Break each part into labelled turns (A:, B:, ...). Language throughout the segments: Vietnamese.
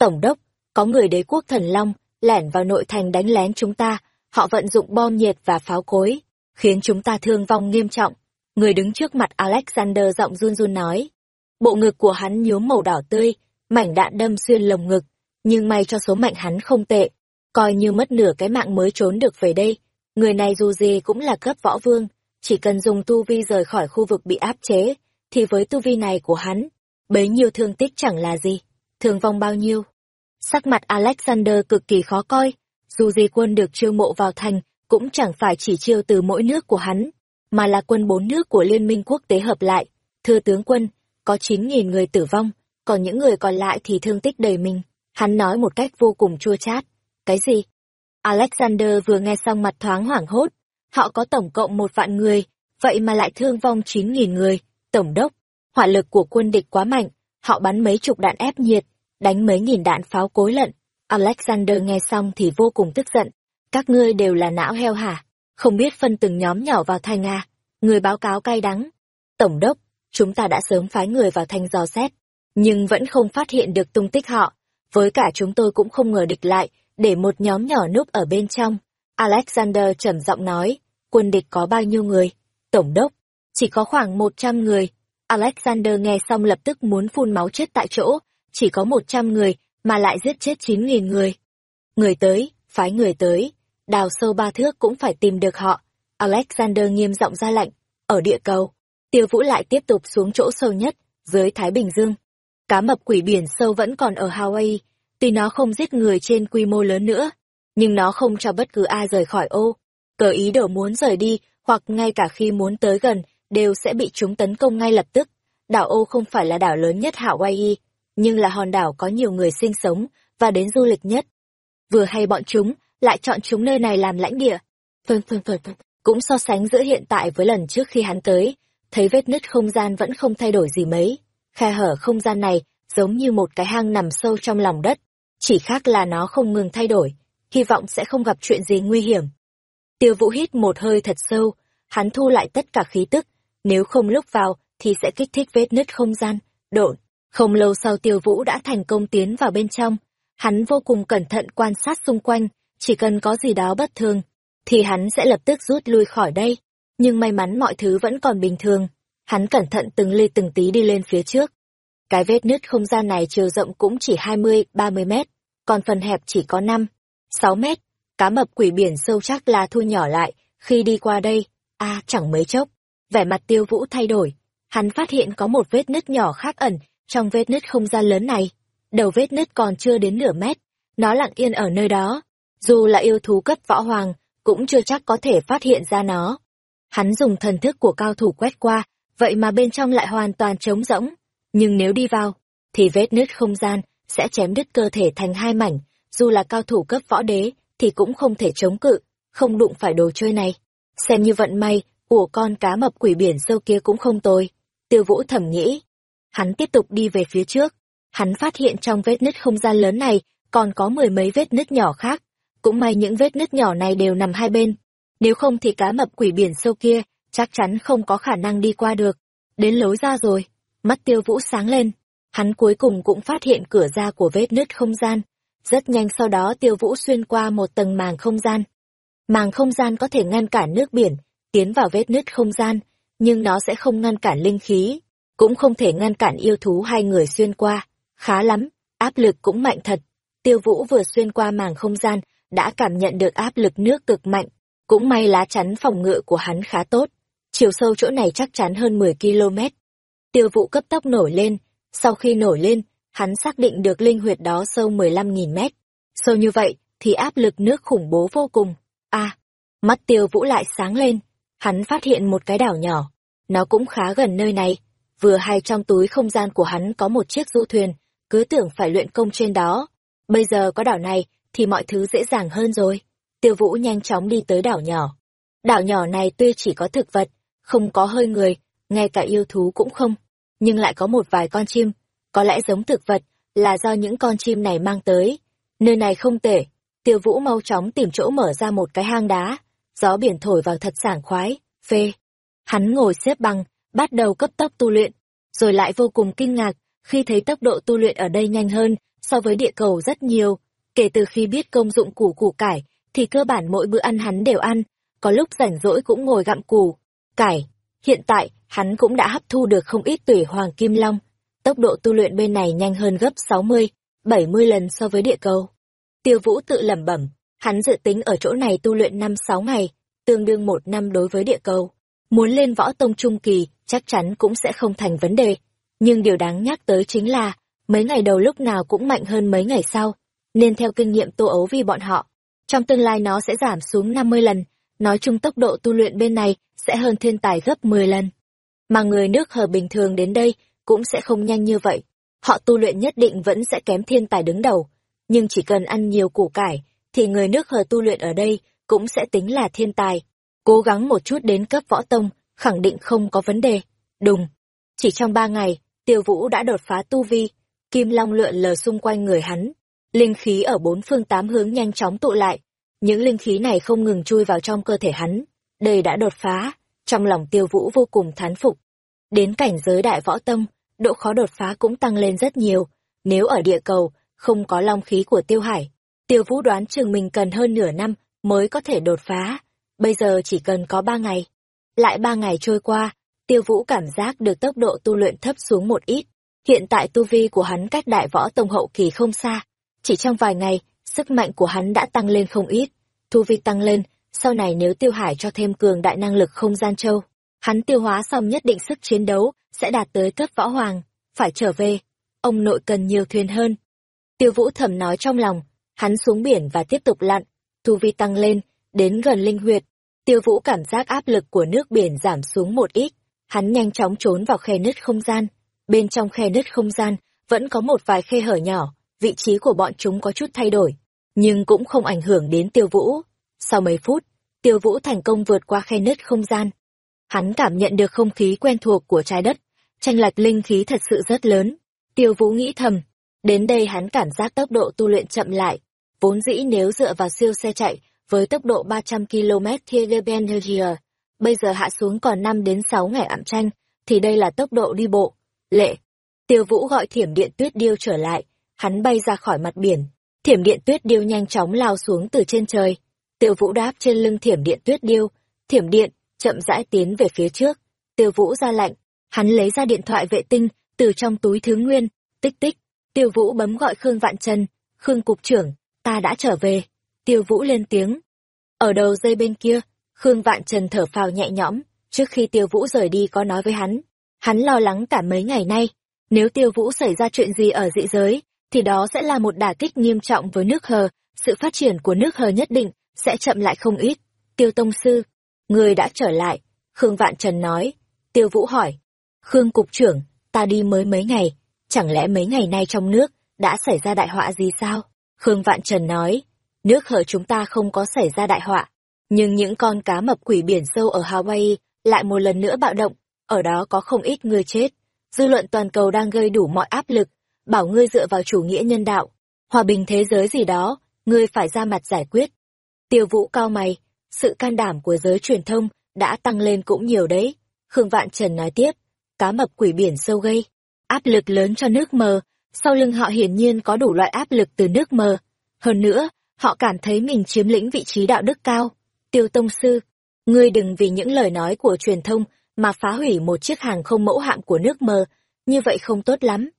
A: Tổng đốc, có người đế quốc thần long, lẻn vào nội thành đánh lén chúng ta, họ vận dụng bom nhiệt và pháo cối, khiến chúng ta thương vong nghiêm trọng. Người đứng trước mặt Alexander giọng run run nói. Bộ ngực của hắn nhuốm màu đỏ tươi, mảnh đạn đâm xuyên lồng ngực, nhưng may cho số mệnh hắn không tệ, coi như mất nửa cái mạng mới trốn được về đây. Người này dù gì cũng là cấp võ vương, chỉ cần dùng tu vi rời khỏi khu vực bị áp chế, thì với tu vi này của hắn, bấy nhiêu thương tích chẳng là gì, thương vong bao nhiêu. Sắc mặt Alexander cực kỳ khó coi, dù gì quân được chiêu mộ vào thành, cũng chẳng phải chỉ chiêu từ mỗi nước của hắn, mà là quân bốn nước của Liên minh quốc tế hợp lại. Thưa tướng quân, có 9.000 người tử vong, còn những người còn lại thì thương tích đầy mình. Hắn nói một cách vô cùng chua chát. Cái gì? Alexander vừa nghe xong mặt thoáng hoảng hốt. Họ có tổng cộng một vạn người, vậy mà lại thương vong 9.000 người. Tổng đốc, hỏa lực của quân địch quá mạnh, họ bắn mấy chục đạn ép nhiệt, đánh mấy nghìn đạn pháo cối lận. Alexander nghe xong thì vô cùng tức giận. Các ngươi đều là não heo hả? Không biết phân từng nhóm nhỏ vào thành à? Người báo cáo cay đắng. Tổng đốc, chúng ta đã sớm phái người vào thành dò xét, nhưng vẫn không phát hiện được tung tích họ. Với cả chúng tôi cũng không ngờ địch lại, để một nhóm nhỏ núp ở bên trong. Alexander trầm giọng nói, quân địch có bao nhiêu người? Tổng đốc, chỉ có khoảng một trăm người. Alexander nghe xong lập tức muốn phun máu chết tại chỗ, chỉ có một trăm người, mà lại giết chết chín nghìn người. Người tới, phái người tới, đào sâu ba thước cũng phải tìm được họ. Alexander nghiêm giọng ra lệnh, ở địa cầu, tiêu vũ lại tiếp tục xuống chỗ sâu nhất, dưới Thái Bình Dương. Cá mập quỷ biển sâu vẫn còn ở Hawaii, tuy nó không giết người trên quy mô lớn nữa, nhưng nó không cho bất cứ ai rời khỏi ô. Cờ ý đồ muốn rời đi, hoặc ngay cả khi muốn tới gần, đều sẽ bị chúng tấn công ngay lập tức. Đảo Âu không phải là đảo lớn nhất Hawaii, nhưng là hòn đảo có nhiều người sinh sống và đến du lịch nhất. Vừa hay bọn chúng lại chọn chúng nơi này làm lãnh địa. Vâng vâng vâng vâng, cũng so sánh giữa hiện tại với lần trước khi hắn tới, thấy vết nứt không gian vẫn không thay đổi gì mấy. Khe hở không gian này giống như một cái hang nằm sâu trong lòng đất, chỉ khác là nó không ngừng thay đổi, hy vọng sẽ không gặp chuyện gì nguy hiểm. Tiêu Vũ hít một hơi thật sâu, hắn thu lại tất cả khí tức, nếu không lúc vào thì sẽ kích thích vết nứt không gian, độn. Không lâu sau Tiêu Vũ đã thành công tiến vào bên trong, hắn vô cùng cẩn thận quan sát xung quanh, chỉ cần có gì đó bất thường, thì hắn sẽ lập tức rút lui khỏi đây. Nhưng may mắn mọi thứ vẫn còn bình thường, hắn cẩn thận từng ly từng tí đi lên phía trước. Cái vết nứt không gian này chiều rộng cũng chỉ 20-30 mét, còn phần hẹp chỉ có 5, 6 mét. Cá mập quỷ biển sâu chắc là thu nhỏ lại, khi đi qua đây, a chẳng mấy chốc. Vẻ mặt tiêu vũ thay đổi, hắn phát hiện có một vết nứt nhỏ khác ẩn trong vết nứt không gian lớn này. Đầu vết nứt còn chưa đến nửa mét, nó lặng yên ở nơi đó. Dù là yêu thú cấp võ hoàng, cũng chưa chắc có thể phát hiện ra nó. Hắn dùng thần thức của cao thủ quét qua, vậy mà bên trong lại hoàn toàn trống rỗng. Nhưng nếu đi vào, thì vết nứt không gian sẽ chém đứt cơ thể thành hai mảnh, dù là cao thủ cấp võ đế thì cũng không thể chống cự, không đụng phải đồ chơi này. Xem như vận may, của con cá mập quỷ biển sâu kia cũng không tồi. Tiêu vũ thẩm nghĩ. Hắn tiếp tục đi về phía trước. Hắn phát hiện trong vết nứt không gian lớn này còn có mười mấy vết nứt nhỏ khác. Cũng may những vết nứt nhỏ này đều nằm hai bên. Nếu không thì cá mập quỷ biển sâu kia chắc chắn không có khả năng đi qua được. Đến lối ra rồi, mắt tiêu vũ sáng lên. Hắn cuối cùng cũng phát hiện cửa ra của vết nứt không gian. Rất nhanh sau đó tiêu vũ xuyên qua một tầng màng không gian. Màng không gian có thể ngăn cản nước biển, tiến vào vết nứt không gian, nhưng nó sẽ không ngăn cản linh khí, cũng không thể ngăn cản yêu thú hai người xuyên qua. Khá lắm, áp lực cũng mạnh thật. Tiêu vũ vừa xuyên qua màng không gian, đã cảm nhận được áp lực nước cực mạnh. Cũng may lá chắn phòng ngự của hắn khá tốt. Chiều sâu chỗ này chắc chắn hơn 10 km. Tiêu Vũ cấp tốc nổi lên. Sau khi nổi lên, hắn xác định được linh huyệt đó sâu 15.000 mét. Sâu như vậy, thì áp lực nước khủng bố vô cùng. a mắt tiêu vũ lại sáng lên. Hắn phát hiện một cái đảo nhỏ. Nó cũng khá gần nơi này. Vừa hay trong túi không gian của hắn có một chiếc du thuyền, cứ tưởng phải luyện công trên đó. Bây giờ có đảo này, thì mọi thứ dễ dàng hơn rồi. Tiêu vũ nhanh chóng đi tới đảo nhỏ. Đảo nhỏ này tuy chỉ có thực vật, không có hơi người, ngay cả yêu thú cũng không, nhưng lại có một vài con chim, có lẽ giống thực vật, là do những con chim này mang tới. Nơi này không tệ, tiêu vũ mau chóng tìm chỗ mở ra một cái hang đá, gió biển thổi vào thật sảng khoái, phê. Hắn ngồi xếp bằng, bắt đầu cấp tốc tu luyện, rồi lại vô cùng kinh ngạc khi thấy tốc độ tu luyện ở đây nhanh hơn so với địa cầu rất nhiều. Kể từ khi biết công dụng củ củ cải, thì cơ bản mỗi bữa ăn hắn đều ăn, có lúc rảnh rỗi cũng ngồi gặm củ, cải. Hiện tại, hắn cũng đã hấp thu được không ít tủy hoàng kim long. Tốc độ tu luyện bên này nhanh hơn gấp 60, 70 lần so với địa cầu. Tiêu Vũ tự lẩm bẩm, hắn dự tính ở chỗ này tu luyện 5-6 ngày, tương đương một năm đối với địa cầu. Muốn lên võ tông trung kỳ, chắc chắn cũng sẽ không thành vấn đề. Nhưng điều đáng nhắc tới chính là, mấy ngày đầu lúc nào cũng mạnh hơn mấy ngày sau, nên theo kinh nghiệm tô ấu vì bọn họ. Trong tương lai nó sẽ giảm xuống 50 lần, nói chung tốc độ tu luyện bên này sẽ hơn thiên tài gấp 10 lần. Mà người nước hờ bình thường đến đây cũng sẽ không nhanh như vậy. Họ tu luyện nhất định vẫn sẽ kém thiên tài đứng đầu, nhưng chỉ cần ăn nhiều củ cải, thì người nước hờ tu luyện ở đây cũng sẽ tính là thiên tài. Cố gắng một chút đến cấp võ tông, khẳng định không có vấn đề. Đùng. Chỉ trong ba ngày, tiêu vũ đã đột phá tu vi, kim long lượn lờ xung quanh người hắn. Linh khí ở bốn phương tám hướng nhanh chóng tụ lại. Những linh khí này không ngừng chui vào trong cơ thể hắn. Đây đã đột phá, trong lòng tiêu vũ vô cùng thán phục. Đến cảnh giới đại võ tông, độ khó đột phá cũng tăng lên rất nhiều. Nếu ở địa cầu, không có long khí của tiêu hải, tiêu vũ đoán chừng mình cần hơn nửa năm mới có thể đột phá. Bây giờ chỉ cần có ba ngày. Lại ba ngày trôi qua, tiêu vũ cảm giác được tốc độ tu luyện thấp xuống một ít. Hiện tại tu vi của hắn cách đại võ tông hậu kỳ không xa. Chỉ trong vài ngày, sức mạnh của hắn đã tăng lên không ít. Tu vi tăng lên, sau này nếu tiêu hải cho thêm cường đại năng lực không gian châu, hắn tiêu hóa xong nhất định sức chiến đấu sẽ đạt tới cấp võ hoàng, phải trở về. Ông nội cần nhiều thuyền hơn. Tiêu vũ thầm nói trong lòng, hắn xuống biển và tiếp tục lặn, tu vi tăng lên, đến gần linh huyệt. Tiêu vũ cảm giác áp lực của nước biển giảm xuống một ít, hắn nhanh chóng trốn vào khe nứt không gian. Bên trong khe nứt không gian, vẫn có một vài khe hở nhỏ, vị trí của bọn chúng có chút thay đổi, nhưng cũng không ảnh hưởng đến tiêu vũ. Sau mấy phút, tiêu vũ thành công vượt qua khe nứt không gian. Hắn cảm nhận được không khí quen thuộc của trái đất, tranh lệch linh khí thật sự rất lớn. Tiêu vũ nghĩ thầm, đến đây hắn cảm giác tốc độ tu luyện chậm lại. Vốn dĩ nếu dựa vào siêu xe chạy, với tốc độ 300 km km bây giờ hạ xuống còn 5 đến 6 ngày ảm tranh, thì đây là tốc độ đi bộ. Lệ. Tiêu Vũ gọi thiểm điện tuyết điêu trở lại, hắn bay ra khỏi mặt biển. Thiểm điện tuyết điêu nhanh chóng lao xuống từ trên trời. Tiêu Vũ đáp trên lưng thiểm điện tuyết điêu, thiểm điện, chậm rãi tiến về phía trước. Tiêu Vũ ra lạnh, hắn lấy ra điện thoại vệ tinh, từ trong túi thứ nguyên, tích tích. Tiêu Vũ bấm gọi Khương Vạn Trần, Khương Cục trưởng, ta đã trở về. Tiêu Vũ lên tiếng. Ở đầu dây bên kia, Khương Vạn Trần thở phào nhẹ nhõm, trước khi Tiêu Vũ rời đi có nói với hắn. Hắn lo lắng cả mấy ngày nay, nếu Tiêu Vũ xảy ra chuyện gì ở dị giới, thì đó sẽ là một đả kích nghiêm trọng với nước hờ, sự phát triển của nước hờ nhất định sẽ chậm lại không ít. Tiêu Tông Sư, người đã trở lại, Khương Vạn Trần nói. Tiêu Vũ hỏi, Khương Cục trưởng, ta đi mới mấy ngày, chẳng lẽ mấy ngày nay trong nước đã xảy ra đại họa gì sao? Khương Vạn Trần nói, nước hở chúng ta không có xảy ra đại họa, nhưng những con cá mập quỷ biển sâu ở Hawaii lại một lần nữa bạo động, ở đó có không ít người chết. Dư luận toàn cầu đang gây đủ mọi áp lực, bảo ngươi dựa vào chủ nghĩa nhân đạo, hòa bình thế giới gì đó, ngươi phải ra mặt giải quyết. Tiêu vũ cao mày, sự can đảm của giới truyền thông đã tăng lên cũng nhiều đấy. Khương Vạn Trần nói tiếp, cá mập quỷ biển sâu gây, áp lực lớn cho nước mờ, sau lưng họ hiển nhiên có đủ loại áp lực từ nước mờ. Hơn nữa, họ cảm thấy mình chiếm lĩnh vị trí đạo đức cao. Tiêu Tông Sư, ngươi đừng vì những lời nói của truyền thông mà phá hủy một chiếc hàng không mẫu hạm của nước mờ, như vậy không tốt lắm.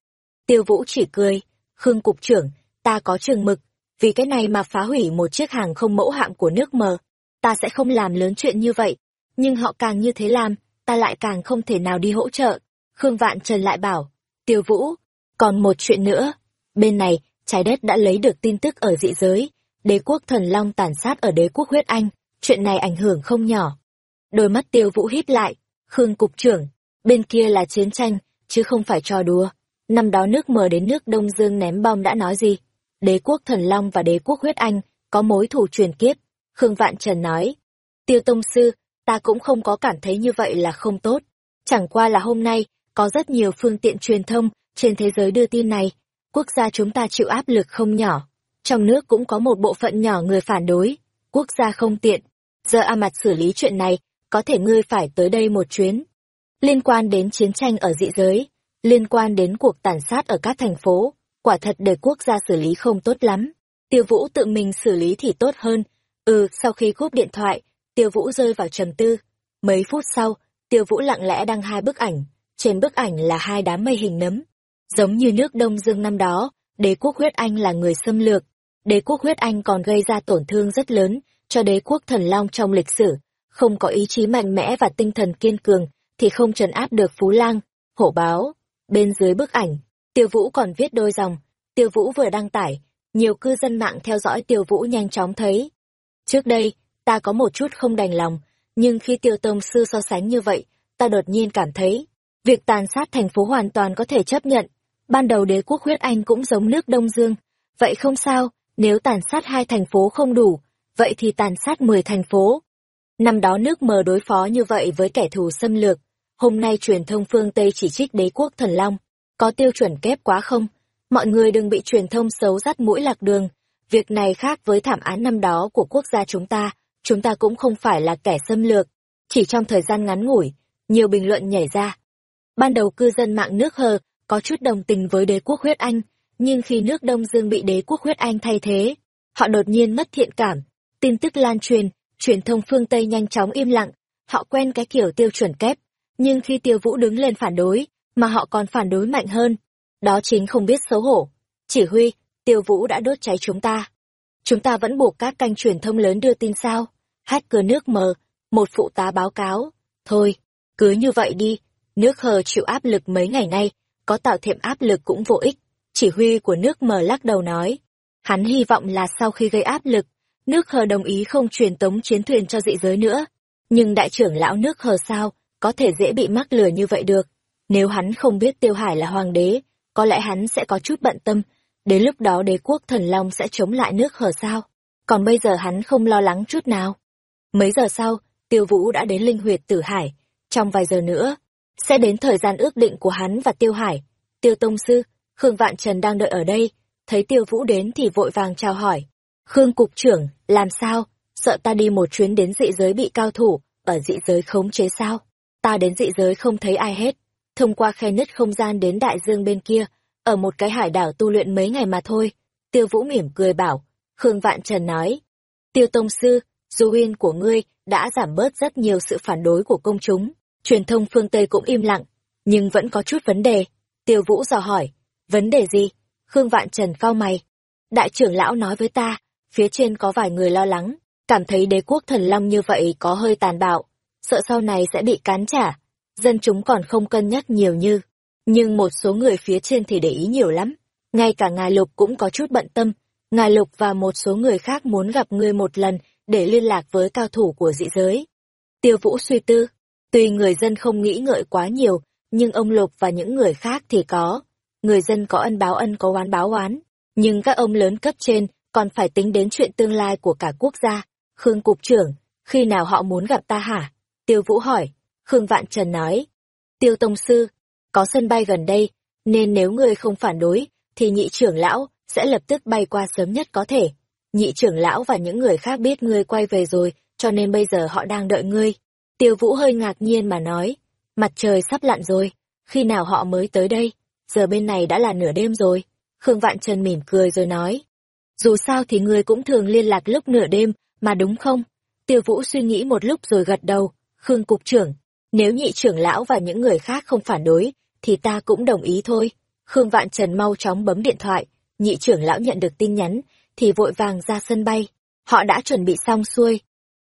A: Tiêu Vũ chỉ cười, Khương Cục trưởng, ta có trường mực, vì cái này mà phá hủy một chiếc hàng không mẫu hạm của nước mờ, ta sẽ không làm lớn chuyện như vậy, nhưng họ càng như thế làm, ta lại càng không thể nào đi hỗ trợ. Khương Vạn Trần lại bảo, Tiêu Vũ, còn một chuyện nữa, bên này, trái đất đã lấy được tin tức ở dị giới, đế quốc thần long tàn sát ở đế quốc huyết anh, chuyện này ảnh hưởng không nhỏ. Đôi mắt tiêu vũ híp lại, Khương Cục trưởng, bên kia là chiến tranh, chứ không phải trò đùa. Năm đó nước mờ đến nước Đông Dương ném bom đã nói gì? Đế quốc thần long và đế quốc huyết anh có mối thù truyền kiếp. Khương Vạn Trần nói, tiêu tông sư, ta cũng không có cảm thấy như vậy là không tốt. Chẳng qua là hôm nay, có rất nhiều phương tiện truyền thông trên thế giới đưa tin này, quốc gia chúng ta chịu áp lực không nhỏ. Trong nước cũng có một bộ phận nhỏ người phản đối, quốc gia không tiện. Giờ A mặt xử lý chuyện này, có thể ngươi phải tới đây một chuyến. Liên quan đến chiến tranh ở dị giới, liên quan đến cuộc tàn sát ở các thành phố, quả thật để quốc gia xử lý không tốt lắm. Tiêu Vũ tự mình xử lý thì tốt hơn. Ừ, sau khi cúp điện thoại, Tiêu Vũ rơi vào trầm tư. Mấy phút sau, Tiêu Vũ lặng lẽ đăng hai bức ảnh. Trên bức ảnh là hai đám mây hình nấm. Giống như nước Đông Dương năm đó, đế quốc huyết Anh là người xâm lược. Đế quốc huyết Anh còn gây ra tổn thương rất lớn cho đế quốc thần Long trong lịch sử. Không có ý chí mạnh mẽ và tinh thần kiên cường, thì không trấn áp được Phú Lang, hổ báo. Bên dưới bức ảnh, Tiêu Vũ còn viết đôi dòng. Tiêu Vũ vừa đăng tải, nhiều cư dân mạng theo dõi Tiêu Vũ nhanh chóng thấy. Trước đây, ta có một chút không đành lòng, nhưng khi Tiêu Tông Sư so sánh như vậy, ta đột nhiên cảm thấy, việc tàn sát thành phố hoàn toàn có thể chấp nhận. Ban đầu đế quốc huyết Anh cũng giống nước Đông Dương. Vậy không sao, nếu tàn sát hai thành phố không đủ, vậy thì tàn sát mười thành phố. Năm đó nước mờ đối phó như vậy với kẻ thù xâm lược, hôm nay truyền thông phương Tây chỉ trích đế quốc thần Long, có tiêu chuẩn kép quá không? Mọi người đừng bị truyền thông xấu dắt mũi lạc đường. Việc này khác với thảm án năm đó của quốc gia chúng ta, chúng ta cũng không phải là kẻ xâm lược. Chỉ trong thời gian ngắn ngủi, nhiều bình luận nhảy ra. Ban đầu cư dân mạng nước hờ có chút đồng tình với đế quốc huyết Anh, nhưng khi nước Đông Dương bị đế quốc huyết Anh thay thế, họ đột nhiên mất thiện cảm. Tin tức lan truyền, truyền thông phương Tây nhanh chóng im lặng, họ quen cái kiểu tiêu chuẩn kép, nhưng khi tiêu vũ đứng lên phản đối, mà họ còn phản đối mạnh hơn, đó chính không biết xấu hổ. Chỉ huy, tiêu vũ đã đốt cháy chúng ta. Chúng ta vẫn buộc các kênh truyền thông lớn đưa tin sao? Hacker nước mờ, một phụ tá báo cáo. Thôi, cứ như vậy đi, nước hờ chịu áp lực mấy ngày nay, có tạo thêm áp lực cũng vô ích. Chỉ huy của nước mờ lắc đầu nói. Hắn hy vọng là sau khi gây áp lực, nước hờ đồng ý không truyền tống chiến thuyền cho dị giới nữa. Nhưng đại trưởng lão nước hờ sao, có thể dễ bị mắc lừa như vậy được. Nếu hắn không biết Tiêu Hải là hoàng đế, có lẽ hắn sẽ có chút bận tâm, đến lúc đó đế quốc thần long sẽ chống lại nước hờ sao. Còn bây giờ hắn không lo lắng chút nào. Mấy giờ sau, Tiêu Vũ đã đến linh huyệt tử hải, trong vài giờ nữa, sẽ đến thời gian ước định của hắn và Tiêu Hải. Tiêu Tông Sư, Khương Vạn Trần đang đợi ở đây, thấy Tiêu Vũ đến thì vội vàng chào hỏi. Khương Cục trưởng, làm sao? Sợ ta đi một chuyến đến dị giới bị cao thủ, ở dị giới khống chế sao? Ta đến dị giới không thấy ai hết. Thông qua khe nứt không gian đến đại dương bên kia, ở một cái hải đảo tu luyện mấy ngày mà thôi. Tiêu Vũ mỉm cười bảo. Khương Vạn Trần nói. Tiêu Tông Sư, du huyên của ngươi đã giảm bớt rất nhiều sự phản đối của công chúng. Truyền thông phương Tây cũng im lặng, nhưng vẫn có chút vấn đề. Tiêu Vũ dò hỏi. Vấn đề gì? Khương Vạn Trần cao mày. Đại trưởng lão nói với ta, phía trên có vài người lo lắng, cảm thấy đế quốc thần long như vậy có hơi tàn bạo, sợ sau này sẽ bị cán trả. Dân chúng còn không cân nhắc nhiều như, nhưng một số người phía trên thì để ý nhiều lắm. Ngay cả ngài Lục cũng có chút bận tâm, ngài Lục và một số người khác muốn gặp ngươi một lần để liên lạc với cao thủ của dị giới. Tiêu Vũ suy tư, tuy người dân không nghĩ ngợi quá nhiều, nhưng ông Lục và những người khác thì có. Người dân có ân báo ân có oán báo oán, nhưng các ông lớn cấp trên còn phải tính đến chuyện tương lai của cả quốc gia. Khương Cục trưởng, khi nào họ muốn gặp ta hả? Tiêu Vũ hỏi. Khương Vạn Trần nói. Tiêu Tông Sư, có sân bay gần đây, nên nếu ngươi không phản đối, thì nhị trưởng lão sẽ lập tức bay qua sớm nhất có thể. Nhị trưởng lão và những người khác biết ngươi quay về rồi, cho nên bây giờ họ đang đợi ngươi. Tiêu Vũ hơi ngạc nhiên mà nói. Mặt trời sắp lặn rồi, khi nào họ mới tới đây? Giờ bên này đã là nửa đêm rồi. Khương Vạn Trần mỉm cười rồi nói. Dù sao thì ngươi cũng thường liên lạc lúc nửa đêm, mà đúng không? Tiêu Vũ suy nghĩ một lúc rồi gật đầu. Khương Cục trưởng, nếu nhị trưởng lão và những người khác không phản đối, thì ta cũng đồng ý thôi. Khương Vạn Trần mau chóng bấm điện thoại, nhị trưởng lão nhận được tin nhắn, thì vội vàng ra sân bay. Họ đã chuẩn bị xong xuôi.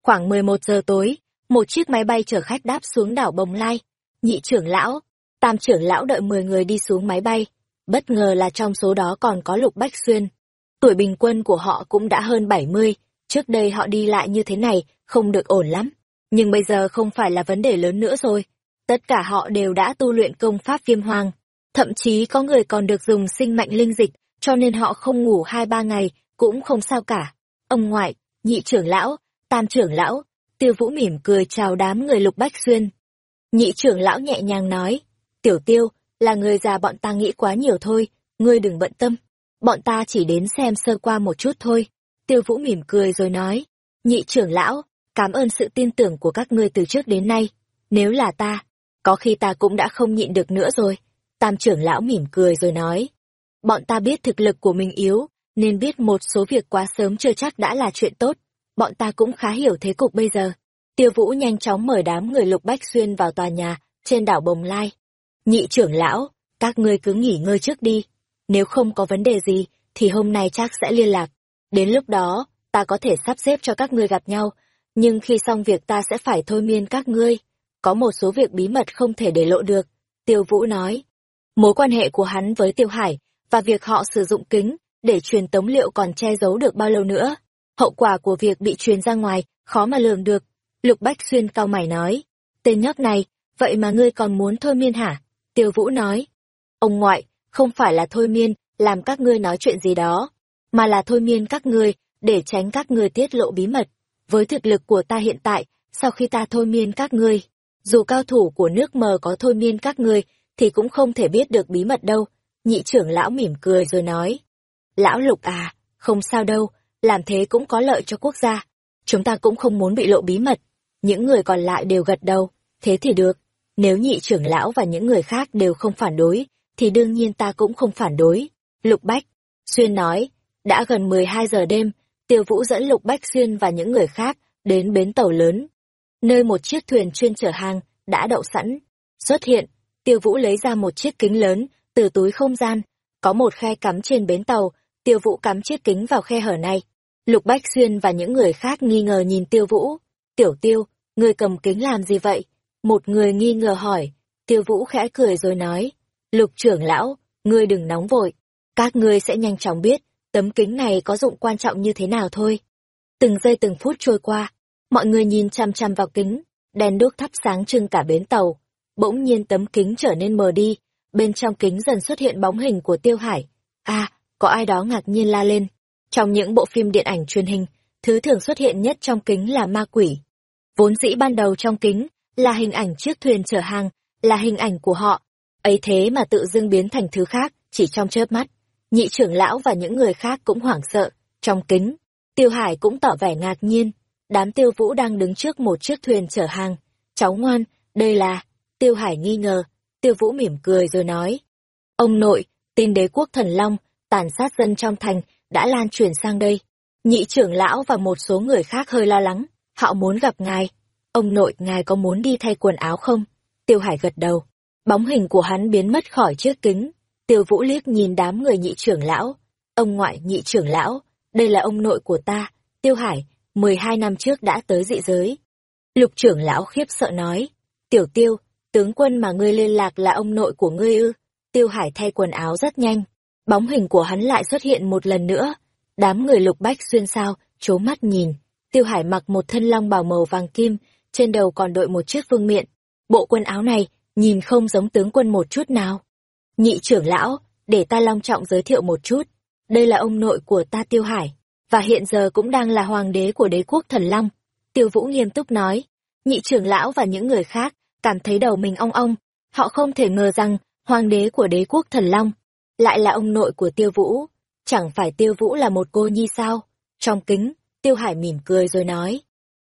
A: Khoảng 11 giờ tối, một chiếc máy bay chở khách đáp xuống đảo Bồng Lai. Nhị trưởng lão, tam trưởng lão đợi 10 người đi xuống máy bay. Bất ngờ là trong số đó còn có Lục Bách Xuyên. Tuổi bình quân của họ cũng đã hơn 70, trước đây họ đi lại như thế này, không được ổn lắm. Nhưng bây giờ không phải là vấn đề lớn nữa rồi. Tất cả họ đều đã tu luyện công pháp viêm hoàng. Thậm chí có người còn được dùng sinh mạnh linh dịch, cho nên họ không ngủ hai ba ngày, cũng không sao cả. Ông ngoại, nhị trưởng lão, tam trưởng lão, tiêu vũ mỉm cười chào đám người lục bách xuyên. Nhị trưởng lão nhẹ nhàng nói, tiểu tiêu, là người già bọn ta nghĩ quá nhiều thôi, ngươi đừng bận tâm. Bọn ta chỉ đến xem sơ qua một chút thôi. Tiêu vũ mỉm cười rồi nói, nhị trưởng lão, cảm ơn sự tin tưởng của các ngươi từ trước đến nay. Nếu là ta, có khi ta cũng đã không nhịn được nữa rồi. Tam trưởng lão mỉm cười rồi nói. bọn ta biết thực lực của mình yếu, nên biết một số việc quá sớm chưa chắc đã là chuyện tốt. Bọn ta cũng khá hiểu thế cục bây giờ. Tiêu Vũ nhanh chóng mời đám người Lục Bách Xuyên vào tòa nhà, trên đảo Bồng Lai. Nhị trưởng lão, các ngươi cứ nghỉ ngơi trước đi. Nếu không có vấn đề gì, thì hôm nay chắc sẽ liên lạc. Đến lúc đó, ta có thể sắp xếp cho các ngươi gặp nhau, nhưng khi xong việc ta sẽ phải thôi miên các ngươi. Có một số việc bí mật không thể để lộ được, Tiêu Vũ nói. Mối quan hệ của hắn với Tiêu Hải, và việc họ sử dụng kính, để truyền tống liệu còn che giấu được bao lâu nữa. Hậu quả của việc bị truyền ra ngoài, khó mà lường được. Lục Bách Xuyên cao mày nói. Tên nhóc này, vậy mà ngươi còn muốn thôi miên hả? Tiêu Vũ nói. Ông ngoại, không phải là thôi miên, làm các ngươi nói chuyện gì đó, mà là thôi miên các ngươi, để tránh các ngươi tiết lộ bí mật. Với thực lực của ta hiện tại, sau khi ta thôi miên các ngươi, dù cao thủ của nước mờ có thôi miên các ngươi, thì cũng không thể biết được bí mật đâu. Nhị trưởng lão mỉm cười rồi nói. Lão lục à, không sao đâu, làm thế cũng có lợi cho quốc gia. Chúng ta cũng không muốn bị lộ bí mật. Những người còn lại đều gật đầu, thế thì được. Nếu nhị trưởng lão và những người khác đều không phản đối, thì đương nhiên ta cũng không phản đối. Lục Bách, Xuyên nói, đã gần 12 giờ đêm, Tiêu Vũ dẫn Lục Bách Xuyên và những người khác đến bến tàu lớn. Nơi một chiếc thuyền chuyên chở hàng đã đậu sẵn. Xuất hiện, Tiêu Vũ lấy ra một chiếc kính lớn từ túi không gian, có một khe cắm trên bến tàu, Tiêu Vũ cắm chiếc kính vào khe hở này. Lục Bách Xuyên và những người khác nghi ngờ nhìn Tiêu Vũ. Tiểu Tiêu, người cầm kính làm gì vậy? Một người nghi ngờ hỏi. Tiêu Vũ khẽ cười rồi nói. Lục trưởng lão, ngươi đừng nóng vội. Các ngươi sẽ nhanh chóng biết, tấm kính này có dụng quan trọng như thế nào thôi. Từng giây từng phút trôi qua, mọi người nhìn chăm chăm vào kính, đèn đuốc thắp sáng trưng cả bến tàu. Bỗng nhiên tấm kính trở nên mờ đi, bên trong kính dần xuất hiện bóng hình của Tiêu Hải. À, có ai đó ngạc nhiên la lên. Trong những bộ phim điện ảnh truyền hình, thứ thường xuất hiện nhất trong kính là ma quỷ. Vốn dĩ ban đầu trong kính là hình ảnh chiếc thuyền chở hàng, là hình ảnh của họ. Ấy thế mà tự dưng biến thành thứ khác, chỉ trong chớp mắt. Nhị trưởng lão và những người khác cũng hoảng sợ. Trong kính, Tiêu Hải cũng tỏ vẻ ngạc nhiên. Đám tiêu vũ đang đứng trước một chiếc thuyền chở hàng. Cháu ngoan, đây là... Tiêu Hải nghi ngờ. Tiêu Vũ mỉm cười rồi nói. Ông nội, tin đế quốc thần long, tàn sát dân trong thành, đã lan truyền sang đây. Nhị trưởng lão và một số người khác hơi lo lắng. Họ muốn gặp ngài. Ông nội, ngài có muốn đi thay quần áo không? Tiêu Hải gật đầu. Bóng hình của hắn biến mất khỏi chiếc kính. Tiêu Vũ liếc nhìn đám người nhị trưởng lão. Ông ngoại nhị trưởng lão, đây là ông nội của ta, Tiêu Hải, 12 năm trước đã tới dị giới. Lục trưởng lão khiếp sợ nói. Tiểu Tiêu, tướng quân mà ngươi liên lạc là ông nội của ngươi ư? Tiêu Hải thay quần áo rất nhanh. Bóng hình của hắn lại xuất hiện một lần nữa. Đám người lục bách xuyên sao, chố mắt nhìn. Tiêu Hải mặc một thân long bào màu vàng kim, trên đầu còn đội một chiếc vương miện. Bộ quần áo này, nhìn không giống tướng quân một chút nào. Nhị trưởng lão, để ta long trọng giới thiệu một chút. Đây là ông nội của ta Tiêu Hải, và hiện giờ cũng đang là hoàng đế của đế quốc thần long. Tiêu Vũ nghiêm túc nói. Nhị trưởng lão và những người khác cảm thấy đầu mình ong ong. Họ không thể ngờ rằng hoàng đế của đế quốc thần long lại là ông nội của Tiêu Vũ. Chẳng phải Tiêu Vũ là một cô nhi sao? Trong kính, Tiêu Hải mỉm cười rồi nói.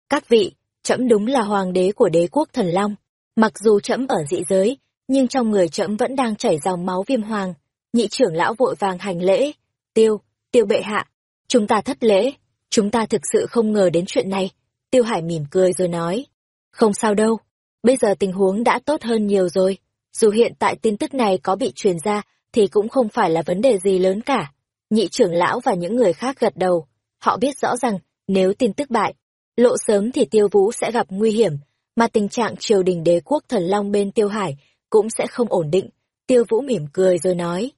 A: Các vị, trẫm đúng là hoàng đế của đế quốc thần long. Mặc dù trẫm ở dị giới, nhưng trong người trẫm vẫn đang chảy dòng máu viêm hoàng. Nhị trưởng lão vội vàng hành lễ. Tiêu, tiêu bệ hạ, chúng ta thất lễ, chúng ta thực sự không ngờ đến chuyện này. Tiêu Hải mỉm cười rồi nói. Không sao đâu, bây giờ tình huống đã tốt hơn nhiều rồi. Dù hiện tại tin tức này có bị truyền ra, thì cũng không phải là vấn đề gì lớn cả. Nhị trưởng lão và những người khác gật đầu. Họ biết rõ rằng, nếu tin tức bại, lộ sớm thì tiêu vũ sẽ gặp nguy hiểm, mà tình trạng triều đình đế quốc thần long bên tiêu hải cũng sẽ không ổn định. Tiêu vũ mỉm cười rồi nói.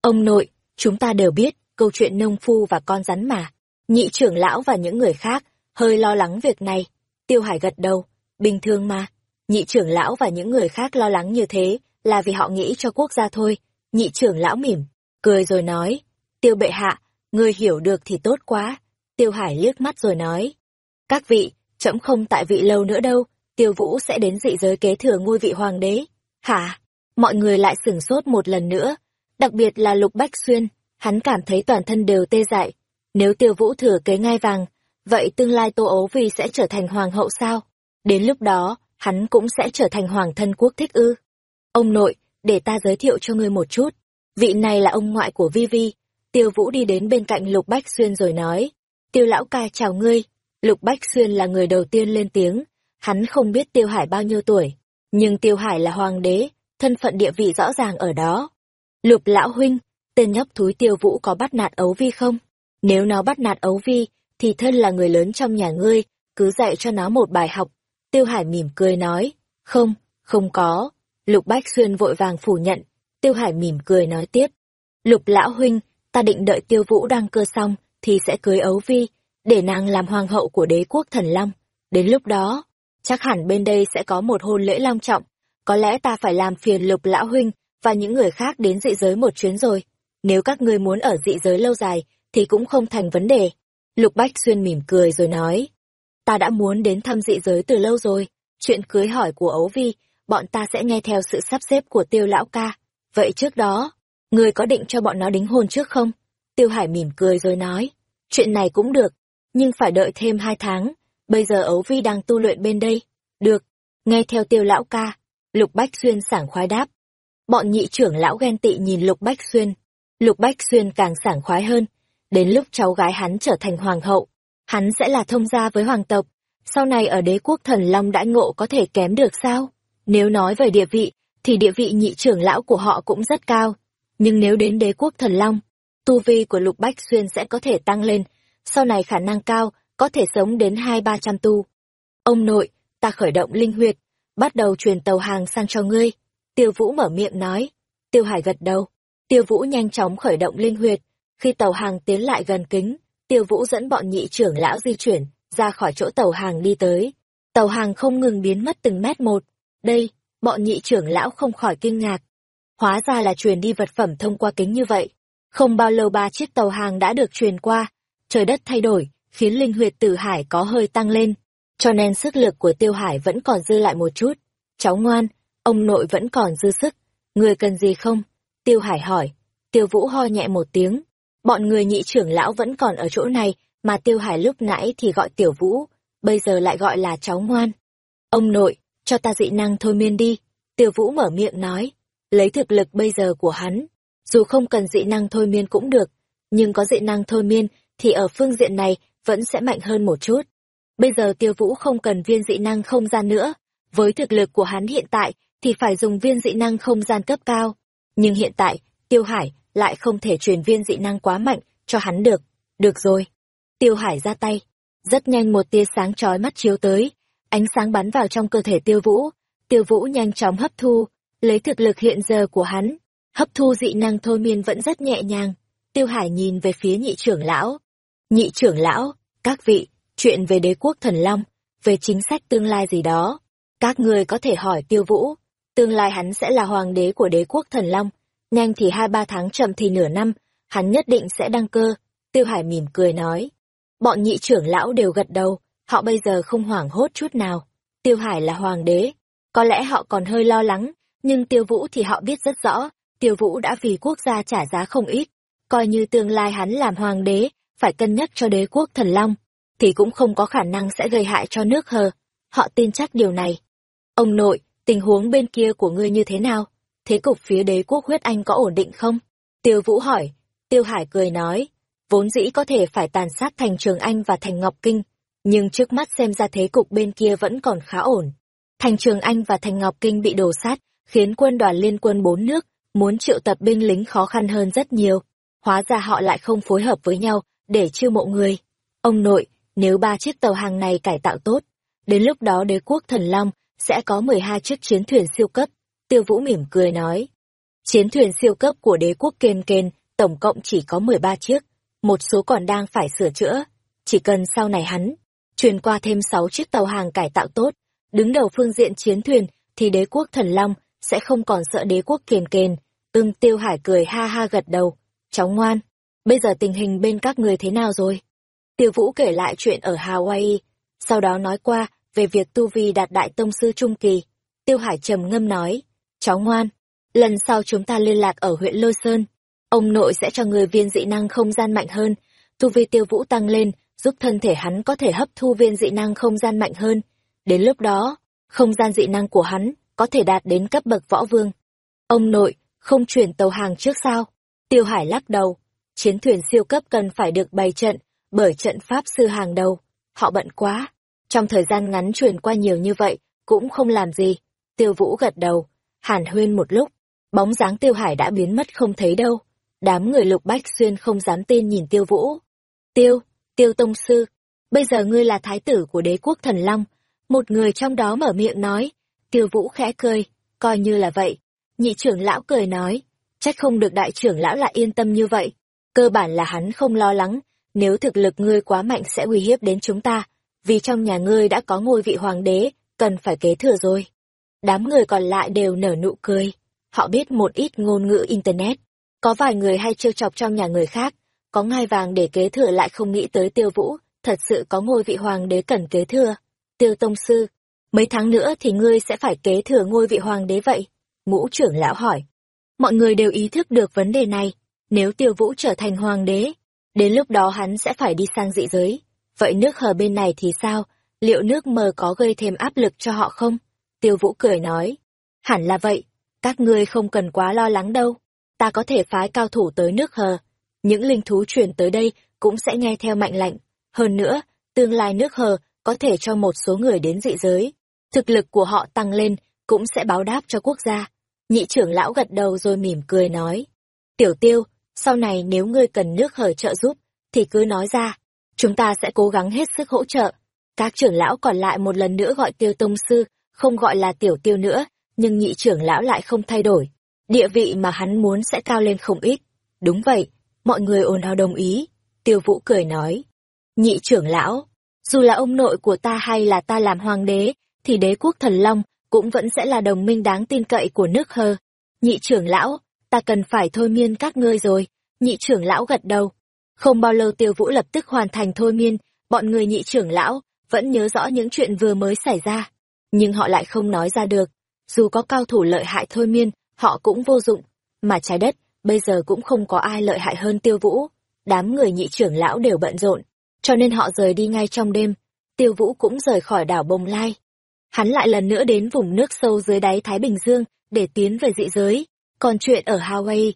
A: Ông nội, chúng ta đều biết, câu chuyện nông phu và con rắn mà. Nhị trưởng lão và những người khác, hơi lo lắng việc này. Tiêu hải gật đầu, bình thường mà. Nhị trưởng lão và những người khác lo lắng như thế, là vì họ nghĩ cho quốc gia thôi. Nhị trưởng lão mỉm, cười rồi nói. Tiêu bệ hạ, người hiểu được thì tốt quá. Tiêu hải liếc mắt rồi nói. Các vị, trẫm không tại vị lâu nữa đâu, tiêu vũ sẽ đến dị giới kế thừa ngôi vị hoàng đế. Hả? Mọi người lại sửng sốt một lần nữa, đặc biệt là Lục Bách Xuyên, hắn cảm thấy toàn thân đều tê dại. Nếu tiêu vũ thừa kế ngai vàng, vậy tương lai Tô Ấu vi sẽ trở thành hoàng hậu sao? Đến lúc đó, hắn cũng sẽ trở thành hoàng thân quốc thích ư. Ông nội, để ta giới thiệu cho ngươi một chút. Vị này là ông ngoại của Vi Vi. Tiêu Vũ đi đến bên cạnh Lục Bách Xuyên rồi nói. Tiêu lão ca chào ngươi. Lục Bách Xuyên là người đầu tiên lên tiếng. Hắn không biết Tiêu Hải bao nhiêu tuổi. Nhưng Tiêu Hải là hoàng đế, thân phận địa vị rõ ràng ở đó. Lục lão huynh, tên nhóc thúi Tiêu Vũ có bắt nạt ấu vi không? Nếu nó bắt nạt ấu vi, thì thân là người lớn trong nhà ngươi, cứ dạy cho nó một bài học. Tiêu Hải mỉm cười nói, không, không có. Lục Bách Xuyên vội vàng phủ nhận, Tiêu Hải mỉm cười nói tiếp. Lục lão huynh, ta định đợi Tiêu Vũ đăng cơ xong, thì sẽ cưới ấu vi, để nàng làm hoàng hậu của đế quốc thần Long. Đến lúc đó, chắc hẳn bên đây sẽ có một hôn lễ long trọng. Có lẽ ta phải làm phiền lục lão huynh và những người khác đến dị giới một chuyến rồi. Nếu các ngươi muốn ở dị giới lâu dài, thì cũng không thành vấn đề. Lục Bách Xuyên mỉm cười rồi nói. Ta đã muốn đến thăm dị giới từ lâu rồi. Chuyện cưới hỏi của ấu vi, bọn ta sẽ nghe theo sự sắp xếp của tiêu lão ca. Vậy trước đó, người có định cho bọn nó đính hôn trước không? Tiêu Hải mỉm cười rồi nói. Chuyện này cũng được, nhưng phải đợi thêm hai tháng. Bây giờ ấu vi đang tu luyện bên đây. Được, nghe theo tiêu lão ca. Lục Bách Xuyên sảng khoái đáp. Bọn nhị trưởng lão ghen tị nhìn Lục Bách Xuyên. Lục Bách Xuyên càng sảng khoái hơn. Đến lúc cháu gái hắn trở thành hoàng hậu, hắn sẽ là thông gia với hoàng tộc. Sau này ở đế quốc thần long đãi ngộ có thể kém được sao? Nếu nói về địa vị, thì địa vị nhị trưởng lão của họ cũng rất cao. Nhưng nếu đến đế quốc thần long, tu vi của Lục Bách Xuyên sẽ có thể tăng lên, sau này khả năng cao, có thể sống đến hai ba trăm tu. Ông nội, ta khởi động linh huyệt, bắt đầu truyền tàu hàng sang cho ngươi. Tiêu Vũ mở miệng nói. Tiêu Hải gật đầu. Tiêu Vũ nhanh chóng khởi động linh huyệt. Khi tàu hàng tiến lại gần kính, Tiêu Vũ dẫn bọn nhị trưởng lão di chuyển, ra khỏi chỗ tàu hàng đi tới. Tàu hàng không ngừng biến mất từng mét một. Đây, bọn nhị trưởng lão không khỏi kinh ngạc. Hóa ra là truyền đi vật phẩm thông qua kính như vậy. Không bao lâu ba chiếc tàu hàng đã được truyền qua. Trời đất thay đổi, khiến linh huyệt tử hải có hơi tăng lên. Cho nên sức lực của tiêu hải vẫn còn dư lại một chút. Cháu ngoan, ông nội vẫn còn dư sức. Người cần gì không? Tiêu hải hỏi. Tiêu vũ ho nhẹ một tiếng. Bọn người nhị trưởng lão vẫn còn ở chỗ này, mà tiêu hải lúc nãy thì gọi tiểu vũ, bây giờ lại gọi là cháu ngoan. Ông nội, cho ta dị năng thôi miên đi. Tiêu vũ mở miệng nói. Lấy thực lực bây giờ của hắn, dù không cần dị năng thôi miên cũng được, nhưng có dị năng thôi miên thì ở phương diện này vẫn sẽ mạnh hơn một chút. Bây giờ tiêu vũ không cần viên dị năng không gian nữa, với thực lực của hắn hiện tại thì phải dùng viên dị năng không gian cấp cao. Nhưng hiện tại, tiêu hải lại không thể truyền viên dị năng quá mạnh cho hắn được. Được rồi. Tiêu hải ra tay. Rất nhanh một tia sáng chói mắt chiếu tới, ánh sáng bắn vào trong cơ thể tiêu vũ. Tiêu vũ nhanh chóng hấp thu, lấy thực lực hiện giờ của hắn. Hấp thu dị năng thôi miên vẫn rất nhẹ nhàng. Tiêu hải nhìn về phía nhị trưởng lão. Nhị trưởng lão, các vị, chuyện về đế quốc thần long, về chính sách tương lai gì đó. Các người có thể hỏi tiêu vũ, tương lai hắn sẽ là hoàng đế của đế quốc thần long, nhanh thì hai ba tháng chậm thì nửa năm, hắn nhất định sẽ đăng cơ. Tiêu Hải mỉm cười nói. Bọn nhị trưởng lão đều gật đầu, họ bây giờ không hoảng hốt chút nào. Tiêu Hải là hoàng đế, có lẽ họ còn hơi lo lắng, nhưng Tiêu Vũ thì họ biết rất rõ, Tiêu Vũ đã vì quốc gia trả giá không ít. Coi như tương lai hắn làm hoàng đế, phải cân nhắc cho đế quốc thần long, thì cũng không có khả năng sẽ gây hại cho nước hờ. Họ tin chắc điều này. Ông nội, tình huống bên kia của ngươi như thế nào? Thế cục phía đế quốc huyết anh có ổn định không? Tiêu Vũ hỏi. Tiêu Hải cười nói. Vốn dĩ có thể phải tàn sát thành Trường Anh và thành Ngọc Kinh, nhưng trước mắt xem ra thế cục bên kia vẫn còn khá ổn. Thành Trường Anh và thành Ngọc Kinh bị đổ sát, khiến quân đoàn liên quân bốn nước muốn triệu tập binh lính khó khăn hơn rất nhiều. Hóa ra họ lại không phối hợp với nhau để chiêu mộ người. Ông nội, nếu ba chiếc tàu hàng này cải tạo tốt, đến lúc đó đế quốc thần Long sẽ có 12 chiếc chiến thuyền siêu cấp. Tiêu Vũ mỉm cười nói. Chiến thuyền siêu cấp của đế quốc kên kên, tổng cộng chỉ có 13 chiếc, một số còn đang phải sửa chữa. Chỉ cần sau này hắn, truyền qua thêm 6 chiếc tàu hàng cải tạo tốt, đứng đầu phương diện chiến thuyền, thì đế quốc thần Long sẽ không còn sợ đế quốc kiền kền. Ưng Tiêu Hải cười ha ha gật đầu. Cháu ngoan, bây giờ tình hình bên các người thế nào rồi? Tiêu Vũ kể lại chuyện ở Hawaii, sau đó nói qua về việc Tu Vi đạt đại tông sư trung kỳ. Tiêu Hải trầm ngâm nói, cháu ngoan, lần sau chúng ta liên lạc ở huyện Lôi Sơn, ông nội sẽ cho người viên dị năng không gian mạnh hơn, Tu Vi Tiêu Vũ tăng lên, giúp thân thể hắn có thể hấp thu viên dị năng không gian mạnh hơn. Đến lúc đó, không gian dị năng của hắn có thể đạt đến cấp bậc võ vương. Ông nội, không chuyển tàu hàng trước sao? Tiêu Hải lắc đầu, chiến thuyền siêu cấp cần phải được bày trận, bởi trận pháp sư hàng đầu. Họ bận quá, trong thời gian ngắn truyền qua nhiều như vậy, cũng không làm gì. Tiêu Vũ gật đầu, hàn huyên một lúc, bóng dáng Tiêu Hải đã biến mất không thấy đâu. Đám người lục bách xuyên không dám tin nhìn Tiêu Vũ. Tiêu, Tiêu Tông Sư, bây giờ ngươi là thái tử của đế quốc thần Long. Một người trong đó mở miệng nói, Tiêu Vũ khẽ cười, coi như là vậy. Nhị trưởng lão cười nói, trách không được đại trưởng lão lại yên tâm như vậy. Cơ bản là hắn không lo lắng, nếu thực lực ngươi quá mạnh sẽ uy hiếp đến chúng ta, vì trong nhà ngươi đã có ngôi vị hoàng đế, cần phải kế thừa rồi. Đám người còn lại đều nở nụ cười, họ biết một ít ngôn ngữ Internet. Có vài người hay trêu chọc trong nhà người khác, có ngai vàng để kế thừa lại không nghĩ tới tiêu vũ, thật sự có ngôi vị hoàng đế cần kế thừa. Tiêu Tông Sư, mấy tháng nữa thì ngươi sẽ phải kế thừa ngôi vị hoàng đế vậy? Ngũ trưởng lão hỏi. Mọi người đều ý thức được vấn đề này, nếu tiêu vũ trở thành hoàng đế, đến lúc đó hắn sẽ phải đi sang dị giới. Vậy nước hờ bên này thì sao? Liệu nước mờ có gây thêm áp lực cho họ không? Tiêu vũ cười nói. Hẳn là vậy, các ngươi không cần quá lo lắng đâu. Ta có thể phái cao thủ tới nước hờ. Những linh thú truyền tới đây cũng sẽ nghe theo mệnh lệnh. Hơn nữa, tương lai nước hờ có thể cho một số người đến dị giới. Thực lực của họ tăng lên, cũng sẽ báo đáp cho quốc gia. Nhị trưởng lão gật đầu rồi mỉm cười nói. Tiểu tiêu, sau này nếu ngươi cần nước hở trợ giúp, thì cứ nói ra, chúng ta sẽ cố gắng hết sức hỗ trợ. Các trưởng lão còn lại một lần nữa gọi tiêu tông sư, không gọi là tiểu tiêu nữa, nhưng nhị trưởng lão lại không thay đổi. Địa vị mà hắn muốn sẽ cao lên không ít. Đúng vậy, mọi người ồn ào đồng ý. Tiêu vũ cười nói. Nhị trưởng lão, dù là ông nội của ta hay là ta làm hoàng đế, thì đế quốc thần long cũng vẫn sẽ là đồng minh đáng tin cậy của nước hơ. Nhị trưởng lão, ta cần phải thôi miên các ngươi rồi. Nhị trưởng lão gật đầu. Không bao lâu tiêu vũ lập tức hoàn thành thôi miên, bọn người nhị trưởng lão vẫn nhớ rõ những chuyện vừa mới xảy ra. Nhưng họ lại không nói ra được. Dù có cao thủ lợi hại thôi miên, họ cũng vô dụng. Mà trái đất, bây giờ cũng không có ai lợi hại hơn tiêu vũ. Đám người nhị trưởng lão đều bận rộn, cho nên họ rời đi ngay trong đêm. Tiêu vũ cũng rời khỏi đảo Bồng Lai. Hắn lại lần nữa đến vùng nước sâu dưới đáy Thái Bình Dương để tiến về dị giới. Còn chuyện ở Hawaii,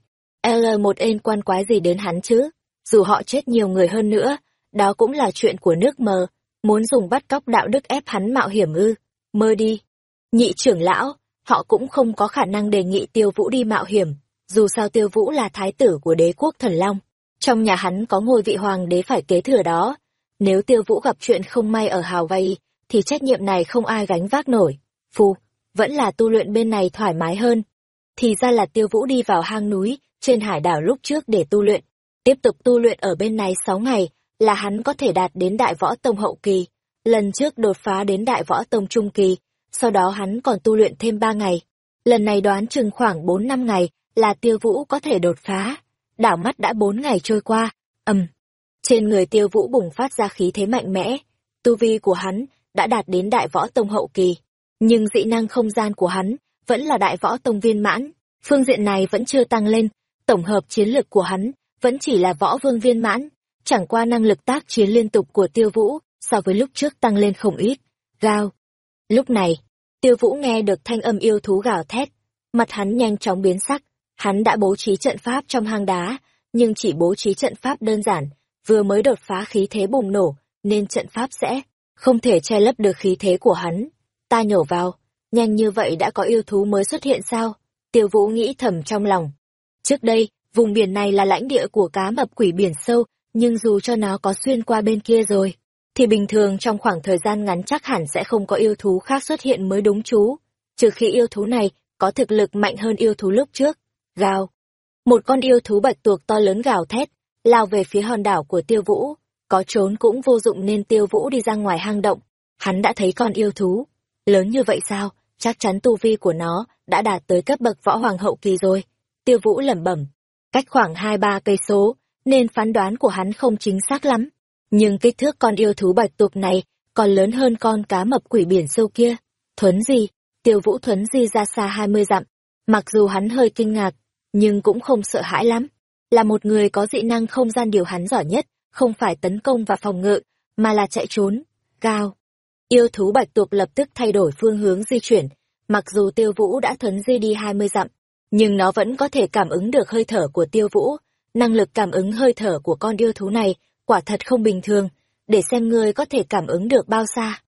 A: L một ên quan quái gì đến hắn chứ? Dù họ chết nhiều người hơn nữa, đó cũng là chuyện của nước mờ, muốn dùng bắt cóc đạo đức ép hắn mạo hiểm ư. Mơ đi. Nhị trưởng lão, họ cũng không có khả năng đề nghị tiêu vũ đi mạo hiểm, dù sao tiêu vũ là thái tử của đế quốc thần long. Trong nhà hắn có ngôi vị hoàng đế phải kế thừa đó. Nếu tiêu vũ gặp chuyện không may ở hào vay thì trách nhiệm này không ai gánh vác nổi. Phu, vẫn là tu luyện bên này thoải mái hơn. Thì ra là tiêu vũ đi vào hang núi, trên hải đảo lúc trước để tu luyện. Tiếp tục tu luyện ở bên này sáu ngày, là hắn có thể đạt đến đại võ tông hậu kỳ. Lần trước đột phá đến đại võ tông trung kỳ, sau đó hắn còn tu luyện thêm ba ngày. Lần này đoán chừng khoảng bốn năm ngày là tiêu vũ có thể đột phá. Đảo mắt đã bốn ngày trôi qua, ầm. Trên người tiêu vũ bùng phát ra khí thế mạnh mẽ. Tu vi của hắn đã đạt đến đại võ tông hậu kỳ. Nhưng dị năng không gian của hắn vẫn là đại võ tông viên mãn. Phương diện này vẫn chưa tăng lên, tổng hợp chiến lược của hắn vẫn chỉ là võ vương viên mãn. Chẳng qua năng lực tác chiến liên tục của tiêu vũ so với lúc trước tăng lên không ít. Gao. Lúc này, tiêu vũ nghe được thanh âm yêu thú gào thét. Mặt hắn nhanh chóng biến sắc. Hắn đã bố trí trận pháp trong hang đá, nhưng chỉ bố trí trận pháp đơn giản, vừa mới đột phá khí thế bùng nổ, nên trận pháp sẽ không thể che lấp được khí thế của hắn. Ta nhổ vào, nhanh như vậy đã có yêu thú mới xuất hiện sao? Tiêu Vũ nghĩ thầm trong lòng. Trước đây, vùng biển này là lãnh địa của cá mập quỷ biển sâu, nhưng dù cho nó có xuyên qua bên kia rồi, thì bình thường trong khoảng thời gian ngắn chắc hẳn sẽ không có yêu thú khác xuất hiện mới đúng chú. Trừ khi yêu thú này có thực lực mạnh hơn yêu thú lúc trước. Gào. Một con yêu thú bạch tuộc to lớn gào thét, lao về phía hòn đảo của tiêu vũ có trốn cũng vô dụng nên tiêu vũ đi ra ngoài hang động. Hắn đã thấy con yêu thú. Lớn như vậy sao, chắc chắn tu vi của nó đã đạt tới cấp bậc võ hoàng hậu kỳ rồi. Tiêu vũ lẩm bẩm, cách khoảng hai ba cây số, nên phán đoán của hắn không chính xác lắm. Nhưng kích thước con yêu thú bạch tuộc này còn lớn hơn con cá mập quỷ biển sâu kia. Thuấn gì, tiêu vũ thuấn di ra xa hai mươi dặm. Mặc dù hắn hơi kinh ngạc, nhưng cũng không sợ hãi lắm. Là một người có dị năng không gian điều hắn giỏi nhất, không phải tấn công và phòng ngự, mà là chạy trốn. Cao. Yêu thú bạch tuộc lập tức thay đổi phương hướng di chuyển, mặc dù tiêu vũ đã thuấn di đi hai mươi dặm, nhưng nó vẫn có thể cảm ứng được hơi thở của tiêu vũ. Năng lực cảm ứng hơi thở của con yêu thú này quả thật không bình thường, để xem ngươi có thể cảm ứng được bao xa.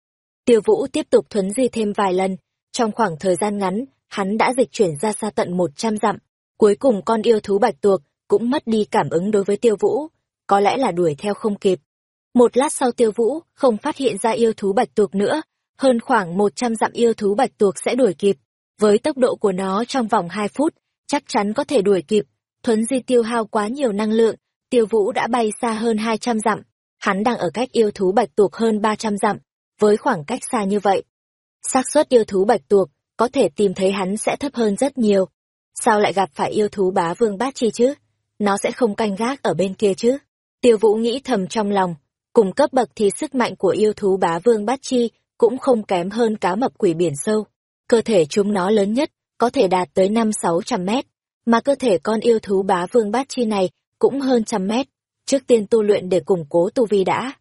A: Tiêu vũ tiếp tục thuấn di thêm vài lần, trong khoảng thời gian ngắn, hắn đã dịch chuyển ra xa tận một trăm dặm. Cuối cùng con yêu thú bạch tuộc cũng mất đi cảm ứng đối với tiêu vũ, có lẽ là đuổi theo không kịp. Một lát sau tiêu vũ không phát hiện ra yêu thú bạch tuộc nữa, hơn khoảng một trăm dặm yêu thú bạch tuộc sẽ đuổi kịp. Với tốc độ của nó trong vòng hai phút, chắc chắn có thể đuổi kịp. Thuấn di tiêu hao quá nhiều năng lượng, tiêu vũ đã bay xa hơn hai trăm dặm. Hắn đang ở cách yêu thú bạch tuộc hơn ba trăm dặm. Với khoảng cách xa như vậy, xác suất yêu thú bạch tuộc có thể tìm thấy hắn sẽ thấp hơn rất nhiều. Sao lại gặp phải yêu thú bá vương bát chi chứ? Nó sẽ không canh gác ở bên kia chứ? Tiêu vũ nghĩ thầm trong lòng, cùng cấp bậc thì sức mạnh của yêu thú bá vương bát chi cũng không kém hơn cá mập quỷ biển sâu. Cơ thể chúng nó lớn nhất, có thể đạt tới năm sáu trăm mét, mà cơ thể con yêu thú bá vương bát chi này cũng hơn trăm mét. Trước tiên tu luyện để củng cố tu vi đã.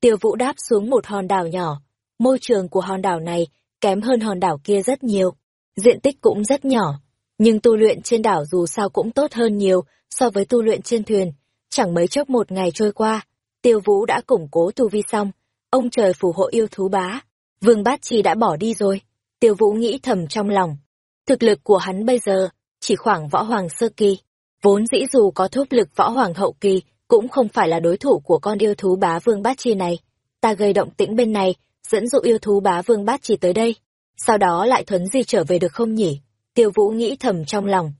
A: Tiêu vũ đáp xuống một hòn đảo nhỏ. Môi trường của hòn đảo này kém hơn hòn đảo kia rất nhiều. Diện tích cũng rất nhỏ, nhưng tu luyện trên đảo dù sao cũng tốt hơn nhiều so với tu luyện trên thuyền. Chẳng mấy chốc một ngày trôi qua, tiêu vũ đã củng cố tu vi xong, ông trời phù hộ yêu thú bá. Vương Bát Chi đã bỏ đi rồi, tiêu vũ nghĩ thầm trong lòng. Thực lực của hắn bây giờ, chỉ khoảng võ hoàng sơ kỳ. Vốn dĩ dù có thúc lực võ hoàng hậu kỳ, cũng không phải là đối thủ của con yêu thú bá Vương Bát Chi này. Ta gây động tĩnh bên này, dẫn dụ yêu thú bá Vương Bát Chi tới đây. Sau đó lại thuấn di trở về được không nhỉ? Tiêu Vũ nghĩ thầm trong lòng.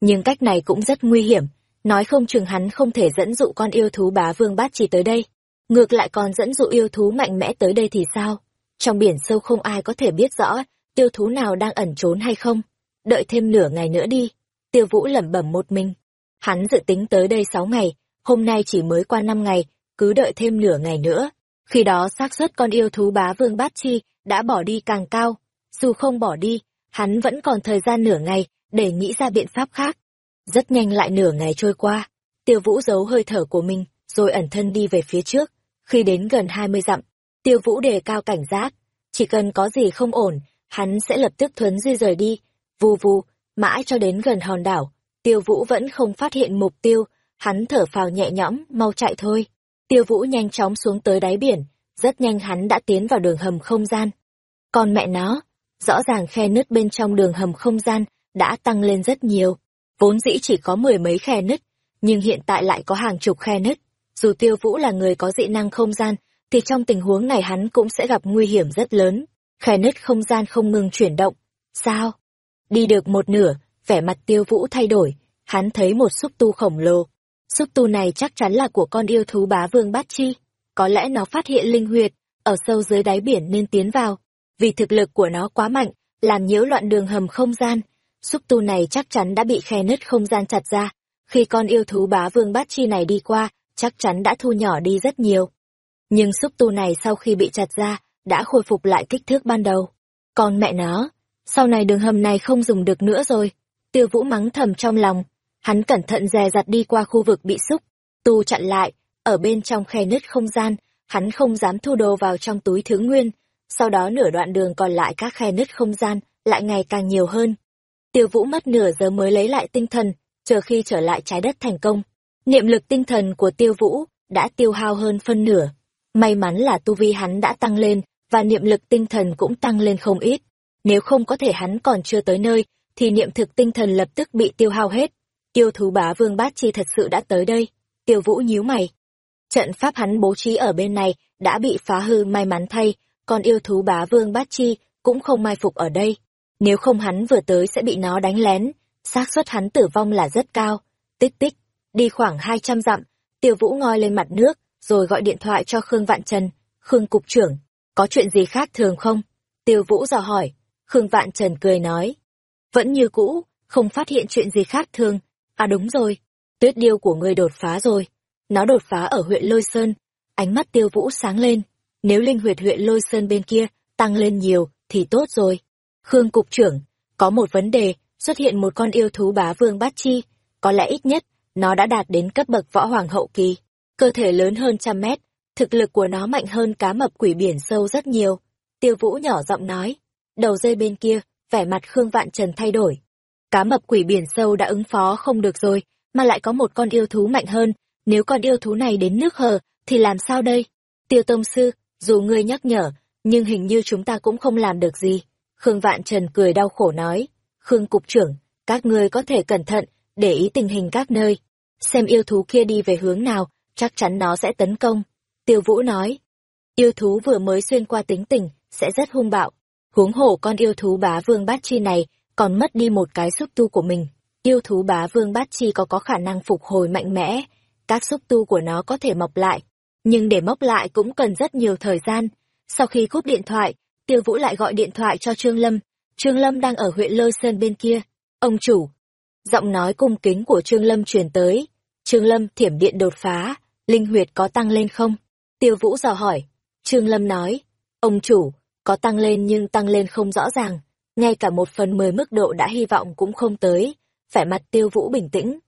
A: Nhưng cách này cũng rất nguy hiểm, nói không chừng hắn không thể dẫn dụ con yêu thú bá vương bát chỉ tới đây. Ngược lại còn dẫn dụ yêu thú mạnh mẽ tới đây thì sao? Trong biển sâu không ai có thể biết rõ yêu thú nào đang ẩn trốn hay không. Đợi thêm nửa ngày nữa đi. Tiêu Vũ lẩm bẩm một mình. Hắn dự tính tới đây sáu ngày, hôm nay chỉ mới qua năm ngày, cứ đợi thêm nửa ngày nữa. Khi đó xác suất con yêu thú bá vương bát chi đã bỏ đi càng cao. Dù không bỏ đi, hắn vẫn còn thời gian nửa ngày để nghĩ ra biện pháp khác. Rất nhanh lại nửa ngày trôi qua, tiêu vũ giấu hơi thở của mình, rồi ẩn thân đi về phía trước. Khi đến gần hai mươi dặm, tiêu vũ đề cao cảnh giác, chỉ cần có gì không ổn, hắn sẽ lập tức thuấn di rời đi, vù vù, mãi cho đến gần hòn đảo. Tiêu vũ vẫn không phát hiện mục tiêu, hắn thở phào nhẹ nhõm, mau chạy thôi. Tiêu vũ nhanh chóng xuống tới đáy biển, rất nhanh hắn đã tiến vào đường hầm không gian. Còn mẹ nó, rõ ràng khe nứt bên trong đường hầm không gian đã tăng lên rất nhiều. Vốn dĩ chỉ có mười mấy khe nứt, nhưng hiện tại lại có hàng chục khe nứt. Dù Tiêu Vũ là người có dị năng không gian, thì trong tình huống này hắn cũng sẽ gặp nguy hiểm rất lớn. Khe nứt không gian không ngừng chuyển động. Sao? Đi được một nửa, vẻ mặt Tiêu Vũ thay đổi, hắn thấy một xúc tu khổng lồ. Xúc tu này chắc chắn là của con yêu thú bá vương bát chi. Có lẽ nó phát hiện linh huyệt, ở sâu dưới đáy biển nên tiến vào vì thực lực của nó quá mạnh, làm nhiễu loạn đường hầm không gian. Xúc tu này chắc chắn đã bị khe nứt không gian chặt ra. Khi con yêu thú bá vương bát chi này đi qua, chắc chắn đã thu nhỏ đi rất nhiều. Nhưng xúc tu này sau khi bị chặt ra, đã khôi phục lại kích thước ban đầu. Còn mẹ nó, sau này đường hầm này không dùng được nữa rồi. Tiêu vũ mắng thầm trong lòng, hắn cẩn thận dè dặt đi qua khu vực bị xúc, tu chặn lại, ở bên trong khe nứt không gian, hắn không dám thu đồ vào trong túi thứ nguyên, sau đó nửa đoạn đường còn lại các khe nứt không gian lại ngày càng nhiều hơn. Tiêu Vũ mất nửa giờ mới lấy lại tinh thần, chờ khi trở lại trái đất thành công. Niệm lực tinh thần của Tiêu Vũ đã tiêu hao hơn phân nửa. May mắn là tu vi hắn đã tăng lên, và niệm lực tinh thần cũng tăng lên không ít. Nếu không có thể hắn còn chưa tới nơi, thì niệm thực tinh thần lập tức bị tiêu hao hết. Tiêu thú bá vương bát chi thật sự đã tới đây. Tiêu Vũ nhíu mày. Trận pháp hắn bố trí ở bên này đã bị phá hư may mắn thay, con yêu thú bá vương bát chi cũng không mai phục ở đây. Nếu không hắn vừa tới sẽ bị nó đánh lén, xác suất hắn tử vong là rất cao. Tích tích, đi khoảng hai trăm dặm, tiêu vũ ngoi lên mặt nước, rồi gọi điện thoại cho Khương Vạn Trần. Khương Cục trưởng, có chuyện gì khác thường không? Tiêu vũ dò hỏi. Khương Vạn Trần cười nói. Vẫn như cũ, không phát hiện chuyện gì khác thường. À đúng rồi, tuyết điêu của ngươi đột phá rồi. Nó đột phá ở huyện Lôi Sơn. Ánh mắt tiêu vũ sáng lên. Nếu linh huyệt huyện lôi sơn bên kia tăng lên nhiều thì tốt rồi. Khương Cục trưởng, có một vấn đề, xuất hiện một con yêu thú bá vương bát chi, có lẽ ít nhất, nó đã đạt đến cấp bậc võ hoàng hậu kỳ. Cơ thể lớn hơn trăm mét, thực lực của nó mạnh hơn cá mập quỷ biển sâu rất nhiều. Tiêu Vũ nhỏ giọng nói, đầu dây bên kia, vẻ mặt Khương Vạn Trần thay đổi. Cá mập quỷ biển sâu đã ứng phó không được rồi, mà lại có một con yêu thú mạnh hơn, nếu con yêu thú này đến nước hờ, thì làm sao đây? Tiêu Tông Sư, dù ngươi nhắc nhở, nhưng hình như chúng ta cũng không làm được gì. Khương Vạn Trần cười đau khổ nói, Khương Cục trưởng, các ngươi có thể cẩn thận, để ý tình hình các nơi. Xem yêu thú kia đi về hướng nào, chắc chắn nó sẽ tấn công. Tiêu Vũ nói, yêu thú vừa mới xuyên qua tính tình, sẽ rất hung bạo. Huống hổ con yêu thú bá vương bát chi này, còn mất đi một cái xúc tu của mình. Yêu thú bá vương bát chi có có khả năng phục hồi mạnh mẽ, các xúc tu của nó có thể mọc lại. Nhưng để móc lại cũng cần rất nhiều thời gian. Sau khi cúp điện thoại, Tiêu Vũ lại gọi điện thoại cho Trương Lâm. Trương Lâm đang ở huyện Lôi Sơn bên kia. Ông chủ. Giọng nói cung kính của Trương Lâm truyền tới. Trương Lâm thiểm điện đột phá, linh huyệt có tăng lên không? Tiêu Vũ dò hỏi. Trương Lâm nói. Ông chủ, có tăng lên nhưng tăng lên không rõ ràng. Ngay cả một phần mười mức độ đã hy vọng cũng không tới. Phải mặt Tiêu Vũ bình tĩnh.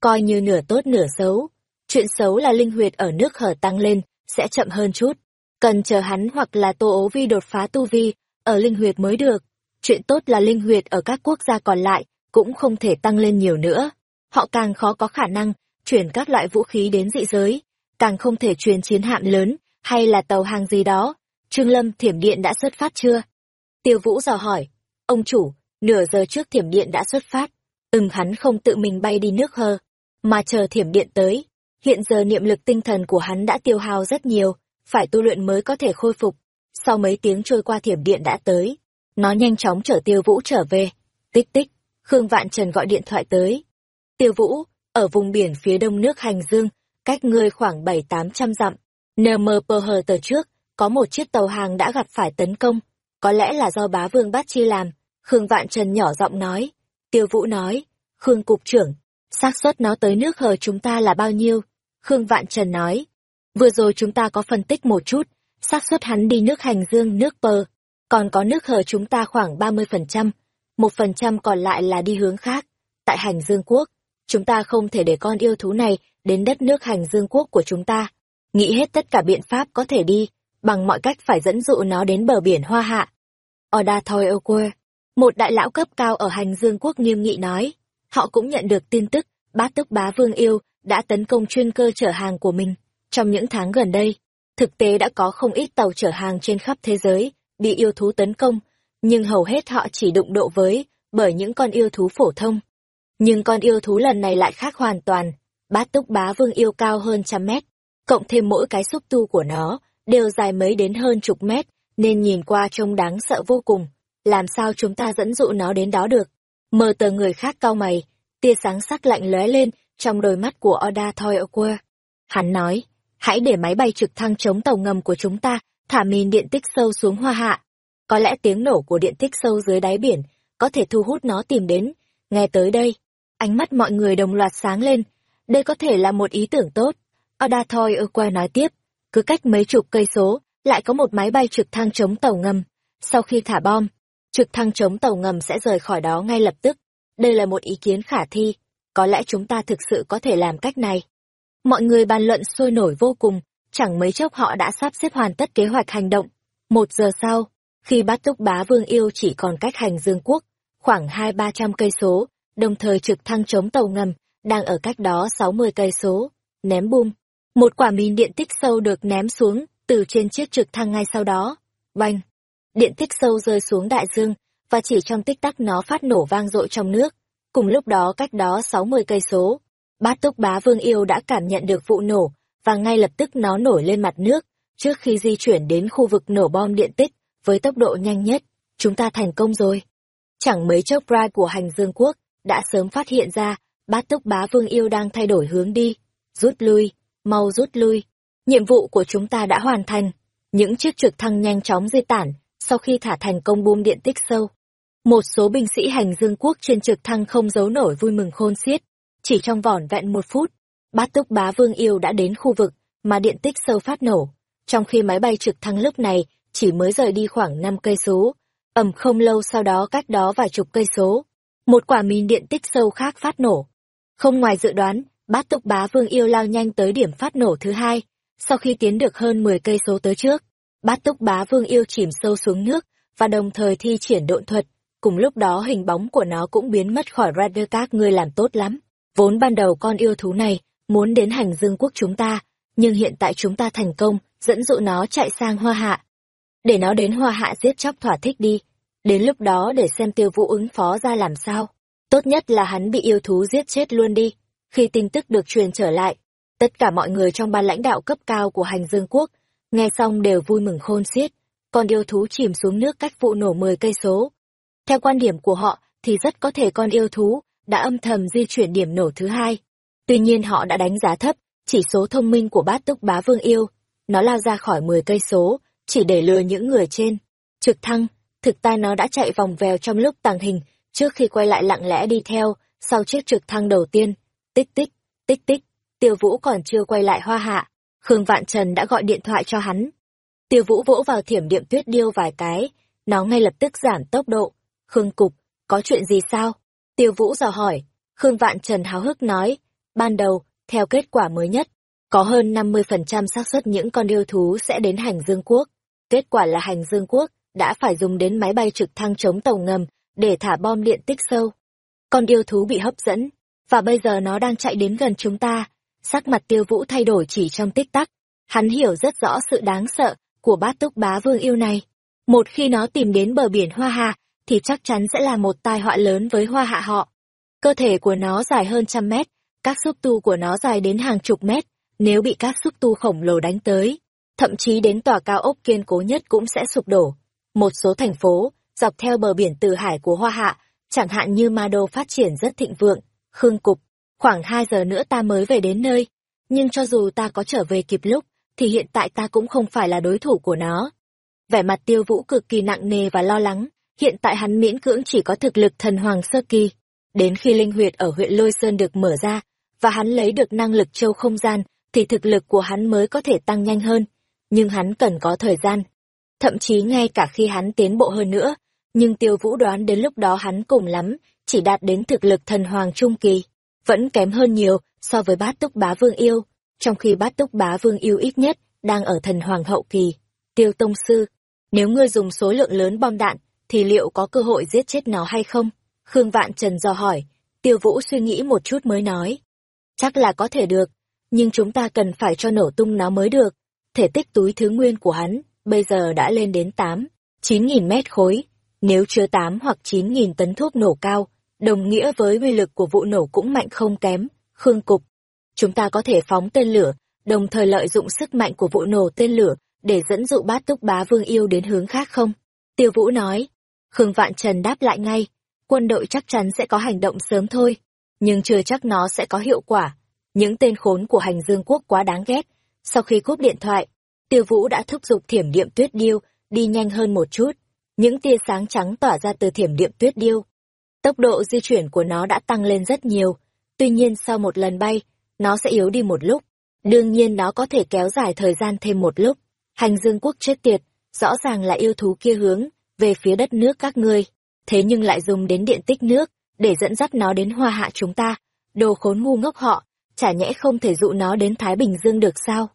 A: Coi như nửa tốt nửa xấu. Chuyện xấu là linh huyệt ở nước hở tăng lên, sẽ chậm hơn chút. Cần chờ hắn hoặc là Tô Ố Vi đột phá tu vi, ở linh huyệt mới được. Chuyện tốt là linh huyệt ở các quốc gia còn lại, cũng không thể tăng lên nhiều nữa. Họ càng khó có khả năng chuyển các loại vũ khí đến dị giới, càng không thể truyền chiến hạm lớn, hay là tàu hàng gì đó. Trương Lâm thiểm điện đã xuất phát chưa? Tiêu Vũ dò hỏi. Ông chủ, nửa giờ trước thiểm điện đã xuất phát. Ừm hắn không tự mình bay đi nước hơ, mà chờ thiểm điện tới. Hiện giờ niệm lực tinh thần của hắn đã tiêu hao rất nhiều, phải tu luyện mới có thể khôi phục. Sau mấy tiếng trôi qua thiểm điện đã tới, nó nhanh chóng chở Tiêu Vũ trở về. Tích tích, Khương Vạn Trần gọi điện thoại tới. Tiêu Vũ, ở vùng biển phía đông nước Hành Dương, cách ngươi khoảng bảy tám trăm dặm. NMPH tờ trước, có một chiếc tàu hàng đã gặp phải tấn công. Có lẽ là do bá vương bát chi làm. Khương Vạn Trần nhỏ giọng nói. Tiêu Vũ nói. Khương Cục trưởng, xác suất nó tới nước hờ chúng ta là bao nhiêu? Khương Vạn Trần nói. Vừa rồi chúng ta có phân tích một chút, xác suất hắn đi nước hành dương nước pơ, còn có nước hờ chúng ta khoảng 30%, một phần trăm còn lại là đi hướng khác. Tại hành dương quốc, chúng ta không thể để con yêu thú này đến đất nước hành dương quốc của chúng ta. Nghĩ hết tất cả biện pháp có thể đi, bằng mọi cách phải dẫn dụ nó đến bờ biển Hoa Hạ. Oda Thoi Okwe, một đại lão cấp cao ở hành dương quốc nghiêm nghị nói, họ cũng nhận được tin tức, bát túc bá vương yêu đã tấn công chuyên cơ chở hàng của mình. Trong những tháng gần đây, thực tế đã có không ít tàu chở hàng trên khắp thế giới bị yêu thú tấn công, nhưng hầu hết họ chỉ đụng độ với bởi những con yêu thú phổ thông. Nhưng con yêu thú lần này lại khác hoàn toàn, bát túc bá vương yêu cao hơn trăm mét, cộng thêm mỗi cái xúc tu của nó đều dài mấy đến hơn chục mét, nên nhìn qua trông đáng sợ vô cùng. Làm sao chúng ta dẫn dụ nó đến đó được? Mờ tờ người khác cao mày, tia sáng sắc lạnh lóe lên trong đôi mắt của Oda Thoyokwa. Hắn nói, hãy để máy bay trực thăng chống tàu ngầm của chúng ta thả mìn điện tích sâu xuống hoa hạ. Có lẽ tiếng nổ của điện tích sâu dưới đáy biển có thể thu hút nó tìm đến. Nghe tới đây, ánh mắt mọi người đồng loạt sáng lên. Đây có thể là một ý tưởng tốt. Oda Thoyokwa nói tiếp, cứ cách mấy chục cây số, lại có một máy bay trực thăng chống tàu ngầm. Sau khi thả bom, trực thăng chống tàu ngầm sẽ rời khỏi đó ngay lập tức. Đây là một ý kiến khả thi có lẽ chúng ta thực sự có thể làm cách này. Mọi người bàn luận sôi nổi vô cùng, chẳng mấy chốc họ đã sắp xếp hoàn tất kế hoạch hành động. Một giờ sau, khi Bát túc bá vương yêu chỉ còn cách hành dương quốc, khoảng hai ba trăm cây số, đồng thời trực thăng chống tàu ngầm, đang ở cách đó sáu mươi cây số, ném bum. Một quả mìn điện tích sâu được ném xuống, từ trên chiếc trực thăng ngay sau đó. Banh! Điện tích sâu rơi xuống đại dương, và chỉ trong tích tắc nó phát nổ vang dội trong nước. Cùng lúc đó cách đó 60 cây số, bát túc bá vương yêu đã cảm nhận được vụ nổ, và ngay lập tức nó nổi lên mặt nước, trước khi di chuyển đến khu vực nổ bom điện tích, với tốc độ nhanh nhất. Chúng ta thành công rồi. Chẳng mấy chốc Pride của hành dương quốc, đã sớm phát hiện ra, bát túc bá vương yêu đang thay đổi hướng đi. Rút lui, mau rút lui. Nhiệm vụ của chúng ta đã hoàn thành. Những chiếc trực thăng nhanh chóng di tản, sau khi thả thành công bom điện tích sâu. Một số binh sĩ hành dương quốc trên trực thăng không giấu nổi vui mừng khôn xiết. Chỉ trong vỏn vẹn một phút, bát túc bá vương yêu đã đến khu vực mà điện tích sâu phát nổ. Trong khi máy bay trực thăng lúc này chỉ mới rời đi khoảng năm cây số, ầm không lâu sau đó cách đó vài chục cây số, một quả mìn điện tích sâu khác phát nổ. Không ngoài dự đoán, bát túc bá vương yêu lao nhanh tới điểm phát nổ thứ hai. Sau khi tiến được hơn 10 cây số tới trước, bát túc bá vương yêu chìm sâu xuống nước và đồng thời thi triển độn thuật cùng lúc đó hình bóng của nó cũng biến mất khỏi radar các ngươi làm tốt lắm. Vốn ban đầu con yêu thú này muốn đến hành dương quốc chúng ta, nhưng hiện tại chúng ta thành công, dẫn dụ nó chạy sang hoa hạ. Để nó đến hoa hạ giết chóc thỏa thích đi. Đến lúc đó để xem tiêu vũ ứng phó ra làm sao. Tốt nhất là hắn bị yêu thú giết chết luôn đi. Khi tin tức được truyền trở lại, tất cả mọi người trong ban lãnh đạo cấp cao của hành dương quốc, nghe xong đều vui mừng khôn xiết. Con yêu thú chìm xuống nước cách vụ nổ 10 cây số. Theo quan điểm của họ, thì rất có thể con yêu thú đã âm thầm di chuyển điểm nổ thứ hai. Tuy nhiên họ đã đánh giá thấp chỉ số thông minh của bát túc bá vương yêu. Nó lao ra khỏi 10 cây số, chỉ để lừa những người trên. Trực thăng, thực ta nó đã chạy vòng vèo trong lúc tàng hình, trước khi quay lại lặng lẽ đi theo, sau chiếc trực thăng đầu tiên. Tích tích, tích tích, tiêu vũ còn chưa quay lại hoa hạ. Khương Vạn Trần đã gọi điện thoại cho hắn. Tiêu vũ vỗ vào thiểm điện tuyết điêu vài cái, nó ngay lập tức giảm tốc độ. Khương Cục, có chuyện gì sao? Tiêu vũ dò hỏi. Khương Vạn Trần háo hức nói, ban đầu, theo kết quả mới nhất, có hơn 50% xác suất những con yêu thú sẽ đến hành dương quốc. Kết quả là hành dương quốc đã phải dùng đến máy bay trực thăng chống tàu ngầm để thả bom điện tích sâu. Con yêu thú bị hấp dẫn, và bây giờ nó đang chạy đến gần chúng ta. Sắc mặt tiêu vũ thay đổi chỉ trong tích tắc. Hắn hiểu rất rõ sự đáng sợ của bát túc bá vương yêu này. Một khi nó tìm đến bờ biển Hoa Hà thì chắc chắn sẽ là một tai họa lớn với Hoa Hạ họ. Cơ thể của nó dài hơn trăm mét, các xúc tu của nó dài đến hàng chục mét, nếu bị các xúc tu khổng lồ đánh tới, thậm chí đến tòa cao ốc kiên cố nhất cũng sẽ sụp đổ. Một số thành phố, dọc theo bờ biển từ hải của Hoa Hạ, chẳng hạn như Ma Đô phát triển rất thịnh vượng, Khương Cục, khoảng 2 giờ nữa ta mới về đến nơi. Nhưng cho dù ta có trở về kịp lúc, thì hiện tại ta cũng không phải là đối thủ của nó. Vẻ mặt tiêu vũ cực kỳ nặng nề và lo lắng, hiện tại hắn miễn cưỡng chỉ có thực lực thần hoàng sơ kỳ. Đến khi linh huyệt ở huyện Lôi Sơn được mở ra, và hắn lấy được năng lực châu không gian, thì thực lực của hắn mới có thể tăng nhanh hơn. Nhưng hắn cần có thời gian. Thậm chí ngay cả khi hắn tiến bộ hơn nữa, nhưng tiêu vũ đoán đến lúc đó hắn cùng lắm, chỉ đạt đến thực lực thần hoàng trung kỳ. Vẫn kém hơn nhiều so với bát túc bá vương yêu, trong khi bát túc bá vương yêu ít nhất, đang ở thần hoàng hậu kỳ. Tiêu tông sư, nếu ngươi dùng số lượng lớn bom đạn, thì liệu có cơ hội giết chết nó hay không? Khương Vạn Trần dò hỏi, tiêu vũ suy nghĩ một chút mới nói. Chắc là có thể được, nhưng chúng ta cần phải cho nổ tung nó mới được. Thể tích túi thứ nguyên của hắn, bây giờ đã lên đến 8, 9 nghìn mét khối. Nếu chứa 8 hoặc 9 nghìn tấn thuốc nổ cao, đồng nghĩa với uy lực của vụ nổ cũng mạnh không kém. Khương Cục, chúng ta có thể phóng tên lửa, đồng thời lợi dụng sức mạnh của vụ nổ tên lửa để dẫn dụ bát túc bá vương yêu đến hướng khác không? Tiêu Vũ nói. Khương Vạn Trần đáp lại ngay, quân đội chắc chắn sẽ có hành động sớm thôi nhưng chưa chắc nó sẽ có hiệu quả. Những tên khốn của hành dương quốc quá đáng ghét. Sau khi cúp điện thoại, tiêu vũ đã thúc giục thiểm điệm tuyết điêu đi nhanh hơn một chút. Những tia sáng trắng tỏa ra từ thiểm điệm tuyết điêu. Tốc độ di chuyển của nó đã tăng lên rất nhiều. Tuy nhiên sau một lần bay, nó sẽ yếu đi một lúc. Đương nhiên nó có thể kéo dài thời gian thêm một lúc. Hành dương quốc chết tiệt, rõ ràng là yêu thú kia hướng về phía đất nước các ngươi. Thế nhưng lại dùng đến điện tích nước, để dẫn dắt nó đến hoa hạ chúng ta. Đồ khốn ngu ngốc họ, chả nhẽ không thể dụ nó đến Thái Bình Dương được sao?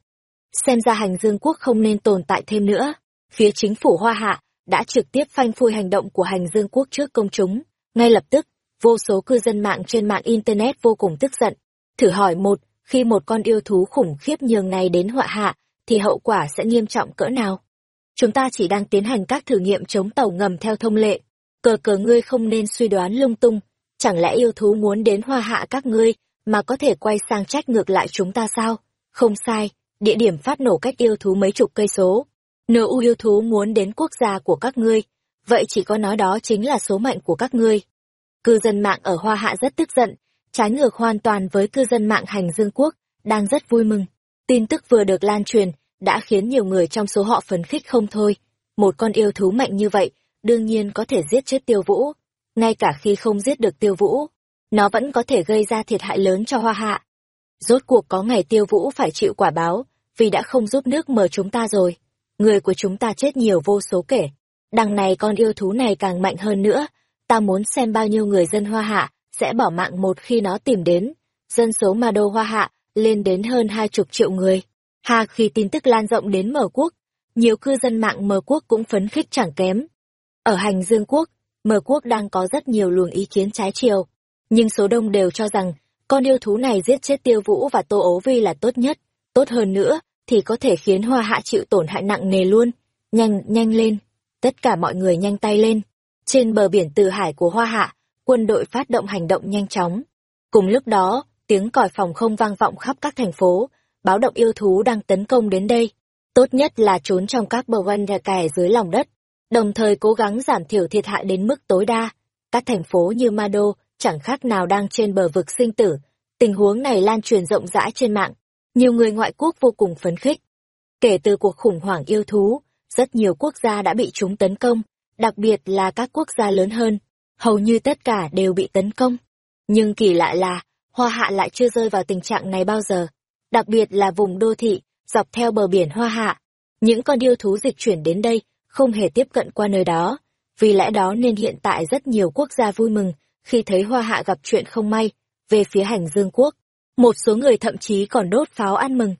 A: Xem ra hành dương quốc không nên tồn tại thêm nữa. Phía chính phủ hoa hạ đã trực tiếp phanh phui hành động của hành dương quốc trước công chúng. Ngay lập tức, vô số cư dân mạng trên mạng Internet vô cùng tức giận. Thử hỏi một, khi một con yêu thú khủng khiếp nhường này đến họa hạ, thì hậu quả sẽ nghiêm trọng cỡ nào? Chúng ta chỉ đang tiến hành các thử nghiệm chống tàu ngầm theo thông lệ. Cờ cờ ngươi không nên suy đoán lung tung, Chẳng lẽ yêu thú muốn đến hoa hạ các ngươi, mà có thể quay sang trách ngược lại chúng ta sao? Không sai, địa điểm phát nổ cách yêu thú mấy chục cây số. Nếu u yêu thú muốn đến quốc gia của các ngươi, vậy chỉ có nói đó chính là số mệnh của các ngươi. Cư dân mạng ở Hoa Hạ rất tức giận, trái ngược hoàn toàn với cư dân mạng hành dương quốc, đang rất vui mừng. Tin tức vừa được lan truyền, đã khiến nhiều người trong số họ phấn khích không thôi. Một con yêu thú mạnh như vậy, đương nhiên có thể giết chết tiêu vũ ngay cả khi không giết được tiêu vũ, nó vẫn có thể gây ra thiệt hại lớn cho hoa hạ. Rốt cuộc có ngày tiêu vũ phải chịu quả báo, vì đã không giúp nước mờ chúng ta rồi. Người của chúng ta chết nhiều vô số kể. Đằng này con yêu thú này càng mạnh hơn nữa, ta muốn xem bao nhiêu người dân hoa hạ sẽ bỏ mạng một khi nó tìm đến. Dân số ma đô hoa hạ lên đến hơn hai chục triệu người. Hà khi tin tức lan rộng đến mở quốc, nhiều cư dân mạng mở quốc cũng phấn khích chẳng kém. Ở hành dương quốc, mở quốc đang có rất nhiều luồng ý kiến trái chiều. Nhưng số đông đều cho rằng, con yêu thú này giết chết tiêu vũ và tô ố vi là tốt nhất. Tốt hơn nữa, thì có thể khiến hoa hạ chịu tổn hại nặng nề luôn. Nhanh, nhanh lên. Tất cả mọi người nhanh tay lên. Trên bờ biển từ hải của hoa hạ, quân đội phát động hành động nhanh chóng. Cùng lúc đó, tiếng còi phòng không vang vọng khắp các thành phố, báo động yêu thú đang tấn công đến đây. Tốt nhất là trốn trong các bờ đè kè dưới lòng đất, đồng thời cố gắng giảm thiểu thiệt hại đến mức tối đa. Các thành phố như Mado chẳng khác nào đang trên bờ vực sinh tử. Tình huống này lan truyền rộng rãi trên mạng. Nhiều người ngoại quốc vô cùng phấn khích. Kể từ cuộc khủng hoảng yêu thú, rất nhiều quốc gia đã bị chúng tấn công, đặc biệt là các quốc gia lớn hơn. Hầu như tất cả đều bị tấn công. Nhưng kỳ lạ là, Hoa Hạ lại chưa rơi vào tình trạng này bao giờ. Đặc biệt là vùng đô thị, dọc theo bờ biển Hoa Hạ. Những con điêu thú dịch chuyển đến đây, không hề tiếp cận qua nơi đó. Vì lẽ đó nên hiện tại rất nhiều quốc gia vui mừng khi thấy Hoa Hạ gặp chuyện không may, về phía hành dương quốc. Một số người thậm chí còn đốt pháo ăn mừng.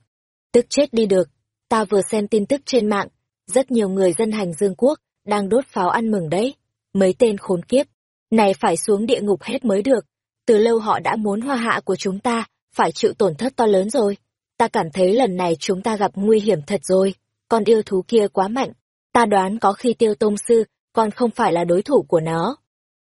A: Tức chết đi được. Ta vừa xem tin tức trên mạng, rất nhiều người dân hành dương quốc đang đốt pháo ăn mừng đấy. Mấy tên khốn kiếp, này phải xuống địa ngục hết mới được. Từ lâu họ đã muốn hoa hạ của chúng ta, phải chịu tổn thất to lớn rồi. Ta cảm thấy lần này chúng ta gặp nguy hiểm thật rồi. Con yêu thú kia quá mạnh. Ta đoán có khi tiêu tông sư, còn không phải là đối thủ của nó.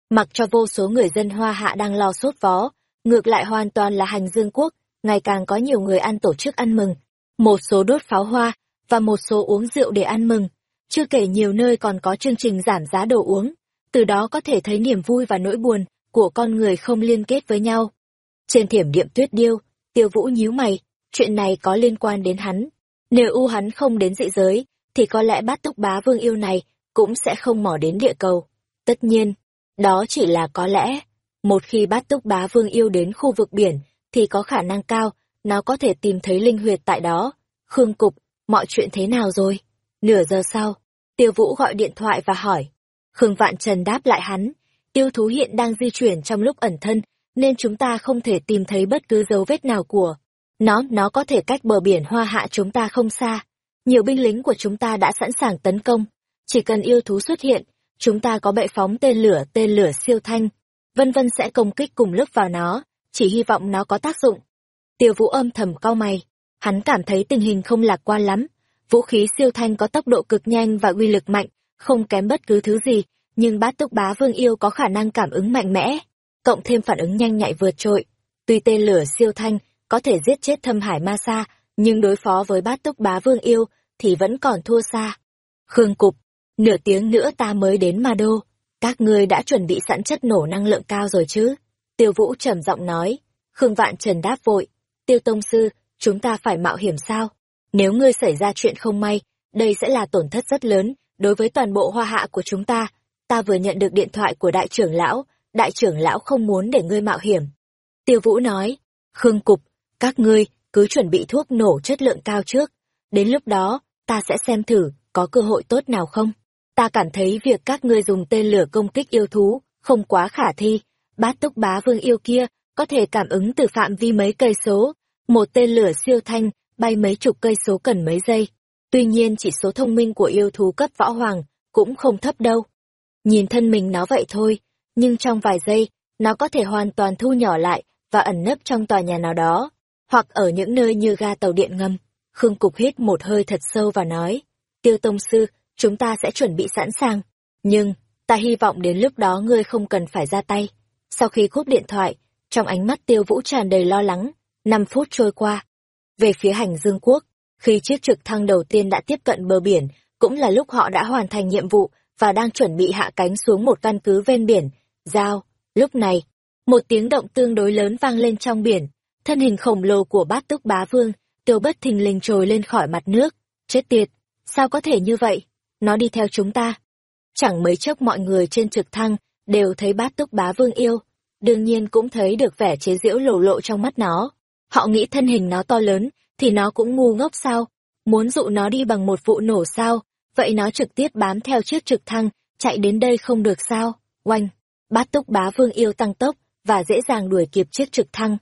A: Mặc cho vô số người dân hoa hạ đang lo sốt vó, ngược lại hoàn toàn là hành dương quốc, ngày càng có nhiều người ăn tổ chức ăn mừng. Một số đốt pháo hoa, và một số uống rượu để ăn mừng. Chưa kể nhiều nơi còn có chương trình giảm giá đồ uống từ đó có thể thấy niềm vui và nỗi buồn của con người không liên kết với nhau. Trên thiểm điệm tuyết điêu, tiêu vũ nhíu mày, chuyện này có liên quan đến hắn. Nếu u hắn không đến dị giới, thì có lẽ bát túc bá vương yêu này cũng sẽ không mò đến địa cầu. Tất nhiên, đó chỉ là có lẽ. Một khi bát túc bá vương yêu đến khu vực biển, thì có khả năng cao, nó có thể tìm thấy linh huyệt tại đó. Khương Cục, mọi chuyện thế nào rồi? Nửa giờ sau, tiêu vũ gọi điện thoại và hỏi. Khương Vạn Trần đáp lại hắn, yêu thú hiện đang di chuyển trong lúc ẩn thân, nên chúng ta không thể tìm thấy bất cứ dấu vết nào của. Nó, nó có thể cách bờ biển hoa hạ chúng ta không xa. Nhiều binh lính của chúng ta đã sẵn sàng tấn công. Chỉ cần yêu thú xuất hiện, chúng ta có bệ phóng tên lửa, tên lửa siêu thanh. Vân vân sẽ công kích cùng lúc vào nó, chỉ hy vọng nó có tác dụng. Tiêu vũ âm thầm cau mày. Hắn cảm thấy tình hình không lạc quan lắm. Vũ khí siêu thanh có tốc độ cực nhanh và uy lực mạnh, không kém bất cứ thứ gì, nhưng bát túc bá vương yêu có khả năng cảm ứng mạnh mẽ, cộng thêm phản ứng nhanh nhạy vượt trội. Tuy tên lửa siêu thanh có thể giết chết thâm hải ma sa, nhưng đối phó với bát túc bá vương yêu thì vẫn còn thua xa. Khương Cục, nửa tiếng nữa ta mới đến Ma Đô, các ngươi đã chuẩn bị sẵn chất nổ năng lượng cao rồi chứ? Tiêu Vũ trầm giọng nói, Khương Vạn Trần đáp vội, Tiêu Tông Sư, chúng ta phải mạo hiểm sao? Nếu ngươi xảy ra chuyện không may, đây sẽ là tổn thất rất lớn, đối với toàn bộ hoa hạ của chúng ta, ta vừa nhận được điện thoại của đại trưởng lão, đại trưởng lão không muốn để ngươi mạo hiểm. Tiêu Vũ nói, Khương Cục, các ngươi cứ chuẩn bị thuốc nổ chất lượng cao trước, đến lúc đó, ta sẽ xem thử có cơ hội tốt nào không. Ta cảm thấy việc các ngươi dùng tên lửa công kích yêu thú không quá khả thi, bát túc bá vương yêu kia có thể cảm ứng từ phạm vi mấy cây số, một tên lửa siêu thanh bay mấy chục cây số cần mấy giây. Tuy nhiên chỉ số thông minh của yêu thú cấp võ hoàng cũng không thấp đâu. Nhìn thân mình nó vậy thôi, nhưng trong vài giây, nó có thể hoàn toàn thu nhỏ lại và ẩn nấp trong tòa nhà nào đó, hoặc ở những nơi như ga tàu điện ngầm. Khương Cục hít một hơi thật sâu và nói, Tiêu Tông Sư, chúng ta sẽ chuẩn bị sẵn sàng. Nhưng, ta hy vọng đến lúc đó ngươi không cần phải ra tay. Sau khi cúp điện thoại, trong ánh mắt Tiêu Vũ tràn đầy lo lắng, năm phút trôi qua. Về phía hành dương quốc, khi chiếc trực thăng đầu tiên đã tiếp cận bờ biển, cũng là lúc họ đã hoàn thành nhiệm vụ và đang chuẩn bị hạ cánh xuống một căn cứ ven biển. Giao, lúc này, một tiếng động tương đối lớn vang lên trong biển. Thân hình khổng lồ của bát túc bá vương, tiêu bất thình lình trồi lên khỏi mặt nước. Chết tiệt, sao có thể như vậy? Nó đi theo chúng ta. Chẳng mấy chốc mọi người trên trực thăng đều thấy bát túc bá vương yêu. Đương nhiên cũng thấy được vẻ chế giễu lổ lộ trong mắt nó. Họ nghĩ thân hình nó to lớn, thì nó cũng ngu ngốc sao? Muốn dụ nó đi bằng một vụ nổ sao? Vậy nó trực tiếp bám theo chiếc trực thăng, chạy đến đây không được sao? Oanh! Bát túc bá vương yêu tăng tốc, và dễ dàng đuổi kịp chiếc trực thăng.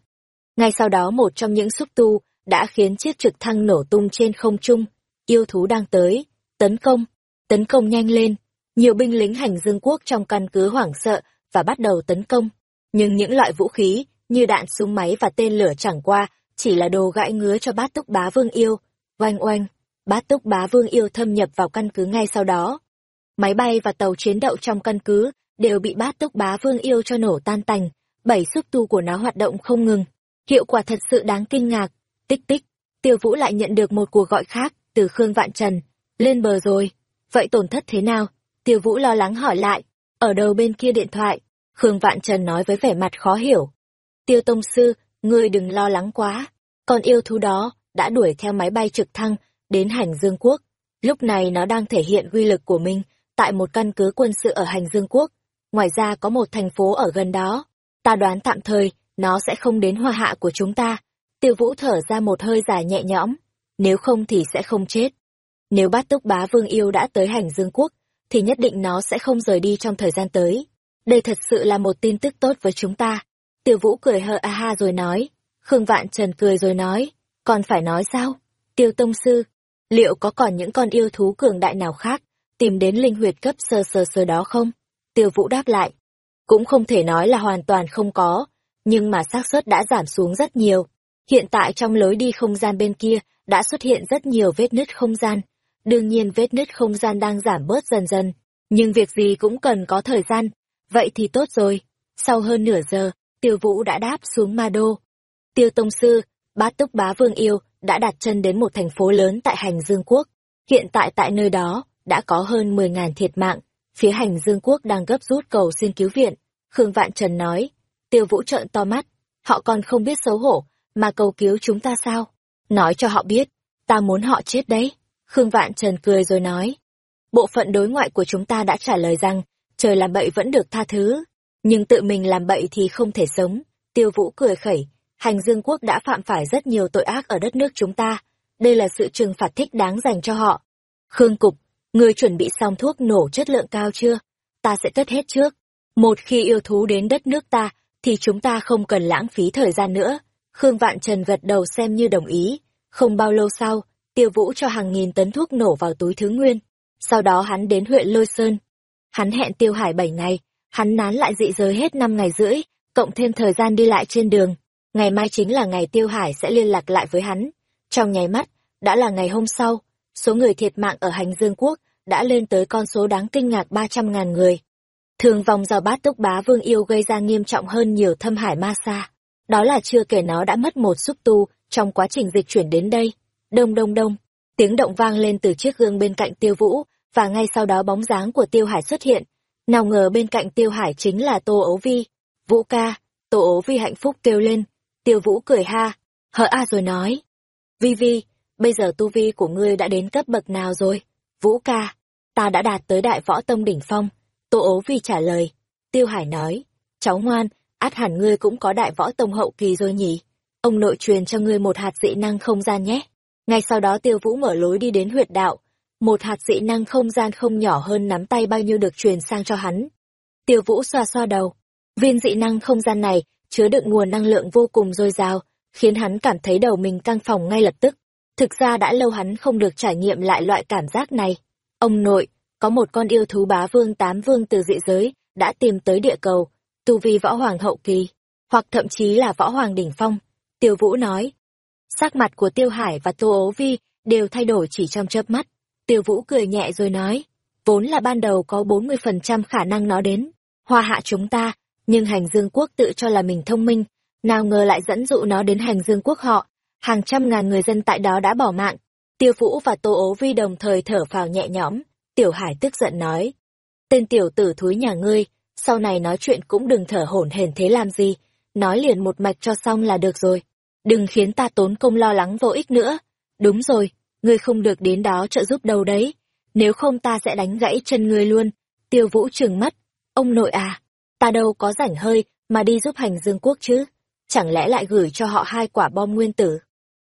A: Ngay sau đó một trong những xúc tu đã khiến chiếc trực thăng nổ tung trên không trung. Yêu thú đang tới, tấn công, tấn công nhanh lên. Nhiều binh lính hành dương quốc trong căn cứ hoảng sợ và bắt đầu tấn công. Nhưng những loại vũ khí như đạn súng máy và tên lửa chẳng qua chỉ là đồ gãi ngứa cho bát túc bá vương yêu. Oanh oanh, bát túc bá vương yêu thâm nhập vào căn cứ ngay sau đó. Máy bay và tàu chiến đậu trong căn cứ đều bị bát túc bá vương yêu cho nổ tan tành, bảy xúc tu của nó hoạt động không ngừng. Hiệu quả thật sự đáng kinh ngạc. Tích tích, tiêu vũ lại nhận được một cuộc gọi khác từ Khương Vạn Trần. Lên bờ rồi. Vậy tổn thất thế nào? Tiêu vũ lo lắng hỏi lại. Ở đầu bên kia điện thoại, Khương Vạn Trần nói với vẻ mặt khó hiểu. Tiêu Tông Sư, ngươi đừng lo lắng quá. Con yêu thú đó đã đuổi theo máy bay trực thăng đến hành dương quốc. Lúc này nó đang thể hiện uy lực của mình tại một căn cứ quân sự ở hành dương quốc. Ngoài ra có một thành phố ở gần đó. Ta đoán tạm thời, nó sẽ không đến hoa hạ của chúng ta. Tiêu vũ thở ra một hơi dài nhẹ nhõm. Nếu không thì sẽ không chết. Nếu bát túc bá vương yêu đã tới hành dương quốc, thì nhất định nó sẽ không rời đi trong thời gian tới. Đây thật sự là một tin tức tốt với chúng ta. Tiêu vũ cười hờ a ha rồi nói. Khương Vạn Trần cười rồi nói. Còn phải nói sao? Tiêu Tông Sư, liệu có còn những con yêu thú cường đại nào khác, tìm đến linh huyệt cấp sơ sơ sơ đó không? Tiêu Vũ đáp lại. Cũng không thể nói là hoàn toàn không có, nhưng mà xác suất đã giảm xuống rất nhiều. Hiện tại trong lối đi không gian bên kia đã xuất hiện rất nhiều vết nứt không gian. Đương nhiên vết nứt không gian đang giảm bớt dần dần, nhưng việc gì cũng cần có thời gian. Vậy thì tốt rồi. Sau hơn nửa giờ, Tiêu Vũ đã đáp xuống Ma Đô. Tiêu Tông Sư, Bát Túc Bá Vương Yêu đã đặt chân đến một thành phố lớn tại Hành Dương Quốc. Hiện tại tại nơi đó, đã có hơn 10.000 thiệt mạng. Phía Hành Dương Quốc đang gấp rút cầu xin cứu viện. Khương Vạn Trần nói, Tiêu Vũ trợn to mắt, họ còn không biết xấu hổ, mà cầu cứu chúng ta sao? Nói cho họ biết, ta muốn họ chết đấy. Khương Vạn Trần cười rồi nói, bộ phận đối ngoại của chúng ta đã trả lời rằng, trời làm bậy vẫn được tha thứ, nhưng tự mình làm bậy thì không thể sống. Tiêu Vũ cười khẩy, hành dương quốc đã phạm phải rất nhiều tội ác ở đất nước chúng ta, đây là sự trừng phạt thích đáng dành cho họ. Khương Cục, người chuẩn bị xong thuốc nổ chất lượng cao chưa? Ta sẽ cất hết trước. Một khi yêu thú đến đất nước ta, thì chúng ta không cần lãng phí thời gian nữa. Khương Vạn Trần gật đầu xem như đồng ý. Không bao lâu sau, tiêu vũ cho hàng nghìn tấn thuốc nổ vào túi thứ nguyên. Sau đó hắn đến huyện Lôi Sơn. Hắn hẹn tiêu hải bảy ngày, hắn nán lại dị giới hết năm ngày rưỡi, cộng thêm thời gian đi lại trên đường. Ngày mai chính là ngày tiêu hải sẽ liên lạc lại với hắn. Trong nháy mắt, đã là ngày hôm sau, số người thiệt mạng ở hành dương quốc đã lên tới con số đáng kinh ngạc ba trăm ngàn người. thường vòng do bát túc bá vương yêu gây ra nghiêm trọng hơn nhiều thâm hải ma sa. Đó là chưa kể nó đã mất một xúc tu trong quá trình dịch chuyển đến đây. Đông đông đông, tiếng động vang lên từ chiếc gương bên cạnh tiêu vũ, và ngay sau đó bóng dáng của tiêu hải xuất hiện. Nào ngờ bên cạnh tiêu hải chính là tô ấu vi. Vũ ca, tô ấu vi hạnh phúc kêu lên. Tiêu vũ cười ha, hở a rồi nói. Vi Vi, bây giờ tu vi của ngươi đã đến cấp bậc nào rồi? Vũ ca, ta đã đạt tới đại võ tông đỉnh phong Tô ố vi trả lời. Tiêu Hải nói, cháu ngoan, át hẳn ngươi cũng có đại võ tông hậu kỳ rồi nhỉ. Ông nội truyền cho ngươi một hạt dị năng không gian nhé. Ngay sau đó tiêu vũ mở lối đi đến huyệt đạo. Một hạt dị năng không gian không nhỏ hơn nắm tay bao nhiêu được truyền sang cho hắn. Tiêu vũ xoa xoa đầu. Viên dị năng không gian này chứa đựng nguồn năng lượng vô cùng dồi dào, khiến hắn cảm thấy đầu mình căng phòng ngay lập tức. Thực ra đã lâu hắn không được trải nghiệm lại loại cảm giác này. Ông nội, có một con yêu thú bá vương tám vương từ dị giới đã tìm tới địa cầu, tu vi võ hoàng hậu kỳ, hoặc thậm chí là võ hoàng đỉnh phong. Tiêu Vũ nói. Sắc mặt của Tiêu Hải và Tô Ố Vi đều thay đổi chỉ trong chớp mắt. Tiêu Vũ cười nhẹ rồi nói, vốn là ban đầu có 40% khả năng nó đến, hoa hạ chúng ta, nhưng hành dương quốc tự cho là mình thông minh, nào ngờ lại dẫn dụ nó đến hành dương quốc họ. Hàng trăm ngàn người dân tại đó đã bỏ mạng. Tiêu Vũ và Tô Ố Vi đồng thời thở phào nhẹ nhõm, Tiểu Hải tức giận nói. Tên tiểu tử thúi nhà ngươi, sau này nói chuyện cũng đừng thở hổn hển thế làm gì, nói liền một mạch cho xong là được rồi. Đừng khiến ta tốn công lo lắng vô ích nữa. Đúng rồi, ngươi không được đến đó trợ giúp đâu đấy. Nếu không ta sẽ đánh gãy chân ngươi luôn. Tiêu vũ trừng mắt. Ông nội à, ta đâu có rảnh hơi mà đi giúp hành dương quốc chứ. Chẳng lẽ lại gửi cho họ hai quả bom nguyên tử.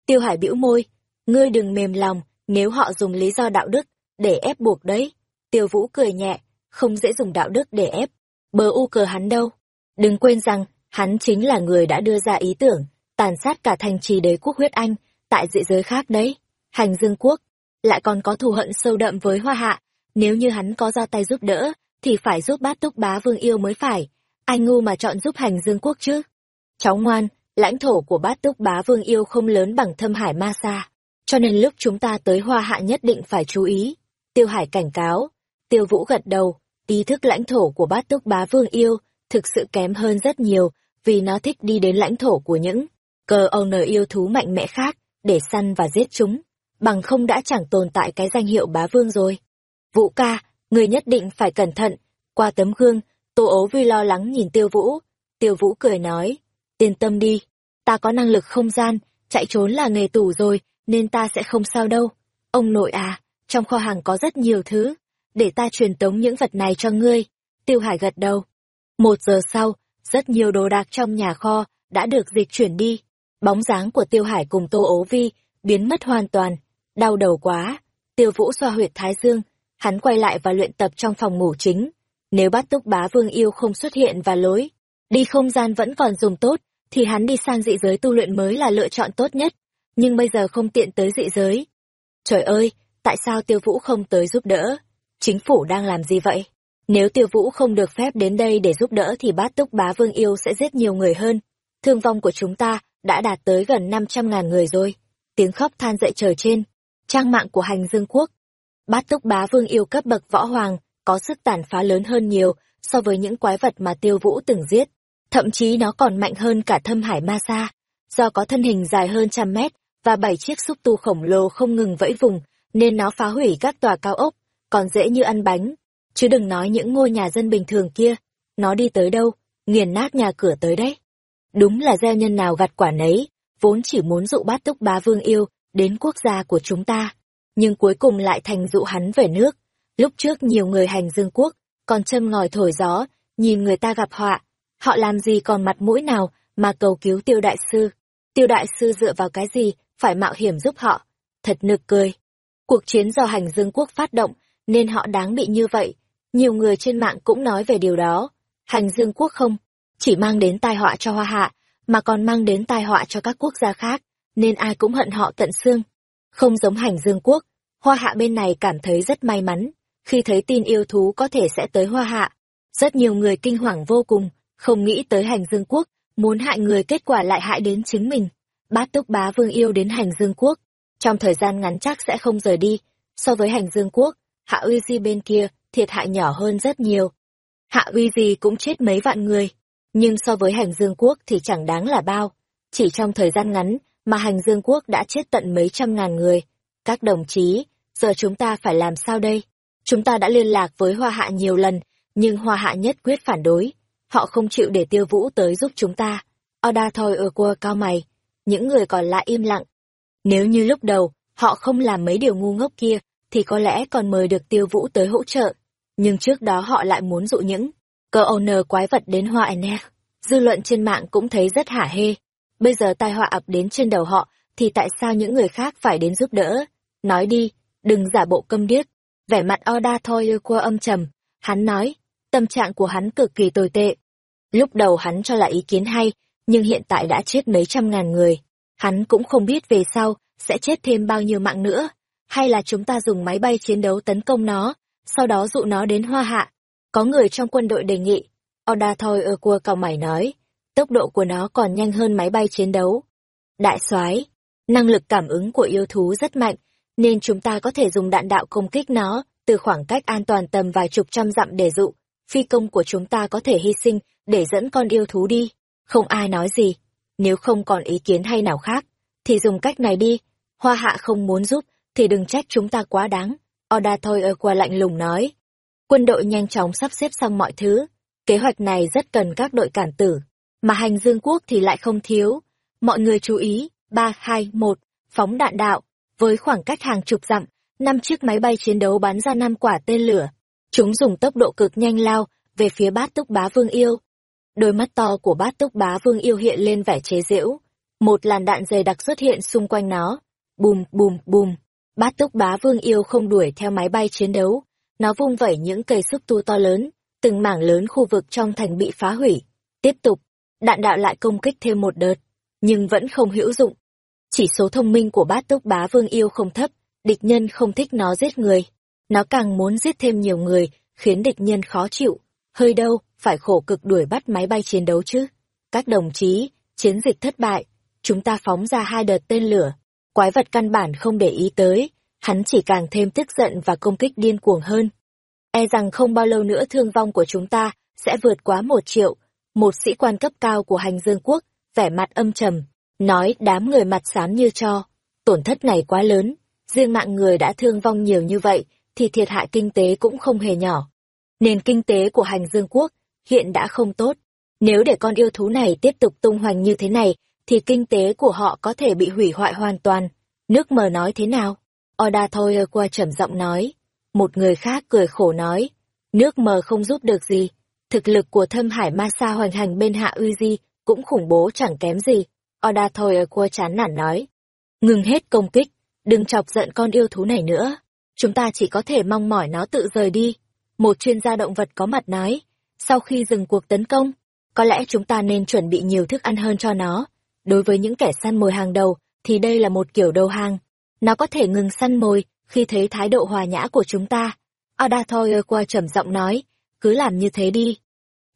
A: Tiêu hải bĩu môi. Ngươi đừng mềm lòng, nếu họ dùng lý do đạo đức để ép buộc đấy. Tiêu Vũ cười nhẹ, không dễ dùng đạo đức để ép. Bờ u cờ hắn đâu. Đừng quên rằng, hắn chính là người đã đưa ra ý tưởng, tàn sát cả thành trì đế quốc huyết anh, tại dị giới khác đấy. Hành dương quốc, lại còn có thù hận sâu đậm với hoa hạ, nếu như hắn có ra tay giúp đỡ, thì phải giúp bát túc bá vương yêu mới phải. Ai ngu mà chọn giúp hành dương quốc chứ? Cháu ngoan, lãnh thổ của bát túc bá vương yêu không lớn bằng thâm hải ma sa, cho nên lúc chúng ta tới hoa hạ nhất định phải chú ý. Tiêu hải cảnh cáo, tiêu vũ gật đầu, ý thức lãnh thổ của bát túc bá vương yêu thực sự kém hơn rất nhiều, vì nó thích đi đến lãnh thổ của những cờ owner yêu thú mạnh mẽ khác, để săn và giết chúng, bằng không đã chẳng tồn tại cái danh hiệu bá vương rồi. Vũ ca, người nhất định phải cẩn thận, qua tấm gương, tô ố vi lo lắng nhìn tiêu vũ, tiêu vũ cười nói, yên tâm đi, ta có năng lực không gian, chạy trốn là nghề tủ rồi, nên ta sẽ không sao đâu. Ông nội à, trong kho hàng có rất nhiều thứ, để ta truyền tống những vật này cho ngươi. Tiêu Hải gật đầu. Một giờ sau, rất nhiều đồ đạc trong nhà kho đã được dịch chuyển đi. Bóng dáng của Tiêu Hải cùng Tô Ố Vi biến mất hoàn toàn. Đau đầu quá. Tiêu Vũ xoa huyệt Thái Dương. Hắn quay lại và luyện tập trong phòng ngủ chính. Nếu bắt túc bá vương yêu không xuất hiện và lối, đi không gian vẫn còn dùng tốt, thì hắn đi sang dị giới tu luyện mới là lựa chọn tốt nhất. Nhưng bây giờ không tiện tới dị giới. Trời ơi, tại sao Tiêu Vũ không tới giúp đỡ? Chính phủ đang làm gì vậy? Nếu Tiêu Vũ không được phép đến đây để giúp đỡ thì bát túc bá vương yêu sẽ giết nhiều người hơn. Thương vong của chúng ta đã đạt tới gần 500.000 người rồi. Tiếng khóc than dậy trời trên. Trang mạng của hành dương quốc. Bát túc bá vương yêu cấp bậc võ hoàng, có sức tàn phá lớn hơn nhiều so với những quái vật mà Tiêu Vũ từng giết. Thậm chí nó còn mạnh hơn cả thâm hải ma sa. Do có thân hình dài hơn trăm mét và bảy chiếc xúc tu khổng lồ không ngừng vẫy vùng, nên nó phá hủy các tòa cao ốc, còn dễ như ăn bánh. Chứ đừng nói những ngôi nhà dân bình thường kia, nó đi tới đâu, nghiền nát nhà cửa tới đấy. Đúng là gieo nhân nào gặt quả nấy, vốn chỉ muốn dụ bát túc bá vương yêu đến quốc gia của chúng ta, nhưng cuối cùng lại thành dụ hắn về nước. Lúc trước nhiều người hành dương quốc, còn châm ngòi thổi gió, nhìn người ta gặp họa, họ làm gì còn mặt mũi nào mà cầu cứu tiêu đại sư. Tiêu đại sư dựa vào cái gì, phải mạo hiểm giúp họ. Thật nực cười. Cuộc chiến do hành dương quốc phát động, nên họ đáng bị như vậy. Nhiều người trên mạng cũng nói về điều đó. Hành dương quốc không, chỉ mang đến tai họa cho hoa hạ, mà còn mang đến tai họa cho các quốc gia khác, nên ai cũng hận họ tận xương. Không giống hành dương quốc, hoa hạ bên này cảm thấy rất may mắn, khi thấy tin yêu thú có thể sẽ tới hoa hạ. Rất nhiều người kinh hoàng vô cùng, không nghĩ tới hành dương quốc, muốn hại người kết quả lại hại đến chính mình. Bát túc bá vương yêu đến hành dương quốc, trong thời gian ngắn chắc sẽ không rời đi. So với hành dương quốc, hạ uy di bên kia, thiệt hại nhỏ hơn rất nhiều. Hạ uy di cũng chết mấy vạn người, nhưng so với hành dương quốc thì chẳng đáng là bao. Chỉ trong thời gian ngắn mà hành dương quốc đã chết tận mấy trăm ngàn người. Các đồng chí, giờ chúng ta phải làm sao đây? Chúng ta đã liên lạc với Hoa Hạ nhiều lần, nhưng Hoa Hạ nhất quyết phản đối. Họ không chịu để tiêu vũ tới giúp chúng ta. Oda thôi ở qua cao mày. Những người còn lại im lặng. Nếu như lúc đầu, họ không làm mấy điều ngu ngốc kia, thì có lẽ còn mời được tiêu vũ tới hỗ trợ. Nhưng trước đó họ lại muốn dụ những cơ owner quái vật đến hoa ene. Dư luận trên mạng cũng thấy rất hả hê. Bây giờ tai họa ập đến trên đầu họ, thì tại sao những người khác phải đến giúp đỡ? Nói đi, đừng giả bộ câm điếc. Vẻ mặt Oda thôi qua âm trầm. Hắn nói, tâm trạng của hắn cực kỳ tồi tệ. Lúc đầu hắn cho là ý kiến hay, nhưng hiện tại đã chết mấy trăm ngàn người. Hắn cũng không biết về sau, sẽ chết thêm bao nhiêu mạng nữa. Hay là chúng ta dùng máy bay chiến đấu tấn công nó, sau đó dụ nó đến hoa hạ. Có người trong quân đội đề nghị. Oda thôi ở cua cào mày nói, tốc độ của nó còn nhanh hơn máy bay chiến đấu. Đại soái năng lực cảm ứng của yêu thú rất mạnh, nên chúng ta có thể dùng đạn đạo công kích nó từ khoảng cách an toàn tầm vài chục trăm dặm để dụ. Phi công của chúng ta có thể hy sinh để dẫn con yêu thú đi. Không ai nói gì. Nếu không còn ý kiến hay nào khác, thì dùng cách này đi. Hoa hạ không muốn giúp, thì đừng trách chúng ta quá đáng. Oda thôi ở qua lạnh lùng nói. Quân đội nhanh chóng sắp xếp xong mọi thứ. Kế hoạch này rất cần các đội cản tử. Mà hành dương quốc thì lại không thiếu. Mọi người chú ý, ba hai một phóng đạn đạo. Với khoảng cách hàng chục dặm, năm chiếc máy bay chiến đấu bắn ra năm quả tên lửa. Chúng dùng tốc độ cực nhanh lao về phía bát túc bá vương yêu. Đôi mắt to của bát túc bá vương yêu hiện lên vẻ chế giễu. Một làn đạn dày đặc xuất hiện xung quanh nó. Bùm, bùm, bùm. Bát túc bá vương yêu không đuổi theo máy bay chiến đấu. Nó vung vẩy những cây xúc tu to lớn, từng mảng lớn khu vực trong thành bị phá hủy. Tiếp tục, đạn đạo lại công kích thêm một đợt, nhưng vẫn không hữu dụng. Chỉ số thông minh của bát túc bá vương yêu không thấp, địch nhân không thích nó giết người. nó càng muốn giết thêm nhiều người, khiến địch nhân khó chịu. Hơi đâu, phải khổ cực đuổi bắt máy bay chiến đấu chứ. Các đồng chí, chiến dịch thất bại, chúng ta phóng ra hai đợt tên lửa. Quái vật căn bản không để ý tới, hắn chỉ càng thêm tức giận và công kích điên cuồng hơn. E rằng không bao lâu nữa thương vong của chúng ta sẽ vượt quá một triệu. Một sĩ quan cấp cao của hành dương quốc, vẻ mặt âm trầm, nói đám người mặt xám như cho. Tổn thất này quá lớn, riêng mạng người đã thương vong nhiều như vậy, thì thiệt hại kinh tế cũng không hề nhỏ. Nền kinh tế của hành dương quốc hiện đã không tốt. Nếu để con yêu thú này tiếp tục tung hoành như thế này, thì kinh tế của họ có thể bị hủy hoại hoàn toàn. Nước mờ nói thế nào? Oda thôi qua trầm giọng nói. Một người khác cười khổ nói. Nước mờ không giúp được gì. Thực lực của thâm hải ma sa hoành hành bên hạ uy di cũng khủng bố chẳng kém gì. Oda thôi qua chán nản nói. Ngừng hết công kích, đừng chọc giận con yêu thú này nữa. Chúng ta chỉ có thể mong mỏi nó tự rời đi. Một chuyên gia động vật có mặt nói. Sau khi dừng cuộc tấn công, có lẽ chúng ta nên chuẩn bị nhiều thức ăn hơn cho nó. Đối với những kẻ săn mồi hàng đầu, thì đây là một kiểu đầu hàng. Nó có thể ngừng săn mồi khi thấy thái độ hòa nhã của chúng ta. Adathoyer qua trầm giọng nói, cứ làm như thế đi.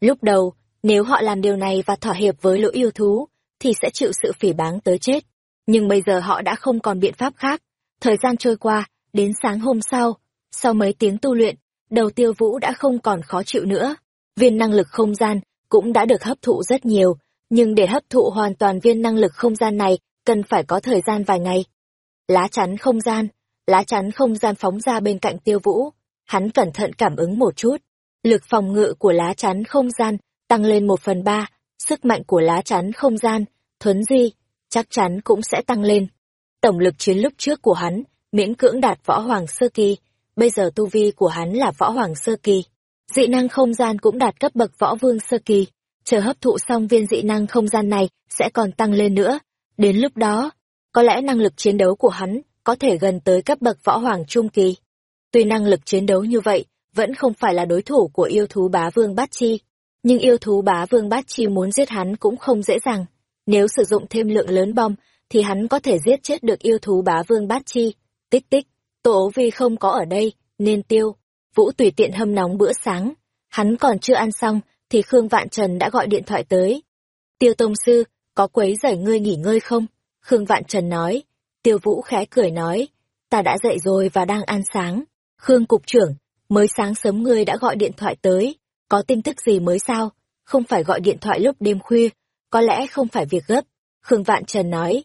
A: Lúc đầu, nếu họ làm điều này và thỏa hiệp với lũ yêu thú, thì sẽ chịu sự phỉ báng tới chết. Nhưng bây giờ họ đã không còn biện pháp khác. Thời gian trôi qua, đến sáng hôm sau, sau mấy tiếng tu luyện, đầu tiêu vũ đã không còn khó chịu nữa. Viên năng lực không gian cũng đã được hấp thụ rất nhiều, nhưng để hấp thụ hoàn toàn viên năng lực không gian này, cần phải có thời gian vài ngày. Lá chắn không gian, lá chắn không gian phóng ra bên cạnh tiêu vũ, hắn cẩn thận cảm ứng một chút. Lực phòng ngự của lá chắn không gian tăng lên một phần ba, sức mạnh của lá chắn không gian, thuấn di, chắc chắn cũng sẽ tăng lên. Tổng lực chiến lúc trước của hắn, miễn cưỡng đạt võ hoàng sơ kỳ, bây giờ tu vi của hắn là võ hoàng sơ kỳ. Dị năng không gian cũng đạt cấp bậc võ vương sơ kỳ, chờ hấp thụ xong viên dị năng không gian này sẽ còn tăng lên nữa. Đến lúc đó, có lẽ năng lực chiến đấu của hắn có thể gần tới cấp bậc võ hoàng trung kỳ. Tuy năng lực chiến đấu như vậy, vẫn không phải là đối thủ của yêu thú bá vương bát chi. Nhưng yêu thú bá vương bát chi muốn giết hắn cũng không dễ dàng. Nếu sử dụng thêm lượng lớn bom, thì hắn có thể giết chết được yêu thú bá vương bát chi. Tích tích, tổ vì vi không có ở đây, nên tiêu. Vũ tùy tiện hâm nóng bữa sáng. Hắn còn chưa ăn xong, thì Khương Vạn Trần đã gọi điện thoại tới. Tiêu Tông Sư, có quấy rầy ngươi nghỉ ngơi không? Khương Vạn Trần nói. Tiêu Vũ khẽ cười nói. Ta đã dậy rồi và đang ăn sáng. Khương Cục trưởng, mới sáng sớm ngươi đã gọi điện thoại tới. Có tin tức gì mới sao? Không phải gọi điện thoại lúc đêm khuya. Có lẽ không phải việc gấp. Khương Vạn Trần nói.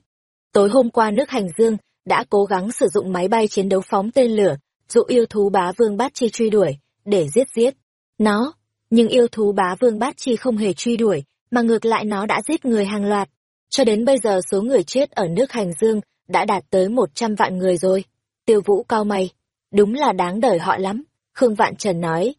A: Tối hôm qua nước Hành Dương đã cố gắng sử dụng máy bay chiến đấu phóng tên lửa, dụ yêu thú bá vương bát chi truy đuổi, để giết giết. Nó, nhưng yêu thú bá vương bát chi không hề truy đuổi, mà ngược lại nó đã giết người hàng loạt. Cho đến bây giờ số người chết ở nước Hành Dương đã đạt tới một trăm vạn người rồi. Tiêu vũ cao mày, đúng là đáng đời họ lắm, Khương Vạn Trần nói.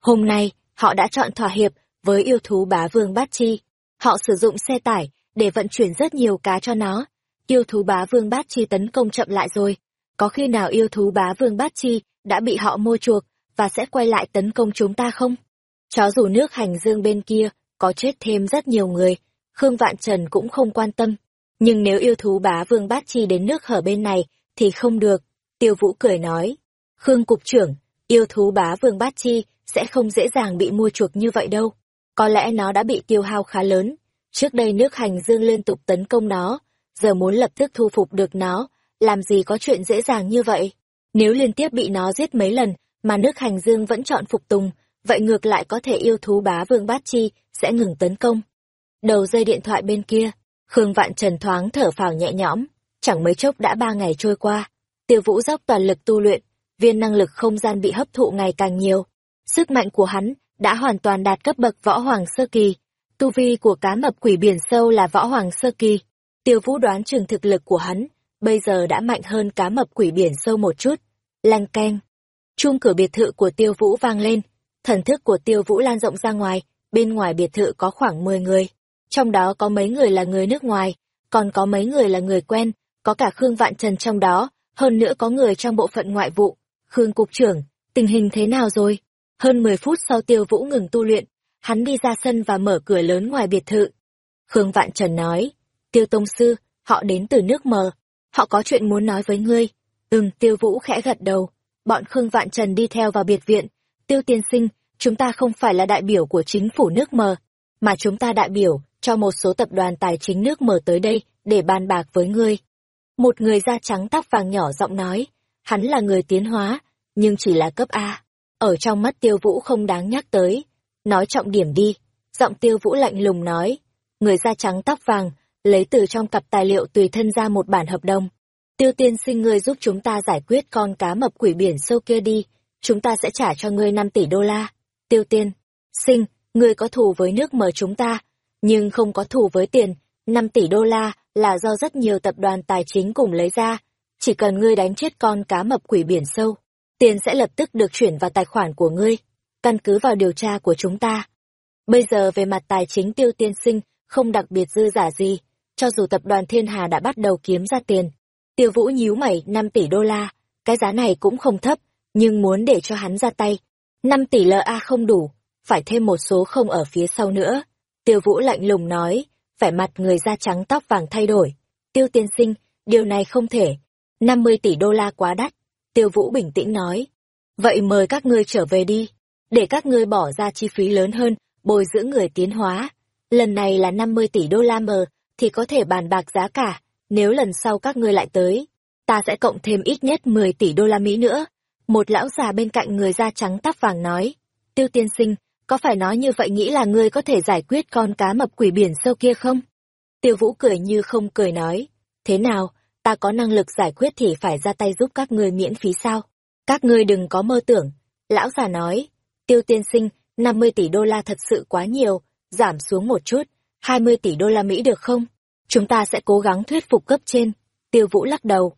A: Hôm nay, họ đã chọn thỏa hiệp với yêu thú bá vương bát chi. Họ sử dụng xe tải để vận chuyển rất nhiều cá cho nó. Yêu thú bá vương bát chi tấn công chậm lại rồi. Có khi nào yêu thú bá vương bát chi đã bị họ mua chuộc và sẽ quay lại tấn công chúng ta không? Chó dù nước hành dương bên kia có chết thêm rất nhiều người, Khương Vạn Trần cũng không quan tâm. Nhưng nếu yêu thú bá vương bát chi đến nước hở bên này, thì không được. Tiêu Vũ cười nói. Khương Cục trưởng, yêu thú bá vương bát chi sẽ không dễ dàng bị mua chuộc như vậy đâu. Có lẽ nó đã bị tiêu hao khá lớn. Trước đây nước hành dương liên tục tấn công nó, giờ muốn lập tức thu phục được nó, làm gì có chuyện dễ dàng như vậy. Nếu liên tiếp bị nó giết mấy lần, mà nước hành dương vẫn chọn phục tùng, vậy ngược lại có thể yêu thú bá vương bát chi sẽ ngừng tấn công. Đầu dây điện thoại bên kia, Khương Vạn Trần thoáng thở phào nhẹ nhõm, chẳng mấy chốc đã ba ngày trôi qua. Tiêu Vũ dốc toàn lực tu luyện, viên năng lực không gian bị hấp thụ ngày càng nhiều. Sức mạnh của hắn đã hoàn toàn đạt cấp bậc võ hoàng sơ kỳ. Tu vi của cá mập quỷ biển sâu là võ hoàng sơ kỳ. Tiêu Vũ đoán chừng thực lực của hắn bây giờ đã mạnh hơn cá mập quỷ biển sâu một chút. Lanh keng. Chuông cửa biệt thự của Tiêu Vũ vang lên, thần thức của Tiêu Vũ lan rộng ra ngoài, bên ngoài biệt thự có khoảng 10 người. Trong đó có mấy người là người nước ngoài, còn có mấy người là người quen, có cả Khương Vạn Trần trong đó, hơn nữa có người trong bộ phận ngoại vụ. Khương Cục trưởng, tình hình thế nào rồi? Hơn 10 phút sau Tiêu Vũ ngừng tu luyện, hắn đi ra sân và mở cửa lớn ngoài biệt thự. Khương Vạn Trần nói, Tiêu Tông Sư, họ đến từ nước mờ, họ có chuyện muốn nói với ngươi. Ừm, Tiêu Vũ khẽ gật đầu, bọn Khương Vạn Trần đi theo vào biệt viện. Tiêu tiên sinh, chúng ta không phải là đại biểu của chính phủ nước mờ, mà chúng ta đại biểu cho một số tập đoàn tài chính nước mờ tới đây để bàn bạc với ngươi. Một người da trắng tóc vàng nhỏ giọng nói, hắn là người tiến hóa, nhưng chỉ là cấp A. Ở trong mắt tiêu vũ không đáng nhắc tới. Nói trọng điểm đi. Giọng tiêu vũ lạnh lùng nói. Người da trắng tóc vàng, lấy từ trong cặp tài liệu tùy thân ra một bản hợp đồng. Tiêu tiên sinh ngươi giúp chúng ta giải quyết con cá mập quỷ biển sâu kia đi. Chúng ta sẽ trả cho ngươi 5 tỷ đô la. Tiêu tiên, sinh, ngươi có thù với nước mờ chúng ta, nhưng không có thù với tiền. 5 tỷ đô la là do rất nhiều tập đoàn tài chính cùng lấy ra. Chỉ cần ngươi đánh chết con cá mập quỷ biển sâu, tiền sẽ lập tức được chuyển vào tài khoản của ngươi, căn cứ vào điều tra của chúng ta. Bây giờ về mặt tài chính tiêu tiên sinh, không đặc biệt dư giả gì, cho dù tập đoàn Thiên Hà đã bắt đầu kiếm ra tiền. Tiêu Vũ nhíu mày 5 tỷ đô la, cái giá này cũng không thấp, nhưng muốn để cho hắn ra tay. 5 tỷ LA không đủ, phải thêm một số không ở phía sau nữa. Tiêu Vũ lạnh lùng nói, vẻ mặt người da trắng tóc vàng thay đổi. Tiêu tiên sinh, điều này không thể. 50 tỷ đô la quá đắt. Tiêu Vũ bình tĩnh nói. Vậy mời các ngươi trở về đi, để các ngươi bỏ ra chi phí lớn hơn, bồi dưỡng người tiến hóa. Lần này là 50 tỷ đô la mờ, thì có thể bàn bạc giá cả, nếu lần sau các ngươi lại tới, ta sẽ cộng thêm ít nhất 10 tỷ đô la Mỹ nữa. Một lão già bên cạnh người da trắng tóc vàng nói, tiêu tiên sinh, có phải nói như vậy nghĩ là ngươi có thể giải quyết con cá mập quỷ biển sâu kia không? Tiêu vũ cười như không cười nói, thế nào, ta có năng lực giải quyết thì phải ra tay giúp các ngươi miễn phí sao? Các ngươi đừng có mơ tưởng. Lão già nói, tiêu tiên sinh, 50 tỷ đô la thật sự quá nhiều, giảm xuống một chút, 20 tỷ đô la Mỹ được không? Chúng ta sẽ cố gắng thuyết phục cấp trên. Tiêu Vũ lắc đầu.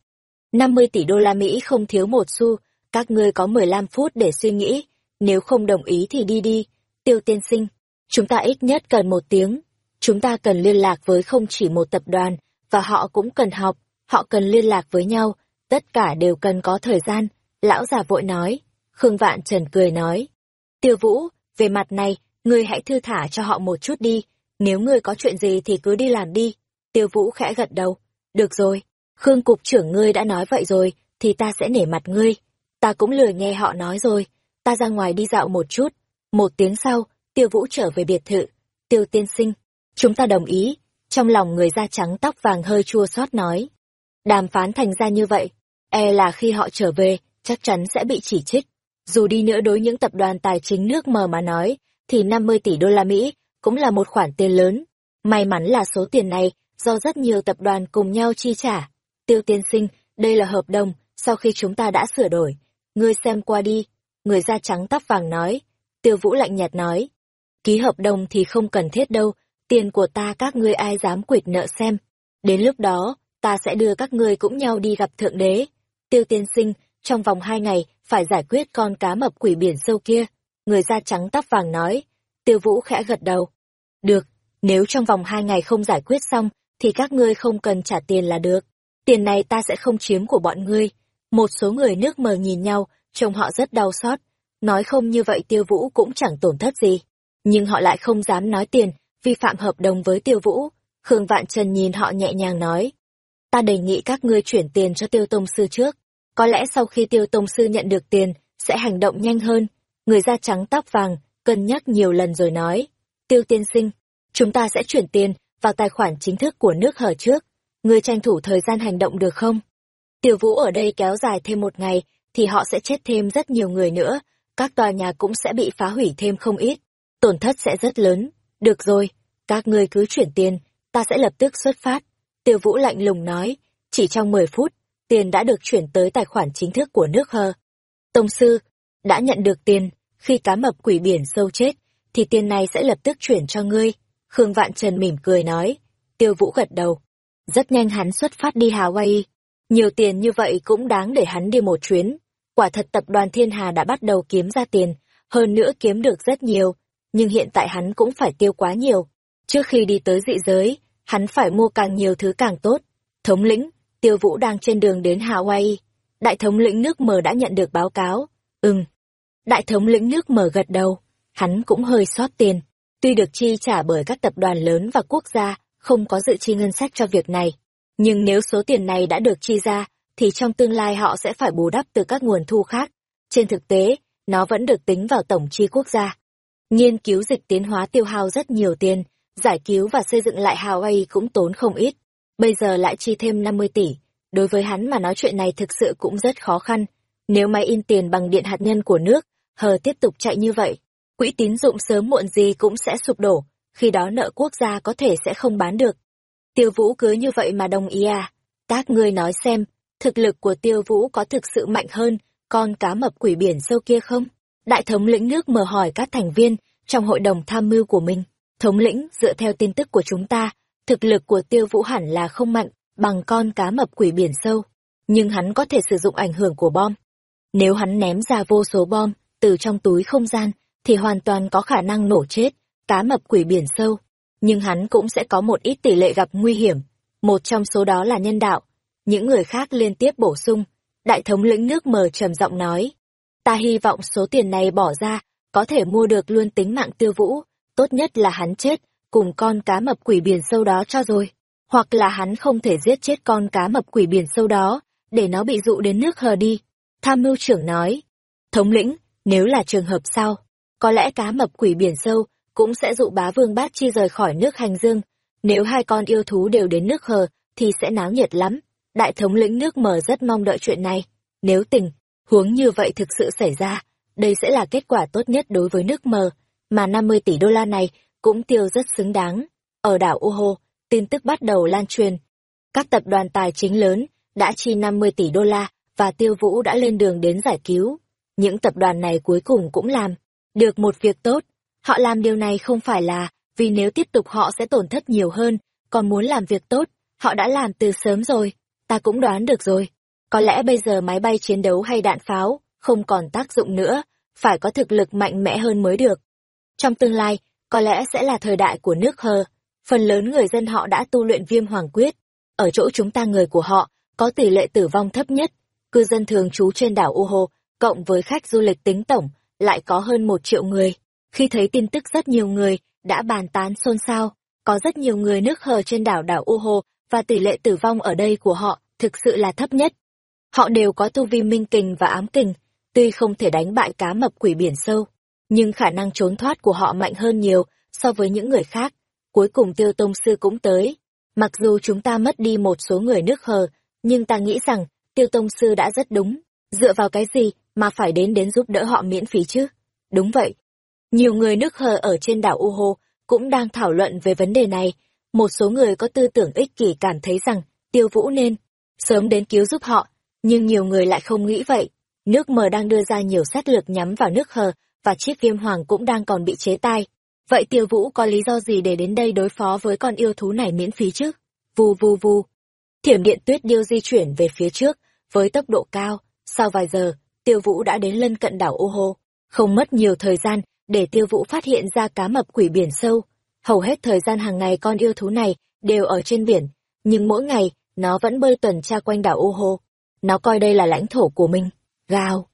A: 50 tỷ đô la Mỹ không thiếu một xu, các ngươi có 15 phút để suy nghĩ, nếu không đồng ý thì đi đi. Tiêu tiên sinh, chúng ta ít nhất cần một tiếng. Chúng ta cần liên lạc với không chỉ một tập đoàn, và họ cũng cần học, họ cần liên lạc với nhau, tất cả đều cần có thời gian. Lão già vội nói, Khương Vạn Trần cười nói. Tiêu Vũ, về mặt này, ngươi hãy thư thả cho họ một chút đi, nếu ngươi có chuyện gì thì cứ đi làm đi. Tiêu Vũ khẽ gật đầu. Được rồi, Khương Cục trưởng ngươi đã nói vậy rồi, thì ta sẽ nể mặt ngươi. Ta cũng lười nghe họ nói rồi, ta ra ngoài đi dạo một chút. Một tiếng sau, Tiêu Vũ trở về biệt thự. Tiêu tiên sinh, chúng ta đồng ý. Trong lòng người da trắng tóc vàng hơi chua xót nói. Đàm phán thành ra như vậy, e là khi họ trở về, chắc chắn sẽ bị chỉ trích. Dù đi nữa đối những tập đoàn tài chính nước mờ mà nói, thì 50 tỷ đô la Mỹ cũng là một khoản tiền lớn. May mắn là số tiền này do rất nhiều tập đoàn cùng nhau chi trả. Tiêu tiên sinh, đây là hợp đồng, sau khi chúng ta đã sửa đổi. Ngươi xem qua đi. Người da trắng tóc vàng nói. Tiêu vũ lạnh nhạt nói. Ký hợp đồng thì không cần thiết đâu, tiền của ta các ngươi ai dám quỵt nợ xem. Đến lúc đó, ta sẽ đưa các ngươi cũng nhau đi gặp Thượng Đế. Tiêu tiên sinh, trong vòng hai ngày, phải giải quyết con cá mập quỷ biển sâu kia. Người da trắng tóc vàng nói. Tiêu vũ khẽ gật đầu. Được, nếu trong vòng hai ngày không giải quyết xong, thì các ngươi không cần trả tiền là được. Tiền này ta sẽ không chiếm của bọn ngươi. Một số người nước mờ nhìn nhau, trông họ rất đau xót. Nói không như vậy tiêu vũ cũng chẳng tổn thất gì. Nhưng họ lại không dám nói tiền, vi phạm hợp đồng với tiêu vũ. Khương Vạn Trần nhìn họ nhẹ nhàng nói. Ta đề nghị các ngươi chuyển tiền cho tiêu tông sư trước. Có lẽ sau khi tiêu tông sư nhận được tiền, sẽ hành động nhanh hơn. Người da trắng tóc vàng, cân nhắc nhiều lần rồi nói. Tiêu tiên sinh, chúng ta sẽ chuyển tiền vào tài khoản chính thức của nước hở trước. Ngươi tranh thủ thời gian hành động được không? Tiểu vũ ở đây kéo dài thêm một ngày, thì họ sẽ chết thêm rất nhiều người nữa. Các tòa nhà cũng sẽ bị phá hủy thêm không ít. Tổn thất sẽ rất lớn. Được rồi, các ngươi cứ chuyển tiền, ta sẽ lập tức xuất phát. Tiêu vũ lạnh lùng nói, chỉ trong 10 phút, tiền đã được chuyển tới tài khoản chính thức của nước hờ. Tông sư, đã nhận được tiền, khi cá mập quỷ biển sâu chết, thì tiền này sẽ lập tức chuyển cho ngươi. Khương Vạn Trần mỉm cười nói. Tiêu Vũ gật đầu. Rất nhanh hắn xuất phát đi Hawaii. Nhiều tiền như vậy cũng đáng để hắn đi một chuyến. Quả thật tập đoàn Thiên Hà đã bắt đầu kiếm ra tiền, hơn nữa kiếm được rất nhiều, nhưng hiện tại hắn cũng phải tiêu quá nhiều. Trước khi đi tới dị giới, hắn phải mua càng nhiều thứ càng tốt. Thống lĩnh, Tiêu Vũ đang trên đường đến Hawaii. Đại thống lĩnh nước mờ đã nhận được báo cáo. Ừm. Đại thống lĩnh nước mờ gật đầu. Hắn cũng hơi sót tiền. Tuy được chi trả bởi các tập đoàn lớn và quốc gia, không có dự chi ngân sách cho việc này. Nhưng nếu số tiền này đã được chi ra, thì trong tương lai họ sẽ phải bù đắp từ các nguồn thu khác. trên thực tế, nó vẫn được tính vào tổng chi quốc gia. Nghiên cứu dịch tiến hóa tiêu hao rất nhiều tiền, giải cứu và xây dựng lại Hawaii cũng tốn không ít. Bây giờ lại chi thêm 50 tỷ. Đối với hắn mà nói chuyện này thực sự cũng rất khó khăn. Nếu máy in tiền bằng điện hạt nhân của nước, hờ tiếp tục chạy như vậy, quỹ tín dụng sớm muộn gì cũng sẽ sụp đổ, khi đó nợ quốc gia có thể sẽ không bán được. Tiêu Vũ cứ như vậy mà đồng ý à? Các ngươi nói xem, thực lực của Tiêu Vũ có thực sự mạnh hơn con cá mập quỷ biển sâu kia không? Đại thống lĩnh nước mở hỏi các thành viên trong hội đồng tham mưu của mình. Thống lĩnh, dựa theo tin tức của chúng ta, thực lực của Tiêu Vũ hẳn là không mạnh bằng con cá mập quỷ biển sâu, nhưng hắn có thể sử dụng ảnh hưởng của bom. Nếu hắn ném ra vô số bom từ trong túi không gian, thì hoàn toàn có khả năng nổ chết cá mập quỷ biển sâu. Nhưng hắn cũng sẽ có một ít tỷ lệ gặp nguy hiểm. Một trong số đó là nhân đạo. Những người khác liên tiếp bổ sung. Đại thống lĩnh nước mờ trầm giọng nói. Ta hy vọng số tiền này bỏ ra, có thể mua được luôn tính mạng tiêu vũ. Tốt nhất là hắn chết, cùng con cá mập quỷ biển sâu đó cho rồi. Hoặc là hắn không thể giết chết con cá mập quỷ biển sâu đó, để nó bị dụ đến nước hờ đi. Tham mưu trưởng nói. Thống lĩnh, nếu là trường hợp sau, có lẽ cá mập quỷ biển sâu cũng sẽ dụ bá vương bát chi rời khỏi nước hành dương. Nếu hai con yêu thú đều đến nước hờ, thì sẽ náo nhiệt lắm. Đại thống lĩnh nước mờ rất mong đợi chuyện này. Nếu tình, huống như vậy thực sự xảy ra, đây sẽ là kết quả tốt nhất đối với nước mờ, mà 50 tỷ đô la này cũng tiêu rất xứng đáng. Ở đảo Uho, tin tức bắt đầu lan truyền. Các tập đoàn tài chính lớn đã chi 50 tỷ đô la và tiêu vũ đã lên đường đến giải cứu. Những tập đoàn này cuối cùng cũng làm được một việc tốt. Họ làm điều này không phải là vì nếu tiếp tục họ sẽ tổn thất nhiều hơn, còn muốn làm việc tốt, họ đã làm từ sớm rồi. Ta cũng đoán được rồi. Có lẽ bây giờ máy bay chiến đấu hay đạn pháo không còn tác dụng nữa, phải có thực lực mạnh mẽ hơn mới được. Trong tương lai, có lẽ sẽ là thời đại của nước hờ. Phần lớn người dân họ đã tu luyện viêm hoàng quyết. Ở chỗ chúng ta người của họ, có tỷ lệ tử vong thấp nhất. Cư dân thường trú trên đảo Uho, cộng với khách du lịch tính tổng, lại có hơn một triệu người. Khi thấy tin tức rất nhiều người đã bàn tán xôn xao, có rất nhiều người nước hờ trên đảo đảo U Hồ và tỷ lệ tử vong ở đây của họ thực sự là thấp nhất. Họ đều có tu vi minh kình và ám kình, tuy không thể đánh bại cá mập quỷ biển sâu, nhưng khả năng trốn thoát của họ mạnh hơn nhiều so với những người khác. Cuối cùng tiêu tông sư cũng tới. Mặc dù chúng ta mất đi một số người nước hờ, nhưng ta nghĩ rằng tiêu tông sư đã rất đúng. Dựa vào cái gì mà phải đến đến giúp đỡ họ miễn phí chứ? Đúng vậy. Nhiều người nước hờ ở trên đảo Uho cũng đang thảo luận về vấn đề này. Một số người có tư tưởng ích kỷ cảm thấy rằng tiêu vũ nên sớm đến cứu giúp họ, nhưng nhiều người lại không nghĩ vậy. Nước mờ đang đưa ra nhiều sát lược nhắm vào nước hờ, và chiếc viêm hoàng cũng đang còn bị chế tai. Vậy tiêu vũ có lý do gì để đến đây đối phó với con yêu thú này miễn phí chứ? Vù vù vù. Thiểm điện tuyết điêu di chuyển về phía trước, với tốc độ cao. Sau vài giờ, tiêu vũ đã đến lân cận đảo ô hô. Không mất nhiều thời gian để tiêu vũ phát hiện ra cá mập quỷ biển sâu. Hầu hết thời gian hàng ngày con yêu thú này đều ở trên biển, nhưng mỗi ngày nó vẫn bơi tuần tra quanh đảo ô hô. Nó coi đây là lãnh thổ của mình. Gào.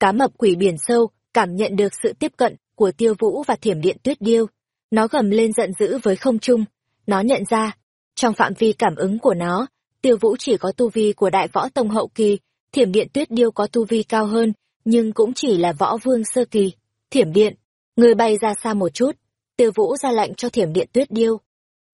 A: Cá mập quỷ biển sâu cảm nhận được sự tiếp cận của tiêu vũ và thiểm điện tuyết điêu. Nó gầm lên giận dữ với không trung. Nó nhận ra, trong phạm vi cảm ứng của nó, tiêu vũ chỉ có tu vi của đại võ tông hậu kỳ, thiểm điện tuyết điêu có tu vi cao hơn, nhưng cũng chỉ là võ vương sơ kỳ. Thiểm điện, người bay ra xa một chút, tiêu vũ ra lệnh cho thiểm điện tuyết điêu.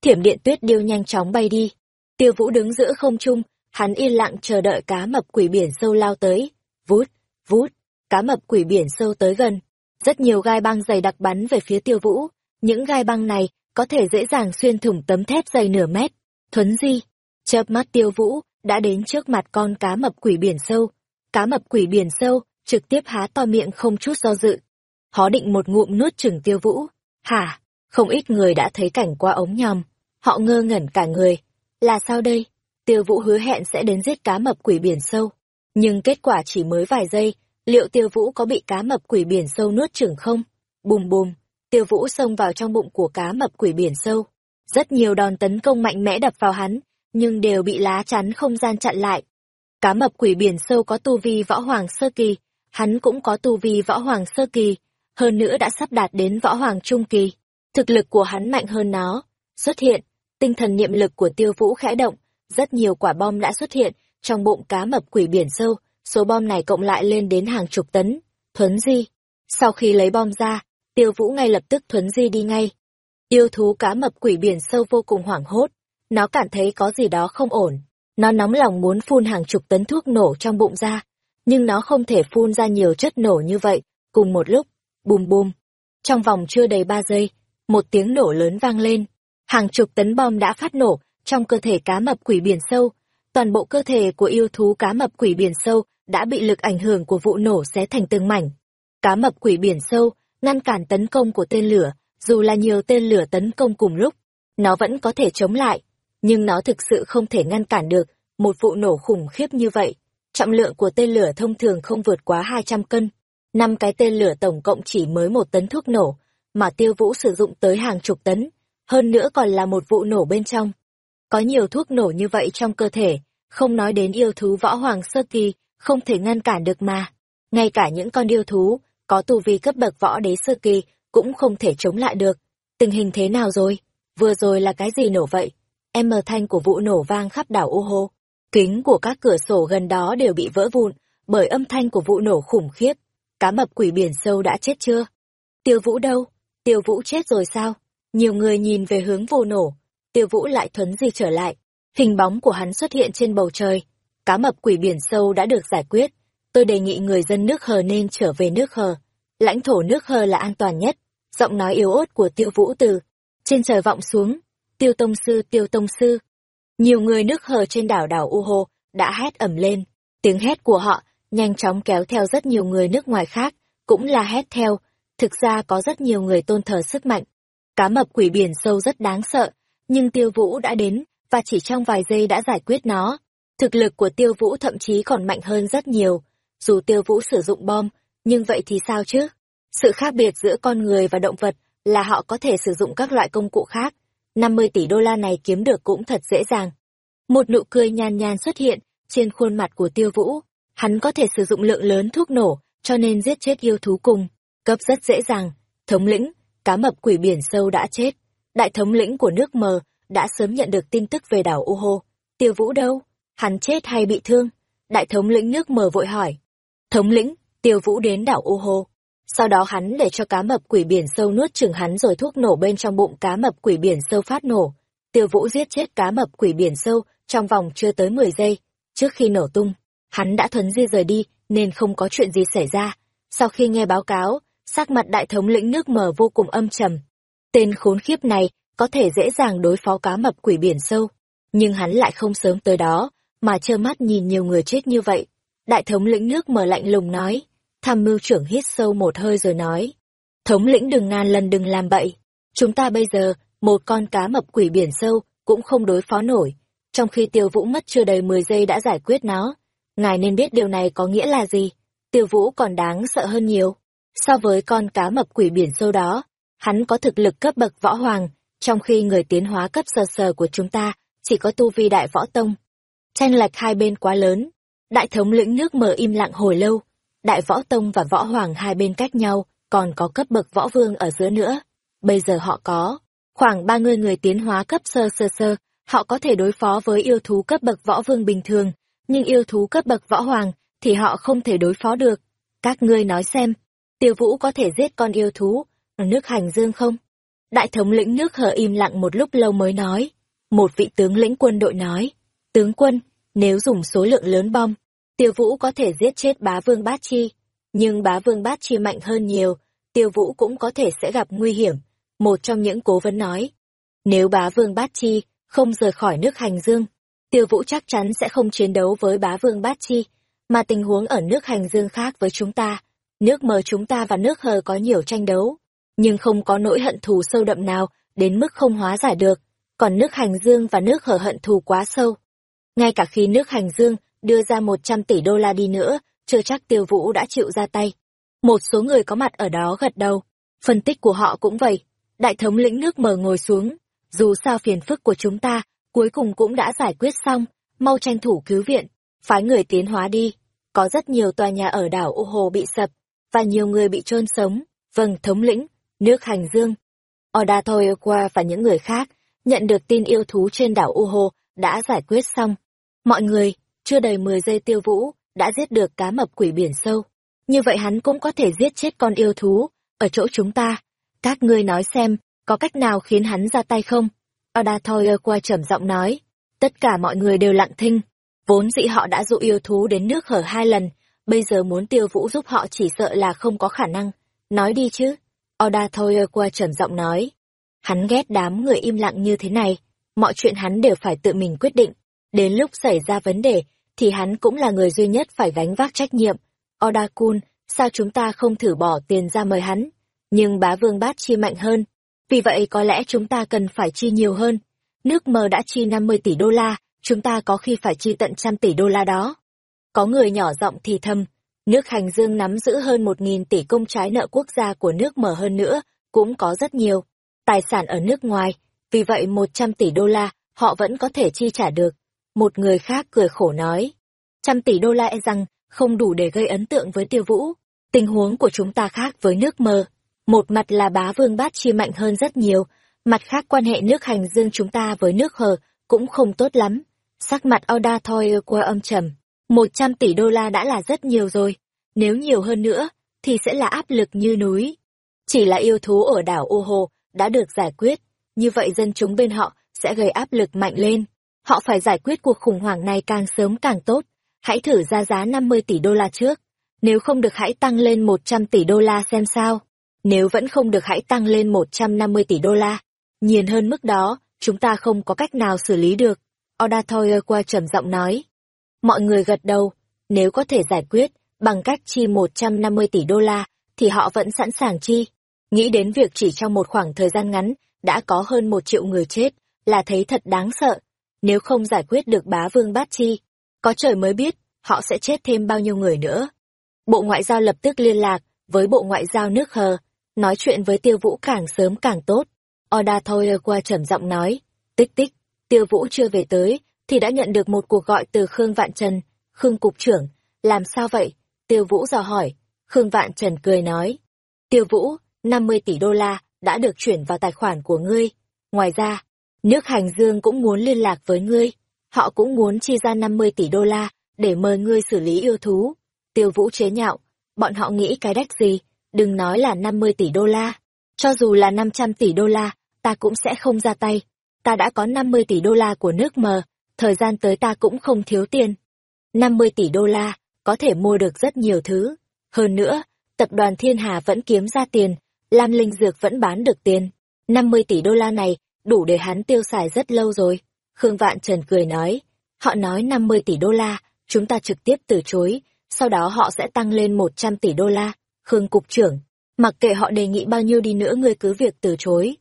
A: Thiểm điện tuyết điêu nhanh chóng bay đi. Tiêu vũ đứng giữa không trung, hắn yên lặng chờ đợi cá mập quỷ biển sâu lao tới. Vút, vút, cá mập quỷ biển sâu tới gần. Rất nhiều gai băng dày đặc bắn về phía tiêu vũ. Những gai băng này có thể dễ dàng xuyên thủng tấm thép dày nửa mét. Thuấn di, chớp mắt tiêu vũ, đã đến trước mặt con cá mập quỷ biển sâu. Cá mập quỷ biển sâu, trực tiếp há to miệng không chút do dự. Hó định một ngụm nuốt chừng tiêu vũ. Hả? Không ít người đã thấy cảnh qua ống nhòm. Họ ngơ ngẩn cả người. Là sao đây? Tiêu vũ hứa hẹn sẽ đến giết cá mập quỷ biển sâu. Nhưng kết quả chỉ mới vài giây, liệu tiêu vũ có bị cá mập quỷ biển sâu nuốt chửng không? Bùm bùm, tiêu vũ xông vào trong bụng của cá mập quỷ biển sâu. Rất nhiều đòn tấn công mạnh mẽ đập vào hắn, nhưng đều bị lá chắn không gian chặn lại. Cá mập quỷ biển sâu có tu vi võ hoàng sơ kỳ, hắn cũng có tu vi võ hoàng sơ kỳ, hơn nữa đã sắp đạt đến võ hoàng trung kỳ. Thực lực của hắn mạnh hơn nó. Xuất hiện, tinh thần niệm lực của tiêu vũ khẽ động, rất nhiều quả bom đã xuất hiện trong bụng cá mập quỷ biển sâu, số bom này cộng lại lên đến hàng chục tấn. thuấn di. Sau khi lấy bom ra, tiêu vũ ngay lập tức thuấn di đi ngay. Yêu thú cá mập quỷ biển sâu vô cùng hoảng hốt, nó cảm thấy có gì đó không ổn. Nó nóng lòng muốn phun hàng chục tấn thuốc nổ trong bụng ra, nhưng nó không thể phun ra nhiều chất nổ như vậy, cùng một lúc, bùm bùm. Trong vòng chưa đầy ba giây, một tiếng nổ lớn vang lên, hàng chục tấn bom đã phát nổ trong cơ thể cá mập quỷ biển sâu. Toàn bộ cơ thể của yêu thú cá mập quỷ biển sâu đã bị lực ảnh hưởng của vụ nổ xé thành từng mảnh. Cá mập quỷ biển sâu ngăn cản tấn công của tên lửa, dù là nhiều tên lửa tấn công cùng lúc, nó vẫn có thể chống lại, nhưng nó thực sự không thể ngăn cản được một vụ nổ khủng khiếp như vậy. Trọng lượng của tên lửa thông thường không vượt quá 200 cân. Năm cái tên lửa tổng cộng chỉ mới một tấn thuốc nổ, mà tiêu vũ sử dụng tới hàng chục tấn, hơn nữa còn là một vụ nổ bên trong. Có nhiều thuốc nổ như vậy trong cơ thể, không nói đến yêu thú võ hoàng sơ kỳ, không thể ngăn cản được mà. Ngay cả những con yêu thú, có tu vi cấp bậc võ đế sơ kỳ, cũng không thể chống lại được. Tình hình thế nào rồi? Vừa rồi là cái gì nổ vậy? Em mờ thanh của vụ nổ vang khắp đảo U Hô. Kính của các cửa sổ gần đó đều bị vỡ vụn, bởi âm thanh của vụ nổ khủng khiếp. Cá mập quỷ biển sâu đã chết chưa? Tiêu vũ đâu? Tiêu vũ chết rồi sao? Nhiều người nhìn về hướng vụ nổ. Tiêu vũ lại thuấn di trở lại. Hình bóng của hắn xuất hiện trên bầu trời. Cá mập quỷ biển sâu đã được giải quyết. Tôi đề nghị người dân nước hờ nên trở về nước hờ. Lãnh thổ nước hờ là an toàn nhất. Giọng nói yếu ớt của tiêu vũ từ. Trên trời vọng xuống. Tiêu tông sư, tiêu tông sư. Nhiều người nước hờ trên đảo đảo U Hô đã hét ẩm lên. Tiếng hét của họ nhanh chóng kéo theo rất nhiều người nước ngoài khác, cũng là hét theo. Thực ra có rất nhiều người tôn thờ sức mạnh. Cá mập quỷ biển sâu rất đáng sợ, nhưng tiêu vũ đã đến, và chỉ trong vài giây đã giải quyết nó. Thực lực của tiêu vũ thậm chí còn mạnh hơn rất nhiều. Dù tiêu vũ sử dụng bom, nhưng vậy thì sao chứ? Sự khác biệt giữa con người và động vật là họ có thể sử dụng các loại công cụ khác. 50 tỷ đô la này kiếm được cũng thật dễ dàng. Một nụ cười nhàn nhàn xuất hiện trên khuôn mặt của tiêu vũ. Hắn có thể sử dụng lượng lớn thuốc nổ, cho nên giết chết yêu thú cùng. Cấp rất dễ dàng. Thống lĩnh, cá mập quỷ biển sâu đã chết. Đại thống lĩnh của nước mờ đã sớm nhận được tin tức về đảo U Hô. Tiêu vũ đâu? Hắn chết hay bị thương? Đại thống lĩnh nước mờ vội hỏi. Thống lĩnh, tiêu vũ đến đảo U Hô. Sau đó hắn để cho cá mập quỷ biển sâu nuốt chừng hắn rồi thuốc nổ bên trong bụng cá mập quỷ biển sâu phát nổ. Tiêu vũ giết chết cá mập quỷ biển sâu trong vòng chưa tới 10 giây. Trước khi nổ tung, hắn đã thuấn di rời đi nên không có chuyện gì xảy ra. Sau khi nghe báo cáo, sắc mặt đại thống lĩnh nước mờ vô cùng âm trầm. Tên khốn khiếp này có thể dễ dàng đối phó cá mập quỷ biển sâu. Nhưng hắn lại không sớm tới đó, mà trơ mắt nhìn nhiều người chết như vậy. Đại thống lĩnh nước mờ lạnh lùng nói. Tham mưu trưởng hít sâu một hơi rồi nói. Thống lĩnh đừng ngàn lần đừng làm bậy. Chúng ta bây giờ, một con cá mập quỷ biển sâu, cũng không đối phó nổi. Trong khi tiêu vũ mất chưa đầy 10 giây đã giải quyết nó. Ngài nên biết điều này có nghĩa là gì. Tiêu vũ còn đáng sợ hơn nhiều. So với con cá mập quỷ biển sâu đó, hắn có thực lực cấp bậc võ hoàng, trong khi người tiến hóa cấp sờ sờ của chúng ta chỉ có tu vi đại võ tông. Tranh lệch hai bên quá lớn. Đại thống lĩnh nước mở im lặng hồi lâu, đại võ tông và võ hoàng hai bên cách nhau, còn có cấp bậc võ vương ở giữa nữa. Bây giờ họ có khoảng ba người người tiến hóa cấp sơ sơ sơ, họ có thể đối phó với yêu thú cấp bậc võ vương bình thường, nhưng yêu thú cấp bậc võ hoàng thì họ không thể đối phó được. Các ngươi nói xem, tiêu vũ có thể giết con yêu thú ở nước hành dương không? Đại thống lĩnh nước hờ im lặng một lúc lâu mới nói. Một vị tướng lĩnh quân đội nói, tướng quân, nếu dùng số lượng lớn bom, Tiêu Vũ có thể giết chết bá vương Bát Chi, nhưng bá vương Bát Chi mạnh hơn nhiều, Tiêu Vũ cũng có thể sẽ gặp nguy hiểm. Một trong những cố vấn nói, nếu bá vương Bát Chi không rời khỏi nước Hành Dương, Tiêu Vũ chắc chắn sẽ không chiến đấu với bá vương Bát Chi, mà tình huống ở nước Hành Dương khác với chúng ta. Nước mờ chúng ta và nước hờ có nhiều tranh đấu, nhưng không có nỗi hận thù sâu đậm nào đến mức không hóa giải được, còn nước Hành Dương và nước hờ hận thù quá sâu. Ngay cả khi nước Hành Dương đưa ra 100 tỷ đô la đi nữa, chưa chắc tiêu vũ đã chịu ra tay. Một số người có mặt ở đó gật đầu. Phân tích của họ cũng vậy. Đại thống lĩnh nước mờ ngồi xuống. Dù sao phiền phức của chúng ta, cuối cùng cũng đã giải quyết xong. Mau tranh thủ cứu viện. Phái người tiến hóa đi. Có rất nhiều tòa nhà ở đảo U Hồ bị sập, và nhiều người bị trôn sống. Vâng, thống lĩnh, nước hành dương. Oda qua và những người khác nhận được tin yêu thú trên đảo U Hồ đã giải quyết xong. Mọi người, chưa đầy 10 giây tiêu vũ, đã giết được cá mập quỷ biển sâu. như vậy hắn cũng có thể giết chết con yêu thú, ở chỗ chúng ta. Các ngươi nói xem, có cách nào khiến hắn ra tay không? Odathoyer qua trầm giọng nói. Tất cả mọi người đều lặng thinh. Vốn dĩ họ đã dụ yêu thú đến nước hở hai lần, bây giờ muốn tiêu vũ giúp họ chỉ sợ là không có khả năng. Nói đi chứ. Odathoyer qua trầm giọng nói. Hắn ghét đám người im lặng như thế này. Mọi chuyện hắn đều phải tự mình quyết định. Đến lúc xảy ra vấn đề, thì hắn cũng là người duy nhất phải gánh vác trách nhiệm. Oda Kun, sao chúng ta không thử bỏ tiền ra mời hắn? Nhưng bá vương bát chi mạnh hơn. Vì vậy có lẽ chúng ta cần phải chi nhiều hơn. Nước mờ đã chi 50 tỷ đô la, chúng ta có khi phải chi tận trăm tỷ đô la đó. Có người nhỏ giọng thì thầm, nước hành dương nắm giữ hơn 1.000 tỷ công trái nợ quốc gia của nước Mờ hơn nữa, cũng có rất nhiều. Tài sản ở nước ngoài, vì vậy 100 tỷ đô la, họ vẫn có thể chi trả được. Một người khác cười khổ nói, trăm tỷ đô la e rằng không đủ để gây ấn tượng với tiêu vũ. Tình huống của chúng ta khác với nước mơ. Một mặt là bá vương bát chi mạnh hơn rất nhiều, mặt khác quan hệ nước hành dương chúng ta với nước hờ cũng không tốt lắm. Sắc mặt Oda Thoy qua âm trầm. Một trăm tỷ đô la đã là rất nhiều rồi. Nếu nhiều hơn nữa, thì sẽ là áp lực như núi. Chỉ là yêu thú ở đảo ô Hồ đã được giải quyết, như vậy dân chúng bên họ sẽ gây áp lực mạnh lên. Họ phải giải quyết cuộc khủng hoảng này càng sớm càng tốt. Hãy thử ra giá 50 tỷ đô la trước. Nếu không được hãy tăng lên 100 tỷ đô la xem sao. Nếu vẫn không được hãy tăng lên 150 tỷ đô la. Nhìn hơn mức đó, chúng ta không có cách nào xử lý được. Odatoyer qua trầm giọng nói. Mọi người gật đầu, nếu có thể giải quyết, bằng cách chi 150 tỷ đô la, thì họ vẫn sẵn sàng chi. Nghĩ đến việc chỉ trong một khoảng thời gian ngắn, đã có hơn một triệu người chết, là thấy thật đáng sợ. Nếu không giải quyết được bá vương bát chi, có trời mới biết, họ sẽ chết thêm bao nhiêu người nữa. Bộ Ngoại giao lập tức liên lạc với Bộ Ngoại giao nước Hờ, nói chuyện với Tiêu Vũ càng sớm càng tốt. Oda Thôi qua trầm giọng nói, tích tích, Tiêu Vũ chưa về tới, thì đã nhận được một cuộc gọi từ Khương Vạn Trần, Khương Cục trưởng, làm sao vậy? Tiêu Vũ dò hỏi, Khương Vạn Trần cười nói, Tiêu Vũ, 50 tỷ đô la đã được chuyển vào tài khoản của ngươi. Ngoài ra, nước Hành Dương cũng muốn liên lạc với ngươi. Họ cũng muốn chi ra 50 tỷ đô la để mời ngươi xử lý yêu thú. Tiêu Vũ chế nhạo, bọn họ nghĩ cái đách gì, đừng nói là 50 tỷ đô la. Cho dù là 500 tỷ đô la, ta cũng sẽ không ra tay. Ta đã có 50 tỷ đô la của nước mờ, thời gian tới ta cũng không thiếu tiền. 50 tỷ đô la, có thể mua được rất nhiều thứ. Hơn nữa, tập đoàn Thiên Hà vẫn kiếm ra tiền, Lam Linh Dược vẫn bán được tiền. 50 tỷ đô la này, đủ để hắn tiêu xài rất lâu rồi. Khương Vạn Trần cười nói, họ nói 50 tỷ đô la, chúng ta trực tiếp từ chối, sau đó họ sẽ tăng lên 100 tỷ đô la. Khương Cục trưởng, mặc kệ họ đề nghị bao nhiêu đi nữa ngươi cứ việc từ chối.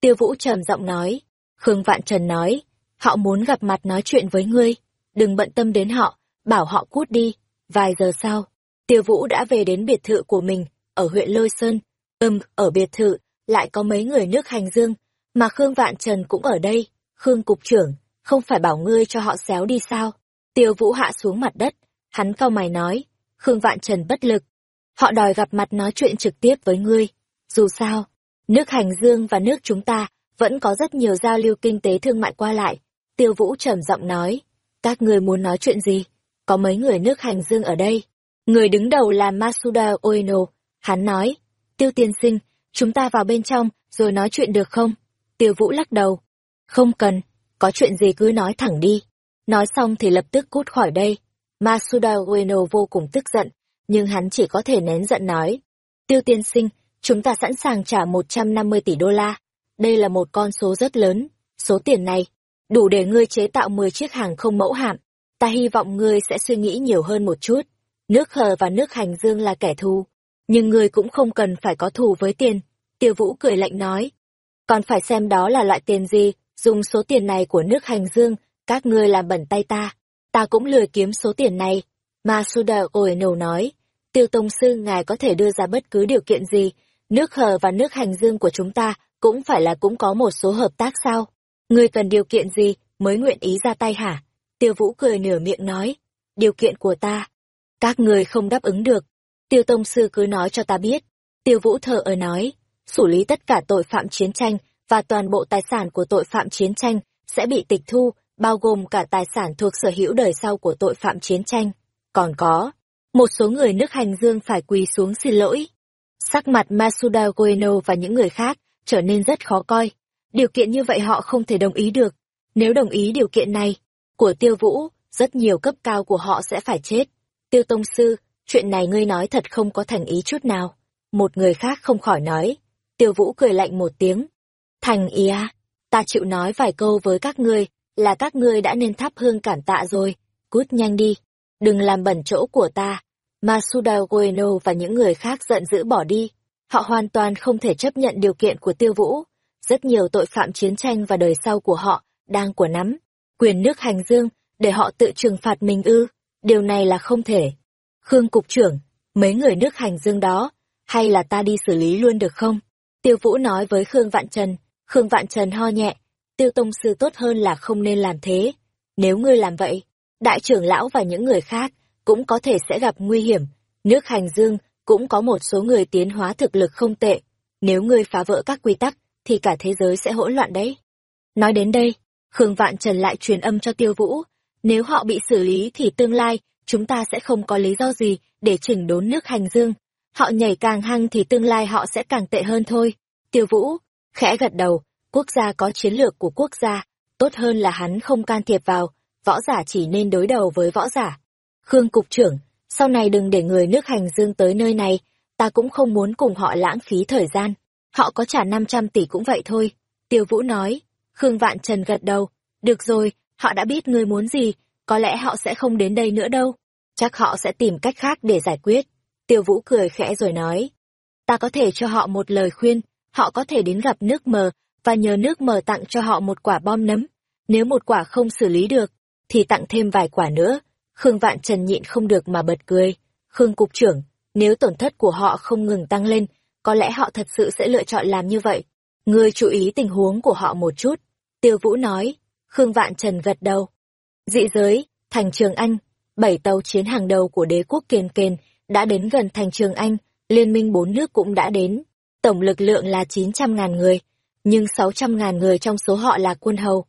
A: Tiêu Vũ trầm giọng nói, Khương Vạn Trần nói, họ muốn gặp mặt nói chuyện với ngươi, đừng bận tâm đến họ, bảo họ cút đi. Vài giờ sau, Tiêu Vũ đã về đến biệt thự của mình, ở huyện Lôi Sơn. Ừm, ở biệt thự, lại có mấy người nước hành dương, mà Khương Vạn Trần cũng ở đây. Khương Cục trưởng, không phải bảo ngươi cho họ xéo đi sao? Tiêu Vũ hạ xuống mặt đất, hắn cau mày nói, Khương Vạn Trần bất lực. Họ đòi gặp mặt nói chuyện trực tiếp với ngươi. Dù sao, nước hành dương và nước chúng ta vẫn có rất nhiều giao lưu kinh tế thương mại qua lại. Tiêu Vũ trầm giọng nói, các ngươi muốn nói chuyện gì? Có mấy người nước hành dương ở đây. Người đứng đầu là Masuda Oeno. Hắn nói, tiêu tiên sinh, chúng ta vào bên trong, rồi nói chuyện được không? Tiêu Vũ lắc đầu. Không cần, có chuyện gì cứ nói thẳng đi. Nói xong thì lập tức cút khỏi đây. Masuda Ueno vô cùng tức giận, nhưng hắn chỉ có thể nén giận nói. Tiêu tiên sinh, chúng ta sẵn sàng trả 150 tỷ đô la. Đây là một con số rất lớn. Số tiền này, đủ để ngươi chế tạo 10 chiếc hàng không mẫu hạm. Ta hy vọng ngươi sẽ suy nghĩ nhiều hơn một chút. Nước hờ và nước hành dương là kẻ thù. Nhưng ngươi cũng không cần phải có thù với tiền. Tiêu vũ cười lạnh nói. Còn phải xem đó là loại tiền gì, dùng số tiền này của nước hành dương, các ngươi làm bẩn tay ta. Ta cũng lười kiếm số tiền này. Masuda Nầu nói. Tiêu Tông Sư ngài có thể đưa ra bất cứ điều kiện gì. Nước hờ và nước hành dương của chúng ta cũng phải là cũng có một số hợp tác sao? Ngươi cần điều kiện gì mới nguyện ý ra tay hả? Tiêu Vũ cười nửa miệng nói. Điều kiện của ta. Các người không đáp ứng được. Tiêu Tông Sư cứ nói cho ta biết. Tiêu Vũ thở ở nói. Xử lý tất cả tội phạm chiến tranh và toàn bộ tài sản của tội phạm chiến tranh sẽ bị tịch thu, bao gồm cả tài sản thuộc sở hữu đời sau của tội phạm chiến tranh. Còn có, Một số người nước hành dương phải quỳ xuống xin lỗi. Sắc mặt Masuda Goeno và những người khác trở nên rất khó coi. Điều kiện như vậy họ không thể đồng ý được. Nếu đồng ý điều kiện này, của tiêu vũ, rất nhiều cấp cao của họ sẽ phải chết. Tiêu Tông Sư, chuyện này ngươi nói thật không có thành ý chút nào. Một người khác không khỏi nói. Tiêu Vũ cười lạnh một tiếng. Thành ý à? Ta chịu nói vài câu với các ngươi, là các ngươi đã nên thắp hương cản tạ rồi. Cút nhanh đi. Đừng làm bẩn chỗ của ta. Masuda Ueno và những người khác giận dữ bỏ đi. Họ hoàn toàn không thể chấp nhận điều kiện của Tiêu Vũ. Rất nhiều tội phạm chiến tranh và đời sau của họ đang của nắm. Quyền nước hành dương, để họ tự trừng phạt mình ư. Điều này là không thể. Khương Cục trưởng, mấy người nước hành dương đó, hay là ta đi xử lý luôn được không? Tiêu Vũ nói với Khương Vạn Trần. Khương Vạn Trần ho nhẹ. Tiêu Tông Sư tốt hơn là không nên làm thế. Nếu ngươi làm vậy, đại trưởng lão và những người khác cũng có thể sẽ gặp nguy hiểm. Nước hành dương cũng có một số người tiến hóa thực lực không tệ. Nếu ngươi phá vỡ các quy tắc, thì cả thế giới sẽ hỗn loạn đấy. Nói đến đây, Khương Vạn Trần lại truyền âm cho Tiêu Vũ. Nếu họ bị xử lý thì tương lai, chúng ta sẽ không có lý do gì để chỉnh đốn nước hành dương. Họ nhảy càng hăng thì tương lai họ sẽ càng tệ hơn thôi. Tiêu Vũ, khẽ gật đầu, quốc gia có chiến lược của quốc gia, tốt hơn là hắn không can thiệp vào, võ giả chỉ nên đối đầu với võ giả. Khương Cục trưởng, sau này đừng để người nước hành dương tới nơi này, ta cũng không muốn cùng họ lãng phí thời gian. Họ có trả 500 tỷ cũng vậy thôi. Tiêu Vũ nói, Khương Vạn Trần gật đầu, được rồi, họ đã biết ngươi muốn gì, có lẽ họ sẽ không đến đây nữa đâu. Chắc họ sẽ tìm cách khác để giải quyết. Tiêu Vũ cười khẽ rồi nói, ta có thể cho họ một lời khuyên, họ có thể đến gặp nước mờ, và nhờ nước mờ tặng cho họ một quả bom nấm. Nếu một quả không xử lý được, thì tặng thêm vài quả nữa. Khương Vạn Trần nhịn không được mà bật cười. Khương Cục trưởng, nếu tổn thất của họ không ngừng tăng lên, có lẽ họ thật sự sẽ lựa chọn làm như vậy. Ngươi chú ý tình huống của họ một chút. Tiêu Vũ nói, Khương Vạn Trần gật đầu. Dị giới, thành Trường Anh, bảy tàu chiến hàng đầu của đế quốc Kiền Kền đã đến gần thành Trường Anh, liên minh bốn nước cũng đã đến. Tổng lực lượng là 900.000 người, nhưng 600.000 người trong số họ là quân hầu.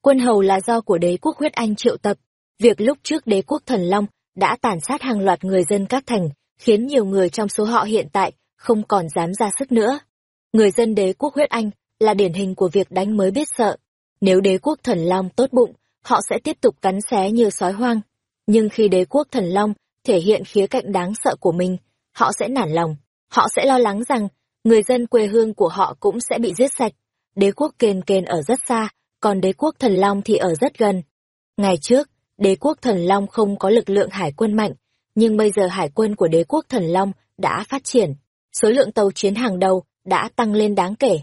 A: Quân hầu là do của đế quốc huyết Anh triệu tập. Việc lúc trước đế quốc Thần Long đã tàn sát hàng loạt người dân các thành, khiến nhiều người trong số họ hiện tại không còn dám ra sức nữa. Người dân đế quốc huyết Anh là điển hình của việc đánh mới biết sợ. Nếu đế quốc thần long tốt bụng, họ sẽ tiếp tục cắn xé như sói hoang. Nhưng khi đế quốc thần long thể hiện khía cạnh đáng sợ của mình, họ sẽ nản lòng. Họ sẽ lo lắng rằng người dân quê hương của họ cũng sẽ bị giết sạch. Đế quốc kền kền ở rất xa, còn đế quốc thần long thì ở rất gần. Ngày trước, đế quốc thần long không có lực lượng hải quân mạnh, nhưng bây giờ hải quân của đế quốc thần long đã phát triển. Số lượng tàu chiến hàng đầu đã tăng lên đáng kể.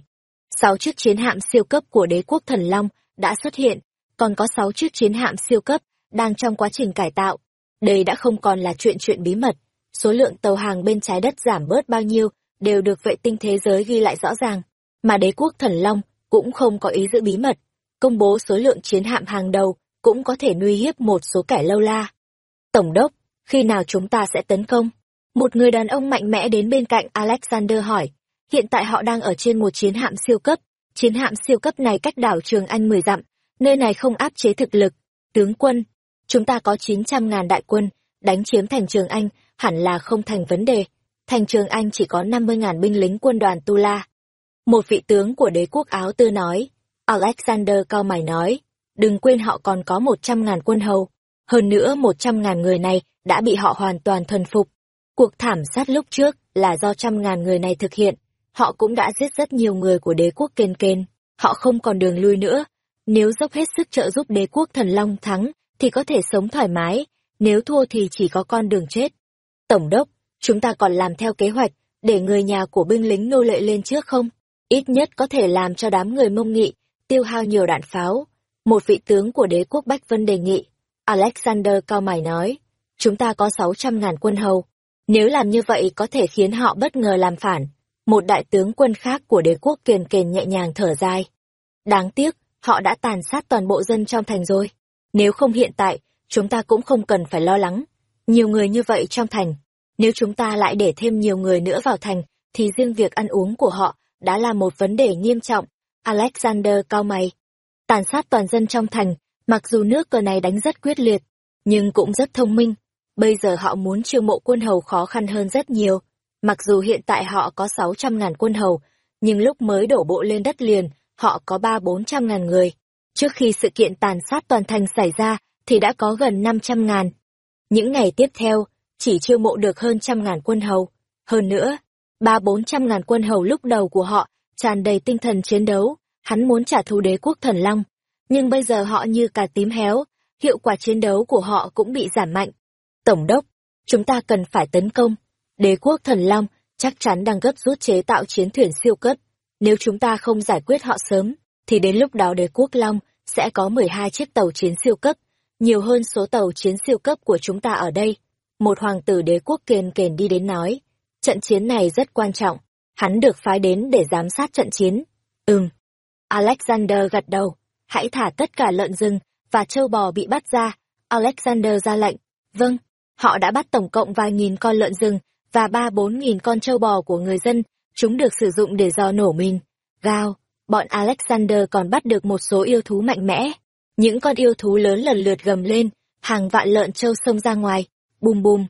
A: Sáu chiếc chiến hạm siêu cấp của đế quốc thần long đã xuất hiện, còn có sáu chiếc chiến hạm siêu cấp đang trong quá trình cải tạo. Đây đã không còn là chuyện chuyện bí mật. Số lượng tàu hàng bên trái đất giảm bớt bao nhiêu đều được vệ tinh thế giới ghi lại rõ ràng. Mà đế quốc thần long cũng không có ý giữ bí mật. Công bố số lượng chiến hạm hàng đầu cũng có thể nuôi hiếp một số kẻ lâu la. Tổng đốc, khi nào chúng ta sẽ tấn công? Một người đàn ông mạnh mẽ đến bên cạnh Alexander hỏi. Hiện tại họ đang ở trên một chiến hạm siêu cấp. Chiến hạm siêu cấp này cách đảo Trường Anh 10 dặm, nơi này không áp chế thực lực. Tướng quân, chúng ta có 900.000 đại quân, đánh chiếm thành Trường Anh, hẳn là không thành vấn đề. Thành Trường Anh chỉ có 50.000 binh lính quân đoàn Tu La. Một vị tướng của đế quốc Áo Tư nói. Alexander cao mày nói, đừng quên họ còn có 100.000 quân hầu. Hơn nữa 100.000 người này đã bị họ hoàn toàn thuần phục. Cuộc thảm sát lúc trước là do trăm ngàn người này thực hiện. Họ cũng đã giết rất nhiều người của đế quốc kên kên. Họ không còn đường lui nữa. Nếu dốc hết sức trợ giúp đế quốc thần long thắng, thì có thể sống thoải mái. Nếu thua thì chỉ có con đường chết. Tổng đốc, chúng ta còn làm theo kế hoạch, để người nhà của binh lính nô lệ lên trước không? Ít nhất có thể làm cho đám người mông nghị, tiêu hao nhiều đạn pháo. Một vị tướng của đế quốc Bách Vân đề nghị. Alexander cao mày nói, chúng ta có 600.000 quân hầu. Nếu làm như vậy có thể khiến họ bất ngờ làm phản. Một đại tướng quân khác của đế quốc kiền kền nhẹ nhàng thở dài. Đáng tiếc, họ đã tàn sát toàn bộ dân trong thành rồi. Nếu không hiện tại, chúng ta cũng không cần phải lo lắng. Nhiều người như vậy trong thành. Nếu chúng ta lại để thêm nhiều người nữa vào thành, thì riêng việc ăn uống của họ đã là một vấn đề nghiêm trọng. Alexander cao mày. Tàn sát toàn dân trong thành, mặc dù nước cờ này đánh rất quyết liệt, nhưng cũng rất thông minh. Bây giờ họ muốn chiêu mộ quân hầu khó khăn hơn rất nhiều. Mặc dù hiện tại họ có 600.000 quân hầu, nhưng lúc mới đổ bộ lên đất liền, họ có 3-400 ngàn người. Trước khi sự kiện tàn sát toàn thành xảy ra, thì đã có gần 500 ngàn. Những ngày tiếp theo, chỉ chiêu mộ được hơn trăm ngàn quân hầu. Hơn nữa, ba bốn trăm ngàn quân hầu lúc đầu của họ tràn đầy tinh thần chiến đấu, hắn muốn trả thù đế quốc thần long. Nhưng bây giờ họ như cà tím héo, hiệu quả chiến đấu của họ cũng bị giảm mạnh. Tổng đốc, chúng ta cần phải tấn công. Đế quốc thần long chắc chắn đang gấp rút chế tạo chiến thuyền siêu cấp. Nếu chúng ta không giải quyết họ sớm, thì đến lúc đó đế quốc long sẽ có 12 chiếc tàu chiến siêu cấp, nhiều hơn số tàu chiến siêu cấp của chúng ta ở đây. Một hoàng tử đế quốc kền kền đi đến nói, trận chiến này rất quan trọng, hắn được phái đến để giám sát trận chiến. Ừm. Alexander gật đầu, hãy thả tất cả lợn rừng và trâu bò bị bắt ra. Alexander ra lệnh. Vâng, họ đã bắt tổng cộng vài nghìn con lợn rừng và ba bốn nghìn con trâu bò của người dân, chúng được sử dụng để dò nổ mình. Gao, bọn Alexander còn bắt được một số yêu thú mạnh mẽ. Những con yêu thú lớn lần lượt gầm lên, hàng vạn lợn trâu xông ra ngoài, bùm bùm.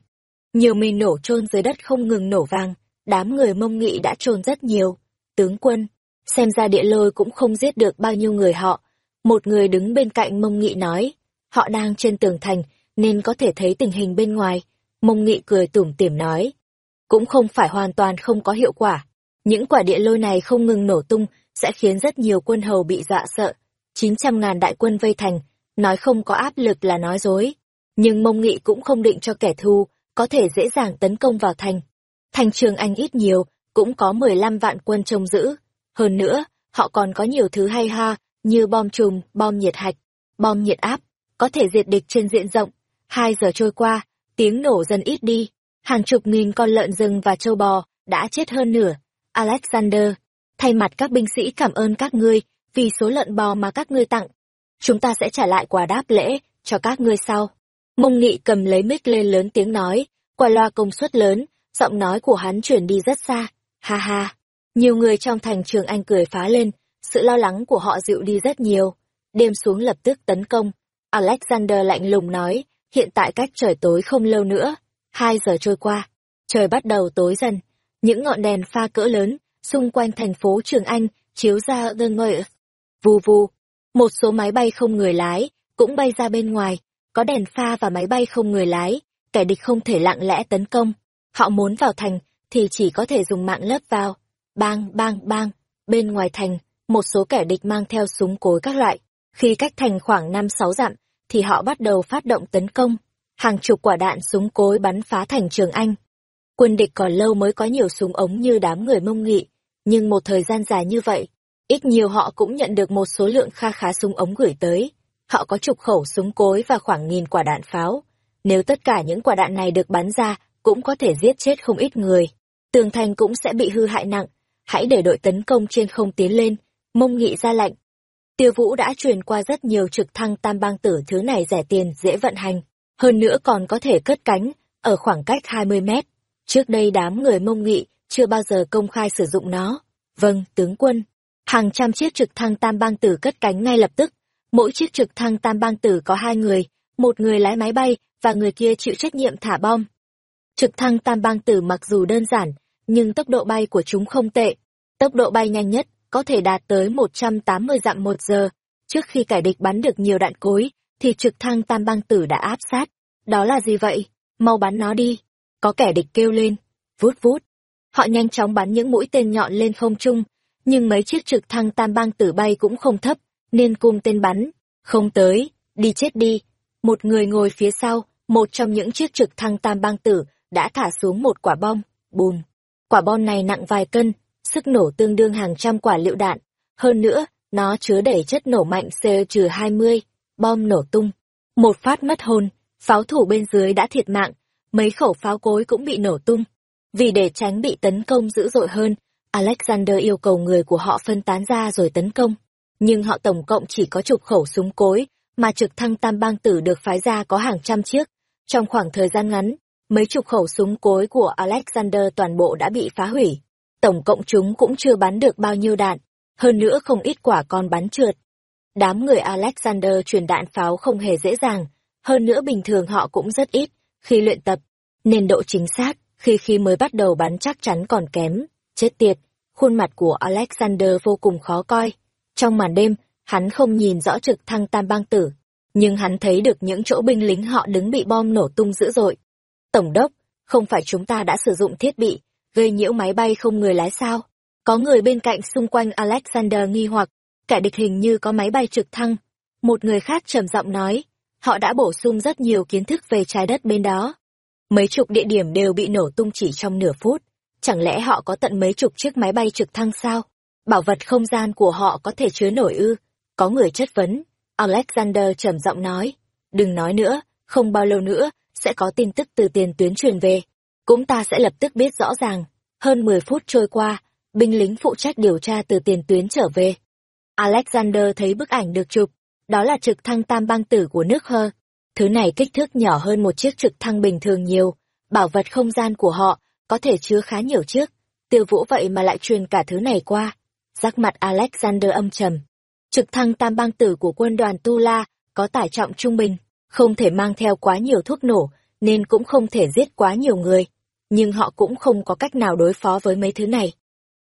A: Nhiều mình nổ trôn dưới đất không ngừng nổ vang, đám người mông nghị đã trôn rất nhiều. Tướng quân, xem ra địa lôi cũng không giết được bao nhiêu người họ. Một người đứng bên cạnh mông nghị nói, họ đang trên tường thành, nên có thể thấy tình hình bên ngoài. Mông nghị cười tủm tỉm nói, cũng không phải hoàn toàn không có hiệu quả. Những quả địa lôi này không ngừng nổ tung, sẽ khiến rất nhiều quân hầu bị dọa sợ. 900 ngàn đại quân vây thành, nói không có áp lực là nói dối. Nhưng mông nghị cũng không định cho kẻ thù, có thể dễ dàng tấn công vào thành. Thành trường Anh ít nhiều, cũng có 15 vạn quân trông giữ. Hơn nữa, họ còn có nhiều thứ hay ha, như bom trùm, bom nhiệt hạch, bom nhiệt áp, có thể diệt địch trên diện rộng. Hai giờ trôi qua, tiếng nổ dần ít đi. Hàng chục nghìn con lợn rừng và trâu bò đã chết hơn nửa. Alexander, thay mặt các binh sĩ cảm ơn các ngươi vì số lợn bò mà các ngươi tặng. Chúng ta sẽ trả lại quà đáp lễ cho các ngươi sau. Mông Nghị cầm lấy mic lên lớn tiếng nói, qua loa công suất lớn, giọng nói của hắn chuyển đi rất xa. Ha ha. Nhiều người trong thành trường Anh cười phá lên, sự lo lắng của họ dịu đi rất nhiều. Đêm xuống lập tức tấn công. Alexander lạnh lùng nói, hiện tại cách trời tối không lâu nữa. Hai giờ trôi qua, trời bắt đầu tối dần. Những ngọn đèn pha cỡ lớn, xung quanh thành phố Trường Anh, chiếu ra The Ngợi. Vù vù. Một số máy bay không người lái, cũng bay ra bên ngoài, có đèn pha và máy bay không người lái, kẻ địch không thể lặng lẽ tấn công. Họ muốn vào thành, thì chỉ có thể dùng mạng lấp vào. Bang, bang, bang. Bên ngoài thành, một số kẻ địch mang theo súng cối các loại. Khi cách thành khoảng 5-6 dặm, thì họ bắt đầu phát động tấn công. Hàng chục quả đạn súng cối bắn phá thành Trường Anh. Quân địch còn lâu mới có nhiều súng ống như đám người mông nghị, nhưng một thời gian dài như vậy, ít nhiều họ cũng nhận được một số lượng kha khá súng ống gửi tới. Họ có chục khẩu súng cối và khoảng nghìn quả đạn pháo. Nếu tất cả những quả đạn này được bắn ra, cũng có thể giết chết không ít người. Tường thành cũng sẽ bị hư hại nặng. Hãy để đội tấn công trên không tiến lên, mông nghị ra lệnh. Tiêu Vũ đã truyền qua rất nhiều trực thăng tam bang tử thứ này rẻ tiền, dễ vận hành. Hơn nữa còn có thể cất cánh, ở khoảng cách 20 mét. Trước đây đám người mông nghị chưa bao giờ công khai sử dụng nó. Vâng, tướng quân. Hàng trăm chiếc trực thăng tam bang tử cất cánh ngay lập tức. Mỗi chiếc trực thăng tam bang tử có hai người, một người lái máy bay và người kia chịu trách nhiệm thả bom. Trực thăng tam bang tử mặc dù đơn giản, nhưng tốc độ bay của chúng không tệ. Tốc độ bay nhanh nhất có thể đạt tới 180 dặm một giờ. Trước khi kẻ địch bắn được nhiều đạn cối, thì trực thăng tam bang tử đã áp sát. Đó là gì vậy? Mau bắn nó đi. Có kẻ địch kêu lên. Vút vút. Họ nhanh chóng bắn những mũi tên nhọn lên không trung, nhưng mấy chiếc trực thăng tam bang tử bay cũng không thấp, nên cung tên bắn. Không tới, đi chết đi. Một người ngồi phía sau, một trong những chiếc trực thăng tam bang tử, đã thả xuống một quả bom. Bùm. Quả bom này nặng vài cân, sức nổ tương đương hàng trăm quả lựu đạn. Hơn nữa, nó chứa đầy chất nổ mạnh CO-20, bom nổ tung. Một phát mất hồn, pháo thủ bên dưới đã thiệt mạng, mấy khẩu pháo cối cũng bị nổ tung. Vì để tránh bị tấn công dữ dội hơn, Alexander yêu cầu người của họ phân tán ra rồi tấn công. Nhưng họ tổng cộng chỉ có chục khẩu súng cối, mà trực thăng tam bang tử được phái ra có hàng trăm chiếc. Trong khoảng thời gian ngắn, mấy chục khẩu súng cối của Alexander toàn bộ đã bị phá hủy. Tổng cộng chúng cũng chưa bắn được bao nhiêu đạn, hơn nữa không ít quả còn bắn trượt. Đám người Alexander truyền đạn pháo không hề dễ dàng, hơn nữa bình thường họ cũng rất ít, khi luyện tập, nên độ chính xác khi khi mới bắt đầu bắn chắc chắn còn kém. Chết tiệt, khuôn mặt của Alexander vô cùng khó coi. Trong màn đêm, hắn không nhìn rõ trực thăng tam bang tử, nhưng hắn thấy được những chỗ binh lính họ đứng bị bom nổ tung dữ dội. Tổng đốc, không phải chúng ta đã sử dụng thiết bị, gây nhiễu máy bay không người lái sao? Có người bên cạnh xung quanh Alexander nghi hoặc, kẻ địch hình như có máy bay trực thăng. Một người khác trầm giọng nói, họ đã bổ sung rất nhiều kiến thức về trái đất bên đó. Mấy chục địa điểm đều bị nổ tung chỉ trong nửa phút. Chẳng lẽ họ có tận mấy chục chiếc máy bay trực thăng sao? Bảo vật không gian của họ có thể chứa nổi ư? Có người chất vấn. Alexander trầm giọng nói. Đừng nói nữa, không bao lâu nữa, sẽ có tin tức từ tiền tuyến truyền về. Cũng ta sẽ lập tức biết rõ ràng. Hơn 10 phút trôi qua, binh lính phụ trách điều tra từ tiền tuyến trở về. Alexander thấy bức ảnh được chụp, đó là trực thăng tam băng tử của nước Hơ. Thứ này kích thước nhỏ hơn một chiếc trực thăng bình thường nhiều, bảo vật không gian của họ có thể chứa khá nhiều chiếc. Tiêu vũ vậy mà lại truyền cả thứ này qua. Giác mặt Alexander âm trầm. Trực thăng tam bang tử của quân đoàn Tula có tải trọng trung bình, không thể mang theo quá nhiều thuốc nổ, nên cũng không thể giết quá nhiều người. Nhưng họ cũng không có cách nào đối phó với mấy thứ này.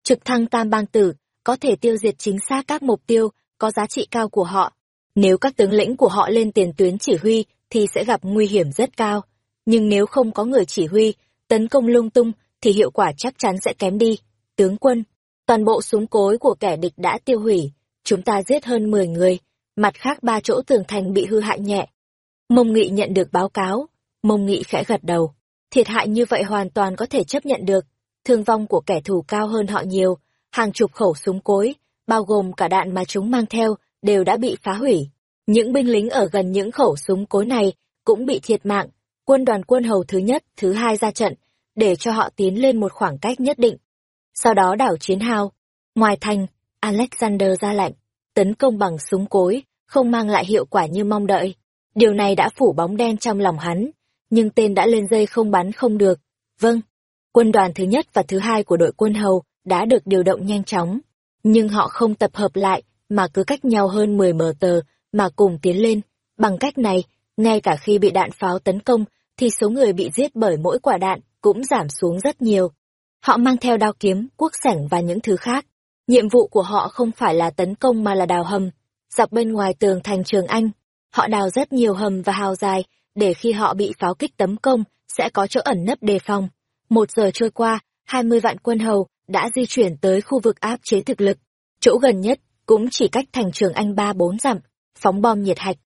A: Trực thăng tam bang tử có thể tiêu diệt chính xác các mục tiêu có giá trị cao của họ. Nếu các tướng lĩnh của họ lên tiền tuyến chỉ huy thì sẽ gặp nguy hiểm rất cao. Nhưng nếu không có người chỉ huy, tấn công lung tung thì hiệu quả chắc chắn sẽ kém đi. Tướng quân, toàn bộ súng cối của kẻ địch đã tiêu hủy, chúng ta giết hơn 10 người, mặt khác ba chỗ tường thành bị hư hại nhẹ. Mông Nghị nhận được báo cáo, Mông Nghị khẽ gật đầu. Thiệt hại như vậy hoàn toàn có thể chấp nhận được, thương vong của kẻ thù cao hơn họ nhiều, hàng chục khẩu súng cối, bao gồm cả đạn mà chúng mang theo, đều đã bị phá hủy. Những binh lính ở gần những khẩu súng cối này cũng bị thiệt mạng. Quân đoàn quân hầu thứ nhất, thứ hai ra trận, để cho họ tiến lên một khoảng cách nhất định. Sau đó đảo chiến hào. Ngoài thành, Alexander ra lệnh, tấn công bằng súng cối, không mang lại hiệu quả như mong đợi. Điều này đã phủ bóng đen trong lòng hắn, nhưng tên đã lên dây không bắn không được. Vâng, quân đoàn thứ nhất và thứ hai của đội quân hầu đã được điều động nhanh chóng, nhưng họ không tập hợp lại mà cứ cách nhau hơn 10 mờ tờ mà cùng tiến lên. Bằng cách này, ngay cả khi bị đạn pháo tấn công, thì số người bị giết bởi mỗi quả đạn cũng giảm xuống rất nhiều. Họ mang theo đao kiếm, cuốc sẻng và những thứ khác. Nhiệm vụ của họ không phải là tấn công mà là đào hầm. Dọc bên ngoài tường thành trường Anh, họ đào rất nhiều hầm và hào dài, để khi họ bị pháo kích tấn công, sẽ có chỗ ẩn nấp đề phòng. Một giờ trôi qua, 20 vạn quân hầu đã di chuyển tới khu vực áp chế thực lực. Chỗ gần nhất cũng chỉ cách thành trường Anh ba bốn dặm, phóng bom nhiệt hạch.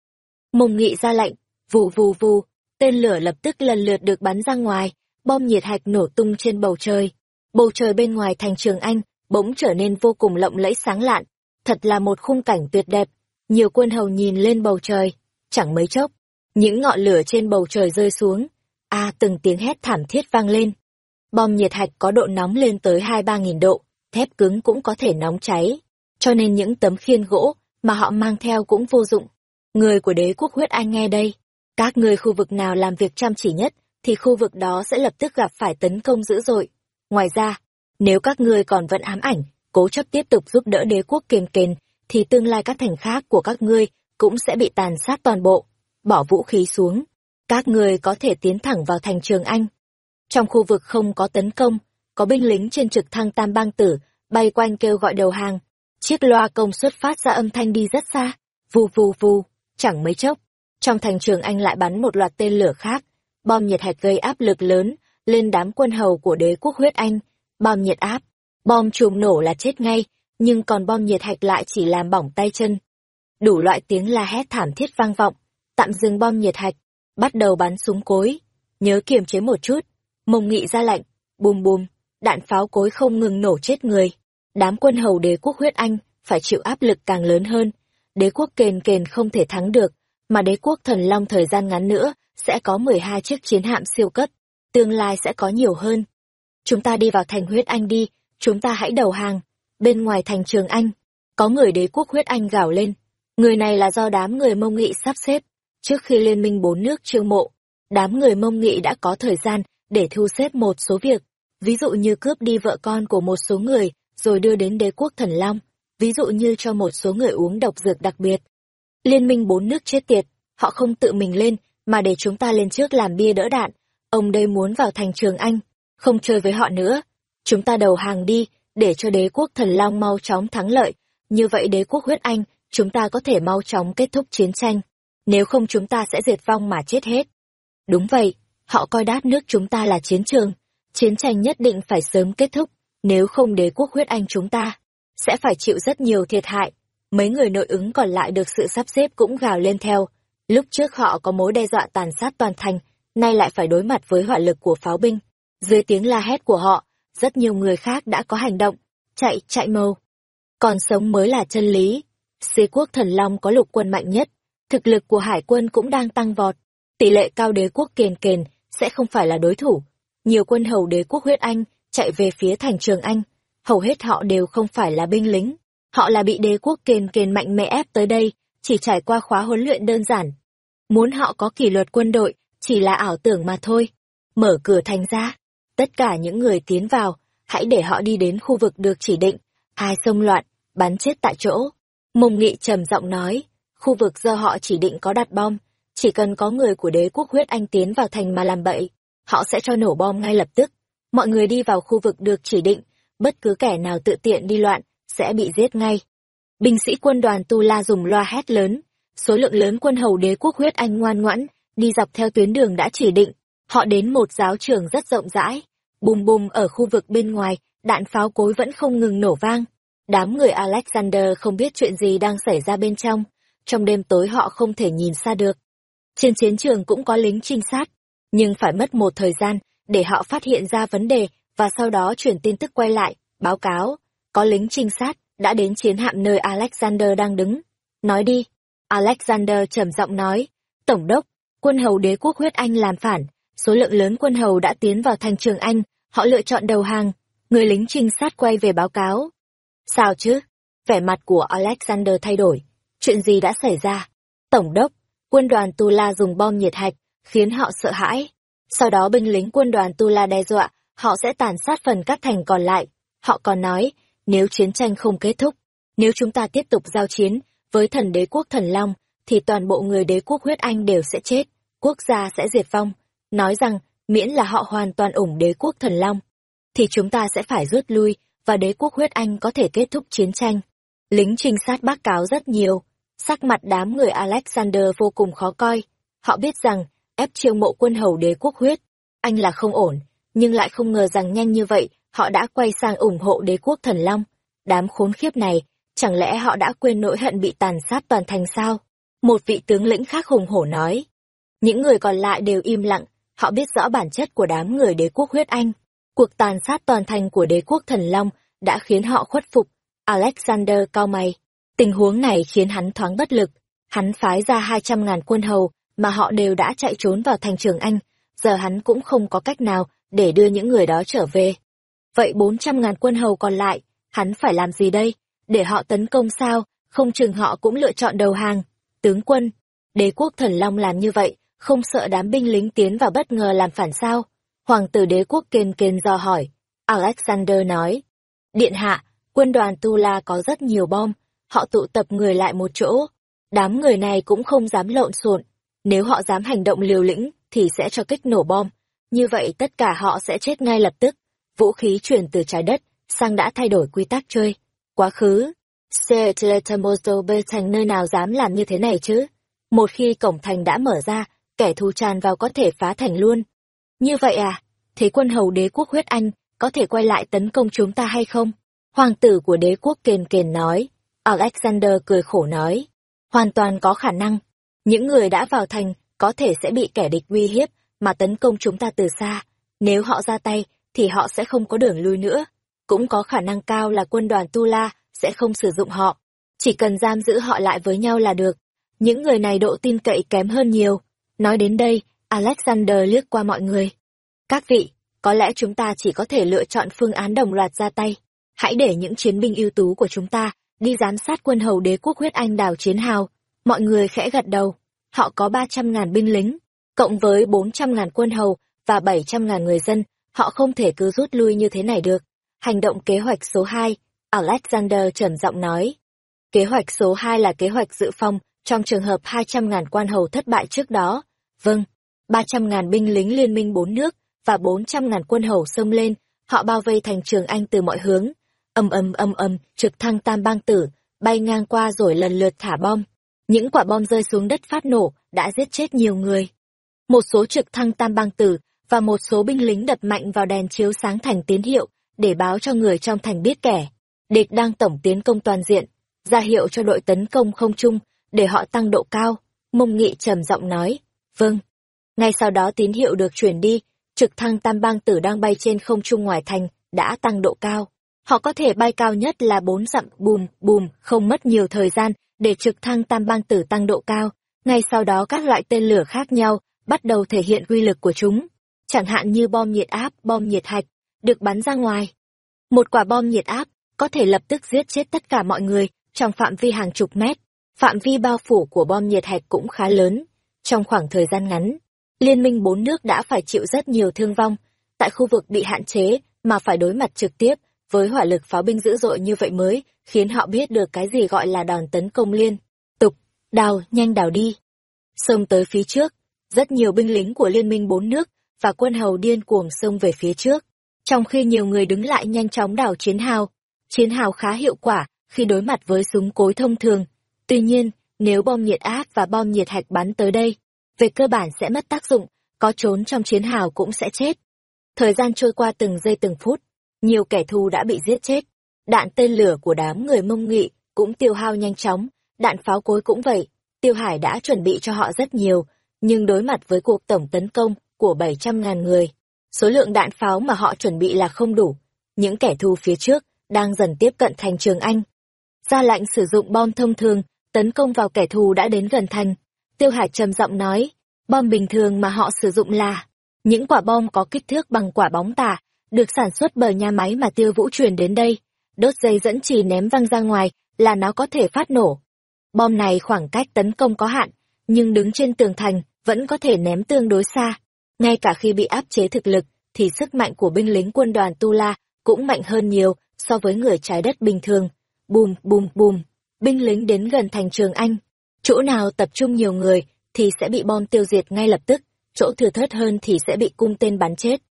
A: Mông nghị ra lệnh, vù vù vù, tên lửa lập tức lần lượt được bắn ra ngoài, bom nhiệt hạch nổ tung trên bầu trời. Bầu trời bên ngoài thành trường Anh bỗng trở nên vô cùng lộng lẫy sáng lạn, thật là một khung cảnh tuyệt đẹp. Nhiều quân hầu nhìn lên bầu trời, chẳng mấy chốc, những ngọn lửa trên bầu trời rơi xuống. A từng tiếng hét thảm thiết vang lên. Bom nhiệt hạch có độ nóng lên tới hai ba nghìn độ, thép cứng cũng có thể nóng cháy. Cho nên những tấm khiên gỗ mà họ mang theo cũng vô dụng. Người của đế quốc huyết anh nghe đây. Các người khu vực nào làm việc chăm chỉ nhất, thì khu vực đó sẽ lập tức gặp phải tấn công dữ dội. Ngoài ra, nếu các ngươi còn vẫn ám ảnh, cố chấp tiếp tục giúp đỡ đế quốc kền kền, thì tương lai các thành khác của các ngươi cũng sẽ bị tàn sát toàn bộ. Bỏ vũ khí xuống. Các ngươi có thể tiến thẳng vào thành trường Anh. Trong khu vực không có tấn công, có binh lính trên trực thăng tam bang tử, bay quanh kêu gọi đầu hàng. Chiếc loa công suất phát ra âm thanh đi rất xa. Vù vù vù, chẳng mấy chốc. Trong thành trường Anh lại bắn một loạt tên lửa khác. Bom nhiệt hạch gây áp lực lớn lên đám quân hầu của đế quốc huyết Anh bom nhiệt áp, bom chùm nổ là chết ngay, nhưng còn bom nhiệt hạch lại chỉ làm bỏng tay chân. Đủ loại tiếng la hét thảm thiết vang vọng, tạm dừng bom nhiệt hạch, bắt đầu bắn súng cối. Nhớ kiềm chế một chút, mông nghị ra lệnh, bùm bùm, đạn pháo cối không ngừng nổ chết người. Đám quân hầu đế quốc huyết Anh phải chịu áp lực càng lớn hơn. Đế quốc kền kền không thể thắng được, mà đế quốc thần long thời gian ngắn nữa sẽ có 12 chiếc chiến hạm siêu cấp, tương lai sẽ có nhiều hơn chúng ta đi vào thành huyết anh đi, chúng ta hãy đầu hàng. Bên ngoài thành trường Anh, có người đế quốc huyết anh gào lên. Người này là do đám người mông nghị sắp xếp. Trước khi liên minh bốn nước trương mộ, đám người mông nghị đã có thời gian để thu xếp một số việc. Ví dụ như cướp đi vợ con của một số người, rồi đưa đến đế quốc thần long. Ví dụ như cho một số người uống độc dược đặc biệt. Liên minh bốn nước chết tiệt, họ không tự mình lên, mà để chúng ta lên trước làm bia đỡ đạn, ông đây muốn vào thành Trường Anh, không chơi với họ nữa. Chúng ta đầu hàng đi, để cho đế quốc thần long mau chóng thắng lợi. Như vậy đế quốc huyết Anh, chúng ta có thể mau chóng kết thúc chiến tranh. Nếu không chúng ta sẽ diệt vong mà chết hết. Đúng vậy, họ coi đát nước chúng ta là chiến trường. Chiến tranh nhất định phải sớm kết thúc, nếu không đế quốc huyết Anh chúng ta sẽ phải chịu rất nhiều thiệt hại. Mấy người nội ứng còn lại được sự sắp xếp cũng gào lên theo. Lúc trước họ có mối đe dọa tàn sát toàn thành, nay lại phải đối mặt với hỏa lực của pháo binh. Dưới tiếng la hét của họ, rất nhiều người khác đã có hành động. Chạy, chạy mâu. Còn sống mới là chân lý. Xế quốc thần long có lục quân mạnh nhất. Thực lực của hải quân cũng đang tăng vọt. Tỷ lệ cao đế quốc kền kền sẽ không phải là đối thủ. Nhiều quân hầu đế quốc huyết Anh chạy về phía thành trường Anh. Hầu hết họ đều không phải là binh lính. Họ là bị đế quốc kền kền mạnh mẽ ép tới đây, chỉ trải qua khóa huấn luyện đơn giản. Muốn họ có kỷ luật quân đội, chỉ là ảo tưởng mà thôi. Mở cửa thành ra, tất cả những người tiến vào, hãy để họ đi đến khu vực được chỉ định, hai xông loạn, bắn chết tại chỗ. Mông Nghị trầm giọng nói, khu vực do họ chỉ định có đặt bom, chỉ cần có người của đế quốc huyết anh tiến vào thành mà làm bậy, họ sẽ cho nổ bom ngay lập tức. Mọi người đi vào khu vực được chỉ định, bất cứ kẻ nào tự tiện đi loạn, sẽ bị giết ngay. Binh sĩ quân đoàn Tu La dùng loa hét lớn, số lượng lớn quân hầu đế quốc huyết anh ngoan ngoãn, đi dọc theo tuyến đường đã chỉ định. Họ đến một giáo trường rất rộng rãi, bùm bùm ở khu vực bên ngoài, đạn pháo cối vẫn không ngừng nổ vang. Đám người Alexander không biết chuyện gì đang xảy ra bên trong, trong đêm tối họ không thể nhìn xa được. Trên chiến trường cũng có lính trinh sát, nhưng phải mất một thời gian để họ phát hiện ra vấn đề và sau đó chuyển tin tức quay lại, báo cáo, có lính trinh sát đã đến chiến hạm nơi Alexander đang đứng. Nói đi. Alexander trầm giọng nói, Tổng đốc, quân hầu đế quốc huyết Anh làm phản, số lượng lớn quân hầu đã tiến vào thành trường Anh, họ lựa chọn đầu hàng, người lính trinh sát quay về báo cáo. Sao chứ? Vẻ mặt của Alexander thay đổi, chuyện gì đã xảy ra? Tổng đốc, quân đoàn Tula dùng bom nhiệt hạch, khiến họ sợ hãi. Sau đó binh lính quân đoàn Tu La đe dọa, họ sẽ tàn sát phần các thành còn lại. Họ còn nói, nếu chiến tranh không kết thúc, nếu chúng ta tiếp tục giao chiến với thần đế quốc thần Long, thì toàn bộ người đế quốc huyết Anh đều sẽ chết, quốc gia sẽ diệt vong. Nói rằng, miễn là họ hoàn toàn ủng đế quốc thần Long, thì chúng ta sẽ phải rút lui, và đế quốc huyết Anh có thể kết thúc chiến tranh. Lính trinh sát bác cáo rất nhiều, sắc mặt đám người Alexander vô cùng khó coi. Họ biết rằng, ép chiêu mộ quân hầu đế quốc huyết, anh là không ổn, nhưng lại không ngờ rằng nhanh như vậy, họ đã quay sang ủng hộ đế quốc thần Long. Đám khốn khiếp này, chẳng lẽ họ đã quên nỗi hận bị tàn sát toàn thành sao? Một vị tướng lĩnh khác hùng hổ nói. Những người còn lại đều im lặng, họ biết rõ bản chất của đám người đế quốc huyết Anh. Cuộc tàn sát toàn thành của đế quốc thần Long đã khiến họ khuất phục. Alexander cao mày. Tình huống này khiến hắn thoáng bất lực. Hắn phái ra hai trăm ngàn quân hầu, mà họ đều đã chạy trốn vào thành trường Anh. Giờ hắn cũng không có cách nào để đưa những người đó trở về. Vậy bốn trăm ngàn quân hầu còn lại, hắn phải làm gì đây? Để họ tấn công sao? Không chừng họ cũng lựa chọn đầu hàng. Tướng quân, đế quốc thần Long làm như vậy, không sợ đám binh lính tiến vào bất ngờ làm phản sao? Hoàng tử đế quốc kên kên do hỏi. Alexander nói. Điện hạ, quân đoàn Tula có rất nhiều bom, họ tụ tập người lại một chỗ. Đám người này cũng không dám lộn xộn. Nếu họ dám hành động liều lĩnh, thì sẽ cho kích nổ bom. Như vậy tất cả họ sẽ chết ngay lập tức. Vũ khí chuyển từ trái đất, sang đã thay đổi quy tắc chơi. Quá khứ, Seattle bê thành nơi nào dám làm như thế này chứ? Một khi cổng thành đã mở ra, kẻ thù tràn vào có thể phá thành luôn. Như vậy à? Thế quân hầu đế quốc huyết Anh có thể quay lại tấn công chúng ta hay không? Hoàng tử của đế quốc kền kền nói. Alexander cười khổ nói. Hoàn toàn có khả năng. Những người đã vào thành có thể sẽ bị kẻ địch uy hiếp mà tấn công chúng ta từ xa. Nếu họ ra tay, thì họ sẽ không có đường lui nữa. Cũng có khả năng cao là quân đoàn Tu La sẽ không sử dụng họ. Chỉ cần giam giữ họ lại với nhau là được. Những người này độ tin cậy kém hơn nhiều. Nói đến đây, Alexander liếc qua mọi người. Các vị, có lẽ chúng ta chỉ có thể lựa chọn phương án đồng loạt ra tay. Hãy để những chiến binh ưu tú của chúng ta đi giám sát quân hầu đế quốc huyết anh đào chiến hào. Mọi người khẽ gật đầu. Họ có 300.000 binh lính, cộng với 400.000 quân hầu và 700.000 người dân, họ không thể cứ rút lui như thế này được. Hành động kế hoạch số 2, Alexander trầm giọng nói. Kế hoạch số 2 là kế hoạch dự phòng trong trường hợp 200.000 quan hầu thất bại trước đó. Vâng, 300.000 binh lính liên minh bốn nước và 400.000 quân hầu xông lên, họ bao vây thành Trường Anh từ mọi hướng. Âm âm âm âm, trực thăng tam bang tử bay ngang qua rồi lần lượt thả bom. Những quả bom rơi xuống đất phát nổ đã giết chết nhiều người. Một số trực thăng tam bang tử và một số binh lính đập mạnh vào đèn chiếu sáng thành tín hiệu để báo cho người trong thành biết kẻ. Địch đang tổng tiến công toàn diện, ra hiệu cho đội tấn công không trung để họ tăng độ cao. Mông Nghị trầm giọng nói, vâng. Ngay sau đó tín hiệu được chuyển đi, trực thăng tam bang tử đang bay trên không trung ngoài thành, đã tăng độ cao. Họ có thể bay cao nhất là bốn dặm bùm bùm, không mất nhiều thời gian để trực thăng tam bang tử tăng độ cao. Ngay sau đó các loại tên lửa khác nhau bắt đầu thể hiện uy lực của chúng. Chẳng hạn như bom nhiệt áp, bom nhiệt hạch, được bắn ra ngoài. Một quả bom nhiệt áp có thể lập tức giết chết tất cả mọi người trong phạm vi hàng chục mét. Phạm vi bao phủ của bom nhiệt hạch cũng khá lớn. Trong khoảng thời gian ngắn, Liên minh bốn nước đã phải chịu rất nhiều thương vong. Tại khu vực bị hạn chế mà phải đối mặt trực tiếp với hỏa lực pháo binh dữ dội như vậy mới khiến họ biết được cái gì gọi là đòn tấn công liên. Tục, đào, nhanh đào đi. Xông tới phía trước, rất nhiều binh lính của Liên minh bốn nước và quân hầu điên cuồng xông về phía trước. Trong khi nhiều người đứng lại nhanh chóng đào chiến hào. Chiến hào khá hiệu quả khi đối mặt với súng cối thông thường. Tuy nhiên, nếu bom nhiệt áp và bom nhiệt hạch bắn tới đây, về cơ bản sẽ mất tác dụng, có trốn trong chiến hào cũng sẽ chết. Thời gian trôi qua từng giây từng phút, nhiều kẻ thù đã bị giết chết. Đạn tên lửa của đám người mông nghị cũng tiêu hao nhanh chóng, đạn pháo cối cũng vậy. Tiêu Hải đã chuẩn bị cho họ rất nhiều, nhưng đối mặt với cuộc tổng tấn công của 700.000 người, số lượng đạn pháo mà họ chuẩn bị là không đủ. Những kẻ thù phía trước đang dần tiếp cận thành Trường Anh. Ra lệnh sử dụng bom thông thường, tấn công vào kẻ thù đã đến gần thành. Tiêu Hải trầm giọng nói, bom bình thường mà họ sử dụng là những quả bom có kích thước bằng quả bóng tả, được sản xuất bởi nhà máy mà Tiêu Vũ truyền đến đây. Đốt dây dẫn trì ném văng ra ngoài là nó có thể phát nổ. Bom này khoảng cách tấn công có hạn, nhưng đứng trên tường thành vẫn có thể ném tương đối xa. Ngay cả khi bị áp chế thực lực, thì sức mạnh của binh lính quân đoàn Tu La cũng mạnh hơn nhiều so với người trái đất bình thường. Bùm, bùm, bùm, binh lính đến gần thành trường Anh. Chỗ nào tập trung nhiều người thì sẽ bị bom tiêu diệt ngay lập tức, chỗ thừa thớt hơn thì sẽ bị cung tên bắn chết.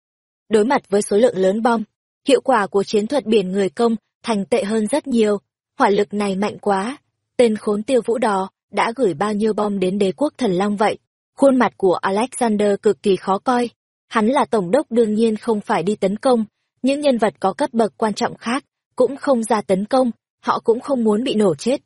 A: Đối mặt với số lượng lớn bom, hiệu quả của chiến thuật biển người công thành tệ hơn rất nhiều. Hỏa lực này mạnh quá. Tên khốn tiêu vũ đò đã gửi bao nhiêu bom đến đế quốc thần long vậy. Khuôn mặt của Alexander cực kỳ khó coi. Hắn là tổng đốc đương nhiên không phải đi tấn công. Những nhân vật có cấp bậc quan trọng khác cũng không ra tấn công, họ cũng không muốn bị nổ chết.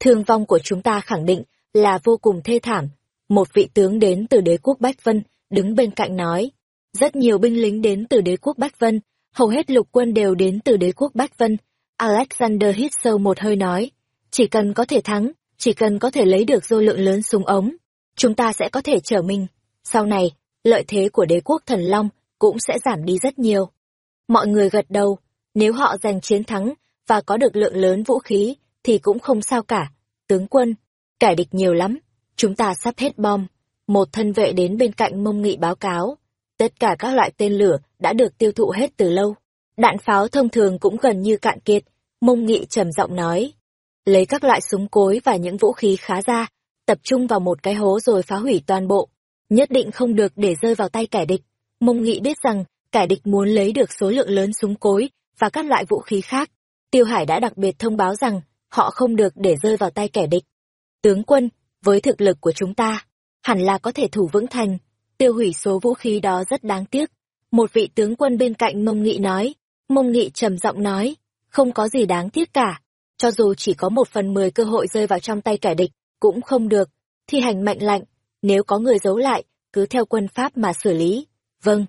A: Thương vong của chúng ta khẳng định là vô cùng thê thảm. Một vị tướng đến từ đế quốc Bách Vân, đứng bên cạnh nói. Rất nhiều binh lính đến từ đế quốc Bách Vân, hầu hết lục quân đều đến từ đế quốc Bách Vân. Alexander hít sâu một hơi nói. Chỉ cần có thể thắng, chỉ cần có thể lấy được dô lượng lớn súng ống, chúng ta sẽ có thể trở mình. Sau này, lợi thế của đế quốc thần long cũng sẽ giảm đi rất nhiều. Mọi người gật đầu, nếu họ giành chiến thắng và có được lượng lớn vũ khí, thì cũng không sao cả. Tướng quân, kẻ địch nhiều lắm, chúng ta sắp hết bom. Một thân vệ đến bên cạnh mông nghị báo cáo. Tất cả các loại tên lửa đã được tiêu thụ hết từ lâu. Đạn pháo thông thường cũng gần như cạn kiệt. Mông nghị trầm giọng nói. Lấy các loại súng cối và những vũ khí khá ra, tập trung vào một cái hố rồi phá hủy toàn bộ. Nhất định không được để rơi vào tay kẻ địch. Mông nghị biết rằng, kẻ địch muốn lấy được số lượng lớn súng cối và các loại vũ khí khác. Tiêu Hải đã đặc biệt thông báo rằng, họ không được để rơi vào tay kẻ địch. Tướng quân, với thực lực của chúng ta, hẳn là có thể thủ vững thành, tiêu hủy số vũ khí đó rất đáng tiếc. Một vị tướng quân bên cạnh Mông Nghị nói, Mông Nghị trầm giọng nói, không có gì đáng tiếc cả, cho dù chỉ có một phần mười cơ hội rơi vào trong tay kẻ địch, cũng không được, thi hành mệnh lệnh, nếu có người giấu lại, cứ theo quân pháp mà xử lý. Vâng.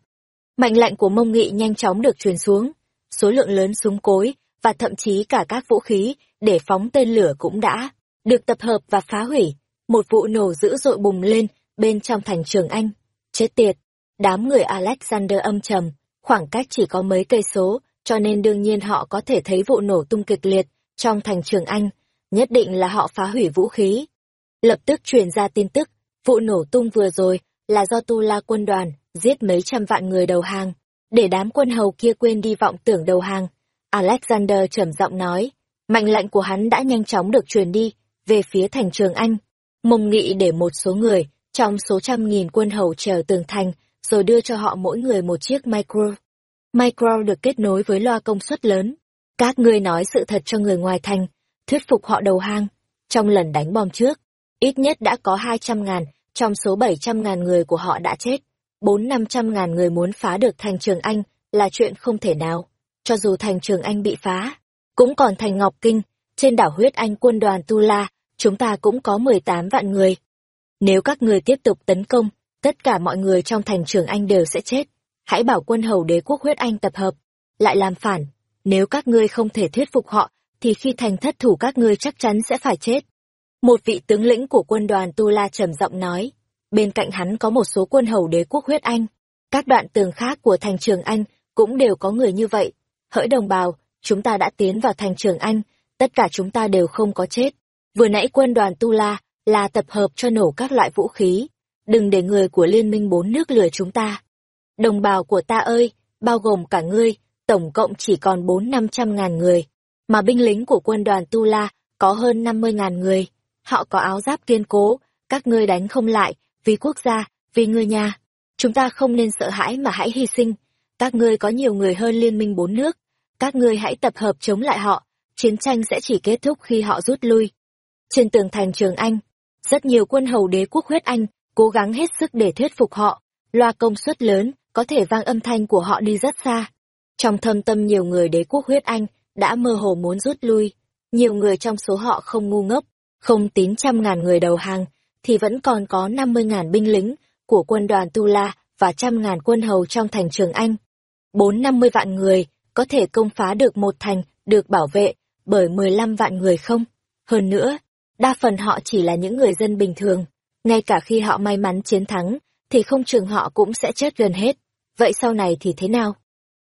A: Mệnh lệnh của Mông Nghị nhanh chóng được truyền xuống, số lượng lớn súng cối và thậm chí cả các vũ khí để phóng tên lửa cũng đã được tập hợp và phá hủy. Một vụ nổ dữ dội bùng lên bên trong thành trường Anh. Chết tiệt! Đám người Alexander âm trầm, khoảng cách chỉ có mấy cây số, cho nên đương nhiên họ có thể thấy vụ nổ tung kịch liệt trong thành trường Anh. Nhất định là họ phá hủy vũ khí. Lập tức truyền ra tin tức, vụ nổ tung vừa rồi là do Tu La quân đoàn giết mấy trăm vạn người đầu hàng, để đám quân hầu kia quên đi vọng tưởng đầu hàng. Alexander trầm giọng nói, mệnh lệnh của hắn đã nhanh chóng được truyền đi về phía thành trường Anh. Mông nghị để một số người trong số trăm nghìn quân hầu trèo tường thành, rồi đưa cho họ mỗi người một chiếc micro. Micro được kết nối với loa công suất lớn. Các ngươi nói sự thật cho người ngoài thành, thuyết phục họ đầu hàng. Trong lần đánh bom trước, ít nhất đã có 200 ngàn, trong số 700 ngàn người của họ đã chết. 4-500 ngàn người muốn phá được thành Trường Anh là chuyện không thể nào. Cho dù thành Trường Anh bị phá, cũng còn thành Ngọc Kinh, trên đảo huyết anh quân đoàn Tu La, chúng ta cũng có 18 vạn người. Nếu các người tiếp tục tấn công, tất cả mọi người trong thành Trường Anh đều sẽ chết. Hãy bảo quân hầu đế quốc huyết anh tập hợp, lại làm phản. Nếu các ngươi không thể thuyết phục họ, thì khi thành thất thủ các ngươi chắc chắn sẽ phải chết. Một vị tướng lĩnh của quân đoàn Tu La trầm giọng nói, bên cạnh hắn có một số quân hầu đế quốc huyết anh. Các đoạn tường khác của thành Trường Anh cũng đều có người như vậy. Hỡi đồng bào, chúng ta đã tiến vào thành Trường Anh, tất cả chúng ta đều không có chết. Vừa nãy quân đoàn Tu La là tập hợp cho nổ các loại vũ khí. Đừng để người của Liên minh bốn nước lừa chúng ta. Đồng bào của ta ơi, bao gồm cả ngươi, tổng cộng chỉ còn bốn năm trăm ngàn người. Mà binh lính của quân đoàn Tu La có hơn năm mươi ngàn người. Họ có áo giáp kiên cố, các ngươi đánh không lại, vì quốc gia, vì người nhà. Chúng ta không nên sợ hãi mà hãy hy sinh. Các ngươi có nhiều người hơn liên minh bốn nước. Các ngươi hãy tập hợp chống lại họ. Chiến tranh sẽ chỉ kết thúc khi họ rút lui. Trên tường thành Trường Anh, rất nhiều quân hầu đế quốc huyết Anh cố gắng hết sức để thuyết phục họ. Loa công suất lớn, có thể vang âm thanh của họ đi rất xa. Trong thâm tâm nhiều người đế quốc huyết Anh đã mơ hồ muốn rút lui. Nhiều người trong số họ không ngu ngốc, không tín trăm ngàn người đầu hàng, thì vẫn còn có năm mươi ngàn binh lính của quân đoàn Tu La và trăm ngàn quân hầu trong thành Trường Anh. Bốn năm mươi vạn người có thể công phá được một thành được bảo vệ bởi mười lăm vạn người không? Hơn nữa, đa phần họ chỉ là những người dân bình thường. Ngay cả khi họ may mắn chiến thắng, thì không chừng họ cũng sẽ chết gần hết. Vậy sau này thì thế nào?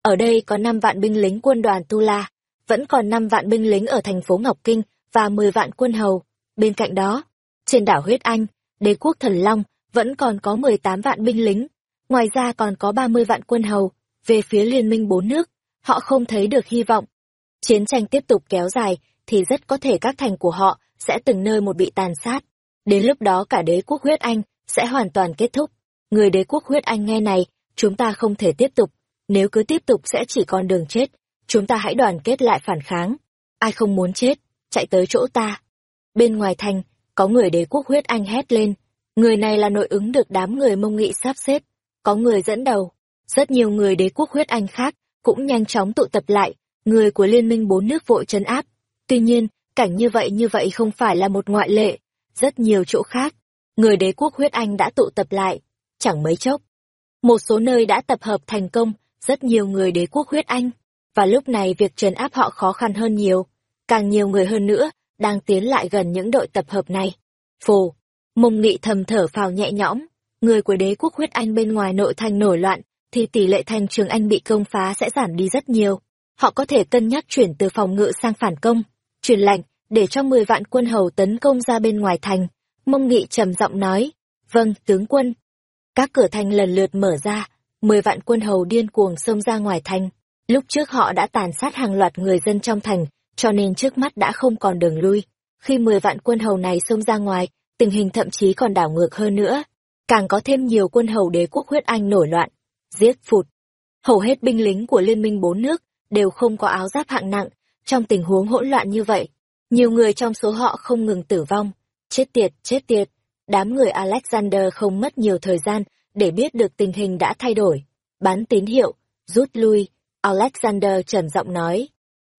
A: Ở đây có năm vạn binh lính quân đoàn Tu La, vẫn còn năm vạn binh lính ở thành phố Ngọc Kinh và mười vạn quân hầu. Bên cạnh đó, trên đảo Huyết Anh, đế quốc Thần Long vẫn còn có 18 vạn binh lính, ngoài ra còn có 30 vạn quân hầu, về phía liên minh bốn nước, họ không thấy được hy vọng. Chiến tranh tiếp tục kéo dài, thì rất có thể các thành của họ sẽ từng nơi một bị tàn sát. Đến lúc đó cả đế quốc huyết Anh sẽ hoàn toàn kết thúc. Người đế quốc huyết Anh nghe này, chúng ta không thể tiếp tục. Nếu cứ tiếp tục sẽ chỉ còn đường chết. Chúng ta hãy đoàn kết lại phản kháng. Ai không muốn chết, chạy tới chỗ ta. Bên ngoài thành, có người đế quốc huyết Anh hét lên. Người này là nội ứng được đám người mông nghị sắp xếp. Có người dẫn đầu. Rất nhiều người đế quốc huyết Anh khác cũng nhanh chóng tụ tập lại. Người của Liên minh bốn nước vội chấn áp. Tuy nhiên, cảnh như vậy như vậy không phải là một ngoại lệ. Rất nhiều chỗ khác, người đế quốc huyết Anh đã tụ tập lại. Chẳng mấy chốc. Một số nơi đã tập hợp thành công, rất nhiều người đế quốc huyết Anh. Và lúc này việc trấn áp họ khó khăn hơn nhiều. Càng nhiều người hơn nữa, đang tiến lại gần những đội tập hợp này. Phù, mông nghị thầm thở phào nhẹ nhõm, người của đế quốc huyết anh bên ngoài nội thành nổi loạn, thì tỷ lệ thành trường anh bị công phá sẽ giảm đi rất nhiều. Họ có thể cân nhắc chuyển từ phòng ngự sang phản công, truyền lệnh, để cho 10 vạn quân hầu tấn công ra bên ngoài thành. Mông nghị trầm giọng nói, vâng, tướng quân. Các cửa thành lần lượt mở ra, 10 vạn quân hầu điên cuồng xông ra ngoài thành. Lúc trước họ đã tàn sát hàng loạt người dân trong thành, cho nên trước mắt đã không còn đường lui. Khi 10 vạn quân hầu này xông ra ngoài, tình hình thậm chí còn đảo ngược hơn nữa. Càng có thêm nhiều quân hầu đế quốc huyết anh nổi loạn, giết phụt. Hầu hết binh lính của Liên minh bốn nước đều không có áo giáp hạng nặng, trong tình huống hỗn loạn như vậy. Nhiều người trong số họ không ngừng tử vong. Chết tiệt, chết tiệt. Đám người Alexander không mất nhiều thời gian để biết được tình hình đã thay đổi. Bán tín hiệu, rút lui. Alexander trầm giọng nói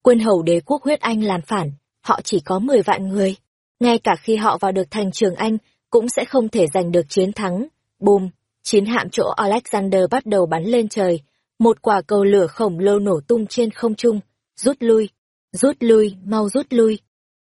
A: quân hầu đế quốc huyết Anh làm phản, họ chỉ có 10 vạn người. Ngay cả khi họ vào được thành trường Anh, cũng sẽ không thể giành được chiến thắng. Bùm, chiến hạm chỗ Alexander bắt đầu bắn lên trời. Một quả cầu lửa khổng lồ nổ tung trên không trung. Rút lui, rút lui, mau rút lui.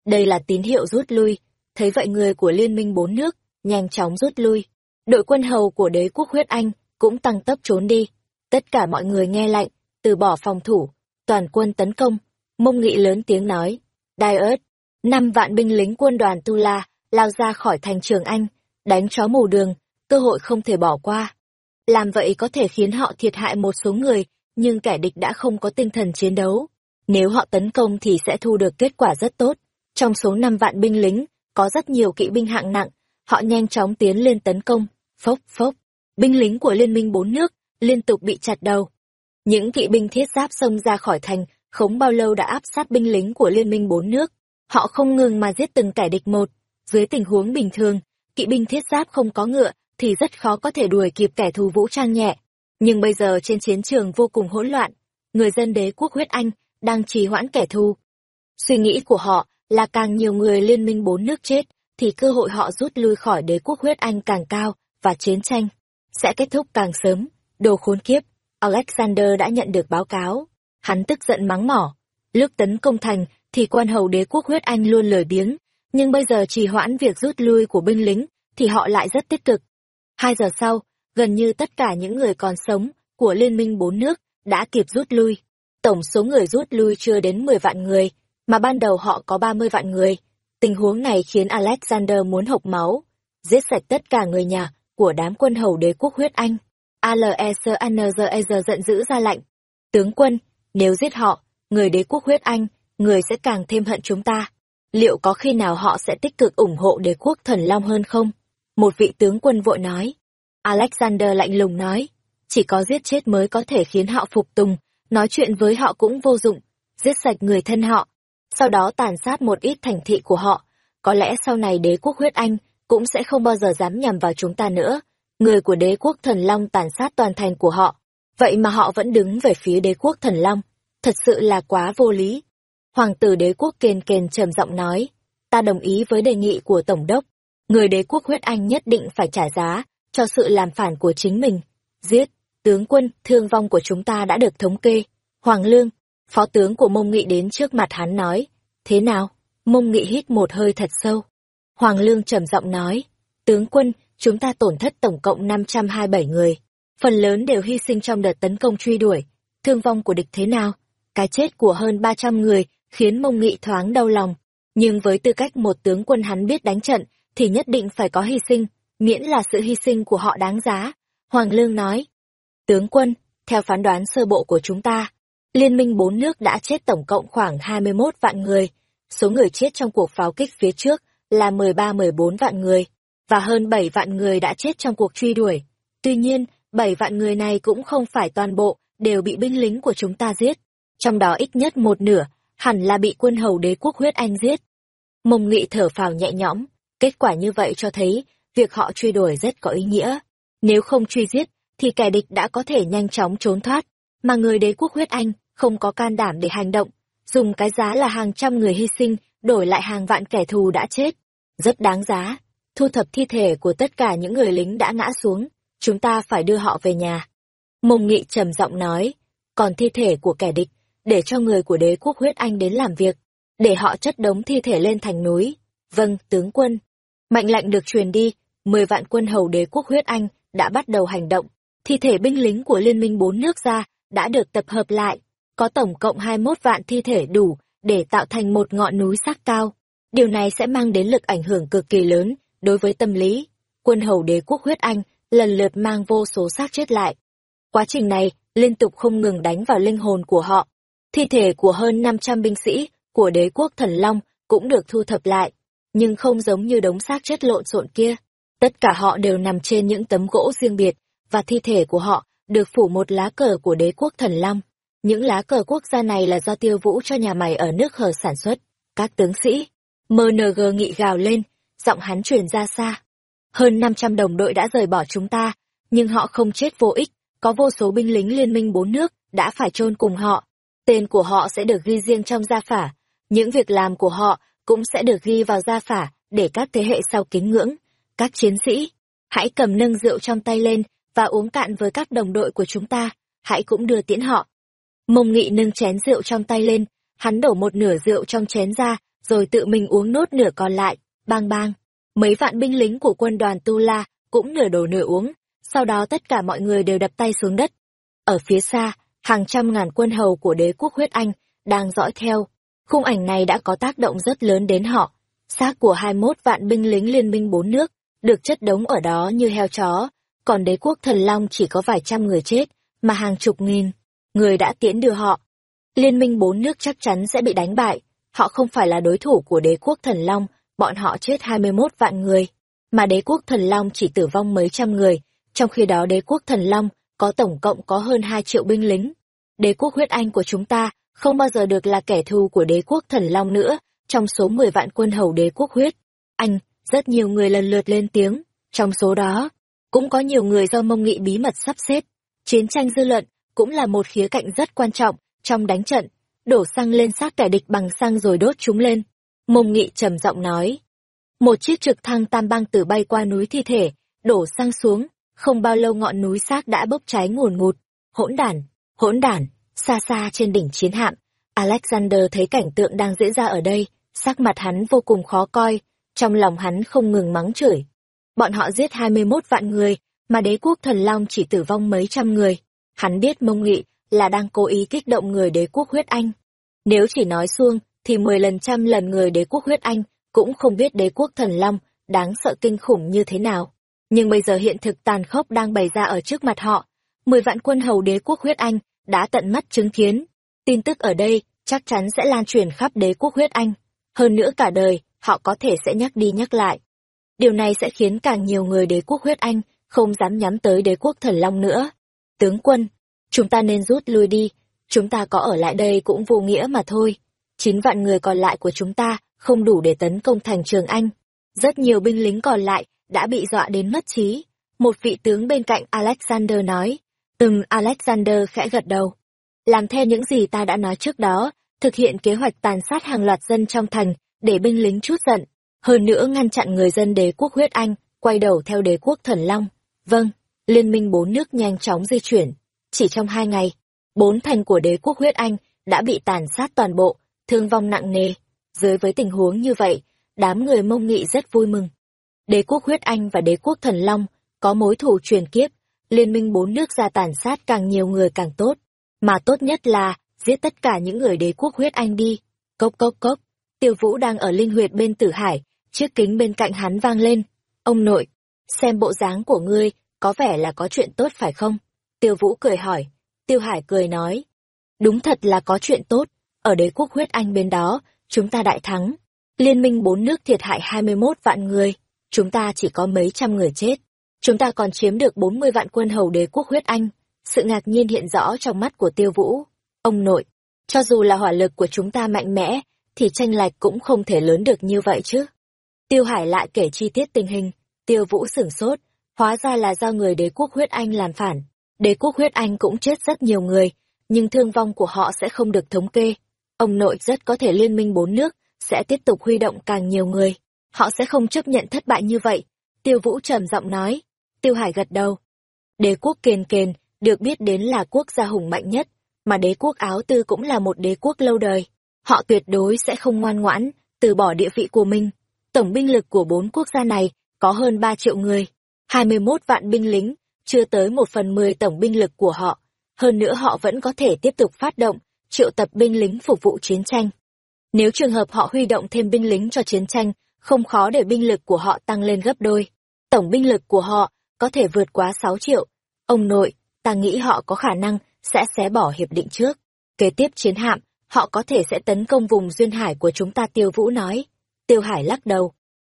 A: Đây là tín hiệu rút lui. Thấy vậy người của Liên minh bốn nước, nhanh chóng rút lui. Đội quân hầu của đế quốc huyết Anh cũng tăng tốc trốn đi. Tất cả mọi người nghe lệnh, từ bỏ phòng thủ, toàn quân tấn công Mông Nghị lớn tiếng nói, Đai ớt, năm vạn binh lính quân đoàn Tu La lao ra khỏi thành trường Anh, đánh chó mù đường, cơ hội không thể bỏ qua. Làm vậy có thể khiến họ thiệt hại một số người, nhưng kẻ địch đã không có tinh thần chiến đấu. Nếu họ tấn công thì sẽ thu được kết quả rất tốt. Trong số năm vạn binh lính, có rất nhiều kỵ binh hạng nặng, họ nhanh chóng tiến lên tấn công, phốc phốc, binh lính của liên minh bốn nước liên tục bị chặt đầu. Những kỵ binh thiết giáp xông ra khỏi thành, không bao lâu đã áp sát binh lính của liên minh bốn nước. Họ không ngừng mà giết từng kẻ địch một. Dưới tình huống bình thường, kỵ binh thiết giáp không có ngựa thì rất khó có thể đuổi kịp kẻ thù vũ trang nhẹ. Nhưng bây giờ trên chiến trường vô cùng hỗn loạn, người dân đế quốc huyết Anh đang trì hoãn kẻ thù. Suy nghĩ của họ là càng nhiều người liên minh bốn nước chết, thì cơ hội họ rút lui khỏi đế quốc huyết Anh càng cao, và chiến tranh sẽ kết thúc càng sớm. Đồ khốn kiếp, Alexander đã nhận được báo cáo. Hắn tức giận mắng mỏ. Lúc tấn công thành thì quan hầu đế quốc huyết Anh luôn lười biếng, nhưng bây giờ trì hoãn việc rút lui của binh lính thì họ lại rất tích cực. Hai giờ sau, gần như tất cả những người còn sống của Liên minh bốn nước đã kịp rút lui. Tổng số người rút lui chưa đến 10 vạn người, mà ban đầu họ có 30 vạn người. Tình huống này khiến Alexander muốn hộc máu, giết sạch tất cả người nhà của đám quân hầu đế quốc huyết Anh. Alexander giận dữ ra lệnh. Tướng quân, nếu giết họ, người đế quốc huyết Anh, người sẽ càng thêm hận chúng ta. Liệu có khi nào họ sẽ tích cực ủng hộ đế quốc thần long hơn không? Một vị tướng quân vội nói. Alexander lạnh lùng nói, chỉ có giết chết mới có thể khiến họ phục tùng, nói chuyện với họ cũng vô dụng, giết sạch người thân họ, sau đó tàn sát một ít thành thị của họ. Có lẽ sau này đế quốc huyết Anh cũng sẽ không bao giờ dám nhằm vào chúng ta nữa. Người của đế quốc thần Long tàn sát toàn thành của họ. Vậy mà họ vẫn đứng về phía đế quốc thần Long. Thật sự là quá vô lý. Hoàng tử đế quốc kền kền trầm giọng nói. Ta đồng ý với đề nghị của Tổng đốc. Người đế quốc huyết Anh nhất định phải trả giá cho sự làm phản của chính mình. Giết, tướng quân, thương vong của chúng ta đã được thống kê. Hoàng Lương, phó tướng của mông nghị đến trước mặt hắn nói. Thế nào? Mông nghị hít một hơi thật sâu. Hoàng Lương trầm giọng nói, tướng quân, chúng ta tổn thất tổng cộng 527 người. Phần lớn đều hy sinh trong đợt tấn công truy đuổi. Thương vong của địch thế nào? Cái chết của hơn 300 người khiến mông nghị thoáng đau lòng. Nhưng với tư cách một tướng quân hắn biết đánh trận, thì nhất định phải có hy sinh, miễn là sự hy sinh của họ đáng giá. Hoàng Lương nói, tướng quân, theo phán đoán sơ bộ của chúng ta, Liên minh bốn nước đã chết tổng cộng khoảng 21 vạn người. Số người chết trong cuộc pháo kích phía trước là 13-14 vạn người, và hơn 7 vạn người đã chết trong cuộc truy đuổi. Tuy nhiên, 7 vạn người này cũng không phải toàn bộ đều bị binh lính của chúng ta giết. Trong đó ít nhất một nửa, hẳn là bị quân hầu đế quốc huyết anh giết. Mông nghị thở phào nhẹ nhõm, kết quả như vậy cho thấy, việc họ truy đuổi rất có ý nghĩa. Nếu không truy giết, thì kẻ địch đã có thể nhanh chóng trốn thoát, mà người đế quốc huyết anh không có can đảm để hành động, dùng cái giá là hàng trăm người hy sinh đổi lại hàng vạn kẻ thù đã chết. Rất đáng giá. Thu thập thi thể của tất cả những người lính đã ngã xuống, chúng ta phải đưa họ về nhà. Mông Nghị trầm giọng nói, còn thi thể của kẻ địch, để cho người của đế quốc huyết anh đến làm việc, để họ chất đống thi thể lên thành núi. Vâng, tướng quân. Mạnh lệnh được truyền đi, mười vạn quân hầu đế quốc huyết anh đã bắt đầu hành động. Thi thể binh lính của Liên minh bốn nước ra đã được tập hợp lại, có tổng cộng 21 vạn thi thể đủ để tạo thành một ngọn núi xác cao. Điều này sẽ mang đến lực ảnh hưởng cực kỳ lớn đối với tâm lý. Quân hầu đế quốc huyết Anh lần lượt mang vô số xác chết lại. Quá trình này liên tục không ngừng đánh vào linh hồn của họ. Thi thể của hơn 500 binh sĩ của đế quốc thần Long cũng được thu thập lại, nhưng không giống như đống xác chết lộn xộn kia. Tất cả họ đều nằm trên những tấm gỗ riêng biệt, và thi thể của họ được phủ một lá cờ của đế quốc thần Long. Những lá cờ quốc gia này là do tiêu vũ cho nhà mày ở nước hờ sản xuất. Các tướng sĩ, MNG nghị gào lên, giọng hắn truyền ra xa. Hơn 500 đồng đội đã rời bỏ chúng ta, nhưng họ không chết vô ích, có vô số binh lính liên minh bốn nước đã phải chôn cùng họ. Tên của họ sẽ được ghi riêng trong gia phả, những việc làm của họ cũng sẽ được ghi vào gia phả để các thế hệ sau kính ngưỡng. Các chiến sĩ, hãy cầm nâng rượu trong tay lên và uống cạn với các đồng đội của chúng ta, hãy cũng đưa tiễn họ Mông nghị nâng chén rượu trong tay lên, hắn đổ một nửa rượu trong chén ra, rồi tự mình uống nốt nửa còn lại, bang bang. Mấy vạn binh lính của quân đoàn Tu La cũng nửa đổ nửa uống, sau đó tất cả mọi người đều đập tay xuống đất. Ở phía xa, hàng trăm ngàn quân hầu của đế quốc huyết Anh đang dõi theo. Khung ảnh này đã có tác động rất lớn đến họ. Xác của 21 vạn binh lính liên minh bốn nước, được chất đống ở đó như heo chó, còn đế quốc thần Long chỉ có vài trăm người chết, mà hàng chục nghìn người đã tiễn đưa họ. Liên minh bốn nước chắc chắn sẽ bị đánh bại, họ không phải là đối thủ của đế quốc thần Long, bọn họ chết 21 vạn người. mà đế quốc thần long chỉ tử vong mấy trăm người, trong khi đó đế quốc thần long có tổng cộng có hơn hai triệu binh lính. Đế quốc huyết anh của chúng ta không bao giờ được là kẻ thù của đế quốc thần long nữa, trong số 10 vạn quân hầu đế quốc huyết. Anh, rất nhiều người lần lượt lên tiếng, trong số đó, cũng có nhiều người do mông nghị bí mật sắp xếp. Chiến tranh dư luận cũng là một khía cạnh rất quan trọng trong đánh trận, đổ xăng lên xác kẻ địch bằng xăng rồi đốt chúng lên. Mông nghị trầm giọng nói. Một chiếc trực thăng tam băng tử bay qua núi thi thể, đổ xăng xuống, không bao lâu ngọn núi xác đã bốc cháy ngùn ngụt. Hỗn đản, hỗn đản, xa xa trên đỉnh chiến hạm. Alexander thấy cảnh tượng đang diễn ra ở đây, sắc mặt hắn vô cùng khó coi, trong lòng hắn không ngừng mắng chửi. Bọn họ giết 21 vạn người, mà đế quốc thần long chỉ tử vong mấy trăm người. Hắn biết mông nghị là đang cố ý kích động người đế quốc huyết anh. Nếu chỉ nói xuông, thì 10 lần trăm lần người đế quốc huyết anh cũng không biết đế quốc thần long đáng sợ kinh khủng như thế nào. Nhưng bây giờ hiện thực tàn khốc đang bày ra ở trước mặt họ. Mười vạn quân hầu đế quốc huyết anh đã tận mắt chứng kiến. Tin tức ở đây chắc chắn sẽ lan truyền khắp đế quốc huyết anh. Hơn nữa cả đời, họ có thể sẽ nhắc đi nhắc lại. Điều này sẽ khiến càng nhiều người đế quốc huyết anh không dám nhắm tới đế quốc thần long nữa. Tướng quân, chúng ta nên rút lui đi, chúng ta có ở lại đây cũng vô nghĩa mà thôi. Chín vạn người còn lại của chúng ta không đủ để tấn công thành Trường Anh. Rất nhiều binh lính còn lại đã bị dọa đến mất trí. Một vị tướng bên cạnh Alexander nói. Từng Alexander khẽ gật đầu. Làm theo những gì ta đã nói trước đó, thực hiện kế hoạch tàn sát hàng loạt dân trong thành, để binh lính chút giận. Hơn nữa ngăn chặn người dân đế quốc huyết Anh, quay đầu theo đế quốc thần Long. Vâng, liên minh bốn nước nhanh chóng di chuyển. Chỉ trong hai ngày, bốn thành của đế quốc huyết Anh đã bị tàn sát toàn bộ, thương vong nặng nề. Dưới với tình huống như vậy, đám người mông nghị rất vui mừng. Đế quốc huyết Anh và đế quốc thần Long có mối thù truyền kiếp, liên minh bốn nước ra tàn sát càng nhiều người càng tốt. Mà tốt nhất là giết tất cả những người đế quốc huyết Anh đi. Cốc cốc cốc, tiêu vũ đang ở linh huyệt bên tử hải, chiếc kính bên cạnh hắn vang lên. Ông nội, xem bộ dáng của ngươi, có vẻ là có chuyện tốt phải không? Tiêu vũ cười hỏi. Tiêu hải cười nói. Đúng thật là có chuyện tốt, ở đế quốc huyết Anh bên đó, chúng ta đại thắng. Liên minh bốn nước thiệt hại 21 vạn người, chúng ta chỉ có mấy trăm người chết. Chúng ta còn chiếm được 40 vạn quân hầu đế quốc huyết Anh. Sự ngạc nhiên hiện rõ trong mắt của tiêu vũ. Ông nội, cho dù là hỏa lực của chúng ta mạnh mẽ, thì tranh lệch cũng không thể lớn được như vậy chứ. Tiêu Hải lại kể chi tiết tình hình, tiêu vũ sửng sốt, hóa ra là do người đế quốc huyết Anh làm phản. Đế quốc huyết Anh cũng chết rất nhiều người, nhưng thương vong của họ sẽ không được thống kê. Ông nội rất có thể liên minh bốn nước, sẽ tiếp tục huy động càng nhiều người. Họ sẽ không chấp nhận thất bại như vậy. Tiêu Vũ trầm giọng nói. Tiêu Hải gật đầu. Đế quốc kền kền, được biết đến là quốc gia hùng mạnh nhất, mà đế quốc áo tư cũng là một đế quốc lâu đời. Họ tuyệt đối sẽ không ngoan ngoãn, từ bỏ địa vị của mình. Tổng binh lực của bốn quốc gia này có hơn 3 triệu người, 21 vạn binh lính, chưa tới một phần mười tổng binh lực của họ. Hơn nữa họ vẫn có thể tiếp tục phát động, triệu tập binh lính phục vụ chiến tranh. Nếu trường hợp họ huy động thêm binh lính cho chiến tranh, không khó để binh lực của họ tăng lên gấp đôi. Tổng binh lực của họ có thể vượt quá 6 triệu. Ông nội, ta nghĩ họ có khả năng sẽ xé bỏ hiệp định trước. Kế tiếp chiến hạm, họ có thể sẽ tấn công vùng duyên hải của chúng ta Tiêu Vũ nói. Tiêu Hải lắc đầu.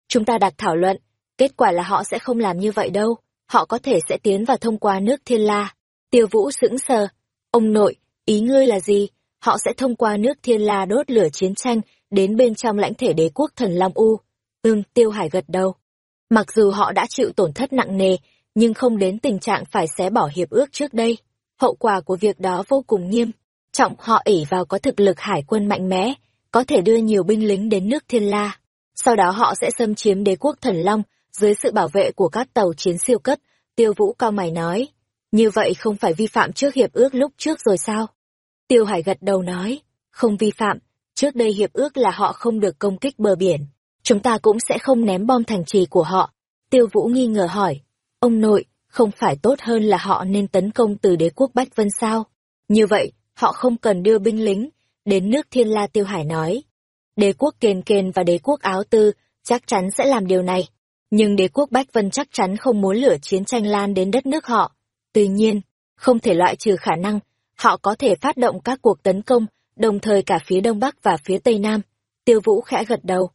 A: Chúng ta đặt thảo luận, kết quả là họ sẽ không làm như vậy đâu, họ có thể sẽ tiến vào thông qua nước Thiên La. Tiêu Vũ sững sờ. Ông nội, ý ngươi là gì? Họ sẽ thông qua nước Thiên La đốt lửa chiến tranh đến bên trong lãnh thể đế quốc thần Long U. Ừm, Tiêu Hải gật đầu. Mặc dù họ đã chịu tổn thất nặng nề, nhưng không đến tình trạng phải xé bỏ hiệp ước trước đây. Hậu quả của việc đó vô cùng nghiêm. Trọng họ ỉ vào có thực lực hải quân mạnh mẽ, có thể đưa nhiều binh lính đến nước Thiên La. Sau đó họ sẽ xâm chiếm đế quốc thần Long dưới sự bảo vệ của các tàu chiến siêu cấp, Tiêu Vũ cao mày nói. Như vậy không phải vi phạm trước hiệp ước lúc trước rồi sao? Tiêu Hải gật đầu nói, không vi phạm, trước đây hiệp ước là họ không được công kích bờ biển, chúng ta cũng sẽ không ném bom thành trì của họ. Tiêu Vũ nghi ngờ hỏi, ông nội, không phải tốt hơn là họ nên tấn công từ đế quốc Bách Vân sao? Như vậy, họ không cần đưa binh lính, đến nước Thiên La Tiêu Hải nói. Đế quốc Kền Kền và đế quốc Áo Tư chắc chắn sẽ làm điều này. Nhưng đế quốc Bách Vân chắc chắn không muốn lửa chiến tranh lan đến đất nước họ. Tuy nhiên, không thể loại trừ khả năng họ có thể phát động các cuộc tấn công, đồng thời cả phía Đông Bắc và phía Tây Nam. Tiêu Vũ khẽ gật đầu.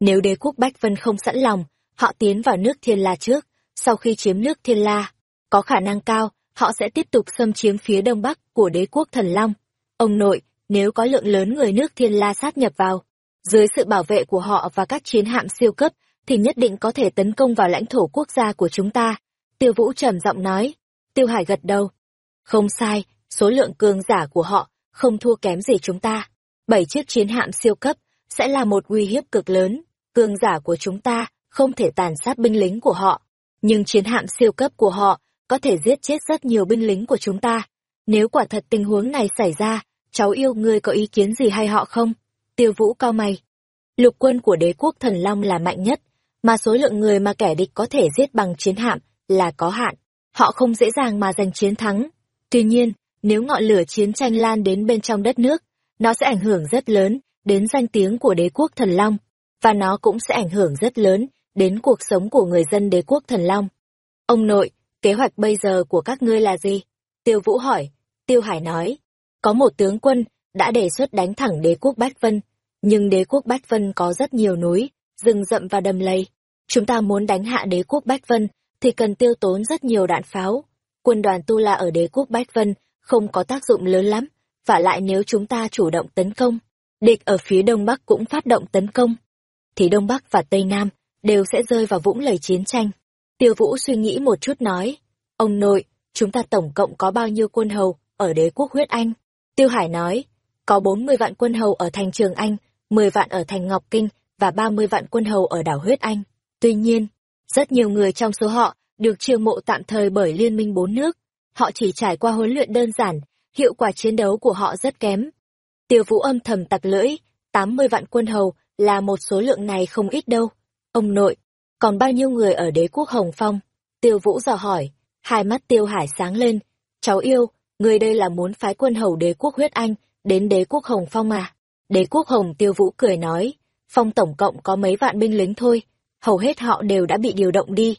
A: Nếu đế quốc Bách Vân không sẵn lòng, họ tiến vào nước Thiên La trước, sau khi chiếm nước Thiên La, có khả năng cao, họ sẽ tiếp tục xâm chiếm phía đông bắc của đế quốc Thần Long. Ông nội, nếu có lượng lớn người nước Thiên La sát nhập vào, dưới sự bảo vệ của họ và các chiến hạm siêu cấp, thì nhất định có thể tấn công vào lãnh thổ quốc gia của chúng ta. Tiêu Vũ trầm giọng nói. Tiêu Hải gật đầu. Không sai, số lượng cường giả của họ không thua kém gì chúng ta. Bảy chiếc chiến hạm siêu cấp sẽ là một uy hiếp cực lớn. Cường giả của chúng ta không thể tàn sát binh lính của họ. Nhưng chiến hạm siêu cấp của họ có thể giết chết rất nhiều binh lính của chúng ta. Nếu quả thật tình huống này xảy ra, cháu yêu ngươi có ý kiến gì hay họ không? Tiêu vũ cao mày. Lục quân của đế quốc thần Long là mạnh nhất, mà số lượng người mà kẻ địch có thể giết bằng chiến hạm là có hạn. Họ không dễ dàng mà giành chiến thắng. Tuy nhiên, nếu ngọn lửa chiến tranh lan đến bên trong đất nước, nó sẽ ảnh hưởng rất lớn đến danh tiếng của đế quốc thần Long, và nó cũng sẽ ảnh hưởng rất lớn đến cuộc sống của người dân đế quốc thần Long. Ông nội, kế hoạch bây giờ của các ngươi là gì? Tiêu Vũ hỏi. Tiêu Hải nói, có một tướng quân đã đề xuất đánh thẳng đế quốc Bách Vân, nhưng đế quốc Bách Vân có rất nhiều núi, rừng rậm và đầm lầy. Chúng ta muốn đánh hạ đế quốc Bách Vân thì cần tiêu tốn rất nhiều đạn pháo. Quân đoàn Tu La ở đế quốc Bách Vân không có tác dụng lớn lắm, và lại nếu chúng ta chủ động tấn công, địch ở phía Đông Bắc cũng phát động tấn công, thì Đông Bắc và Tây Nam đều sẽ rơi vào vũng lầy chiến tranh. Tiêu Vũ suy nghĩ một chút nói, ông nội, chúng ta tổng cộng có bao nhiêu quân hầu ở đế quốc huyết Anh? Tiêu Hải nói, có 40 vạn quân hầu ở thành Trường Anh, 10 vạn ở thành Ngọc Kinh và 30 vạn quân hầu ở đảo huyết Anh. Tuy nhiên, rất nhiều người trong số họ được chiêu mộ tạm thời bởi Liên minh bốn nước. Họ chỉ trải qua huấn luyện đơn giản, hiệu quả chiến đấu của họ rất kém. Tiêu Vũ âm thầm tặc lưỡi, 80 vạn quân hầu là một số lượng này không ít đâu. Ông nội, còn bao nhiêu người ở đế quốc Hồng Phong? Tiêu Vũ dò hỏi, hai mắt Tiêu Hải sáng lên. Cháu yêu, người đây là muốn phái quân hầu đế quốc huyết anh đến đế quốc Hồng Phong à? Đế quốc Hồng Tiêu Vũ cười nói, Phong tổng cộng có mấy vạn binh lính thôi, hầu hết họ đều đã bị điều động đi.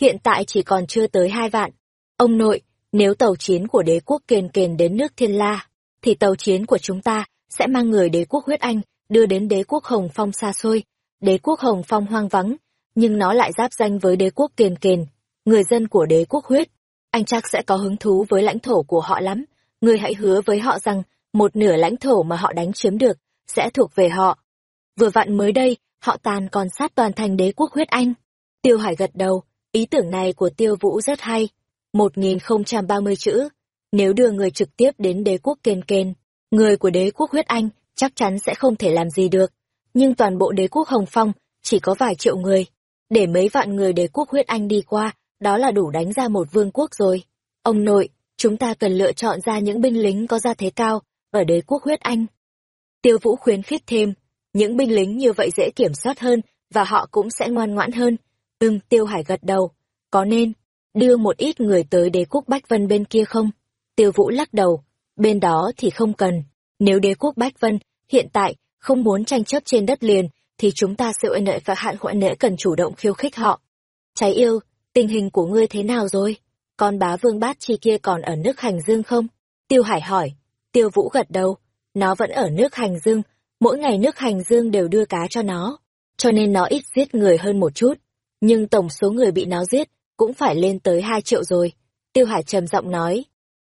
A: Hiện tại chỉ còn chưa tới hai vạn. Ông nội, nếu tàu chiến của đế quốc kền kền đến nước Thiên La, thì tàu chiến của chúng ta sẽ mang người đế quốc huyết anh đưa đến đế quốc Hồng Phong xa xôi. Đế quốc Hồng Phong hoang vắng, nhưng nó lại giáp danh với đế quốc kền kền, người dân của đế quốc huyết. Anh chắc sẽ có hứng thú với lãnh thổ của họ lắm. Người hãy hứa với họ rằng, một nửa lãnh thổ mà họ đánh chiếm được, sẽ thuộc về họ. Vừa vặn mới đây, họ tàn còn sát toàn thành đế quốc huyết anh. Tiêu Hải gật đầu, ý tưởng này của Tiêu Vũ rất hay. 1030 chữ, nếu đưa người trực tiếp đến đế quốc kền kền, người của đế quốc huyết anh chắc chắn sẽ không thể làm gì được. Nhưng toàn bộ đế quốc Hồng Phong chỉ có vài triệu người. Để mấy vạn người đế quốc huyết anh đi qua, đó là đủ đánh ra một vương quốc rồi. Ông nội, chúng ta cần lựa chọn ra những binh lính có gia thế cao ở đế quốc huyết anh. Tiêu Vũ khuyến khích thêm, những binh lính như vậy dễ kiểm soát hơn và họ cũng sẽ ngoan ngoãn hơn. Ừm, Tiêu Hải gật đầu. Có nên, đưa một ít người tới đế quốc Bách Vân bên kia không? Tiêu Vũ lắc đầu, bên đó thì không cần. Nếu đế quốc Bách Vân hiện tại không muốn tranh chấp trên đất liền, thì chúng ta sự nợ và hạn hoại nệ cần chủ động khiêu khích họ. trái yêu, tình hình của ngươi thế nào rồi? Con bá vương bát chi kia còn ở nước hành dương không? Tiêu Hải hỏi. Tiêu Vũ gật đầu. Nó vẫn ở nước hành dương, mỗi ngày nước hành dương đều đưa cá cho nó, cho nên nó ít giết người hơn một chút. Nhưng tổng số người bị nó giết cũng phải lên tới hai triệu rồi. Tiêu Hải trầm giọng nói.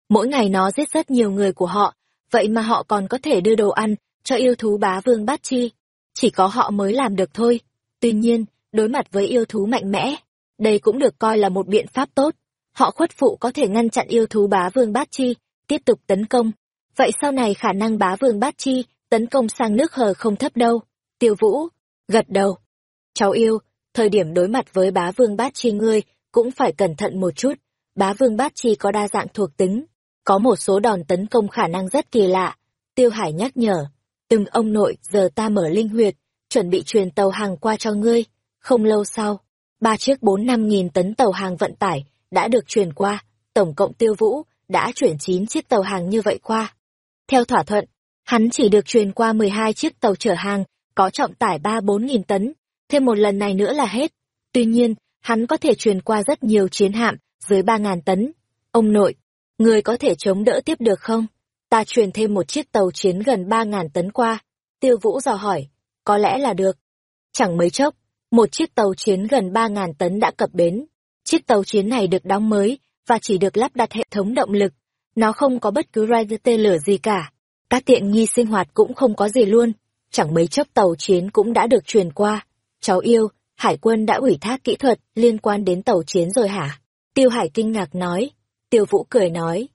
A: Mỗi ngày nó giết rất nhiều người của họ, vậy mà họ còn có thể đưa đồ ăn cho yêu thú bá vương bát chi. Chỉ có họ mới làm được thôi. Tuy nhiên, đối mặt với yêu thú mạnh mẽ, đây cũng được coi là một biện pháp tốt. Họ khuất phụ có thể ngăn chặn yêu thú bá vương bát chi, tiếp tục tấn công. Vậy sau này khả năng bá vương bát chi tấn công sang nước hờ không thấp đâu. Tiêu vũ, gật đầu. Cháu yêu, thời điểm đối mặt với bá vương bát chi ngươi, cũng phải cẩn thận một chút. Bá vương bát chi có đa dạng thuộc tính, có một số đòn tấn công khả năng rất kỳ lạ. Tiêu Hải nhắc nhở, từng ông nội giờ ta mở linh huyệt, chuẩn bị truyền tàu hàng qua cho ngươi. Không lâu sau, ba chiếc bốn năm nghìn tấn tàu hàng vận tải đã được truyền qua, tổng cộng tiêu vũ đã chuyển chín chiếc tàu hàng như vậy qua. Theo thỏa thuận, hắn chỉ được truyền qua 12 chiếc tàu chở hàng có trọng tải 3-4 nghìn tấn, thêm một lần này nữa là hết. Tuy nhiên, hắn có thể truyền qua rất nhiều chiến hạm dưới 3.000 tấn. Ông nội, người có thể chống đỡ tiếp được không? Ta truyền thêm một chiếc tàu chiến gần 3.000 tấn qua. Tiêu Vũ dò hỏi, có lẽ là được. Chẳng mấy chốc, một chiếc tàu chiến gần 3.000 tấn đã cập bến. Chiếc tàu chiến này được đóng mới và chỉ được lắp đặt hệ thống động lực. Nó không có bất cứ rider tên lửa gì cả. Các tiện nghi sinh hoạt cũng không có gì luôn. Chẳng mấy chốc tàu chiến cũng đã được truyền qua. Cháu yêu, Hải quân đã ủy thác kỹ thuật liên quan đến tàu chiến rồi hả? Tiêu Hải kinh ngạc nói. Tiêu Vũ cười nói.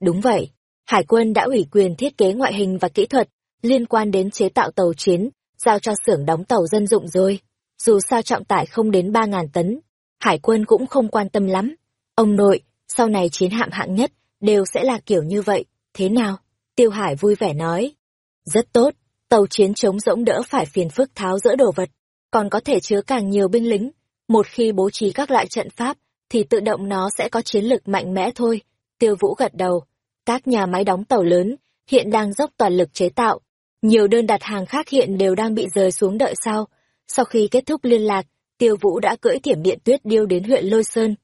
A: Đúng vậy, Hải quân đã ủy quyền thiết kế ngoại hình và kỹ thuật liên quan đến chế tạo tàu chiến, giao cho xưởng đóng tàu dân dụng rồi. Dù sao trọng tải không đến ba ngàn tấn, Hải quân cũng không quan tâm lắm. Ông nội, sau này chiến hạm hạng nhất đều sẽ là kiểu như vậy, thế nào? Tiêu Hải vui vẻ nói. Rất tốt, tàu chiến chống rỗng đỡ phải phiền phức tháo dỡ đồ vật, còn có thể chứa càng nhiều binh lính. Một khi bố trí các loại trận pháp, thì tự động nó sẽ có chiến lực mạnh mẽ thôi. Tiêu Vũ gật đầu. Các nhà máy đóng tàu lớn hiện đang dốc toàn lực chế tạo. Nhiều đơn đặt hàng khác hiện đều đang bị rời xuống đợi sau. Sau khi kết thúc liên lạc, Tiêu Vũ đã cưỡi thiểm điện tuyết điêu đến huyện Lôi Sơn.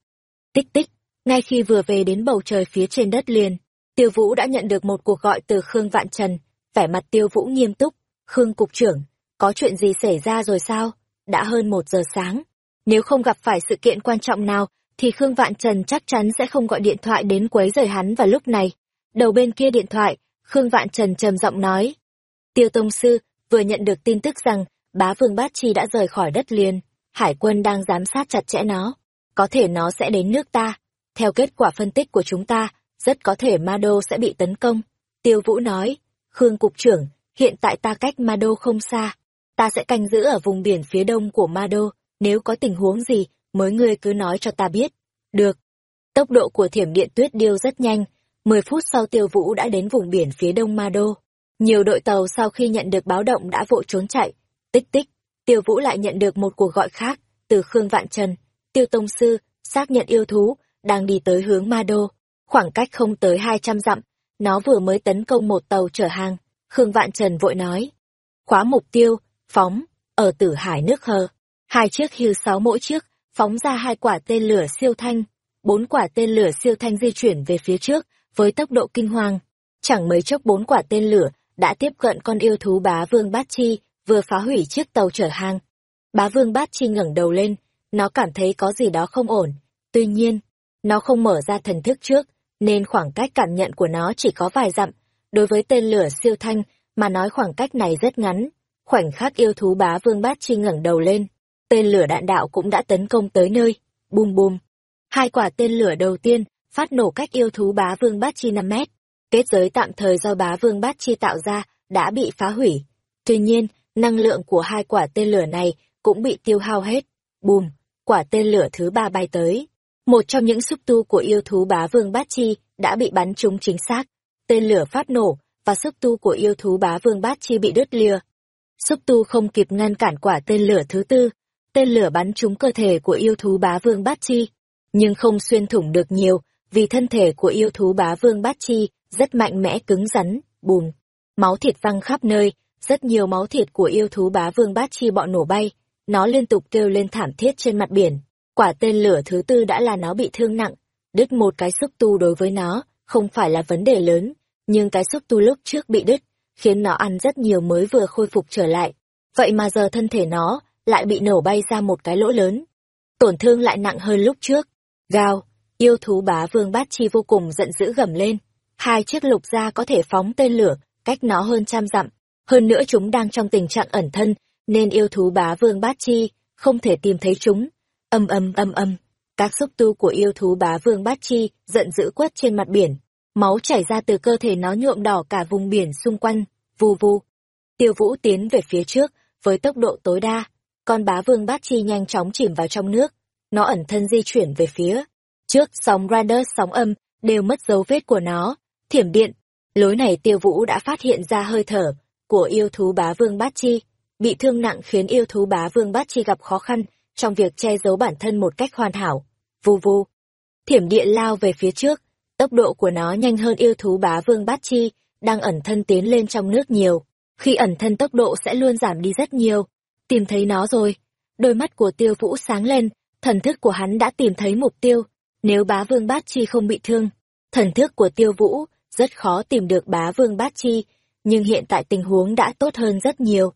A: Tích tích, ngay khi vừa về đến bầu trời phía trên đất liền, Tiêu Vũ đã nhận được một cuộc gọi từ Khương Vạn Trần. Vẻ mặt Tiêu Vũ nghiêm túc. Khương Cục trưởng, có chuyện gì xảy ra rồi sao? Đã hơn một giờ sáng. Nếu không gặp phải sự kiện quan trọng nào, thì Khương Vạn Trần chắc chắn sẽ không gọi điện thoại đến quấy rầy hắn vào lúc này. Đầu bên kia điện thoại, Khương Vạn Trần trầm giọng nói. Tiêu Tông Sư vừa nhận được tin tức rằng bá vương Bát Chi đã rời khỏi đất liền, hải quân đang giám sát chặt chẽ nó. Có thể nó sẽ đến nước ta. Theo kết quả phân tích của chúng ta, rất có thể Ma Đô sẽ bị tấn công. Tiêu Vũ nói, Khương Cục trưởng, hiện tại ta cách Ma Đô không xa. Ta sẽ canh giữ ở vùng biển phía đông của Ma Đô, nếu có tình huống gì, mới ngươi cứ nói cho ta biết. Được. Tốc độ của thiểm điện tuyết điêu rất nhanh, 10 phút sau tiêu vũ đã đến vùng biển phía đông Ma Đô. Nhiều đội tàu sau khi nhận được báo động đã vội trốn chạy. Tích tích, tiêu vũ lại nhận được một cuộc gọi khác, từ Khương Vạn Trần. Tiêu Tông Sư, xác nhận yêu thú, đang đi tới hướng Ma Đô. Khoảng cách không tới 200 dặm, nó vừa mới tấn công một tàu chở hàng. Khương Vạn Trần vội nói. Khóa mục tiêu, phóng, ở tử hải nước hờ. Hai chiếc hưu sáu mỗi chiếc, phóng ra hai quả tên lửa siêu thanh. Bốn quả tên lửa siêu thanh di chuyển về phía trước, với tốc độ kinh hoàng. Chẳng mấy chốc bốn quả tên lửa đã tiếp cận con yêu thú bá vương bát chi, vừa phá hủy chiếc tàu chở hàng. Bá vương bát chi ngẩng đầu lên, nó cảm thấy có gì đó không ổn. Tuy nhiên, nó không mở ra thần thức trước, nên khoảng cách cảm nhận của nó chỉ có vài dặm. Đối với tên lửa siêu thanh, mà nói khoảng cách này rất ngắn. Khoảnh khắc yêu thú bá vương bát chi ngẩng đầu lên, tên lửa đạn đạo cũng đã tấn công tới nơi. Bùm bùm. Hai quả tên lửa đầu tiên phát nổ cách yêu thú bá vương bát chi 5 mét. Kết giới tạm thời do bá vương bát chi tạo ra đã bị phá hủy. Tuy nhiên, năng lượng của hai quả tên lửa này cũng bị tiêu hao hết. Bùm, quả tên lửa thứ ba bay tới. Một trong những xúc tu của yêu thú bá vương bát chi đã bị bắn trúng chính xác. Tên lửa phát nổ và xúc tu của yêu thú bá vương bát chi bị đứt lìa. Xúc tu không kịp ngăn cản quả tên lửa thứ tư. Tên lửa bắn trúng cơ thể của yêu thú bá vương bát chi, nhưng không xuyên thủng được nhiều vì thân thể của yêu thú bá vương bát chi rất mạnh mẽ cứng rắn, bùm. Máu thịt văng khắp nơi, rất nhiều máu thịt của yêu thú bá vương bát chi bọn nổ bay, nó liên tục kêu lên thảm thiết trên mặt biển. Quả tên lửa thứ tư đã là nó bị thương nặng, đứt một cái xúc tu đối với nó, không phải là vấn đề lớn, nhưng cái xúc tu lúc trước bị đứt, khiến nó ăn rất nhiều mới vừa khôi phục trở lại. Vậy mà giờ thân thể nó lại bị nổ bay ra một cái lỗ lớn. Tổn thương lại nặng hơn lúc trước. Gào, Yêu thú bá vương bát chi vô cùng giận dữ gầm lên. Hai chiếc lục gia có thể phóng tên lửa, cách nó hơn trăm dặm. Hơn nữa chúng đang trong tình trạng ẩn thân, nên yêu thú bá vương bát chi không thể tìm thấy chúng. Âm âm âm âm, các xúc tu của yêu thú bá vương bát chi giận dữ quất trên mặt biển. Máu chảy ra từ cơ thể nó nhuộm đỏ cả vùng biển xung quanh, vù vù. Tiêu vũ tiến về phía trước, với tốc độ tối đa. Con bá vương bát chi nhanh chóng chìm vào trong nước. Nó ẩn thân di chuyển về phía Trước sóng radar sóng âm đều mất dấu vết của nó, thiểm điện. Lối này tiêu vũ đã phát hiện ra hơi thở của yêu thú bá vương bát chi. Bị thương nặng khiến yêu thú bá vương bát chi gặp khó khăn trong việc che giấu bản thân một cách hoàn hảo. Vù vù. Thiểm điện lao về phía trước, tốc độ của nó nhanh hơn yêu thú bá vương bát chi, đang ẩn thân tiến lên trong nước nhiều. Khi ẩn thân tốc độ sẽ luôn giảm đi rất nhiều. Tìm thấy nó rồi. Đôi mắt của tiêu vũ sáng lên, thần thức của hắn đã tìm thấy mục tiêu. Nếu bá vương bát chi không bị thương, thần thức của tiêu vũ rất khó tìm được bá vương bát chi, nhưng hiện tại tình huống đã tốt hơn rất nhiều.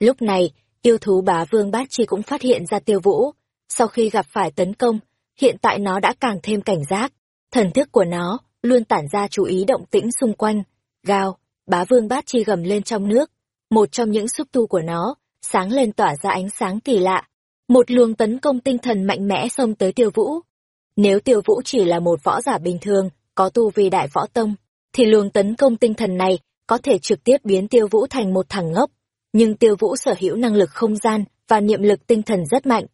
A: Lúc này, yêu thú bá vương bát chi cũng phát hiện ra tiêu vũ. Sau khi gặp phải tấn công, hiện tại nó đã càng thêm cảnh giác. Thần thức của nó luôn tản ra chú ý động tĩnh xung quanh. Gào, bá vương bát chi gầm lên trong nước. Một trong những xúc tu của nó, sáng lên tỏa ra ánh sáng kỳ lạ. Một luồng tấn công tinh thần mạnh mẽ xông tới tiêu vũ. Nếu tiêu vũ chỉ là một võ giả bình thường, có tu vi đại võ tông, thì luồng tấn công tinh thần này có thể trực tiếp biến tiêu vũ thành một thằng ngốc. Nhưng tiêu vũ sở hữu năng lực không gian và niệm lực tinh thần rất mạnh.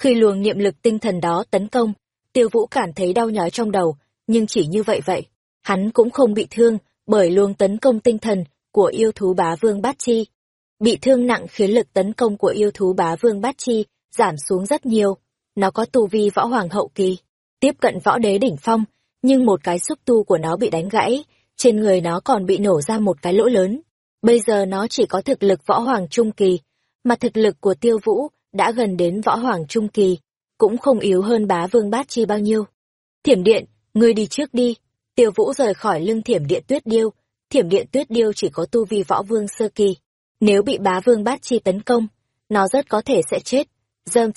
A: Khi luồng niệm lực tinh thần đó tấn công, tiêu vũ cảm thấy đau nhói trong đầu, nhưng chỉ như vậy vậy. Hắn cũng không bị thương bởi luồng tấn công tinh thần của yêu thú bá vương bát chi. Bị thương nặng khiến lực tấn công của yêu thú bá vương bát chi giảm xuống rất nhiều. Nó có tu vi võ hoàng hậu kỳ, tiếp cận võ đế đỉnh phong, nhưng một cái xúc tu của nó bị đánh gãy, trên người nó còn bị nổ ra một cái lỗ lớn. Bây giờ nó chỉ có thực lực võ hoàng trung kỳ, mà thực lực của tiêu vũ đã gần đến võ hoàng trung kỳ, cũng không yếu hơn bá vương bát chi bao nhiêu. Thiểm điện, ngươi đi trước đi. Tiêu vũ rời khỏi lưng thiểm điện tuyết điêu, thiểm điện tuyết điêu chỉ có tu vi võ vương sơ kỳ. Nếu bị bá vương bát chi tấn công, nó rất có thể sẽ chết. Dơm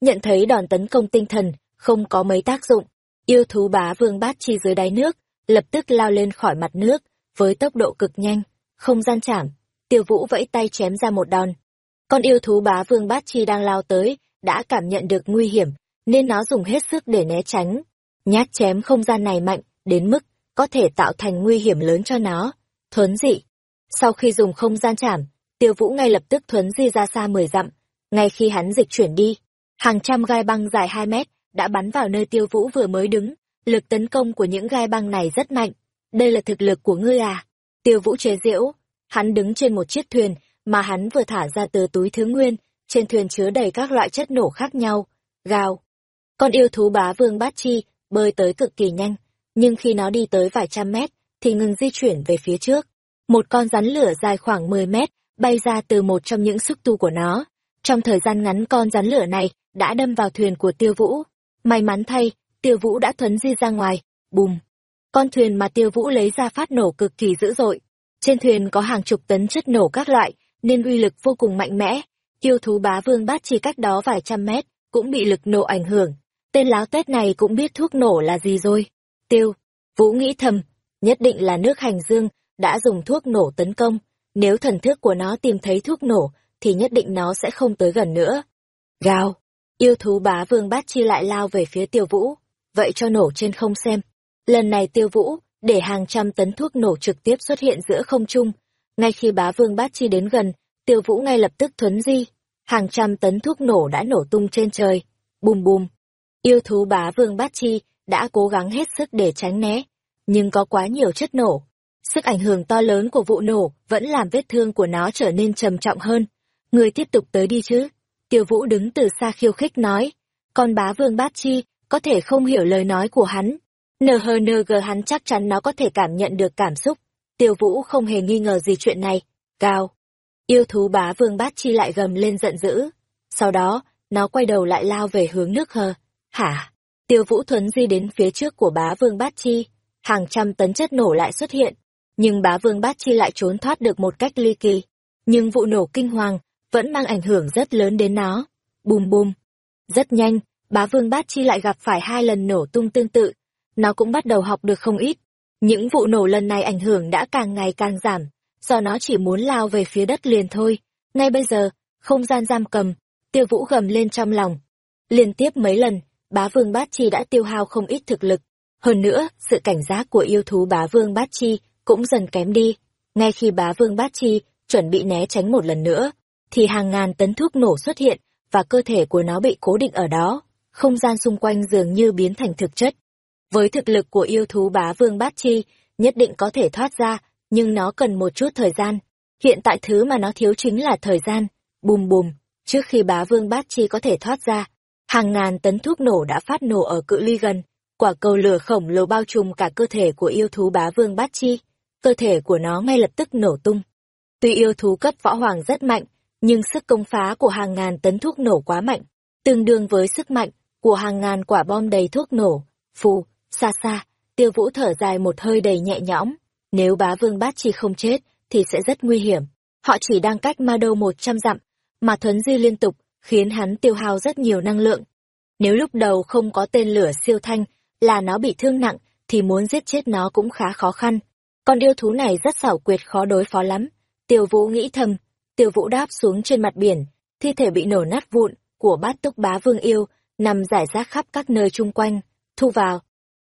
A: nhận thấy đòn tấn công tinh thần, không có mấy tác dụng. Yêu thú bá vương bát chi dưới đáy nước, lập tức lao lên khỏi mặt nước, với tốc độ cực nhanh, không gian chảm. Tiêu vũ vẫy tay chém ra một đòn. Con yêu thú bá vương bát chi đang lao tới, đã cảm nhận được nguy hiểm, nên nó dùng hết sức để né tránh. Nhát chém không gian này mạnh, đến mức có thể tạo thành nguy hiểm lớn cho nó. Thuấn dị. Sau khi dùng không gian chảm, tiêu vũ ngay lập tức thuấn di ra xa 10 dặm. Ngay khi hắn dịch chuyển đi, hàng trăm gai băng dài 2 mét đã bắn vào nơi tiêu vũ vừa mới đứng. Lực tấn công của những gai băng này rất mạnh. Đây là thực lực của ngươi à? Tiêu vũ chế diễu. Hắn đứng trên một chiếc thuyền mà hắn vừa thả ra từ túi thứ nguyên. Trên thuyền chứa đầy các loại chất nổ khác nhau. Gào. Con yêu thú bá vương bát chi bơi tới cực kỳ nhanh. Nhưng khi nó đi tới vài trăm mét, thì ngừng di chuyển về phía trước. Một con rắn lửa dài khoảng 10 mét bay ra từ một trong những xúc tu của nó. Trong thời gian ngắn con rắn lửa này đã đâm vào thuyền của tiêu vũ. May mắn thay, tiêu vũ đã thuấn di ra ngoài, bùm. Con thuyền mà tiêu vũ lấy ra phát nổ cực kỳ dữ dội. Trên thuyền có hàng chục tấn chất nổ các loại, nên uy lực vô cùng mạnh mẽ. Yêu thú bá vương bát chỉ cách đó vài trăm mét, cũng bị lực nổ ảnh hưởng. Tên láo tết này cũng biết thuốc nổ là gì rồi. Tiêu, vũ nghĩ thầm, nhất định là nước hành dương, đã dùng thuốc nổ tấn công. Nếu thần thức của nó tìm thấy thuốc nổ, thì nhất định nó sẽ không tới gần nữa. Gào, Yêu thú bá vương bát chi lại lao về phía tiêu vũ, vậy cho nổ trên không xem. Lần này tiêu vũ, để hàng trăm tấn thuốc nổ trực tiếp xuất hiện giữa không trung. Ngay khi bá vương bát chi đến gần, tiêu vũ ngay lập tức thuấn di. Hàng trăm tấn thuốc nổ đã nổ tung trên trời. Bùm bùm. Yêu thú bá vương bát chi đã cố gắng hết sức để tránh né. Nhưng có quá nhiều chất nổ. Sức ảnh hưởng to lớn của vụ nổ vẫn làm vết thương của nó trở nên trầm trọng hơn. Người tiếp tục tới đi chứ. Tiêu Vũ đứng từ xa khiêu khích nói, con bá vương bát chi, có thể không hiểu lời nói của hắn. NHNG hắn chắc chắn nó có thể cảm nhận được cảm xúc. Tiêu Vũ không hề nghi ngờ gì chuyện này. Cao. Yêu thú bá vương bát chi lại gầm lên giận dữ. Sau đó, nó quay đầu lại lao về hướng nước hờ. Hả? Tiêu Vũ thuấn di đến phía trước của bá vương bát chi. Hàng trăm tấn chất nổ lại xuất hiện. Nhưng bá vương bát chi lại trốn thoát được một cách ly kỳ. Nhưng vụ nổ kinh hoàng vẫn mang ảnh hưởng rất lớn đến nó. Bùm bùm. Rất nhanh, bá vương bát chi lại gặp phải hai lần nổ tung tương tự. Nó cũng bắt đầu học được không ít. Những vụ nổ lần này ảnh hưởng đã càng ngày càng giảm, do nó chỉ muốn lao về phía đất liền thôi. Ngay bây giờ, không gian giam cầm, tiêu vũ gầm lên trong lòng. Liên tiếp mấy lần, bá vương bát chi đã tiêu hao không ít thực lực. Hơn nữa, sự cảnh giác của yêu thú bá vương bát chi cũng dần kém đi. Ngay khi bá vương bát chi chuẩn bị né tránh một lần nữa, thì hàng ngàn tấn thuốc nổ xuất hiện và cơ thể của nó bị cố định ở đó, không gian xung quanh dường như biến thành thực chất. Với thực lực của yêu thú bá vương bát chi, nhất định có thể thoát ra, nhưng nó cần một chút thời gian. Hiện tại thứ mà nó thiếu chính là thời gian. Bùm bùm, trước khi bá vương bát chi có thể thoát ra, hàng ngàn tấn thuốc nổ đã phát nổ ở cự ly gần. Quả cầu lửa khổng lồ bao trùm cả cơ thể của yêu thú bá vương bát chi. Cơ thể của nó ngay lập tức nổ tung. Tuy yêu thú cấp võ hoàng rất mạnh, nhưng sức công phá của hàng ngàn tấn thuốc nổ quá mạnh, tương đương với sức mạnh của hàng ngàn quả bom đầy thuốc nổ. Phù, xa xa, tiêu vũ thở dài một hơi đầy nhẹ nhõm. Nếu bá vương bát chi không chết, thì sẽ rất nguy hiểm. Họ chỉ đang cách ma đâu một trăm dặm. mà thuấn di liên tục, khiến hắn tiêu hao rất nhiều năng lượng. Nếu lúc đầu không có tên lửa siêu thanh, là nó bị thương nặng, thì muốn giết chết nó cũng khá khó khăn. Con yêu thú này rất xảo quyệt khó đối phó lắm. Tiêu Vũ nghĩ thầm, Tiêu Vũ đáp xuống trên mặt biển, thi thể bị nổ nát vụn của bát túc bá vương yêu, nằm rải rác khắp các nơi chung quanh, thu vào.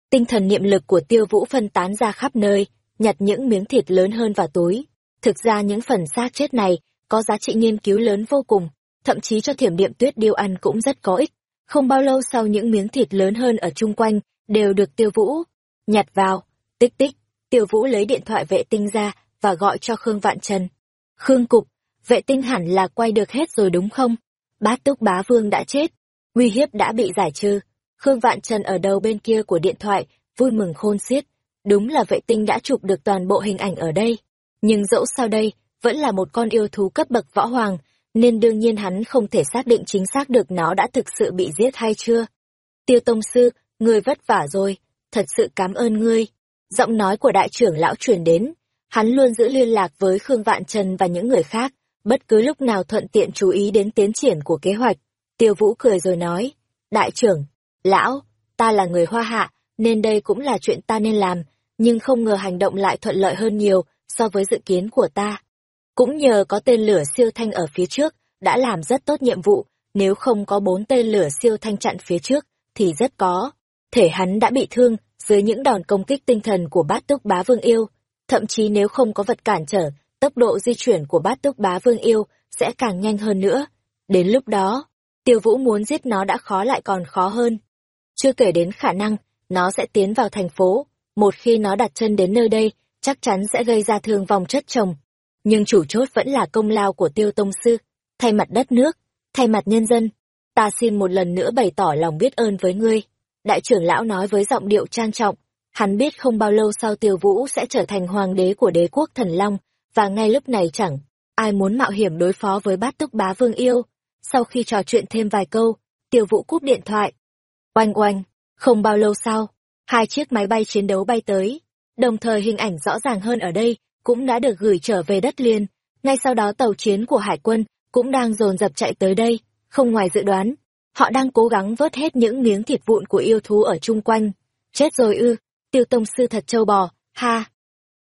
A: Tinh thần niệm lực của Tiêu Vũ phân tán ra khắp nơi, nhặt những miếng thịt lớn hơn vào túi. Thực ra những phần xác chết này có giá trị nghiên cứu lớn vô cùng, thậm chí cho thiểm điện tuyết điêu ăn cũng rất có ích. Không bao lâu sau những miếng thịt lớn hơn ở chung quanh đều được Tiêu Vũ nhặt vào. Tích tích, Tiêu Vũ lấy điện thoại vệ tinh ra và gọi cho Khương Vạn Trần. Khương Cục, vệ tinh hẳn là quay được hết rồi đúng không? Bát túc bá vương đã chết, uy hiếp đã bị giải trừ. Khương Vạn Trần ở đầu bên kia của điện thoại, vui mừng khôn xiết. Đúng là vệ tinh đã chụp được toàn bộ hình ảnh ở đây. Nhưng dẫu sao đây, vẫn là một con yêu thú cấp bậc võ hoàng, nên đương nhiên hắn không thể xác định chính xác được nó đã thực sự bị giết hay chưa. Tiêu Tông Sư, người vất vả rồi, thật sự cảm ơn ngươi. Giọng nói của đại trưởng lão truyền đến, hắn luôn giữ liên lạc với Khương Vạn Trần và những người khác, bất cứ lúc nào thuận tiện chú ý đến tiến triển của kế hoạch. Tiêu Vũ cười rồi nói, đại trưởng, lão, ta là người hoa hạ, nên đây cũng là chuyện ta nên làm, nhưng không ngờ hành động lại thuận lợi hơn nhiều so với dự kiến của ta. Cũng nhờ có tên lửa siêu thanh ở phía trước, đã làm rất tốt nhiệm vụ, nếu không có bốn tên lửa siêu thanh chặn phía trước, thì rất có. Thể hắn đã bị thương, dưới những đòn công kích tinh thần của bát túc bá vương yêu. Thậm chí nếu không có vật cản trở, tốc độ di chuyển của bát túc bá vương yêu sẽ càng nhanh hơn nữa. Đến lúc đó, tiêu vũ muốn giết nó đã khó lại còn khó hơn. Chưa kể đến khả năng, nó sẽ tiến vào thành phố. Một khi nó đặt chân đến nơi đây, chắc chắn sẽ gây ra thương vong chất chồng. Nhưng chủ chốt vẫn là công lao của tiêu tông sư. Thay mặt đất nước, thay mặt nhân dân, ta xin một lần nữa bày tỏ lòng biết ơn với ngươi. Đại trưởng lão nói với giọng điệu trang trọng, hắn biết không bao lâu sau tiêu vũ sẽ trở thành hoàng đế của đế quốc thần long, và ngay lúc này chẳng ai muốn mạo hiểm đối phó với bát túc bá vương yêu. Sau khi trò chuyện thêm vài câu, tiêu vũ cúp điện thoại. Oanh oanh, không bao lâu sau, hai chiếc máy bay chiến đấu bay tới, đồng thời hình ảnh rõ ràng hơn ở đây cũng đã được gửi trở về đất liền. Ngay sau đó tàu chiến của hải quân cũng đang dồn dập chạy tới đây, không ngoài dự đoán. Họ đang cố gắng vớt hết những miếng thịt vụn của yêu thú ở chung quanh. Chết rồi ư, tiêu tông sư thật trâu bò, ha.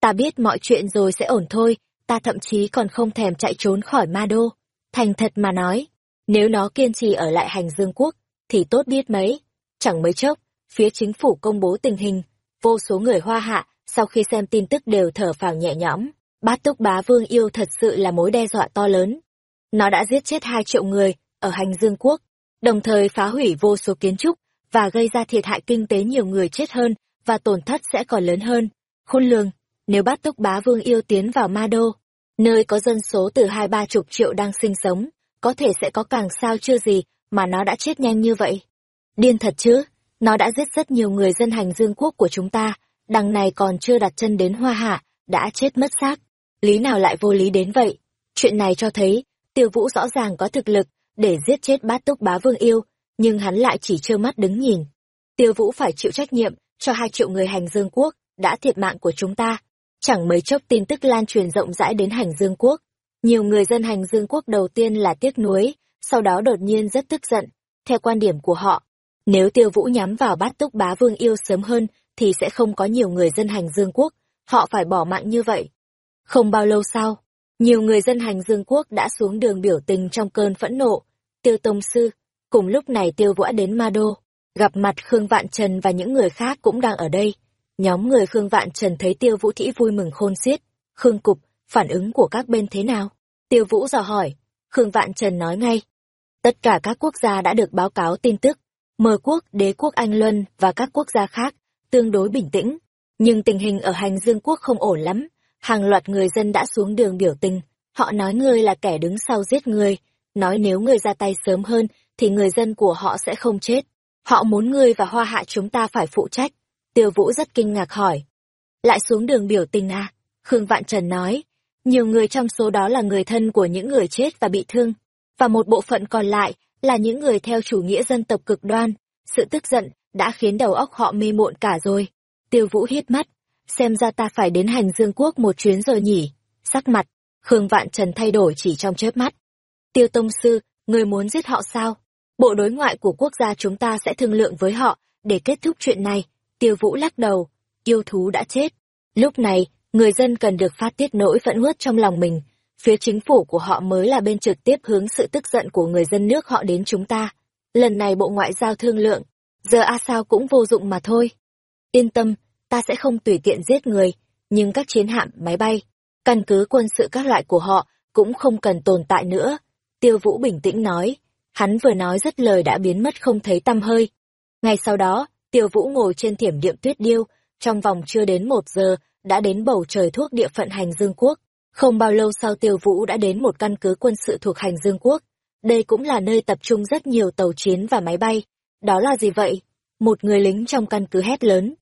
A: Ta biết mọi chuyện rồi sẽ ổn thôi, ta thậm chí còn không thèm chạy trốn khỏi ma đô. Thành thật mà nói, nếu nó kiên trì ở lại hành dương quốc, thì tốt biết mấy. Chẳng mấy chốc, phía chính phủ công bố tình hình, vô số người hoa hạ, sau khi xem tin tức đều thở phào nhẹ nhõm. Bát túc bá vương yêu thật sự là mối đe dọa to lớn. Nó đã giết chết hai triệu người ở hành dương quốc, đồng thời phá hủy vô số kiến trúc và gây ra thiệt hại kinh tế nhiều người chết hơn và tổn thất sẽ còn lớn hơn. Khôn lường, nếu bát túc bá vương yêu tiến vào ma đô, nơi có dân số từ hai ba chục triệu đang sinh sống, có thể sẽ có càng sao chưa gì mà nó đã chết nhanh như vậy. Điên thật chứ, nó đã giết rất nhiều người dân hành dương quốc của chúng ta, đằng này còn chưa đặt chân đến hoa hạ, đã chết mất xác. Lý nào lại vô lý đến vậy? Chuyện này cho thấy, tiêu vũ rõ ràng có thực lực để giết chết bát túc bá vương yêu, nhưng hắn lại chỉ trơ mắt đứng nhìn. Tiêu vũ phải chịu trách nhiệm cho hai triệu người hành dương quốc đã thiệt mạng của chúng ta. Chẳng mấy chốc tin tức lan truyền rộng rãi đến hành dương quốc. Nhiều người dân hành dương quốc đầu tiên là tiếc nuối, sau đó đột nhiên rất tức giận. Theo quan điểm của họ, nếu tiêu vũ nhắm vào bát túc bá vương yêu sớm hơn, thì sẽ không có nhiều người dân hành dương quốc, họ phải bỏ mạng như vậy. Không bao lâu sau, nhiều người dân hành dương quốc đã xuống đường biểu tình trong cơn phẫn nộ. Tiêu Tông Sư, cùng lúc này Tiêu Vũ đến Ma Đô, gặp mặt Khương Vạn Trần và những người khác cũng đang ở đây. Nhóm người Khương Vạn Trần thấy Tiêu Vũ Thĩ vui mừng khôn xiết. Khương Cục, phản ứng của các bên thế nào? Tiêu Vũ dò hỏi. Khương Vạn Trần nói ngay. Tất cả các quốc gia đã được báo cáo tin tức. Mờ quốc, đế quốc Anh Luân và các quốc gia khác tương đối bình tĩnh. Nhưng tình hình ở hành dương quốc không ổn lắm. Hàng loạt người dân đã xuống đường biểu tình. Họ nói ngươi là kẻ đứng sau giết ngươi. Nói nếu ngươi ra tay sớm hơn thì người dân của họ sẽ không chết. Họ muốn ngươi và hoa hạ chúng ta phải phụ trách. Tiêu Vũ rất kinh ngạc hỏi. Lại xuống đường biểu tình à? Khương Vạn Trần nói. Nhiều người trong số đó là người thân của những người chết và bị thương. Và một bộ phận còn lại là những người theo chủ nghĩa dân tộc cực đoan. Sự tức giận đã khiến đầu óc họ mê muộn cả rồi. Tiêu Vũ hiếp mắt, xem ra ta phải đến hành dương quốc một chuyến rồi nhỉ. Sắc mặt, Khương Vạn Trần thay đổi chỉ trong chớp mắt. Tiêu Tông Sư, người muốn giết họ sao? Bộ đối ngoại của quốc gia chúng ta sẽ thương lượng với họ để kết thúc chuyện này. Tiêu Vũ lắc đầu, yêu thú đã chết. Lúc này, người dân cần được phát tiết nỗi phẫn uất trong lòng mình. Phía chính phủ của họ mới là bên trực tiếp hướng sự tức giận của người dân nước họ đến chúng ta. Lần này Bộ Ngoại giao thương lượng, giờ a sao cũng vô dụng mà thôi. Yên tâm, ta sẽ không tùy tiện giết người, nhưng các chiến hạm, máy bay, căn cứ quân sự các loại của họ cũng không cần tồn tại nữa. Tiêu Vũ bình tĩnh nói, hắn vừa nói rất lời đã biến mất không thấy tăm hơi. Ngay sau đó, Tiêu Vũ ngồi trên thiểm điện tuyết điêu, trong vòng chưa đến một giờ, đã đến bầu trời thuốc địa phận hành dương quốc. Không bao lâu sau Tiêu Vũ đã đến một căn cứ quân sự thuộc hành dương quốc. Đây cũng là nơi tập trung rất nhiều tàu chiến và máy bay. Đó là gì vậy? Một người lính trong căn cứ hét lớn.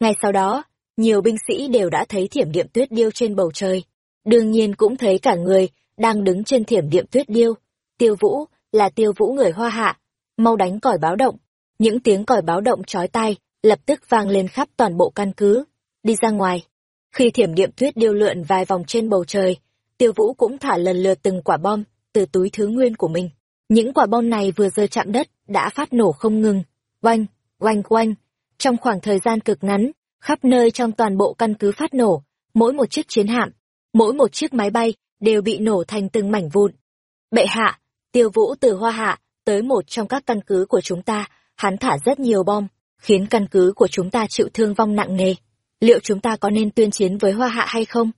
A: Ngay sau đó, nhiều binh sĩ đều đã thấy thiểm điện tuyết điêu trên bầu trời. Đương nhiên cũng thấy cả người đang đứng trên thiểm điện tuyết điêu. Tiêu Vũ là Tiêu Vũ người Hoa Hạ. Mau đánh còi báo động. Những tiếng còi báo động chói tai lập tức vang lên khắp toàn bộ căn cứ. Đi ra ngoài. Khi thiểm điện tuyết điêu lượn vài vòng trên bầu trời, Tiêu Vũ cũng thả lần lượt từng quả bom từ túi thứ nguyên của mình. Những quả bom này vừa rơi chạm đất đã phát nổ không ngừng. Oanh, oanh oanh. Trong khoảng thời gian cực ngắn, khắp nơi trong toàn bộ căn cứ phát nổ, mỗi một chiếc chiến hạm, mỗi một chiếc máy bay đều bị nổ thành từng mảnh vụn. Bệ hạ, tiêu vũ từ hoa hạ, tới một trong các căn cứ của chúng ta, hắn thả rất nhiều bom, khiến căn cứ của chúng ta chịu thương vong nặng nề. Liệu chúng ta có nên tuyên chiến với hoa hạ hay không?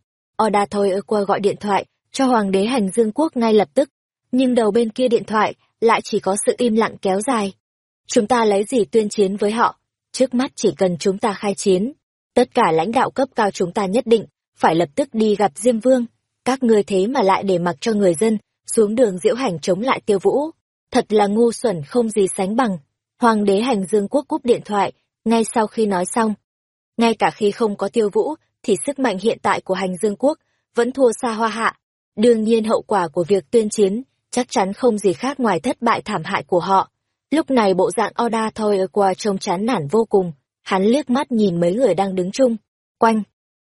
A: Oda thôi ơ qua gọi điện thoại cho hoàng đế hành dương quốc ngay lập tức, nhưng đầu bên kia điện thoại lại chỉ có sự im lặng kéo dài. Chúng ta lấy gì tuyên chiến với họ? Trước mắt chỉ cần chúng ta khai chiến, tất cả lãnh đạo cấp cao chúng ta nhất định phải lập tức đi gặp Diêm Vương. Các ngươi thế mà lại để mặc cho người dân xuống đường diễu hành chống lại tiêu vũ. Thật là ngu xuẩn không gì sánh bằng. Hoàng đế hành dương quốc cúp điện thoại, ngay sau khi nói xong. Ngay cả khi không có tiêu vũ, thì sức mạnh hiện tại của hành dương quốc vẫn thua xa hoa hạ. Đương nhiên hậu quả của việc tuyên chiến chắc chắn không gì khác ngoài thất bại thảm hại của họ. Lúc này bộ dạng Oda thôi qua trông chán nản vô cùng, hắn liếc mắt nhìn mấy người đang đứng chung, quanh.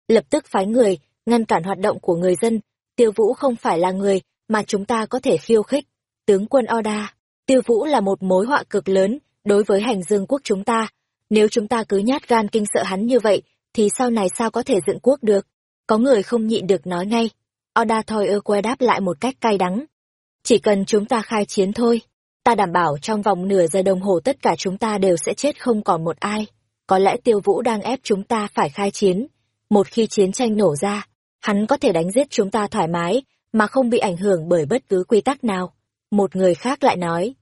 A: Lập tức phái người, ngăn cản hoạt động của người dân, tiêu vũ không phải là người mà chúng ta có thể khiêu khích. Tướng quân Oda, tiêu vũ là một mối họa cực lớn đối với hành dương quốc chúng ta. Nếu chúng ta cứ nhát gan kinh sợ hắn như vậy, thì sau này sao có thể dựng quốc được? Có người không nhịn được nói ngay. Oda thôi ơ que đáp lại một cách cay đắng. Chỉ cần chúng ta khai chiến thôi, ta đảm bảo trong vòng nửa giờ đồng hồ tất cả chúng ta đều sẽ chết không còn một ai. Có lẽ tiêu vũ đang ép chúng ta phải khai chiến. Một khi chiến tranh nổ ra, hắn có thể đánh giết chúng ta thoải mái, mà không bị ảnh hưởng bởi bất cứ quy tắc nào. Một người khác lại nói,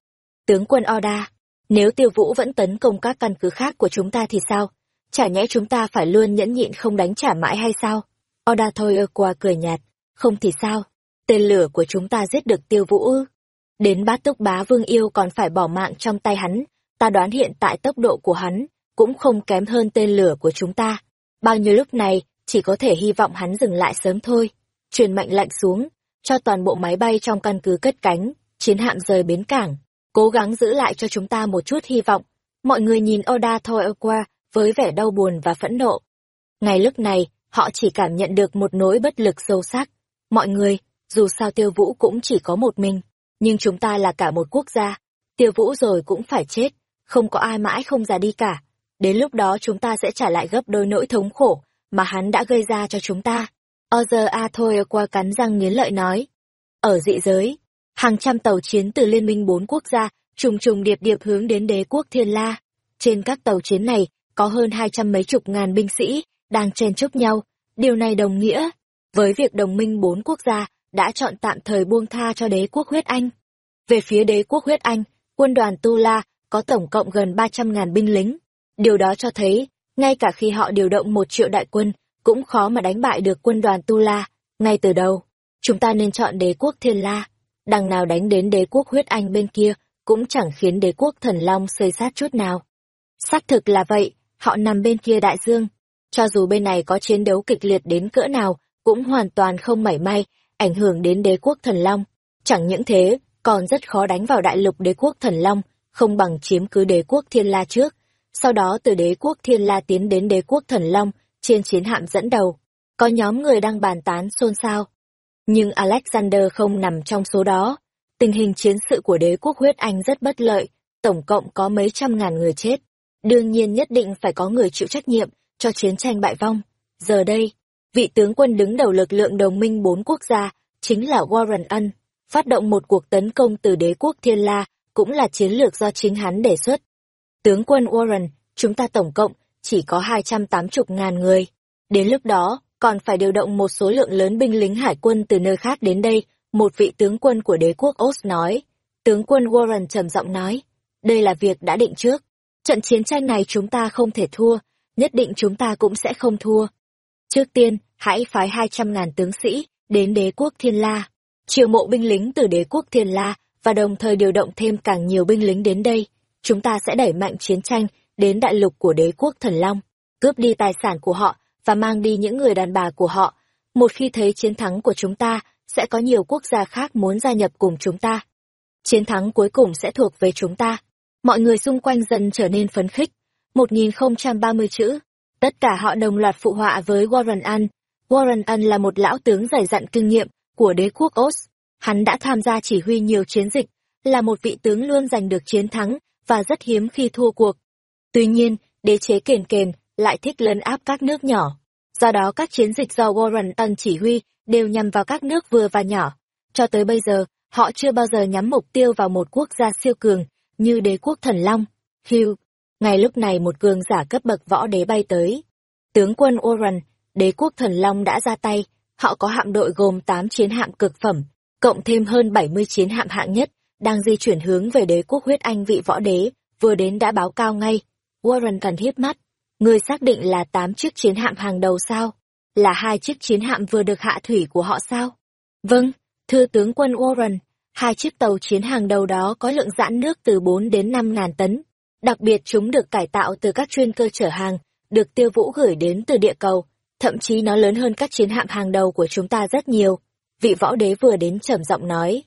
A: tướng quân Oda, nếu tiêu vũ vẫn tấn công các căn cứ khác của chúng ta thì sao? Chả nhẽ chúng ta phải luôn nhẫn nhịn không đánh trả mãi hay sao? Oda thôi ơ qua cười nhạt, không thì sao? Tên lửa của chúng ta giết được tiêu vũ ư? Đến bát túc bá vương yêu còn phải bỏ mạng trong tay hắn, ta đoán hiện tại tốc độ của hắn cũng không kém hơn tên lửa của chúng ta. Bao nhiêu lúc này, chỉ có thể hy vọng hắn dừng lại sớm thôi. Truyền mệnh lạnh xuống, cho toàn bộ máy bay trong căn cứ cất cánh, chiến hạm rời bến cảng, cố gắng giữ lại cho chúng ta một chút hy vọng. Mọi người nhìn Oda thôi qua với vẻ đau buồn và phẫn nộ. Ngay lúc này, họ chỉ cảm nhận được một nỗi bất lực sâu sắc. Mọi người, dù sao tiêu vũ cũng chỉ có một mình, nhưng chúng ta là cả một quốc gia, tiêu vũ rồi cũng phải chết, không có ai mãi không già đi cả. Đến lúc đó chúng ta sẽ trả lại gấp đôi nỗi thống khổ mà hắn đã gây ra cho chúng ta. Ozer A thôi qua cắn răng nghiến lợi nói. Ở dị giới, hàng trăm tàu chiến từ Liên minh bốn quốc gia trùng trùng điệp điệp hướng đến đế quốc Thiên La. Trên các tàu chiến này có hơn hai trăm mấy chục ngàn binh sĩ đang chen chúc nhau. Điều này đồng nghĩa với việc đồng minh bốn quốc gia đã chọn tạm thời buông tha cho đế quốc huyết Anh. Về phía đế quốc huyết Anh, quân đoàn Tu La có tổng cộng gần ba trăm ngàn binh lính. Điều đó cho thấy, ngay cả khi họ điều động một triệu đại quân, cũng khó mà đánh bại được quân đoàn Tu La. Ngay từ đầu, chúng ta nên chọn đế quốc Thiên La. Đằng nào đánh đến đế quốc huyết Anh bên kia, cũng chẳng khiến đế quốc thần Long xây sát chút nào. Xác thực là vậy, họ nằm bên kia đại dương. Cho dù bên này có chiến đấu kịch liệt đến cỡ nào, cũng hoàn toàn không mảy may ảnh hưởng đến đế quốc thần long. Chẳng những thế, còn rất khó đánh vào đại lục đế quốc thần long, không bằng chiếm cứ đế quốc thiên la trước. Sau đó từ đế quốc thiên la tiến đến đế quốc thần long, trên chiến hạm dẫn đầu. Có nhóm người đang bàn tán xôn xao. Nhưng Alexander không nằm trong số đó. tình hình chiến sự của đế quốc huyết Anh rất bất lợi, tổng cộng có mấy trăm ngàn người chết. Đương nhiên nhất định phải có người chịu trách nhiệm cho chiến tranh bại vong. Giờ đây, vị tướng quân đứng đầu lực lượng đồng minh bốn quốc gia, chính là Warren Ân, phát động một cuộc tấn công từ đế quốc Thiên La, cũng là chiến lược do chính hắn đề xuất. Tướng quân Warren, chúng ta tổng cộng chỉ có hai trăm tám chục ngàn người. Đến lúc đó, còn phải điều động một số lượng lớn binh lính hải quân từ nơi khác đến đây, một vị tướng quân của đế quốc os nói. Tướng quân Warren trầm giọng nói, đây là việc đã định trước. Trận chiến tranh này chúng ta không thể thua, nhất định chúng ta cũng sẽ không thua. Trước tiên, hãy phái hai trăm ngàn tướng sĩ đến đế quốc Thiên La, triệu mộ binh lính từ đế quốc Thiên La và đồng thời điều động thêm càng nhiều binh lính đến đây. Chúng ta sẽ đẩy mạnh chiến tranh đến đại lục của đế quốc Thần Long, cướp đi tài sản của họ và mang đi những người đàn bà của họ. Một khi thấy chiến thắng của chúng ta, sẽ có nhiều quốc gia khác muốn gia nhập cùng chúng ta. Chiến thắng cuối cùng sẽ thuộc về chúng ta. Mọi người xung quanh dần trở nên phấn khích. 1030 chữ. Tất cả họ đồng loạt phụ họa với Warren An. Warren An là một lão tướng dày dặn kinh nghiệm của đế quốc Oz. Hắn đã tham gia chỉ huy nhiều chiến dịch, là một vị tướng luôn giành được chiến thắng và rất hiếm khi thua cuộc. Tuy nhiên, đế chế kền kền lại thích lấn áp các nước nhỏ. Do đó các chiến dịch do Warren tân chỉ huy đều nhằm vào các nước vừa và nhỏ. Cho tới bây giờ, họ chưa bao giờ nhắm mục tiêu vào một quốc gia siêu cường như đế quốc thần Long. Hugh, ngay lúc này một cường giả cấp bậc võ đế bay tới. Tướng quân Warren, đế quốc thần Long đã ra tay, họ có hạm đội gồm 8 chiến hạm cực phẩm, cộng thêm hơn 70 chiến hạm hạng nhất, đang di chuyển hướng về đế quốc huyết anh vị võ đế, vừa đến đã báo cao ngay. Warren cần hiếp mắt. Người xác định là 8 chiếc chiến hạm hàng đầu sao? Là hai chiếc chiến hạm vừa được hạ thủy của họ sao? Vâng, thưa tướng quân Warren, hai chiếc tàu chiến hàng đầu đó có lượng giãn nước từ 4 đến 5 ngàn tấn. Đặc biệt chúng được cải tạo từ các chuyên cơ chở hàng, được tiêu vũ gửi đến từ địa cầu. Thậm chí nó lớn hơn các chiến hạm hàng đầu của chúng ta rất nhiều. Vị võ đế vừa đến trầm giọng nói.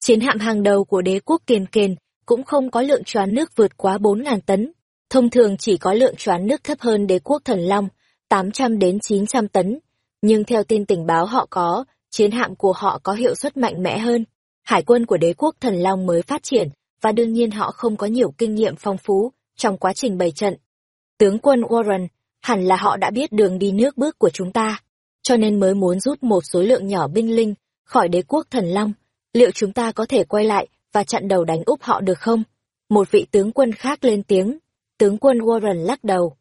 A: Chiến hạm hàng đầu của đế quốc kiền kiền cũng không có lượng choán nước vượt quá 4.000 tấn. Thông thường chỉ có lượng choán nước thấp hơn đế quốc thần long, 800 đến 900 tấn. Nhưng theo tin tình báo họ có, chiến hạm của họ có hiệu suất mạnh mẽ hơn. Hải quân của đế quốc thần long mới phát triển, và đương nhiên họ không có nhiều kinh nghiệm phong phú trong quá trình bày trận. Tướng quân Warren, hẳn là họ đã biết đường đi nước bước của chúng ta, cho nên mới muốn rút một số lượng nhỏ binh linh khỏi đế quốc thần long. Liệu chúng ta có thể quay lại và chặn đầu đánh úp họ được không? Một vị tướng quân khác lên tiếng. Tướng quân Warren lắc đầu.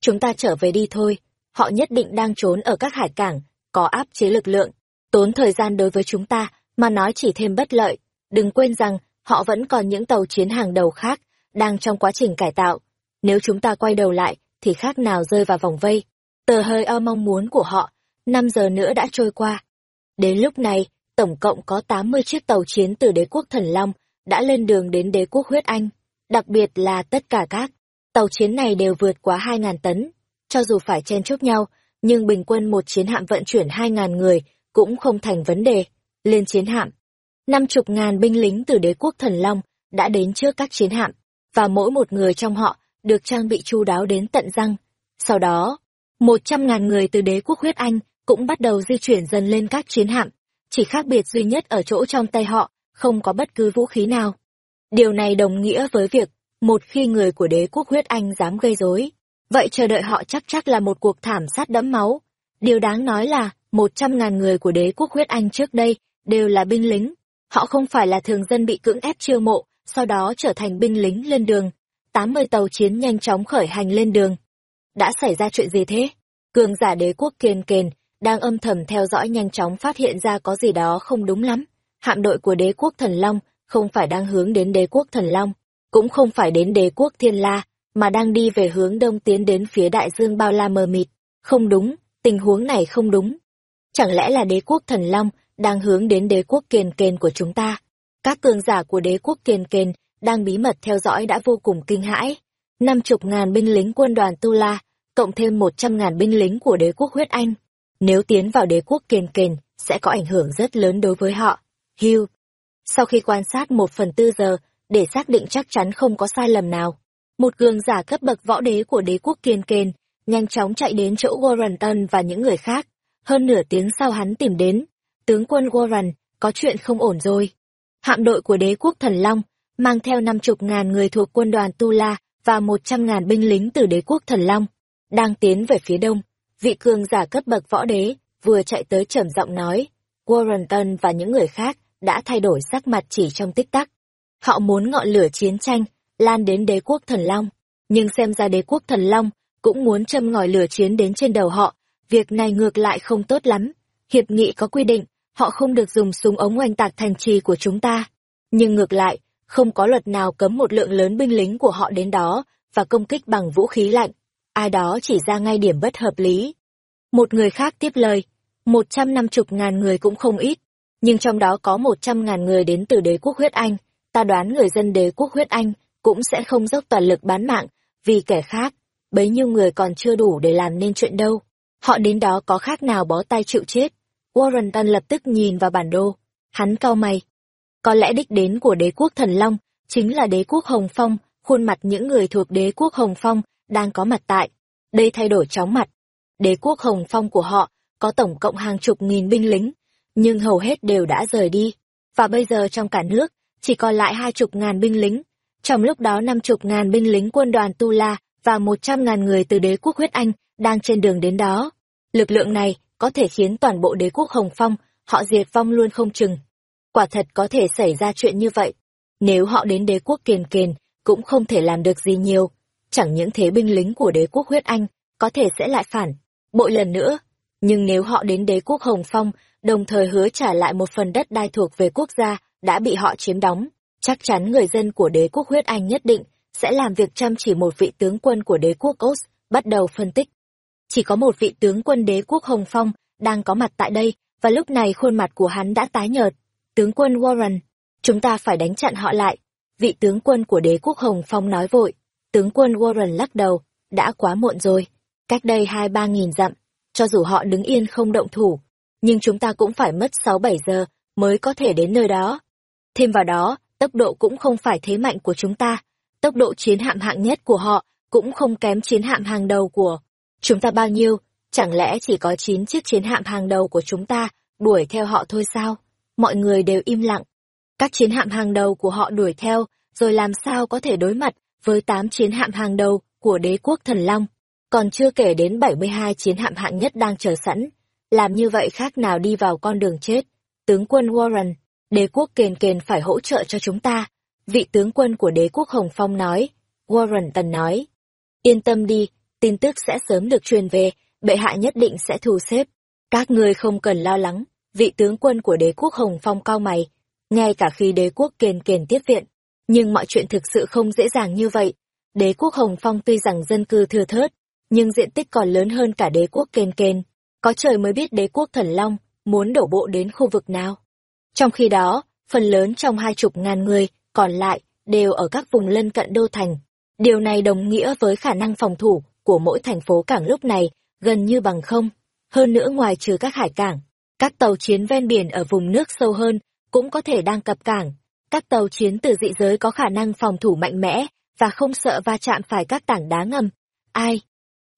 A: Chúng ta trở về đi thôi. Họ nhất định đang trốn ở các hải cảng, có áp chế lực lượng. Tốn thời gian đối với chúng ta, mà nói chỉ thêm bất lợi. Đừng quên rằng, họ vẫn còn những tàu chiến hàng đầu khác, đang trong quá trình cải tạo. Nếu chúng ta quay đầu lại, thì khác nào rơi vào vòng vây. Tờ hơi o mong muốn của họ, năm giờ nữa đã trôi qua. Đến lúc này, tổng cộng có 80 chiếc tàu chiến từ đế quốc Thần Long đã lên đường đến đế quốc huyết Anh. Đặc biệt là tất cả các tàu chiến này đều vượt quá 2.000 tấn. Cho dù phải chen chúc nhau, nhưng bình quân một chiến hạm vận chuyển 2.000 người cũng không thành vấn đề. Lên chiến hạm, năm chục ngàn binh lính từ đế quốc Thần Long đã đến trước các chiến hạm, và mỗi một người trong họ được trang bị chu đáo đến tận răng. Sau đó, một trăm ngàn người từ đế quốc huyết Anh cũng bắt đầu di chuyển dần lên các chiến hạm, chỉ khác biệt duy nhất ở chỗ trong tay họ, không có bất cứ vũ khí nào. Điều này đồng nghĩa với việc, một khi người của đế quốc huyết Anh dám gây rối, vậy chờ đợi họ chắc chắc là một cuộc thảm sát đẫm máu. Điều đáng nói là, một trăm ngàn người của đế quốc huyết Anh trước đây đều là binh lính. Họ không phải là thường dân bị cưỡng ép chiêu mộ, sau đó trở thành binh lính lên đường. tám mươi tàu chiến nhanh chóng khởi hành lên đường. Đã xảy ra chuyện gì thế? Cường giả đế quốc kiền kền đang âm thầm theo dõi nhanh chóng phát hiện ra có gì đó không đúng lắm. Hạm đội của đế quốc thần Long không phải đang hướng đến đế quốc thần Long, cũng không phải đến đế quốc thiên la, mà đang đi về hướng đông tiến đến phía đại dương bao la mờ mịt. Không đúng, tình huống này không đúng. Chẳng lẽ là đế quốc thần Long đang hướng đến đế quốc kiền kền của chúng ta? Các cường giả của đế quốc kiền kền đang bí mật theo dõi đã vô cùng kinh hãi. Năm chục ngàn binh lính quân đoàn Tu La, cộng thêm một trăm ngàn binh lính của đế quốc huyết Anh, nếu tiến vào đế quốc kiền kền, sẽ có ảnh hưởng rất lớn đối với họ. Hugh, sau khi quan sát một phần tư giờ, để xác định chắc chắn không có sai lầm nào, một cường giả cấp bậc võ đế của đế quốc kiên kền, nhanh chóng chạy đến chỗ warrenton và những người khác. Hơn nửa tiếng sau hắn tìm đến, tướng quân Warren, có chuyện không ổn rồi. Hạm đội của đế quốc Thần Long, mang theo năm chục ngàn người thuộc quân đoàn Tu La và một trăm ngàn binh lính từ đế quốc Thần Long, đang tiến về phía đông. Vị cường giả cấp bậc võ đế vừa chạy tới trầm giọng nói, Warrenton và những người khác đã thay đổi sắc mặt chỉ trong tích tắc. Họ muốn ngọn lửa chiến tranh lan đến đế quốc Thần Long, nhưng xem ra đế quốc Thần Long cũng muốn châm ngòi lửa chiến đến trên đầu họ, việc này ngược lại không tốt lắm. Hiệp nghị có quy định, họ không được dùng súng ống oanh tạc thành trì của chúng ta. Nhưng ngược lại, không có luật nào cấm một lượng lớn binh lính của họ đến đó và công kích bằng vũ khí lạnh. Ai đó chỉ ra ngay điểm bất hợp lý. Một người khác tiếp lời, một trăm năm chục ngàn người cũng không ít, nhưng trong đó có một trăm ngàn người đến từ đế quốc huyết Anh. Ta đoán người dân đế quốc huyết Anh cũng sẽ không dốc toàn lực bán mạng vì kẻ khác, bấy nhiêu người còn chưa đủ để làm nên chuyện đâu. Họ đến đó có khác nào bó tay chịu chết. Warren tan lập tức nhìn vào bản đồ. Hắn cau mày. Có lẽ đích đến của đế quốc thần Long chính là đế quốc Hồng Phong, khuôn mặt những người thuộc đế quốc Hồng Phong đang có mặt tại. Đây thay đổi chóng mặt. Đế quốc Hồng Phong của họ có tổng cộng hàng chục nghìn binh lính, nhưng hầu hết đều đã rời đi. Và bây giờ trong cả nước, chỉ còn lại hai chục ngàn binh lính. Trong lúc đó năm chục ngàn binh lính quân đoàn Tu La và một trăm ngàn người từ đế quốc huyết Anh đang trên đường đến đó. Lực lượng này có thể khiến toàn bộ đế quốc Hồng Phong, họ diệt vong luôn không chừng. Quả thật có thể xảy ra chuyện như vậy. Nếu họ đến đế quốc kiền kiền, cũng không thể làm được gì nhiều. Chẳng những thế binh lính của đế quốc huyết Anh, có thể sẽ lại phản. Bội lần nữa. Nhưng nếu họ đến đế quốc Hồng Phong, đồng thời hứa trả lại một phần đất đai thuộc về quốc gia đã bị họ chiếm đóng, chắc chắn người dân của đế quốc huyết Anh nhất định sẽ làm việc chăm chỉ một vị tướng quân của đế quốc Os, bắt đầu phân tích. Chỉ có một vị tướng quân đế quốc Hồng Phong đang có mặt tại đây, và lúc này khuôn mặt của hắn đã tái nhợt. Tướng quân Warren, chúng ta phải đánh chặn họ lại. Vị tướng quân của đế quốc Hồng Phong nói vội. Tướng quân Warren lắc đầu, đã quá muộn rồi. Cách đây hai ba nghìn dặm, cho dù họ đứng yên không động thủ, nhưng chúng ta cũng phải mất sáu bảy giờ mới có thể đến nơi đó. Thêm vào đó, tốc độ cũng không phải thế mạnh của chúng ta. Tốc độ chiến hạm hạng nhất của họ cũng không kém chiến hạm hàng đầu của chúng ta bao nhiêu, chẳng lẽ chỉ có chín chiếc chiến hạm hàng đầu của chúng ta đuổi theo họ thôi sao? Mọi người đều im lặng. Các chiến hạm hàng đầu của họ đuổi theo, rồi làm sao có thể đối mặt với tám chiến hạm hàng đầu của đế quốc thần Long, còn chưa kể đến 72 chiến hạm hạng nhất đang chờ sẵn. Làm như vậy khác nào đi vào con đường chết. Tướng quân Warren, đế quốc kền kền phải hỗ trợ cho chúng ta. Vị tướng quân của đế quốc Hồng Phong nói. Warren tần nói. Yên tâm đi, tin tức sẽ sớm được truyền về, bệ hạ nhất định sẽ thu xếp. Các ngươi không cần lo lắng, vị tướng quân của đế quốc Hồng Phong cao mày, ngay cả khi đế quốc kền kền tiếp viện. Nhưng mọi chuyện thực sự không dễ dàng như vậy. Đế quốc Hồng Phong tuy rằng dân cư thừa thớt, nhưng diện tích còn lớn hơn cả đế quốc kền kền. Có trời mới biết đế quốc thần Long muốn đổ bộ đến khu vực nào. Trong khi đó, phần lớn trong hai chục ngàn người còn lại đều ở các vùng lân cận đô thành. Điều này đồng nghĩa với khả năng phòng thủ của mỗi thành phố cảng lúc này gần như bằng không. Hơn nữa ngoài trừ các hải cảng, các tàu chiến ven biển ở vùng nước sâu hơn cũng có thể đang cập cảng. Các tàu chiến từ dị giới có khả năng phòng thủ mạnh mẽ và không sợ va chạm phải các tảng đá ngầm. Ai?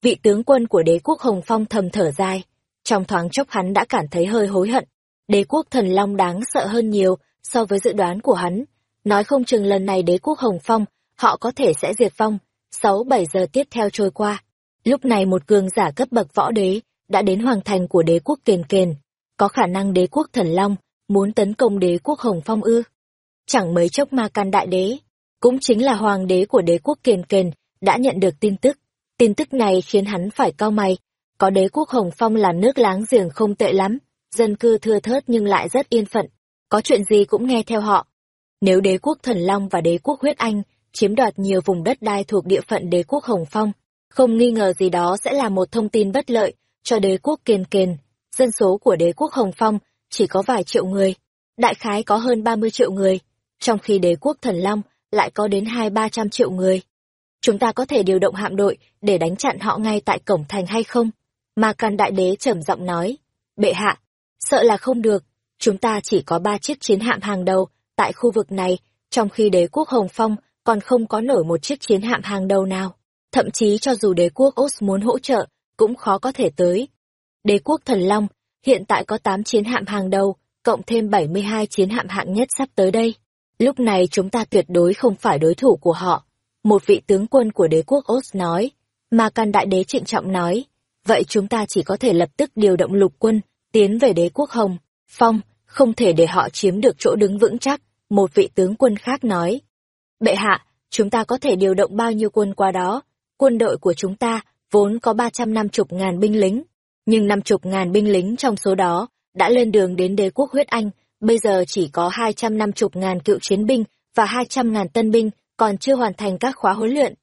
A: Vị tướng quân của đế quốc Hồng Phong thầm thở dài. Trong thoáng chốc hắn đã cảm thấy hơi hối hận. Đế quốc thần long đáng sợ hơn nhiều so với dự đoán của hắn. Nói không chừng lần này đế quốc Hồng Phong, họ có thể sẽ diệt vong. Sáu bảy giờ tiếp theo trôi qua. Lúc này một cường giả cấp bậc võ đế đã đến hoàng thành của đế quốc Kiền Kiền. Có khả năng đế quốc thần long muốn tấn công đế quốc Hồng Phong ư. Chẳng mấy chốc ma can đại đế, cũng chính là hoàng đế của đế quốc Kiền Kiền đã nhận được tin tức. Tin tức này khiến hắn phải cau mày. Có đế quốc Hồng Phong là nước láng giềng không tệ lắm, dân cư thưa thớt nhưng lại rất yên phận, có chuyện gì cũng nghe theo họ. Nếu đế quốc Thần Long và đế quốc Huyết Anh chiếm đoạt nhiều vùng đất đai thuộc địa phận đế quốc Hồng Phong, không nghi ngờ gì đó sẽ là một thông tin bất lợi cho đế quốc Kiên Kiền. Dân số của đế quốc Hồng Phong chỉ có vài triệu người, đại khái có hơn 30 triệu người, trong khi đế quốc Thần Long lại có đến hai ba trăm triệu người. Chúng ta có thể điều động hạm đội để đánh chặn họ ngay tại cổng thành hay không? mà càn Đại Đế trầm giọng nói. Bệ hạ, sợ là không được, chúng ta chỉ có ba chiếc chiến hạm hàng đầu tại khu vực này, trong khi đế quốc Hồng Phong còn không có nổi một chiếc chiến hạm hàng đầu nào. Thậm chí cho dù đế quốc Os muốn hỗ trợ, cũng khó có thể tới. Đế quốc Thần Long hiện tại có tám chiến hạm hàng đầu, cộng thêm 72 chiến hạm hạng nhất sắp tới đây. Lúc này chúng ta tuyệt đối không phải đối thủ của họ. Một vị tướng quân của đế quốc Os nói, mà can đại đế trịnh trọng nói, vậy chúng ta chỉ có thể lập tức điều động lục quân, tiến về đế quốc Hồng. Phong, không thể để họ chiếm được chỗ đứng vững chắc, một vị tướng quân khác nói. Bệ hạ, chúng ta có thể điều động bao nhiêu quân qua đó? Quân đội của chúng ta vốn có ba trăm năm chục ngàn binh lính, nhưng năm chục ngàn binh lính trong số đó đã lên đường đến đế quốc huyết Anh, bây giờ chỉ có hai trăm năm chục ngàn cựu chiến binh và hai trăm ngàn tân binh còn chưa hoàn thành các khóa huấn luyện.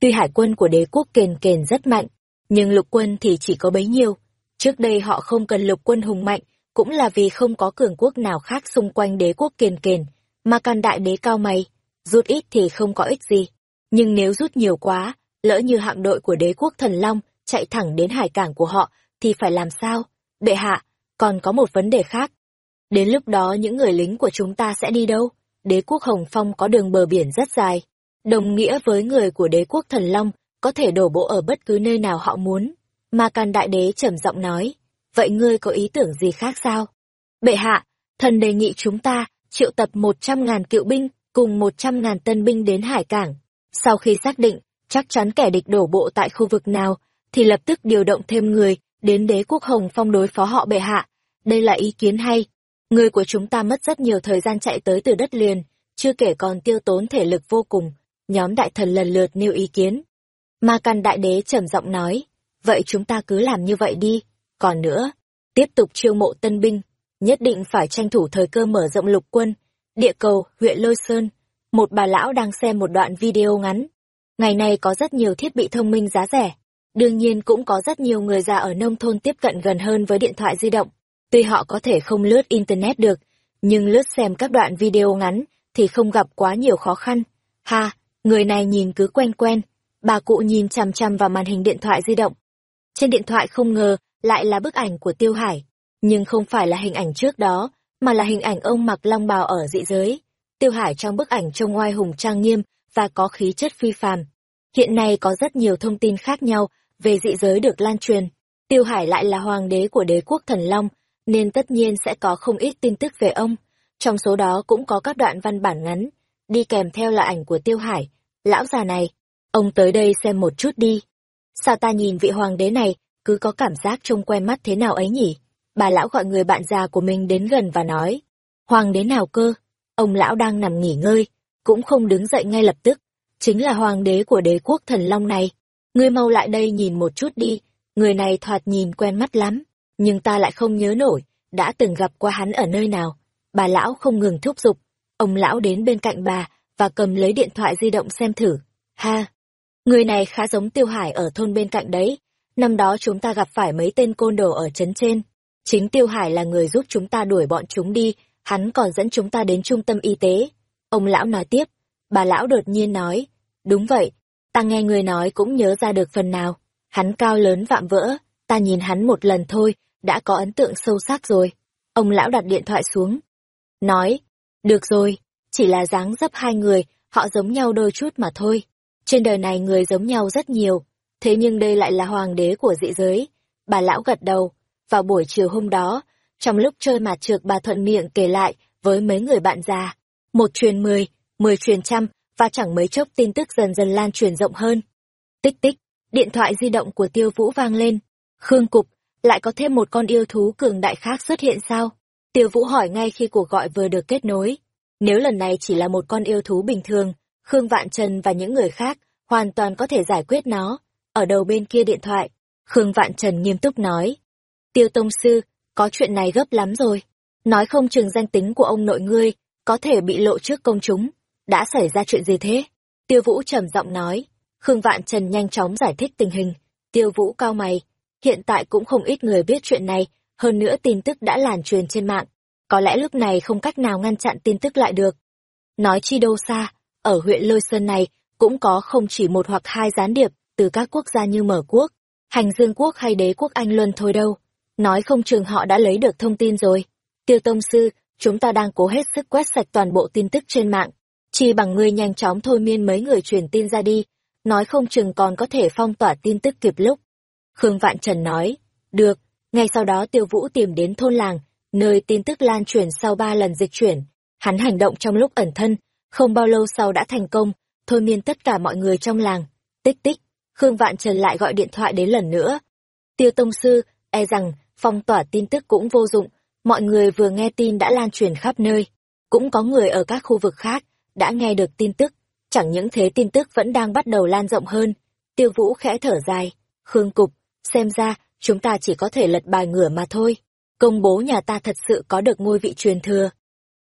A: Tuy hải quân của đế quốc kền kền rất mạnh, nhưng lục quân thì chỉ có bấy nhiêu. Trước đây họ không cần lục quân hùng mạnh, cũng là vì không có cường quốc nào khác xung quanh đế quốc kiền kiền, mà can đại đế cao mày, rút ít thì không có ích gì. Nhưng nếu rút nhiều quá, lỡ như hạm đội của đế quốc thần Long chạy thẳng đến hải cảng của họ, thì phải làm sao? Bệ hạ, còn có một vấn đề khác. Đến lúc đó những người lính của chúng ta sẽ đi đâu? Đế quốc Hồng Phong có đường bờ biển rất dài. Đồng nghĩa với người của đế quốc thần Long có thể đổ bộ ở bất cứ nơi nào họ muốn. Ma Càn Đại Đế trầm giọng nói, vậy ngươi có ý tưởng gì khác sao? Bệ hạ, thần đề nghị chúng ta triệu tập một trăm ngàn cựu binh cùng một trăm ngàn tân binh đến hải cảng. Sau khi xác định chắc chắn kẻ địch đổ bộ tại khu vực nào, thì lập tức điều động thêm người đến đế quốc Hồng Phong đối phó họ bệ hạ. Đây là ý kiến hay. Người của chúng ta mất rất nhiều thời gian chạy tới từ đất liền, chưa kể còn tiêu tốn thể lực vô cùng. Nhóm đại thần lần lượt nêu ý kiến. Ma căn đại đế trầm giọng nói, vậy chúng ta cứ làm như vậy đi. Còn nữa, tiếp tục chiêu mộ tân binh, nhất định phải tranh thủ thời cơ mở rộng lục quân. Địa cầu, huyện Lôi Sơn, một bà lão đang xem một đoạn video ngắn. Ngày nay có rất nhiều thiết bị thông minh giá rẻ. Đương nhiên cũng có rất nhiều người già ở nông thôn tiếp cận gần hơn với điện thoại di động. Tuy họ có thể không lướt Internet được, nhưng lướt xem các đoạn video ngắn thì không gặp quá nhiều khó khăn. Ha, người này nhìn cứ quen quen. Bà cụ nhìn chằm chằm vào màn hình điện thoại di động. Trên điện thoại không ngờ lại là bức ảnh của Tiêu Hải. Nhưng không phải là hình ảnh trước đó, mà là hình ảnh ông mặc long bào ở dị giới. Tiêu Hải trong bức ảnh trông oai hùng trang nghiêm và có khí chất phi phàm. Hiện nay có rất nhiều thông tin khác nhau về dị giới được lan truyền. Tiêu Hải lại là hoàng đế của đế quốc thần Long, nên tất nhiên sẽ có không ít tin tức về ông. Trong số đó cũng có các đoạn văn bản ngắn, đi kèm theo là ảnh của Tiêu Hải. Lão già này, ông tới đây xem một chút đi. Sao ta nhìn vị hoàng đế này, cứ có cảm giác trông quen mắt thế nào ấy nhỉ? Bà lão gọi người bạn già của mình đến gần và nói, hoàng đế nào cơ? Ông lão đang nằm nghỉ ngơi, cũng không đứng dậy ngay lập tức. Chính là hoàng đế của đế quốc thần Long này. Ngươi mau lại đây nhìn một chút đi, người này thoạt nhìn quen mắt lắm, nhưng ta lại không nhớ nổi, đã từng gặp qua hắn ở nơi nào. Bà lão không ngừng thúc giục, ông lão đến bên cạnh bà và cầm lấy điện thoại di động xem thử. Ha! Người này khá giống Tiêu Hải ở thôn bên cạnh đấy. Năm đó chúng ta gặp phải mấy tên côn đồ ở trấn trên. Chính Tiêu Hải là người giúp chúng ta đuổi bọn chúng đi, hắn còn dẫn chúng ta đến trung tâm y tế. Ông lão nói tiếp, bà lão đột nhiên nói, đúng vậy, ta nghe người nói cũng nhớ ra được phần nào. Hắn cao lớn vạm vỡ, ta nhìn hắn một lần thôi, đã có ấn tượng sâu sắc rồi. Ông lão đặt điện thoại xuống. Nói, được rồi, chỉ là dáng dấp hai người, họ giống nhau đôi chút mà thôi. Trên đời này người giống nhau rất nhiều, thế nhưng đây lại là hoàng đế của dị giới. Bà lão gật đầu, vào buổi chiều hôm đó, trong lúc chơi mặt trược bà thuận miệng kể lại với mấy người bạn già. Một truyền mười, mười truyền trăm, và chẳng mấy chốc tin tức dần dần lan truyền rộng hơn. Tích tích, điện thoại di động của tiêu vũ vang lên. Khương Cục, lại có thêm một con yêu thú cường đại khác xuất hiện sao? Tiêu vũ hỏi ngay khi cuộc gọi vừa được kết nối. Nếu lần này chỉ là một con yêu thú bình thường, Khương Vạn Trần và những người khác hoàn toàn có thể giải quyết nó. Ở đầu bên kia điện thoại, Khương Vạn Trần nghiêm túc nói. Tiêu Tông Sư, có chuyện này gấp lắm rồi. Nói không chừng danh tính của ông nội ngươi, có thể bị lộ trước công chúng. Đã xảy ra chuyện gì thế? Tiêu Vũ trầm giọng nói. Khương Vạn Trần nhanh chóng giải thích tình hình. Tiêu Vũ cao mày. Hiện tại cũng không ít người biết chuyện này, hơn nữa tin tức đã làn truyền trên mạng. Có lẽ lúc này không cách nào ngăn chặn tin tức lại được. Nói chi đâu xa, ở huyện Lôi Sơn này cũng có không chỉ một hoặc hai gián điệp từ các quốc gia như Mở Quốc, Hành Dương Quốc hay Đế Quốc Anh Luân thôi đâu. Nói không chừng họ đã lấy được thông tin rồi. Tiêu Tông Sư, chúng ta đang cố hết sức quét sạch toàn bộ tin tức trên mạng. Chỉ bằng ngươi nhanh chóng thôi miên mấy người truyền tin ra đi, nói không chừng còn có thể phong tỏa tin tức kịp lúc. Khương Vạn Trần nói, được, ngay sau đó Tiêu Vũ tìm đến thôn làng, nơi tin tức lan truyền sau ba lần dịch chuyển. Hắn hành động trong lúc ẩn thân, không bao lâu sau đã thành công, thôi miên tất cả mọi người trong làng. Tích tích, Khương Vạn Trần lại gọi điện thoại đến lần nữa. Tiêu Tông Sư, e rằng, phong tỏa tin tức cũng vô dụng, mọi người vừa nghe tin đã lan truyền khắp nơi. Cũng có người ở các khu vực khác, đã nghe được tin tức, chẳng những thế tin tức vẫn đang bắt đầu lan rộng hơn. Tiêu Vũ khẽ thở dài, Khương Cục, xem ra, chúng ta chỉ có thể lật bài ngửa mà thôi. Công bố nhà ta thật sự có được ngôi vị truyền thừa.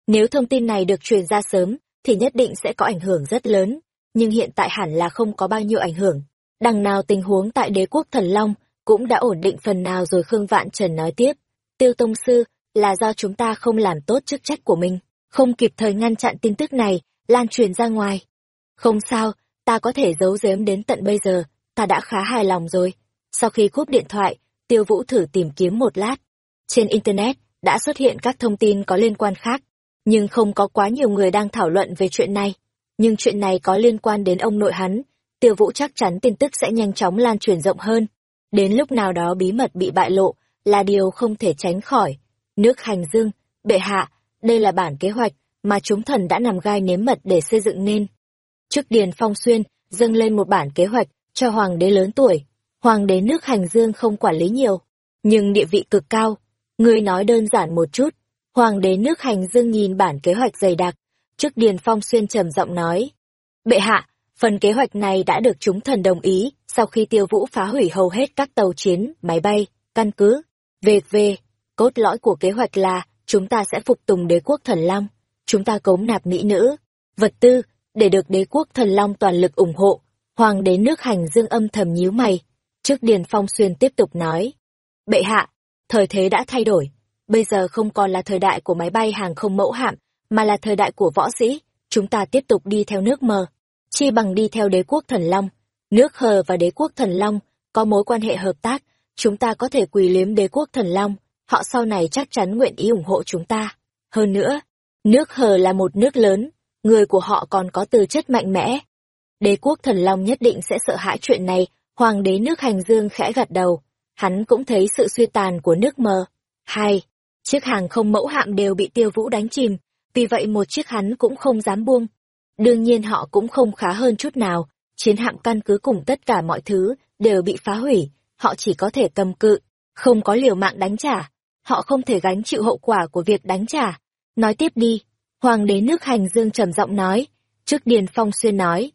A: Nếu thông tin này được truyền ra sớm, thì nhất định sẽ có ảnh hưởng rất lớn, nhưng hiện tại hẳn là không có bao nhiêu ảnh hưởng. Đằng nào tình huống tại đế quốc thần Long cũng đã ổn định phần nào rồi Khương Vạn Trần nói tiếp. Tiêu Tông Sư, là do chúng ta không làm tốt chức trách của mình, không kịp thời ngăn chặn tin tức này, lan truyền ra ngoài. Không sao, ta có thể giấu giếm đến tận bây giờ, ta đã khá hài lòng rồi. Sau khi cúp điện thoại, Tiêu Vũ thử tìm kiếm một lát. Trên Internet, đã xuất hiện các thông tin có liên quan khác, nhưng không có quá nhiều người đang thảo luận về chuyện này. Nhưng chuyện này có liên quan đến ông nội hắn, Tiêu Vũ chắc chắn tin tức sẽ nhanh chóng lan truyền rộng hơn. Đến lúc nào đó bí mật bị bại lộ, là điều không thể tránh khỏi. Nước hành dương, bệ hạ, đây là bản kế hoạch mà chúng thần đã nằm gai nếm mật để xây dựng nên. Trước Điền Phong Xuyên, dâng lên một bản kế hoạch cho hoàng đế lớn tuổi. Hoàng đế nước hành dương không quản lý nhiều, nhưng địa vị cực cao. Người nói đơn giản một chút, hoàng đế nước hành dương nhìn bản kế hoạch dày đặc. Trước Điền Phong Xuyên trầm giọng nói. Bệ hạ, phần kế hoạch này đã được chúng thần đồng ý sau khi tiêu vũ phá hủy hầu hết các tàu chiến, máy bay, căn cứ. Về về, cốt lõi của kế hoạch là chúng ta sẽ phục tùng đế quốc thần long chúng ta cống nạp mỹ nữ vật tư để được đế quốc thần long toàn lực ủng hộ hoàng đế nước hành dương âm thầm nhíu mày trước điền phong xuyên tiếp tục nói bệ hạ thời thế đã thay đổi bây giờ không còn là thời đại của máy bay hàng không mẫu hạm mà là thời đại của võ sĩ chúng ta tiếp tục đi theo nước mờ chi bằng đi theo đế quốc thần long nước hờ và đế quốc thần long có mối quan hệ hợp tác chúng ta có thể quỳ liếm đế quốc thần long họ sau này chắc chắn nguyện ý ủng hộ chúng ta. Hơn nữa, nước hờ là một nước lớn, người của họ còn có tư chất mạnh mẽ. Đế quốc thần long nhất định sẽ sợ hãi chuyện này, hoàng đế nước hành dương khẽ gật đầu. Hắn cũng thấy sự suy tàn của nước mờ. Hai, chiếc hàng không mẫu hạm đều bị tiêu vũ đánh chìm, vì vậy một chiếc hắn cũng không dám buông. Đương nhiên họ cũng không khá hơn chút nào, chiến hạm căn cứ cùng tất cả mọi thứ đều bị phá hủy, họ chỉ có thể cầm cự, không có liều mạng đánh trả họ không thể gánh chịu hậu quả của việc đánh trả. Nói tiếp đi, hoàng đế nước hành dương trầm giọng nói, trước điền phong xuyên nói.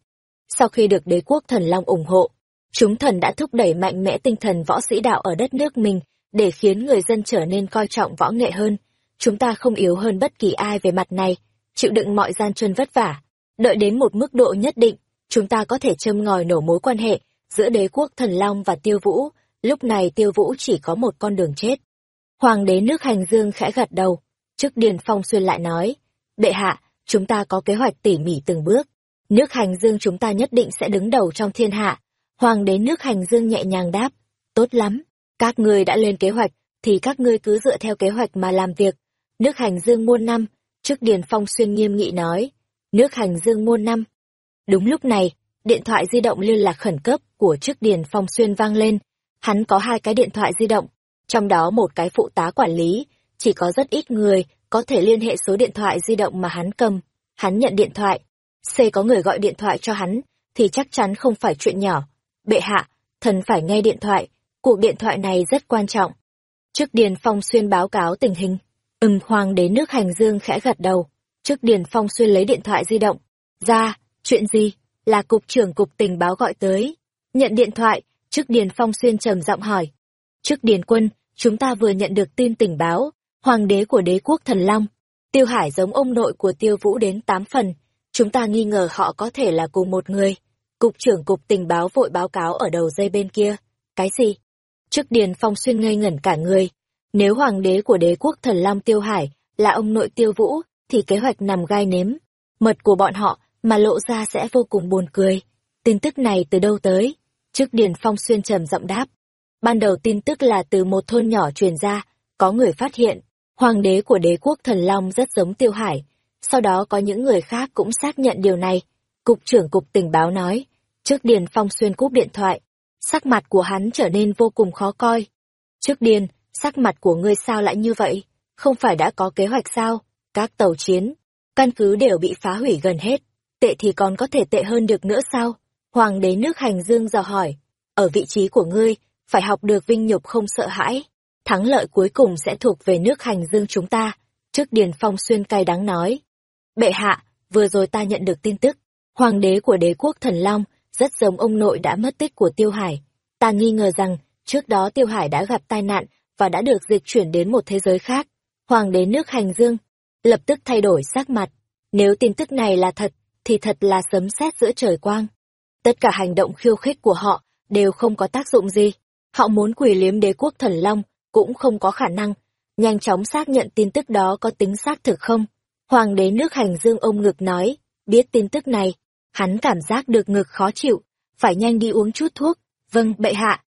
A: Sau khi được đế quốc thần long ủng hộ, chúng thần đã thúc đẩy mạnh mẽ tinh thần võ sĩ đạo ở đất nước mình, để khiến người dân trở nên coi trọng võ nghệ hơn. Chúng ta không yếu hơn bất kỳ ai về mặt này, chịu đựng mọi gian truân vất vả. Đợi đến một mức độ nhất định, chúng ta có thể châm ngòi nổ mối quan hệ giữa đế quốc thần long và tiêu vũ. Lúc này tiêu vũ chỉ có một con đường chết. Hoàng đế nước hành dương khẽ gật đầu, trước Điền Phong xuyên lại nói, bệ hạ, chúng ta có kế hoạch tỉ mỉ từng bước, nước hành dương chúng ta nhất định sẽ đứng đầu trong thiên hạ. Hoàng đế nước hành dương nhẹ nhàng đáp, tốt lắm, các ngươi đã lên kế hoạch, thì các ngươi cứ dựa theo kế hoạch mà làm việc. Nước hành dương muôn năm, trước Điền Phong xuyên nghiêm nghị nói, nước hành dương muôn năm. Đúng lúc này, điện thoại di động liên lạc khẩn cấp của trước Điền Phong xuyên vang lên, hắn có hai cái điện thoại di động, trong đó một cái phụ tá quản lý, chỉ có rất ít người có thể liên hệ số điện thoại di động mà hắn cầm. Hắn nhận điện thoại, C có người gọi điện thoại cho hắn, thì chắc chắn không phải chuyện nhỏ. Bệ hạ, thần phải nghe điện thoại, cuộc điện thoại này rất quan trọng. Trước Điền Phong Xuyên báo cáo tình hình, ừm hoàng đế nước hành dương khẽ gật đầu. Trước Điền Phong Xuyên lấy điện thoại di động. Ra, chuyện gì? Là cục trưởng cục tình báo gọi tới. Nhận điện thoại, trước Điền Phong Xuyên trầm giọng hỏi. Trước Điền Quân, chúng ta vừa nhận được tin tình báo, hoàng đế của đế quốc thần Long. Tiêu Hải giống ông nội của Tiêu Vũ đến tám phần, chúng ta nghi ngờ họ có thể là cùng một người. Cục trưởng cục tình báo vội báo cáo ở đầu dây bên kia. Cái gì? Trước Điền Phong xuyên ngây ngẩn cả người. Nếu hoàng đế của đế quốc thần Long Tiêu Hải là ông nội Tiêu Vũ, thì kế hoạch nằm gai nếm. Mật của bọn họ mà lộ ra sẽ vô cùng buồn cười. Tin tức này từ đâu tới? Trước Điền Phong xuyên trầm giọng đáp. Ban đầu tin tức là từ một thôn nhỏ truyền ra, có người phát hiện, hoàng đế của đế quốc thần Long rất giống Tiêu Hải. Sau đó có những người khác cũng xác nhận điều này. Cục trưởng cục tình báo nói, trước Điền Phong xuyên cúp điện thoại, sắc mặt của hắn trở nên vô cùng khó coi. Trước Điền, sắc mặt của ngươi sao lại như vậy? không phải đã có kế hoạch sao? Các tàu chiến, căn cứ đều bị phá hủy gần hết. Tệ thì còn có thể tệ hơn được nữa sao? Hoàng đế nước hành dương dò hỏi. Ở vị trí của ngươi, phải học được vinh nhục không sợ hãi. Thắng lợi cuối cùng sẽ thuộc về nước hành dương chúng ta. Trước Điền Phong xuyên cay đắng nói. Bệ hạ, vừa rồi ta nhận được tin tức. Hoàng đế của đế quốc thần Long, rất giống ông nội đã mất tích của Tiêu Hải. Ta nghi ngờ rằng, trước đó Tiêu Hải đã gặp tai nạn và đã được dịch chuyển đến một thế giới khác. Hoàng đế nước hành dương, lập tức thay đổi sắc mặt. Nếu tin tức này là thật, thì thật là sấm sét giữa trời quang. Tất cả hành động khiêu khích của họ đều không có tác dụng gì. Họ muốn quỷ liếm đế quốc thần long, cũng không có khả năng. Nhanh chóng xác nhận tin tức đó có tính xác thực không. Hoàng đế nước hành dương ôm ngực nói, biết tin tức này, hắn cảm giác được ngực khó chịu, phải nhanh đi uống chút thuốc. Vâng, bệ hạ.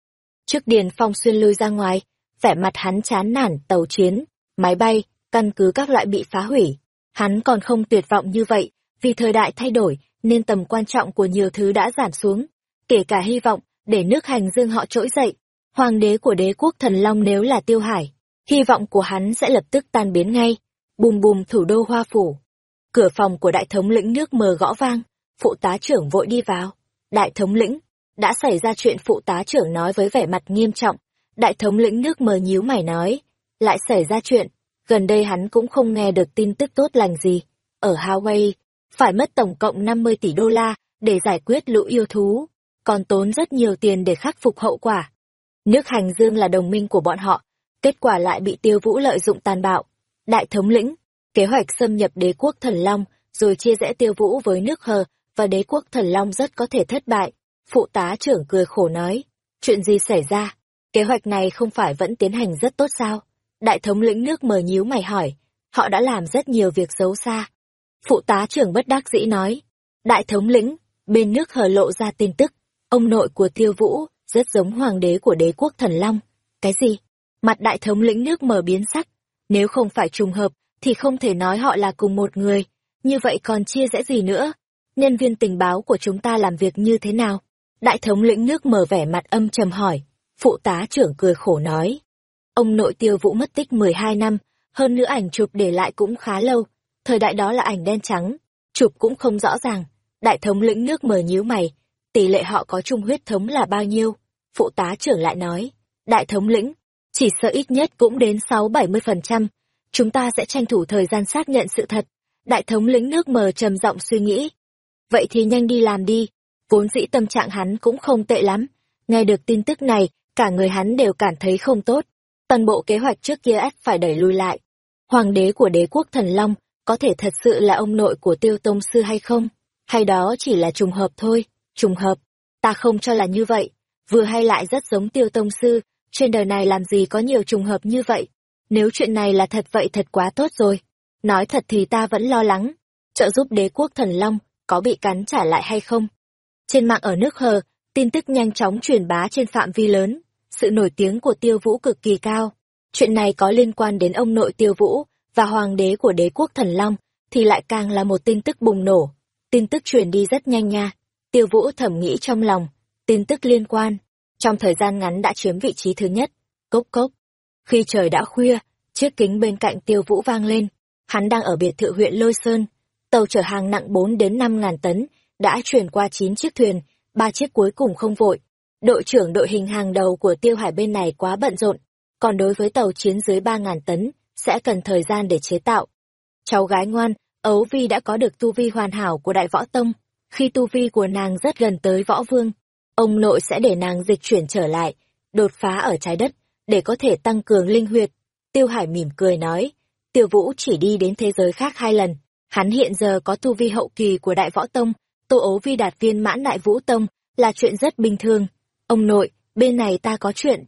A: Trước Điền Phong xuyên lui ra ngoài, vẻ mặt hắn chán nản tàu chiến, máy bay, căn cứ các loại bị phá hủy. Hắn còn không tuyệt vọng như vậy, vì thời đại thay đổi, nên tầm quan trọng của nhiều thứ đã giảm xuống. Kể cả hy vọng, để nước hành dương họ trỗi dậy. Hoàng đế của đế quốc thần Long nếu là tiêu hải, hy vọng của hắn sẽ lập tức tan biến ngay. Bùm bùm thủ đô hoa phủ. Cửa phòng của đại thống lĩnh nước mờ gõ vang, phụ tá trưởng vội đi vào. Đại thống lĩnh, đã xảy ra chuyện phụ tá trưởng nói với vẻ mặt nghiêm trọng. Đại thống lĩnh nước mờ nhíu mày nói, lại xảy ra chuyện, gần đây hắn cũng không nghe được tin tức tốt lành gì. Ở Hawaii, phải mất tổng cộng 50 tỷ đô la để giải quyết lũ yêu thú, còn tốn rất nhiều tiền để khắc phục hậu quả. Nước hành dương là đồng minh của bọn họ, kết quả lại bị tiêu vũ lợi dụng tàn bạo. Đại thống lĩnh, kế hoạch xâm nhập đế quốc thần Long, rồi chia rẽ tiêu vũ với nước hờ, và đế quốc thần Long rất có thể thất bại. Phụ tá trưởng cười khổ nói, chuyện gì xảy ra? Kế hoạch này không phải vẫn tiến hành rất tốt sao? Đại thống lĩnh nước mờ nhíu mày hỏi, họ đã làm rất nhiều việc xấu xa. Phụ tá trưởng bất đắc dĩ nói, đại thống lĩnh, bên nước hờ lộ ra tin tức, ông nội của tiêu vũ, rất giống hoàng đế của đế quốc thần long. Cái gì? Mặt đại thống lĩnh nước mờ biến sắc, nếu không phải trùng hợp, thì không thể nói họ là cùng một người, như vậy còn chia rẽ gì nữa? Nhân viên tình báo của chúng ta làm việc như thế nào? Đại thống lĩnh nước mở vẻ mặt âm trầm hỏi, phụ tá trưởng cười khổ nói. Ông nội tiêu vũ mất tích 12 năm, hơn nữa ảnh chụp để lại cũng khá lâu. Thời đại đó là ảnh đen trắng, chụp cũng không rõ ràng. Đại thống lĩnh nước mờ nhíu mày, tỷ lệ họ có chung huyết thống là bao nhiêu? Phụ tá trưởng lại nói, đại thống lĩnh, chỉ sợ ít nhất cũng đến 6-70%. Chúng ta sẽ tranh thủ thời gian xác nhận sự thật. Đại thống lĩnh nước mờ trầm giọng suy nghĩ. Vậy thì nhanh đi làm đi, vốn dĩ tâm trạng hắn cũng không tệ lắm. Nghe được tin tức này, cả người hắn đều cảm thấy không tốt toàn bộ kế hoạch trước kia ép phải đẩy lùi lại. Hoàng đế của đế quốc thần Long có thể thật sự là ông nội của tiêu tông sư hay không? Hay đó chỉ là trùng hợp thôi, trùng hợp. Ta không cho là như vậy, vừa hay lại rất giống tiêu tông sư, trên đời này làm gì có nhiều trùng hợp như vậy. Nếu chuyện này là thật vậy thật quá tốt rồi. Nói thật thì ta vẫn lo lắng, trợ giúp đế quốc thần Long có bị cắn trả lại hay không. Trên mạng ở nước hờ, tin tức nhanh chóng truyền bá trên phạm vi lớn sự nổi tiếng của tiêu vũ cực kỳ cao. Chuyện này có liên quan đến ông nội tiêu vũ và hoàng đế của đế quốc thần Long, thì lại càng là một tin tức bùng nổ. Tin tức truyền đi rất nhanh nha. Tiêu vũ thẩm nghĩ trong lòng, tin tức liên quan. Trong thời gian ngắn đã chiếm vị trí thứ nhất. Cốc cốc. Khi trời đã khuya, chiếc kính bên cạnh tiêu vũ vang lên. Hắn đang ở biệt thự huyện Lôi Sơn. Tàu chở hàng nặng 4 đến 5 ngàn tấn, đã chuyển qua 9 chiếc thuyền, ba chiếc cuối cùng không vội, Đội trưởng đội hình hàng đầu của tiêu hải bên này quá bận rộn, còn đối với tàu chiến dưới 3.000 tấn, sẽ cần thời gian để chế tạo. Cháu gái ngoan, Ấu Vi đã có được tu vi hoàn hảo của đại võ tông, khi tu vi của nàng rất gần tới võ vương, ông nội sẽ để nàng dịch chuyển trở lại, đột phá ở trái đất, để có thể tăng cường linh huyệt. Tiêu Hải mỉm cười nói, Tiêu Vũ chỉ đi đến thế giới khác hai lần, hắn hiện giờ có tu vi hậu kỳ của đại võ tông, Tô Ấu Vi đạt viên mãn đại vũ tông, là chuyện rất bình thường. Ông nội, bên này ta có chuyện.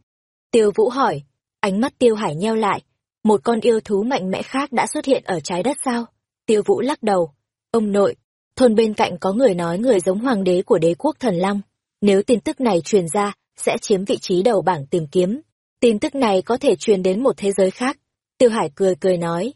A: Tiêu Vũ hỏi, ánh mắt Tiêu Hải nheo lại. Một con yêu thú mạnh mẽ khác đã xuất hiện ở trái đất sao? Tiêu Vũ lắc đầu. Ông nội, thôn bên cạnh có người nói người giống hoàng đế của đế quốc thần Long. Nếu tin tức này truyền ra, sẽ chiếm vị trí đầu bảng tìm kiếm. Tin tức này có thể truyền đến một thế giới khác. Tiêu Hải cười cười nói.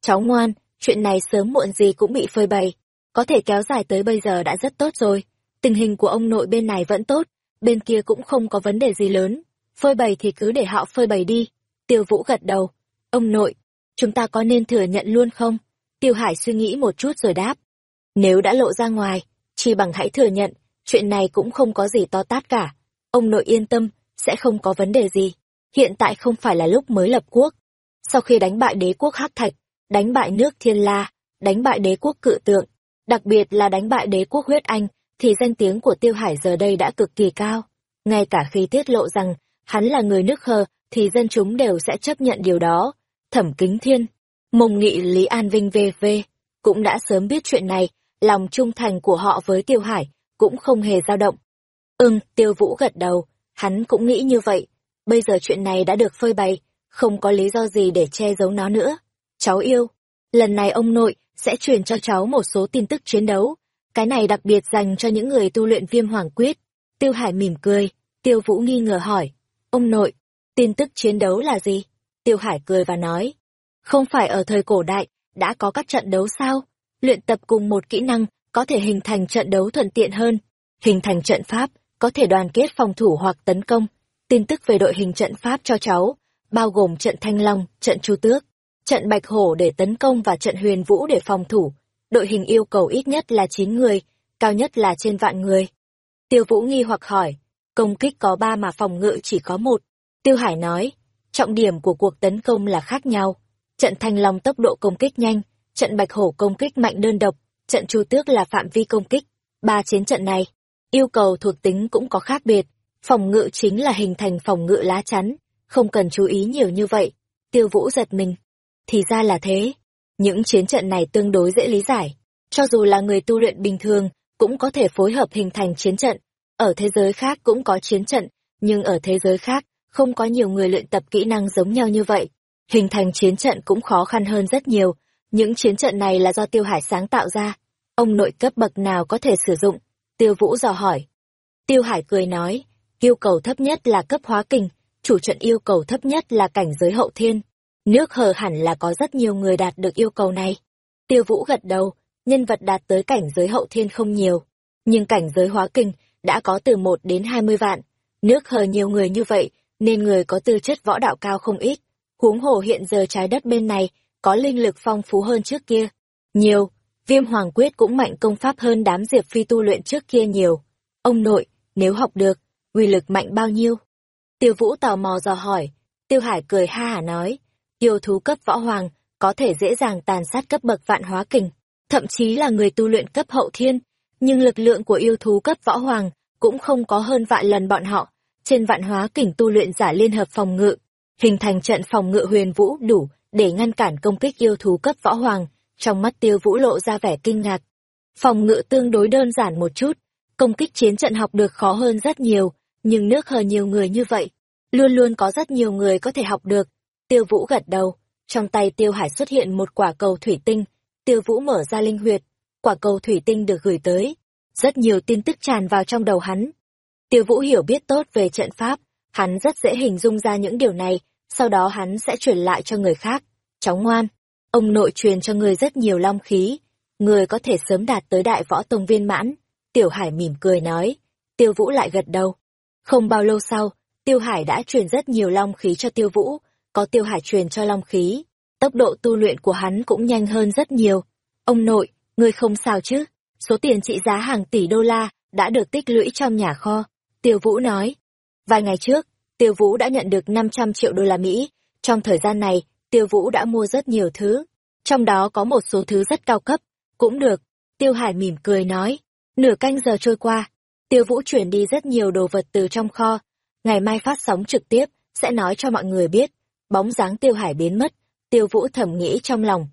A: Cháu ngoan, chuyện này sớm muộn gì cũng bị phơi bày. Có thể kéo dài tới bây giờ đã rất tốt rồi. Tình hình của ông nội bên này vẫn tốt, bên kia cũng không có vấn đề gì lớn. Phơi bày thì cứ để họ phơi bày đi. Tiêu Vũ gật đầu. Ông nội, chúng ta có nên thừa nhận luôn không? Tiêu Hải suy nghĩ một chút rồi đáp. Nếu đã lộ ra ngoài, chỉ bằng hãy thừa nhận, chuyện này cũng không có gì to tát cả. Ông nội yên tâm, sẽ không có vấn đề gì. Hiện tại không phải là lúc mới lập quốc. Sau khi đánh bại đế quốc Hắc Thạch, đánh bại nước Thiên La, đánh bại đế quốc Cự Tượng, đặc biệt là đánh bại đế quốc Huyết Anh, thì danh tiếng của Tiêu Hải giờ đây đã cực kỳ cao. Ngay cả khi tiết lộ rằng hắn là người nước hờ, thì dân chúng đều sẽ chấp nhận điều đó. Thẩm Kính Thiên, Mông Nghị Lý An Vinh VV, cũng đã sớm biết chuyện này, lòng trung thành của họ với Tiêu Hải cũng không hề dao động. Ừm, Tiêu Vũ gật đầu, hắn cũng nghĩ như vậy. Bây giờ chuyện này đã được phơi bày, không có lý do gì để che giấu nó nữa. Cháu yêu, lần này ông nội sẽ truyền cho cháu một số tin tức chiến đấu. Cái này đặc biệt dành cho những người tu luyện viêm hoàng quyết. Tiêu Hải mỉm cười, Tiêu Vũ nghi ngờ hỏi. Ông nội, tin tức chiến đấu là gì? Tiêu Hải cười và nói. Không phải ở thời cổ đại, đã có các trận đấu sao? Luyện tập cùng một kỹ năng, có thể hình thành trận đấu thuận tiện hơn. Hình thành trận pháp, có thể đoàn kết phòng thủ hoặc tấn công. Tin tức về đội hình trận pháp cho cháu, bao gồm trận Thanh Long, trận Chu Tước, trận Bạch Hổ để tấn công và trận Huyền Vũ để phòng thủ. Đội hình yêu cầu ít nhất là 9 người, cao nhất là trên vạn người. Tiêu Vũ nghi hoặc hỏi, công kích có 3 mà phòng ngự chỉ có một. Tiêu Hải nói, trọng điểm của cuộc tấn công là khác nhau. Trận Thanh Long tốc độ công kích nhanh, trận Bạch Hổ công kích mạnh đơn độc, trận Chu Tước là phạm vi công kích. Ba chiến trận này, yêu cầu thuộc tính cũng có khác biệt. Phòng ngự chính là hình thành phòng ngự lá chắn, không cần chú ý nhiều như vậy. Tiêu Vũ giật mình. Thì ra là thế. Những chiến trận này tương đối dễ lý giải. Cho dù là người tu luyện bình thường, cũng có thể phối hợp hình thành chiến trận. Ở thế giới khác cũng có chiến trận, nhưng ở thế giới khác, không có nhiều người luyện tập kỹ năng giống nhau như vậy. Hình thành chiến trận cũng khó khăn hơn rất nhiều. Những chiến trận này là do Tiêu Hải sáng tạo ra. Ông nội cấp bậc nào có thể sử dụng? Tiêu Vũ dò hỏi. Tiêu Hải cười nói, yêu cầu thấp nhất là cấp hóa kình, chủ trận yêu cầu thấp nhất là cảnh giới hậu thiên. Nước hờ hẳn là có rất nhiều người đạt được yêu cầu này. Tiêu Vũ gật đầu, nhân vật đạt tới cảnh giới hậu thiên không nhiều. Nhưng cảnh giới hóa kinh đã có từ một đến hai mươi vạn. Nước hờ nhiều người như vậy, nên người có tư chất võ đạo cao không ít. Huống hồ hiện giờ trái đất bên này có linh lực phong phú hơn trước kia. Nhiều, viêm hoàng quyết cũng mạnh công pháp hơn đám diệp phi tu luyện trước kia nhiều. Ông nội, nếu học được, uy lực mạnh bao nhiêu? Tiêu Vũ tò mò dò hỏi, Tiêu Hải cười ha hả nói, yêu thú cấp võ hoàng có thể dễ dàng tàn sát cấp bậc vạn hóa kình, thậm chí là người tu luyện cấp hậu thiên, nhưng lực lượng của yêu thú cấp võ hoàng cũng không có hơn vạn lần bọn họ. Trên vạn hóa kình tu luyện giả liên hợp phòng ngự, hình thành trận phòng ngự huyền vũ đủ để ngăn cản công kích yêu thú cấp võ hoàng, trong mắt tiêu vũ lộ ra vẻ kinh ngạc. Phòng ngự tương đối đơn giản một chút, công kích chiến trận học được khó hơn rất nhiều, nhưng nước hờ nhiều người như vậy, luôn luôn có rất nhiều người có thể học được. Tiêu Vũ gật đầu, trong tay Tiêu Hải xuất hiện một quả cầu thủy tinh, Tiêu Vũ mở ra linh huyệt, quả cầu thủy tinh được gửi tới, rất nhiều tin tức tràn vào trong đầu hắn. Tiêu Vũ hiểu biết tốt về trận pháp, hắn rất dễ hình dung ra những điều này, sau đó hắn sẽ truyền lại cho người khác. Cháu ngoan, ông nội truyền cho người rất nhiều long khí, người có thể sớm đạt tới đại võ tông viên mãn. Tiểu Hải mỉm cười nói, Tiêu Vũ lại gật đầu. Không bao lâu sau, Tiêu Hải đã truyền rất nhiều long khí cho Tiêu Vũ, có Tiêu Hải truyền cho long khí, tốc độ tu luyện của hắn cũng nhanh hơn rất nhiều. Ông nội, ngươi không sao chứ? Số tiền trị giá hàng tỷ đô la đã được tích lũy trong nhà kho. Tiêu Vũ nói. Vài ngày trước, Tiêu Vũ đã nhận được 500 triệu đô la Mỹ. Trong thời gian này, Tiêu Vũ đã mua rất nhiều thứ. Trong đó có một số thứ rất cao cấp. Cũng được. Tiêu Hải mỉm cười nói. Nửa canh giờ trôi qua, Tiêu Vũ chuyển đi rất nhiều đồ vật từ trong kho. Ngày mai phát sóng trực tiếp, sẽ nói cho mọi người biết. Bóng dáng Tiêu Hải biến mất, Tiêu Vũ thầm nghĩ trong lòng.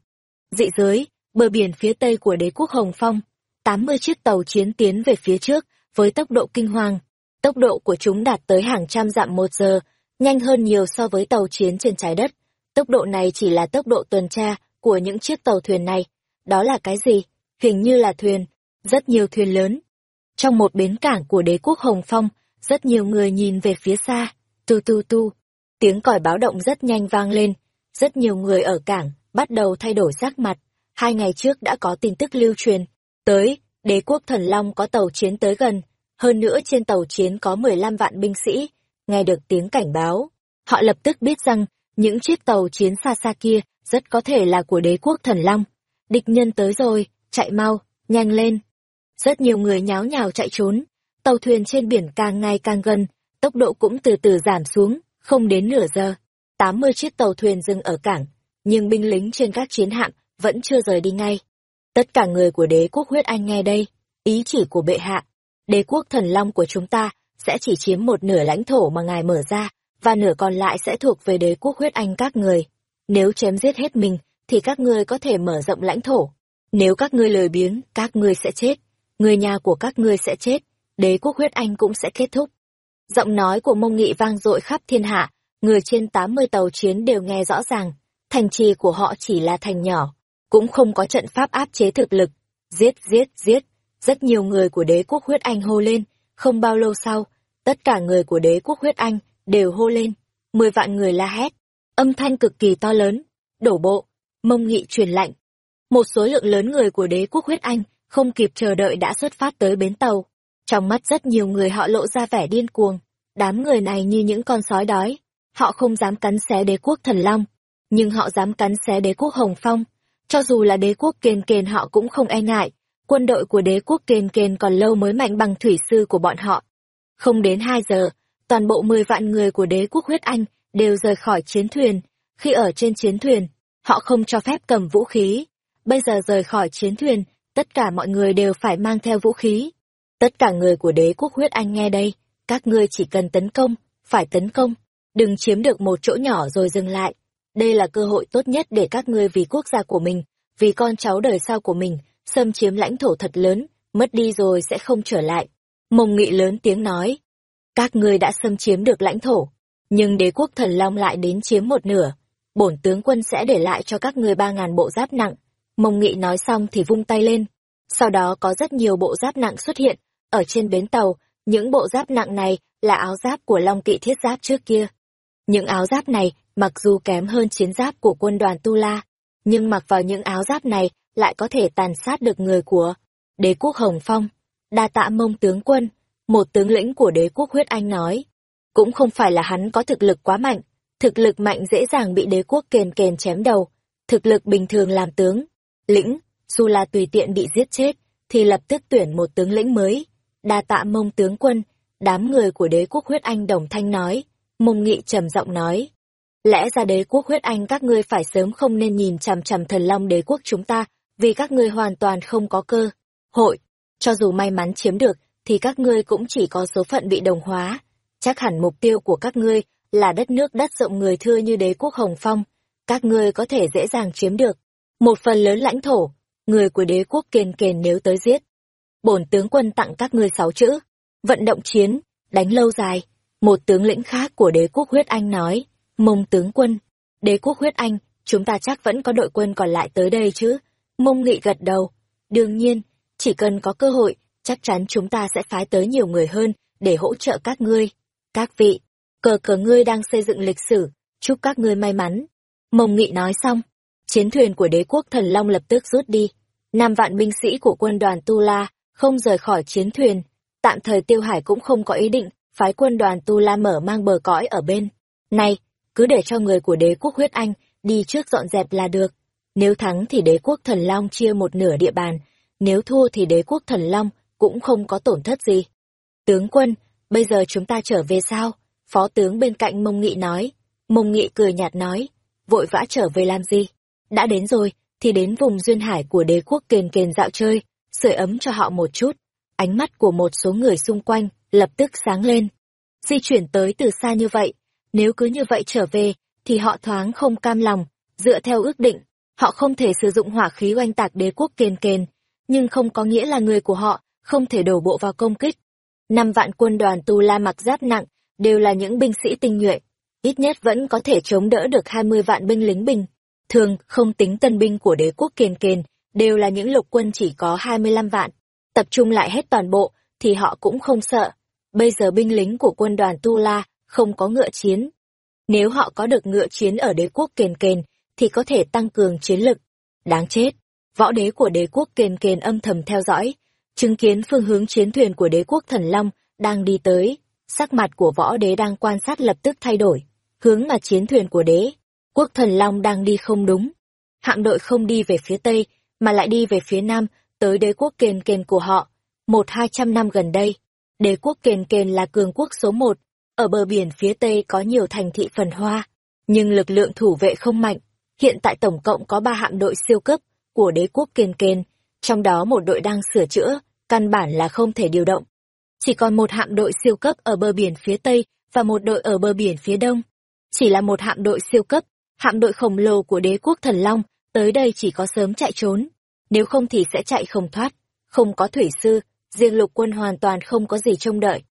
A: Dị giới, bờ biển phía tây của đế quốc Hồng Phong, 80 chiếc tàu chiến tiến về phía trước, với tốc độ kinh hoàng. Tốc độ của chúng đạt tới hàng trăm dặm một giờ, nhanh hơn nhiều so với tàu chiến trên trái đất. Tốc độ này chỉ là tốc độ tuần tra của những chiếc tàu thuyền này. Đó là cái gì? Hình như là thuyền. Rất nhiều thuyền lớn, trong một bến cảng của đế quốc Hồng Phong, rất nhiều người nhìn về phía xa, tu tu tu. Tiếng còi báo động rất nhanh vang lên, rất nhiều người ở cảng bắt đầu thay đổi sắc mặt. Hai ngày trước đã có tin tức lưu truyền, tới, đế quốc Thần Long có tàu chiến tới gần, hơn nữa trên tàu chiến có 15 vạn binh sĩ, nghe được tiếng cảnh báo. Họ lập tức biết rằng, những chiếc tàu chiến xa xa kia rất có thể là của đế quốc thần long. Địch nhân tới rồi, chạy mau, nhanh lên. Rất nhiều người nháo nhào chạy trốn, tàu thuyền trên biển càng ngày càng gần, tốc độ cũng từ từ giảm xuống, không đến nửa giờ. 80 chiếc tàu thuyền dừng ở cảng, nhưng binh lính trên các chiến hạm vẫn chưa rời đi ngay. Tất cả người của đế quốc huyết anh nghe đây, ý chỉ của bệ hạ, đế quốc thần long của chúng ta sẽ chỉ chiếm một nửa lãnh thổ mà ngài mở ra, và nửa còn lại sẽ thuộc về đế quốc huyết anh các người. Nếu chém giết hết mình, thì các ngươi có thể mở rộng lãnh thổ. Nếu các ngươi lười biếng, các ngươi sẽ chết. Người nhà của các ngươi sẽ chết. Đế quốc huyết anh cũng sẽ kết thúc. Giọng nói của mông nghị vang dội khắp thiên hạ, người trên 80 tàu chiến đều nghe rõ ràng. Thành trì của họ chỉ là thành nhỏ, cũng không có trận pháp áp chế thực lực. Giết, giết, giết. Rất nhiều người của đế quốc huyết anh hô lên, không bao lâu sau, tất cả người của đế quốc huyết anh đều hô lên. Mười vạn người la hét, âm thanh cực kỳ to lớn, đổ bộ, mông nghị truyền lạnh. Một số lượng lớn người của đế quốc huyết anh không kịp chờ đợi đã xuất phát tới bến tàu. Trong mắt rất nhiều người họ lộ ra vẻ điên cuồng, đám người này như những con sói đói. Họ không dám cắn xé đế quốc thần long, nhưng họ dám cắn xé đế quốc hồng phong. Cho dù là đế quốc kền kền họ cũng không e ngại, quân đội của đế quốc kền kền còn lâu mới mạnh bằng thủy sư của bọn họ. Không đến hai giờ, toàn bộ mười vạn người của đế quốc huyết anh đều rời khỏi chiến thuyền. Khi ở trên chiến thuyền, họ không cho phép cầm vũ khí. Bây giờ rời khỏi chiến thuyền, tất cả mọi người đều phải mang theo vũ khí. Tất cả người của đế quốc huyết anh nghe đây, các ngươi chỉ cần tấn công, phải tấn công, đừng chiếm được một chỗ nhỏ rồi dừng lại. Đây là cơ hội tốt nhất để các ngươi vì quốc gia của mình, vì con cháu đời sau của mình, xâm chiếm lãnh thổ thật lớn, mất đi rồi sẽ không trở lại. Mông nghị lớn tiếng nói, các ngươi đã xâm chiếm được lãnh thổ, nhưng đế quốc thần long lại đến chiếm một nửa. Bổn tướng quân sẽ để lại cho các ngươi ba ngàn bộ giáp nặng. Mông nghị nói xong thì vung tay lên. Sau đó có rất nhiều bộ giáp nặng xuất hiện, ở trên bến tàu, những bộ giáp nặng này là áo giáp của Long Kỵ thiết giáp trước kia. Những áo giáp này, mặc dù kém hơn chiến giáp của quân đoàn Tu La, nhưng mặc vào những áo giáp này lại có thể tàn sát được người của đế quốc Hồng Phong. Đa tạ mông tướng quân, một tướng lĩnh của đế quốc huyết anh nói. Cũng không phải là hắn có thực lực quá mạnh, thực lực mạnh dễ dàng bị đế quốc kền kền chém đầu, thực lực bình thường làm tướng. Lĩnh, dù là tùy tiện bị giết chết, thì lập tức tuyển một tướng lĩnh mới. Đa tạ mông tướng quân, đám người của đế quốc huyết anh đồng thanh nói, mông nghị trầm giọng nói. Lẽ ra đế quốc huyết anh các ngươi phải sớm không nên nhìn chằm chằm thần long đế quốc chúng ta, vì các ngươi hoàn toàn không có cơ. Hội, cho dù may mắn chiếm được, thì các ngươi cũng chỉ có số phận bị đồng hóa. Chắc hẳn mục tiêu của các ngươi là đất nước đất rộng người thưa như đế quốc Hồng Phong. Các ngươi có thể dễ dàng chiếm được. Một phần lớn lãnh thổ, người của đế quốc kền kền nếu tới giết. Bổn tướng quân tặng các ngươi sáu chữ. Vận động chiến, đánh lâu dài. Một tướng lĩnh khác của đế quốc huyết anh nói. Mông tướng quân, đế quốc huyết anh, chúng ta chắc vẫn có đội quân còn lại tới đây chứ. Mông nghị gật đầu. Đương nhiên, chỉ cần có cơ hội, chắc chắn chúng ta sẽ phái tới nhiều người hơn để hỗ trợ các ngươi. Các vị, cờ cờ ngươi đang xây dựng lịch sử, chúc các ngươi may mắn. Mông Nghị nói xong, chiến thuyền của đế quốc thần Long lập tức rút đi. Năm vạn binh sĩ của quân đoàn Tu La không rời khỏi chiến thuyền. Tạm thời Tiêu Hải cũng không có ý định phái quân đoàn Tu La mở mang bờ cõi ở bên. Này, cứ để cho người của đế quốc huyết anh đi trước dọn dẹp là được. Nếu thắng thì đế quốc thần Long chia một nửa địa bàn, nếu thua thì đế quốc thần Long cũng không có tổn thất gì. Tướng quân, bây giờ chúng ta trở về sao? Phó tướng bên cạnh Mông Nghị nói. Mông Nghị cười nhạt nói, vội vã trở về làm gì? Đã đến rồi, thì đến vùng duyên hải của đế quốc kền kền dạo chơi, sưởi ấm cho họ một chút. Ánh mắt của một số người xung quanh lập tức sáng lên. Di chuyển tới từ xa như vậy, nếu cứ như vậy trở về, thì họ thoáng không cam lòng, dựa theo ước định, họ không thể sử dụng hỏa khí oanh tạc đế quốc kền kền, nhưng không có nghĩa là người của họ không thể đổ bộ vào công kích. Năm vạn quân đoàn Tu La mặc giáp nặng, đều là những binh sĩ tinh nhuệ, ít nhất vẫn có thể chống đỡ được 20 vạn binh lính bình. Thường, không tính tân binh của đế quốc kền kền đều là những lục quân chỉ có 25 vạn. Tập trung lại hết toàn bộ, thì họ cũng không sợ. Bây giờ binh lính của quân đoàn Tu La không có ngựa chiến. Nếu họ có được ngựa chiến ở đế quốc kiền kiền, thì có thể tăng cường chiến lực. Đáng chết, võ đế của đế quốc kiền kiền âm thầm theo dõi, chứng kiến phương hướng chiến thuyền của đế quốc thần long đang đi tới sắc mặt của võ đế đang quan sát lập tức thay đổi hướng mà chiến thuyền của đế quốc thần long đang đi không đúng hạm đội không đi về phía Tây, mà lại đi về phía Nam, tới đế quốc kền kền của họ. Một hai trăm năm gần đây, đế quốc kền kền là cường quốc số một, ở bờ biển phía Tây có nhiều thành thị phần hoa, nhưng lực lượng thủ vệ không mạnh. Hiện tại tổng cộng có ba hạm đội siêu cấp của đế quốc kền kền, trong đó một đội đang sửa chữa, căn bản là không thể điều động. Chỉ còn một hạm đội siêu cấp ở bờ biển phía Tây và một đội ở bờ biển phía Đông. Chỉ là một hạm đội siêu cấp, hạm đội khổng lồ của đế quốc thần Long, tới đây chỉ có sớm chạy trốn. Nếu không thì sẽ chạy không thoát, không có thủy sư, riêng lục quân hoàn toàn không có gì trông đợi.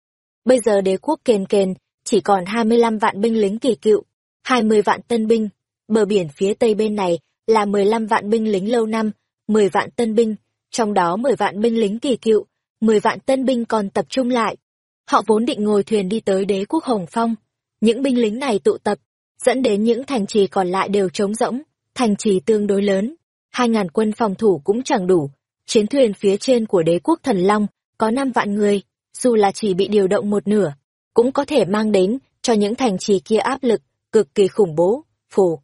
A: Bây giờ đế quốc kền kền, chỉ còn 25 vạn binh lính kỳ cựu, 20 vạn tân binh, bờ biển phía tây bên này là 15 vạn binh lính lâu năm, 10 vạn tân binh, trong đó 10 vạn binh lính kỳ cựu, 10 vạn tân binh còn tập trung lại. Họ vốn định ngồi thuyền đi tới đế quốc Hồng Phong. Những binh lính này tụ tập, dẫn đến những thành trì còn lại đều trống rỗng, thành trì tương đối lớn. Hai ngàn quân phòng thủ cũng chẳng đủ. Chiến thuyền phía trên của đế quốc Thần Long có năm vạn người, dù là chỉ bị điều động một nửa, cũng có thể mang đến cho những thành trì kia áp lực cực kỳ khủng bố, phủ.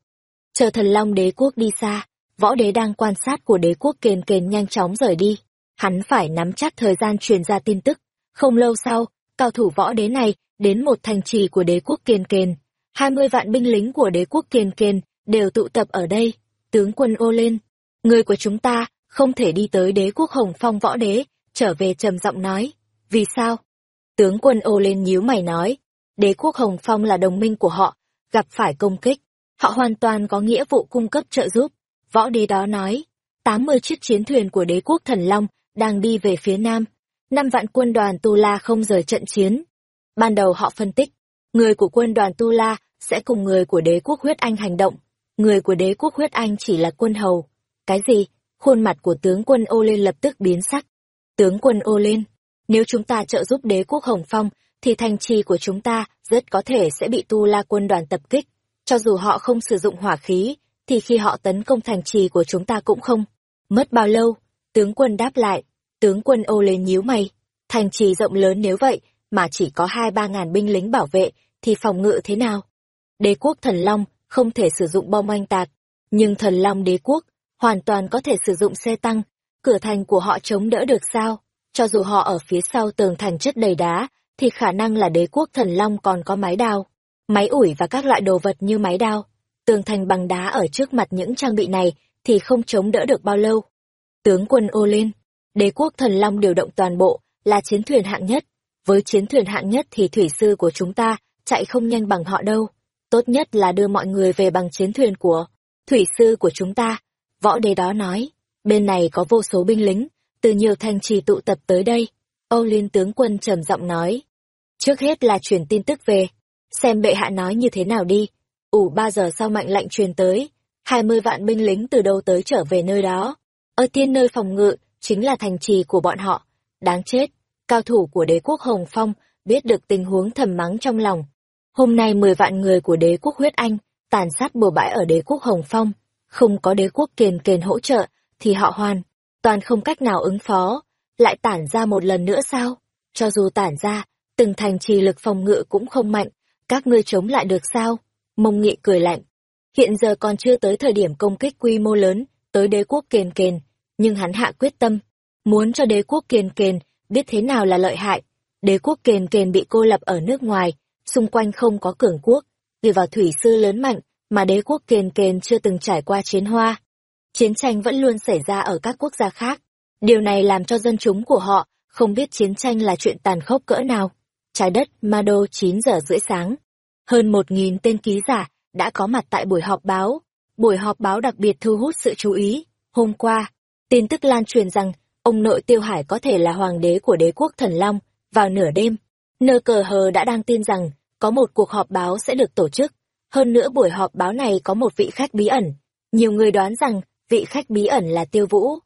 A: Chờ thần long đế quốc đi xa, võ đế đang quan sát của đế quốc kền kền nhanh chóng rời đi. Hắn phải nắm chắc thời gian truyền ra tin tức. Không lâu sau, cao thủ võ đế này đến một thành trì của đế quốc kiền kền. hai mươi vạn binh lính của đế quốc kiền kền đều tụ tập ở đây. Tướng quân ô lên. Người của chúng ta không thể đi tới đế quốc hồng phong võ đế, trở về trầm giọng nói. Vì sao? Tướng quân ô lên nhíu mày nói. Đế quốc hồng phong là đồng minh của họ, gặp phải công kích. Họ hoàn toàn có nghĩa vụ cung cấp trợ giúp. Võ đế đó nói. tám mươi chiếc chiến thuyền của đế quốc thần Long đang đi về phía nam. Năm vạn quân đoàn Tu La không rời trận chiến. Ban đầu họ phân tích, người của quân đoàn Tu La sẽ cùng người của đế quốc huyết anh hành động. Người của đế quốc huyết anh chỉ là quân hầu. Cái gì? Khuôn mặt của tướng quân ô lên lập tức biến sắc. Tướng quân ô lên, nếu chúng ta trợ giúp đế quốc Hồng Phong, thì thành trì của chúng ta rất có thể sẽ bị Tu La quân đoàn tập kích. Cho dù họ không sử dụng hỏa khí, thì khi họ tấn công thành trì của chúng ta cũng không. Mất bao lâu, Tướng quân đáp lại, tướng quân ô lên nhíu mày, thành trì rộng lớn nếu vậy, mà chỉ có hai ba ngàn binh lính bảo vệ, thì phòng ngự thế nào? Đế quốc thần Long không thể sử dụng bom oanh tạc, nhưng thần Long đế quốc hoàn toàn có thể sử dụng xe tăng, cửa thành của họ chống đỡ được sao? Cho dù họ ở phía sau tường thành chất đầy đá, thì khả năng là đế quốc thần Long còn có máy đao, máy ủi và các loại đồ vật như máy đao. Tường thành bằng đá ở trước mặt những trang bị này thì không chống đỡ được bao lâu. Tướng quân ô lên, đế quốc thần long điều động toàn bộ, là chiến thuyền hạng nhất. Với chiến thuyền hạng nhất thì thủy sư của chúng ta chạy không nhanh bằng họ đâu. Tốt nhất là đưa mọi người về bằng chiến thuyền của thủy sư của chúng ta. Võ đế đó nói, bên này có vô số binh lính, từ nhiều thành trì tụ tập tới đây. Âu Liên tướng quân trầm giọng nói. Trước hết là truyền tin tức về, xem bệ hạ nói như thế nào đi. Ủ ba giờ sau mệnh lệnh truyền tới, hai mươi vạn binh lính từ đâu tới trở về nơi đó. Ở tiên nơi phòng ngự, chính là thành trì của bọn họ. Đáng chết, cao thủ của đế quốc Hồng Phong biết được tình huống thầm mắng trong lòng. Hôm nay mười vạn người của đế quốc huyết anh tàn sát bừa bãi ở đế quốc Hồng Phong, không có đế quốc kền kền hỗ trợ, thì họ hoàn, toàn không cách nào ứng phó, lại tản ra một lần nữa sao? Cho dù tản ra, từng thành trì lực phòng ngự cũng không mạnh, các ngươi chống lại được sao? Mông nghị cười lạnh. Hiện giờ còn chưa tới thời điểm công kích quy mô lớn, tới đế quốc kiền kền, nhưng hắn hạ quyết tâm, muốn cho đế quốc kiền kền biết thế nào là lợi hại. Đế quốc kiền kền bị cô lập ở nước ngoài, xung quanh không có cường quốc, vì vào thủy sư lớn mạnh mà đế quốc kiền kền chưa từng trải qua chiến hoa. Chiến tranh vẫn luôn xảy ra ở các quốc gia khác. Điều này làm cho dân chúng của họ không biết chiến tranh là chuyện tàn khốc cỡ nào. Trái đất Mado 9 giờ rưỡi sáng. Hơn một nghìn tên ký giả đã có mặt tại buổi họp báo, Buổi họp báo đặc biệt thu hút sự chú ý. Hôm qua, tin tức lan truyền rằng ông nội Tiêu Hải có thể là hoàng đế của đế quốc Thần Long. Vào nửa đêm, nơ cờ hờ đã đang tin rằng có một cuộc họp báo sẽ được tổ chức. Hơn nữa buổi họp báo này có một vị khách bí ẩn. Nhiều người đoán rằng vị khách bí ẩn là Tiêu Vũ.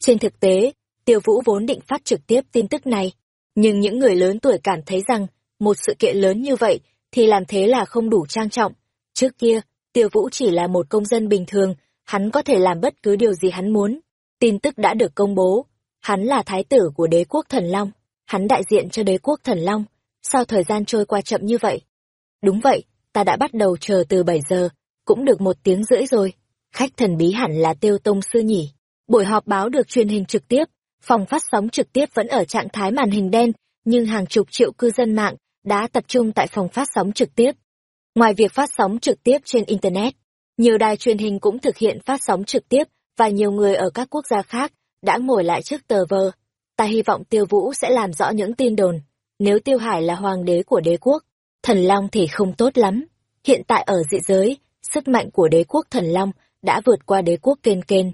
A: Trên thực tế, Tiêu Vũ vốn định phát trực tiếp tin tức này. Nhưng những người lớn tuổi cảm thấy rằng một sự kiện lớn như vậy thì làm thế là không đủ trang trọng. Trước kia, Tiêu Vũ chỉ là một công dân bình thường, hắn có thể làm bất cứ điều gì hắn muốn. Tin tức đã được công bố. Hắn là thái tử của đế quốc thần Long. Hắn đại diện cho đế quốc thần Long. Sao thời gian trôi qua chậm như vậy? Đúng vậy, ta đã bắt đầu chờ từ 7 giờ, cũng được một tiếng rưỡi rồi. khách thần bí hẳn là tiêu tông sư nhỉ. Buổi họp báo được truyền hình trực tiếp, phòng phát sóng trực tiếp vẫn ở trạng thái màn hình đen, nhưng hàng chục triệu cư dân mạng đã tập trung tại phòng phát sóng trực tiếp. Ngoài việc phát sóng trực tiếp trên Internet, nhiều đài truyền hình cũng thực hiện phát sóng trực tiếp và nhiều người ở các quốc gia khác đã ngồi lại trước tờ vờ. Ta hy vọng Tiêu Vũ sẽ làm rõ những tin đồn. Nếu Tiêu Hải là hoàng đế của đế quốc, thần Long thì không tốt lắm. Hiện tại ở dị giới, sức mạnh của đế quốc thần Long đã vượt qua đế quốc kên kên.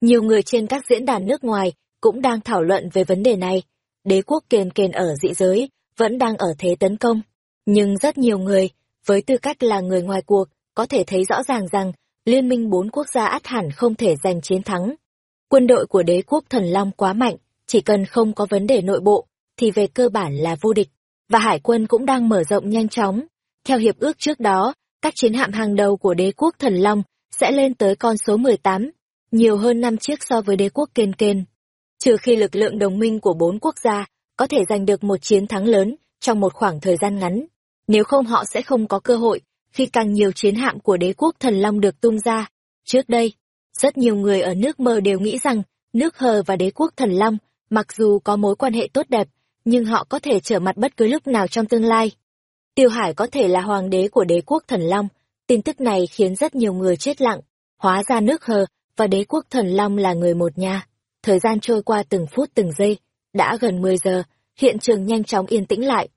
A: Nhiều người trên các diễn đàn nước ngoài cũng đang thảo luận về vấn đề này. Đế quốc kên kên ở dị giới vẫn đang ở thế tấn công. Nhưng rất nhiều người, với tư cách là người ngoài cuộc, có thể thấy rõ ràng rằng liên minh bốn quốc gia át hẳn không thể giành chiến thắng. Quân đội của đế quốc thần Long quá mạnh, chỉ cần không có vấn đề nội bộ, thì về cơ bản là vô địch. Và hải quân cũng đang mở rộng nhanh chóng. Theo hiệp ước trước đó, các chiến hạm hàng đầu của đế quốc thần Long sẽ lên tới con số 18, nhiều hơn năm chiếc so với đế quốc kên kên. Trừ khi lực lượng đồng minh của bốn quốc gia có thể giành được một chiến thắng lớn trong một khoảng thời gian ngắn. Nếu không họ sẽ không có cơ hội khi càng nhiều chiến hạm của đế quốc thần Long được tung ra. Trước đây, rất nhiều người ở nước mơ đều nghĩ rằng nước hờ và đế quốc thần Long mặc dù có mối quan hệ tốt đẹp, nhưng họ có thể trở mặt bất cứ lúc nào trong tương lai. Tiêu Hải có thể là hoàng đế của đế quốc thần Long, tin tức này khiến rất nhiều người chết lặng, hóa ra nước hờ và đế quốc thần Long là người một nhà. Thời gian trôi qua từng phút từng giây, đã gần 10 giờ, hiện trường nhanh chóng yên tĩnh lại.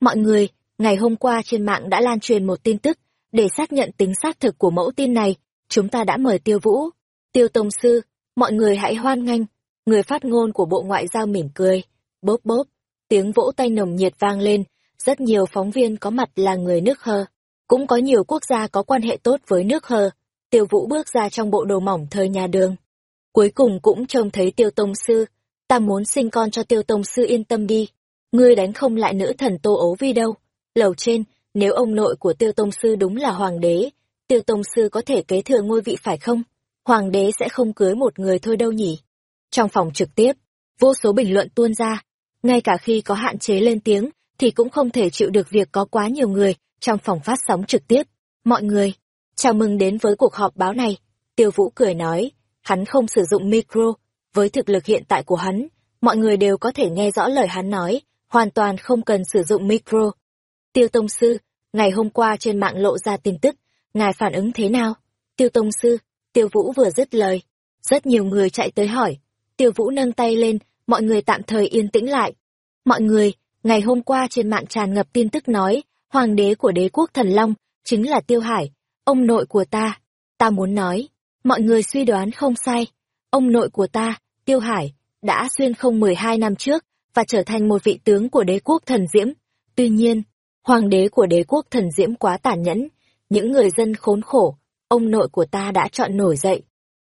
A: Mọi người, ngày hôm qua trên mạng đã lan truyền một tin tức, để xác nhận tính xác thực của mẫu tin này, chúng ta đã mời Tiêu Vũ. Tiêu Tông Sư, mọi người hãy hoan nghênh. Người phát ngôn của Bộ Ngoại giao mỉm cười. Bốp bốp, tiếng vỗ tay nồng nhiệt vang lên, rất nhiều phóng viên có mặt là người nước hơ, Cũng có nhiều quốc gia có quan hệ tốt với nước hơ. Tiêu Vũ bước ra trong bộ đồ mỏng thời nhà đường. Cuối cùng cũng trông thấy Tiêu Tông Sư. Ta muốn sinh con cho Tiêu Tông Sư yên tâm đi. Ngươi đánh không lại nữ thần Tô Ấu Vi đâu. Lầu trên, nếu ông nội của Tiêu Tông Sư đúng là hoàng đế, Tiêu Tông Sư có thể kế thừa ngôi vị phải không? Hoàng đế sẽ không cưới một người thôi đâu nhỉ? Trong phòng trực tiếp, vô số bình luận tuôn ra. Ngay cả khi có hạn chế lên tiếng, thì cũng không thể chịu được việc có quá nhiều người trong phòng phát sóng trực tiếp. Mọi người, chào mừng đến với cuộc họp báo này. Tiêu Vũ cười nói, hắn không sử dụng micro. Với thực lực hiện tại của hắn, mọi người đều có thể nghe rõ lời hắn nói, hoàn toàn không cần sử dụng micro. Tiêu Tông Sư, ngày hôm qua trên mạng lộ ra tin tức, ngài phản ứng thế nào? Tiêu Tông Sư, Tiêu Vũ vừa dứt lời. Rất nhiều người chạy tới hỏi. Tiêu Vũ nâng tay lên, mọi người tạm thời yên tĩnh lại. Mọi người, ngày hôm qua trên mạng tràn ngập tin tức nói, hoàng đế của đế quốc thần Long, chính là Tiêu Hải, ông nội của ta. Ta muốn nói, mọi người suy đoán không sai. Ông nội của ta, Tiêu Hải, đã xuyên không 12 năm trước, và trở thành một vị tướng của đế quốc thần Diễm. Tuy nhiên, Hoàng đế của đế quốc thần diễm quá tàn nhẫn, những người dân khốn khổ, ông nội của ta đã chọn nổi dậy.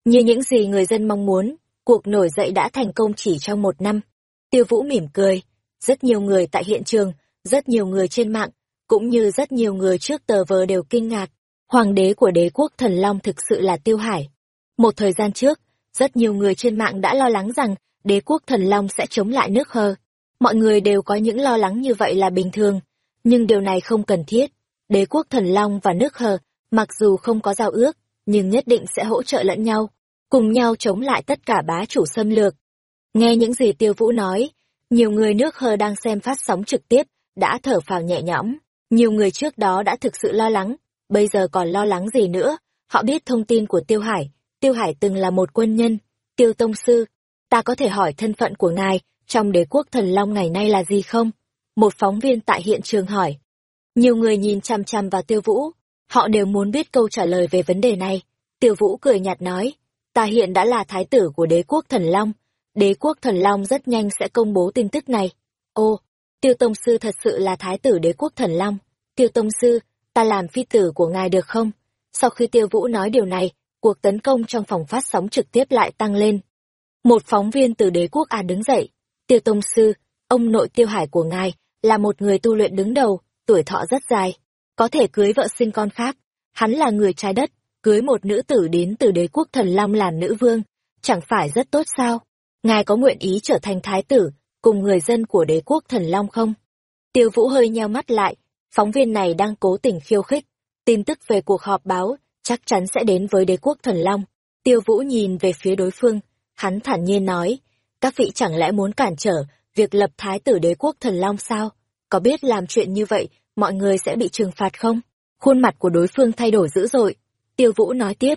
A: Như những gì người dân mong muốn, cuộc nổi dậy đã thành công chỉ trong một năm. Tiêu Vũ mỉm cười, rất nhiều người tại hiện trường, rất nhiều người trên mạng, cũng như rất nhiều người trước tờ vờ đều kinh ngạc. Hoàng đế của đế quốc thần Long thực sự là Tiêu Hải. Một thời gian trước, rất nhiều người trên mạng đã lo lắng rằng đế quốc thần Long sẽ chống lại nước Hơ. Mọi người đều có những lo lắng như vậy là bình thường, nhưng điều này không cần thiết. Đế quốc thần Long và nước hờ, mặc dù không có giao ước, nhưng nhất định sẽ hỗ trợ lẫn nhau, cùng nhau chống lại tất cả bá chủ xâm lược. Nghe những gì Tiêu Vũ nói, nhiều người nước hờ đang xem phát sóng trực tiếp, đã thở phào nhẹ nhõm. Nhiều người trước đó đã thực sự lo lắng, bây giờ còn lo lắng gì nữa. Họ biết thông tin của Tiêu Hải, Tiêu Hải từng là một quân nhân, Tiêu Tông Sư. Ta có thể hỏi thân phận của ngài trong đế quốc thần Long ngày nay là gì không? Một phóng viên tại hiện trường hỏi. Nhiều người nhìn chăm chăm vào tiêu vũ, họ đều muốn biết câu trả lời về vấn đề này. Tiêu vũ cười nhạt nói, ta hiện đã là thái tử của đế quốc thần Long. Đế quốc thần Long rất nhanh sẽ công bố tin tức này. Ô, tiêu tông sư thật sự là thái tử đế quốc thần Long. Tiêu tông sư, ta làm phi tử của ngài được không? Sau khi tiêu vũ nói điều này, cuộc tấn công trong phòng phát sóng trực tiếp lại tăng lên. Một phóng viên từ đế quốc A đứng dậy. Tiêu tông sư, ông nội tiêu hải của ngài, là một người tu luyện đứng đầu, tuổi thọ rất dài, có thể cưới vợ sinh con khác. Hắn là người trái đất, cưới một nữ tử đến từ đế quốc thần Long làm nữ vương, chẳng phải rất tốt sao? Ngài có nguyện ý trở thành thái tử, cùng người dân của đế quốc thần Long không? Tiêu Vũ hơi nheo mắt lại, phóng viên này đang cố tình khiêu khích. Tin tức về cuộc họp báo chắc chắn sẽ đến với đế quốc thần long. Tiêu Vũ nhìn về phía đối phương, hắn thản nhiên nói, các vị chẳng lẽ muốn cản trở việc lập thái tử đế quốc thần long sao? Có biết làm chuyện như vậy, mọi người sẽ bị trừng phạt không? Khuôn mặt của đối phương thay đổi dữ dội. Tiêu Vũ nói tiếp,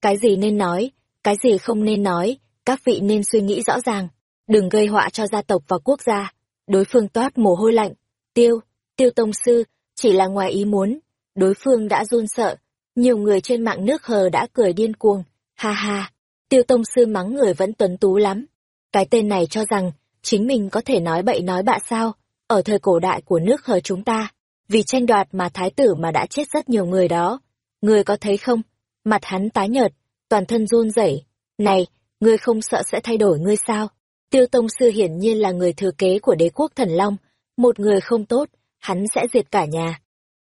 A: cái gì nên nói, cái gì không nên nói, các vị nên suy nghĩ rõ ràng, đừng gây họa cho gia tộc và quốc gia. Đối phương toát mồ hôi lạnh, tiêu, tiêu tông sư, chỉ là ngoài ý muốn. Đối phương đã run sợ, nhiều người trên mạng nước hờ đã cười điên cuồng, ha ha, tiêu tông sư mắng người vẫn tuấn tú lắm. Cái tên này cho rằng, chính mình có thể nói bậy nói bạ sao, ở thời cổ đại của nước hờ chúng ta, vì tranh đoạt mà thái tử mà đã chết rất nhiều người đó. Người có thấy không? Mặt hắn tái nhợt, toàn thân run rẩy. Này, ngươi không sợ sẽ thay đổi ngươi sao? Tiêu Tông Sư hiển nhiên là người thừa kế của đế quốc thần Long, một người không tốt, hắn sẽ diệt cả nhà.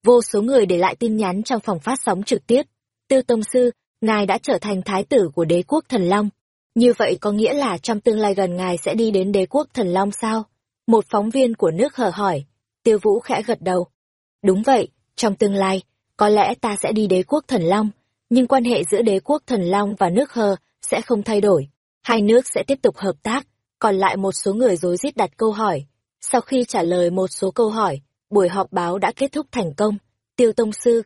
A: Vô số người để lại tin nhắn trong phòng phát sóng trực tiếp. Tiêu Tông Sư, ngài đã trở thành thái tử của đế quốc thần Long. Như vậy có nghĩa là trong tương lai gần ngài sẽ đi đến đế quốc thần Long sao? Một phóng viên của nước hờ hỏi. Tiêu Vũ khẽ gật đầu. Đúng vậy, trong tương lai, có lẽ ta sẽ đi đế quốc thần Long, nhưng quan hệ giữa đế quốc thần Long và nước hờ sẽ không thay đổi. Hai nước sẽ tiếp tục hợp tác, còn lại một số người rối rít đặt câu hỏi. Sau khi trả lời một số câu hỏi, buổi họp báo đã kết thúc thành công. Tiêu Tông Sư,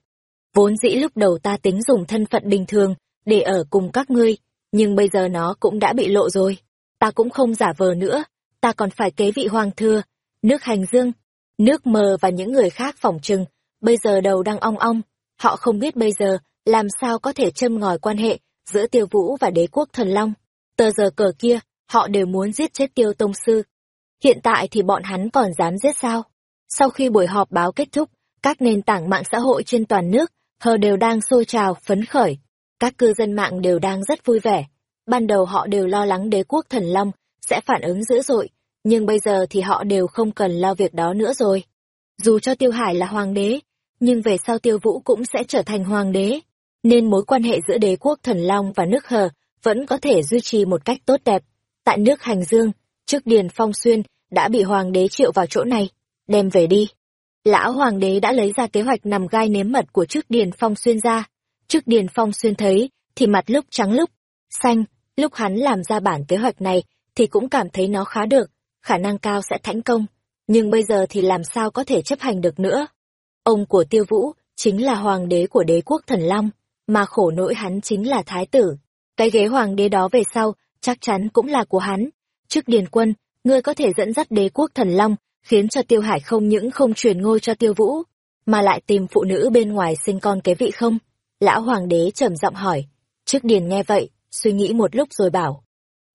A: vốn dĩ lúc đầu ta tính dùng thân phận bình thường để ở cùng các ngươi, nhưng bây giờ nó cũng đã bị lộ rồi. Ta cũng không giả vờ nữa, ta còn phải kế vị hoàng thừa, nước hành dương, nước mờ và những người khác phỏng chừng bây giờ đầu đang ong ong, họ không biết bây giờ làm sao có thể châm ngòi quan hệ giữa tiêu vũ và đế quốc thần long. Tờ giờ cờ kia, họ đều muốn giết chết tiêu tông sư. Hiện tại thì bọn hắn còn dám giết sao? Sau khi buổi họp báo kết thúc, các nền tảng mạng xã hội trên toàn nước, hờ đều đang sôi trào, phấn khởi. Các cư dân mạng đều đang rất vui vẻ. Ban đầu họ đều lo lắng đế quốc thần long sẽ phản ứng dữ dội, nhưng bây giờ thì họ đều không cần lo việc đó nữa rồi. Dù cho Tiêu Hải là hoàng đế, nhưng về sau Tiêu Vũ cũng sẽ trở thành hoàng đế, nên mối quan hệ giữa đế quốc thần long và nước hờ vẫn có thể duy trì một cách tốt đẹp. Tại nước Hành Dương, trước Điền Phong Xuyên đã bị hoàng đế triệu vào chỗ này, đem về đi. Lão hoàng đế đã lấy ra kế hoạch nằm gai nếm mật của trước Điền Phong Xuyên ra. Trước Điền Phong Xuyên thấy, thì mặt lúc trắng lúc xanh, lúc hắn làm ra bản kế hoạch này thì cũng cảm thấy nó khá được, khả năng cao sẽ thành công, nhưng bây giờ thì làm sao có thể chấp hành được nữa. Ông của Tiêu Vũ chính là hoàng đế của đế quốc thần Long, mà khổ nỗi hắn chính là thái tử. Cái ghế hoàng đế đó về sau, chắc chắn cũng là của hắn. Trước điền quân, ngươi có thể dẫn dắt đế quốc thần Long, khiến cho Tiêu Hải không những không truyền ngôi cho Tiêu Vũ, mà lại tìm phụ nữ bên ngoài sinh con kế vị không? Lão hoàng đế trầm giọng hỏi. Trước điền nghe vậy, suy nghĩ một lúc rồi bảo.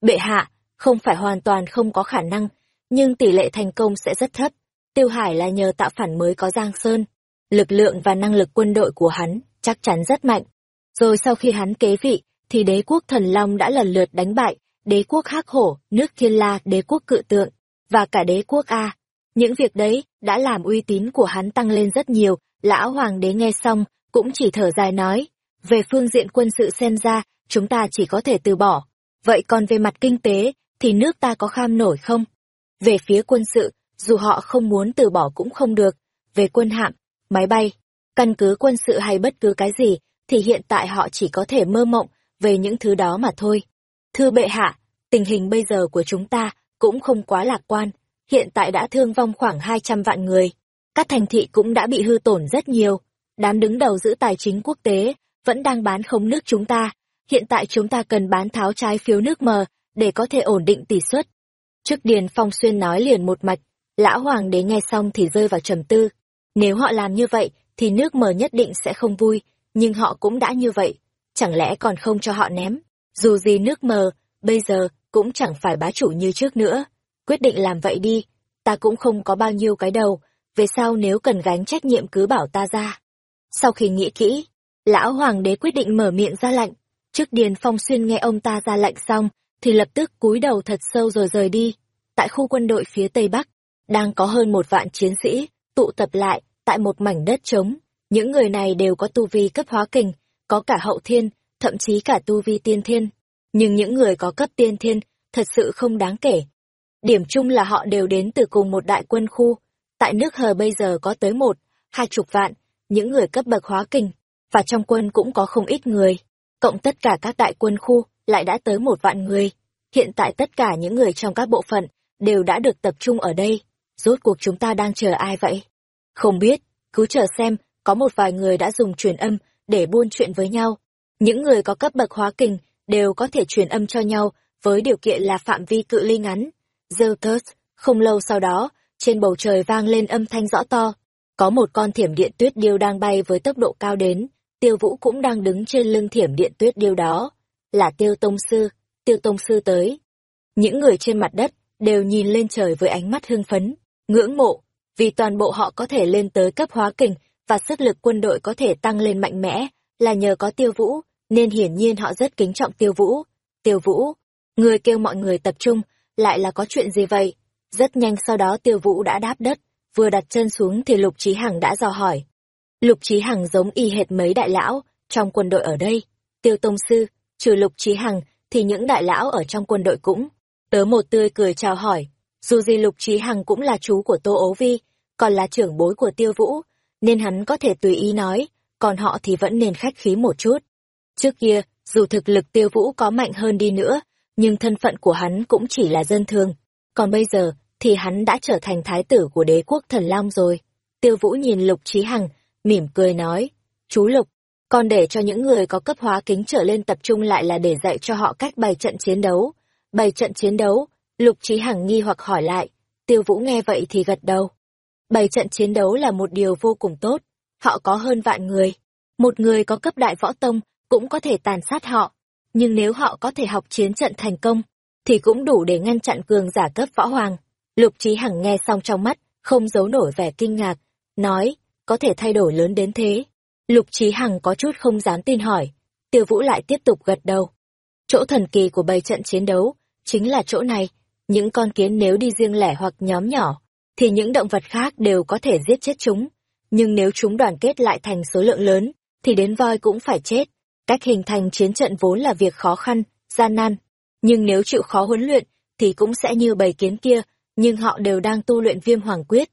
A: Bệ hạ, không phải hoàn toàn không có khả năng, nhưng tỷ lệ thành công sẽ rất thấp. Tiêu Hải là nhờ tạo phản mới có Giang Sơn. Lực lượng và năng lực quân đội của hắn chắc chắn rất mạnh. Rồi sau khi hắn kế vị, thì đế quốc thần Long đã lần lượt đánh bại đế quốc Hắc Hổ, nước Thiên La, đế quốc Cự Tượng, và cả đế quốc A. Những việc đấy đã làm uy tín của hắn tăng lên rất nhiều, lão hoàng đế nghe xong, cũng chỉ thở dài nói, về phương diện quân sự xem ra, chúng ta chỉ có thể từ bỏ. Vậy còn về mặt kinh tế, thì nước ta có kham nổi không? Về phía quân sự, dù họ không muốn từ bỏ cũng không được. Về quân hạm, máy bay, căn cứ quân sự hay bất cứ cái gì, thì hiện tại họ chỉ có thể mơ mộng về những thứ đó mà thôi. Thưa bệ hạ, tình hình bây giờ của chúng ta cũng không quá lạc quan, hiện tại đã thương vong khoảng 200 vạn người. Các thành thị cũng đã bị hư tổn rất nhiều. Đám đứng đầu giữ tài chính quốc tế vẫn đang bán không nước chúng ta. Hiện tại chúng ta cần bán tháo trái phiếu nước mờ để có thể ổn định tỷ suất. Trước Điền Phong Xuyên nói liền một mạch, lão hoàng đế nghe xong thì rơi vào trầm tư. Nếu họ làm như vậy, thì nước mờ nhất định sẽ không vui, nhưng họ cũng đã như vậy, chẳng lẽ còn không cho họ ném. Dù gì nước mờ, bây giờ cũng chẳng phải bá chủ như trước nữa. Quyết định làm vậy đi, ta cũng không có bao nhiêu cái đầu, về sau nếu cần gánh trách nhiệm cứ bảo ta ra. Sau khi nghĩ kỹ, lão hoàng đế quyết định mở miệng ra lệnh. Trước Điền Phong Xuyên nghe ông ta ra lệnh xong, thì lập tức cúi đầu thật sâu rồi rời đi. Tại khu quân đội phía Tây Bắc, đang có hơn một vạn chiến sĩ, tụ tập lại, tại một mảnh đất trống. Những người này đều có tu vi cấp hóa kình, có cả hậu thiên, thậm chí cả tu vi tiên thiên. Nhưng những người có cấp tiên thiên, thật sự không đáng kể. Điểm chung là họ đều đến từ cùng một đại quân khu. Tại nước hờ bây giờ có tới một, hai chục vạn, những người cấp bậc hóa kình. và trong quân cũng có không ít người. Cộng tất cả các đại quân khu lại đã tới một vạn người. Hiện tại tất cả những người trong các bộ phận đều đã được tập trung ở đây. Rốt cuộc chúng ta đang chờ ai vậy? Không biết, cứ chờ xem, có một vài người đã dùng truyền âm để buôn chuyện với nhau. Những người có cấp bậc hóa kình đều có thể truyền âm cho nhau với điều kiện là phạm vi cự ly ngắn. Zeus, không lâu sau đó, trên bầu trời vang lên âm thanh rõ to. Có một con thiểm điện tuyết điêu đang bay với tốc độ cao đến, tiêu vũ cũng đang đứng trên lưng thiểm điện tuyết điêu đó. Là tiêu tông sư, tiêu tông sư tới. Những người trên mặt đất đều nhìn lên trời với ánh mắt hưng phấn, ngưỡng mộ, vì toàn bộ họ có thể lên tới cấp hóa kình và sức lực quân đội có thể tăng lên mạnh mẽ, là nhờ có tiêu vũ, nên hiển nhiên họ rất kính trọng tiêu vũ. Tiêu vũ, người kêu mọi người tập trung, lại là có chuyện gì vậy? Rất nhanh sau đó tiêu vũ đã đáp đất, vừa đặt chân xuống thì Lục Trí Hằng đã dò hỏi. Lục Trí Hằng giống y hệt mấy đại lão trong quân đội ở đây. Tiêu Tông Sư, trừ Lục Trí Hằng thì những đại lão ở trong quân đội cũng. Tớ một tươi cười chào hỏi, dù gì Lục Trí Hằng cũng là chú của Tô Ố Vi, còn là trưởng bối của Tiêu Vũ, nên hắn có thể tùy ý nói, còn họ thì vẫn nên khách khí một chút. Trước kia, dù thực lực Tiêu Vũ có mạnh hơn đi nữa, nhưng thân phận của hắn cũng chỉ là dân thường. Còn bây giờ, thì hắn đã trở thành thái tử của đế quốc thần Long rồi. Tiêu Vũ nhìn Lục Trí Hằng, mỉm cười nói, chú Lục, còn để cho những người có cấp hóa kính trở lên tập trung lại là để dạy cho họ cách bày trận chiến đấu. Bày trận chiến đấu, Lục Trí Hằng nghi hoặc hỏi lại, Tiêu Vũ nghe vậy thì gật đầu. Bảy trận chiến đấu là một điều vô cùng tốt, họ có hơn vạn người. Một người có cấp đại võ tông cũng có thể tàn sát họ, nhưng nếu họ có thể học chiến trận thành công, thì cũng đủ để ngăn chặn cường giả cấp võ hoàng. Lục Trí Hằng nghe xong trong mắt, không giấu nổi vẻ kinh ngạc, nói, có thể thay đổi lớn đến thế. Lục Trí Hằng có chút không dám tin hỏi, Tiêu Vũ lại tiếp tục gật đầu. Chỗ thần kỳ của bầy trận chiến đấu, chính là chỗ này, những con kiến nếu đi riêng lẻ hoặc nhóm nhỏ, thì những động vật khác đều có thể giết chết chúng. Nhưng nếu chúng đoàn kết lại thành số lượng lớn, thì đến voi cũng phải chết. Cách hình thành chiến trận vốn là việc khó khăn, gian nan. Nhưng nếu chịu khó huấn luyện, thì cũng sẽ như bầy kiến kia, nhưng họ đều đang tu luyện viêm hoàng quyết.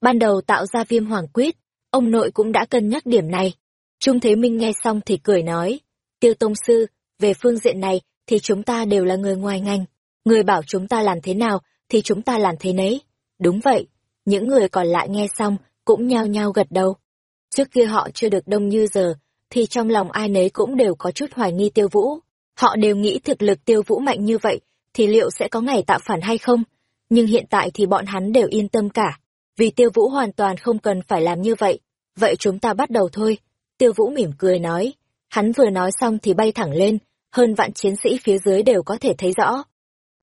A: Ban đầu tạo ra viêm hoàng quyết, ông nội cũng đã cân nhắc điểm này. Trung Thế Minh nghe xong thì cười nói, tiêu tông sư, về phương diện này thì chúng ta đều là người ngoài ngành. Người bảo chúng ta làm thế nào thì chúng ta làm thế nấy. Đúng vậy, những người còn lại nghe xong cũng nhao nhao gật đầu. Trước kia họ chưa được đông như giờ, thì trong lòng ai nấy cũng đều có chút hoài nghi tiêu vũ. Họ đều nghĩ thực lực tiêu vũ mạnh như vậy, thì liệu sẽ có ngày tạo phản hay không? nhưng hiện tại thì bọn hắn đều yên tâm cả, vì tiêu vũ hoàn toàn không cần phải làm như vậy. Vậy chúng ta bắt đầu thôi. Tiêu vũ mỉm cười nói. Hắn vừa nói xong thì bay thẳng lên, hơn vạn chiến sĩ phía dưới đều có thể thấy rõ.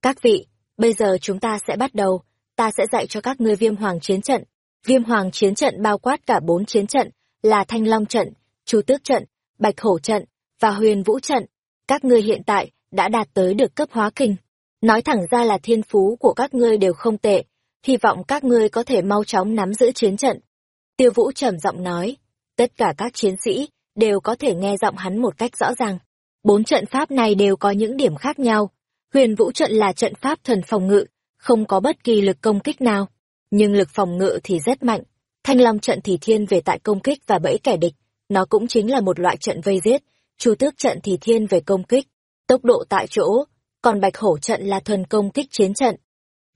A: Các vị, bây giờ chúng ta sẽ bắt đầu, ta sẽ dạy cho các ngươi viêm hoàng chiến trận. Viêm hoàng chiến trận bao quát cả bốn chiến trận, là thanh long trận, chu tước trận, bạch hổ trận, và huyền vũ trận. Các ngươi hiện tại đã đạt tới được cấp hóa kình. Nói thẳng ra là thiên phú của các ngươi đều không tệ, hy vọng các ngươi có thể mau chóng nắm giữ chiến trận. Tiêu Vũ trầm giọng nói, tất cả các chiến sĩ đều có thể nghe giọng hắn một cách rõ ràng. Bốn trận pháp này đều có những điểm khác nhau. Huyền Vũ trận là trận pháp thần phòng ngự, không có bất kỳ lực công kích nào, nhưng lực phòng ngự thì rất mạnh. Thanh Long trận thì thiên về tại công kích và bẫy kẻ địch, nó cũng chính là một loại trận vây giết. Chu Tước trận thì thiên về công kích, tốc độ tại chỗ, còn bạch hổ trận là thuần công kích chiến trận.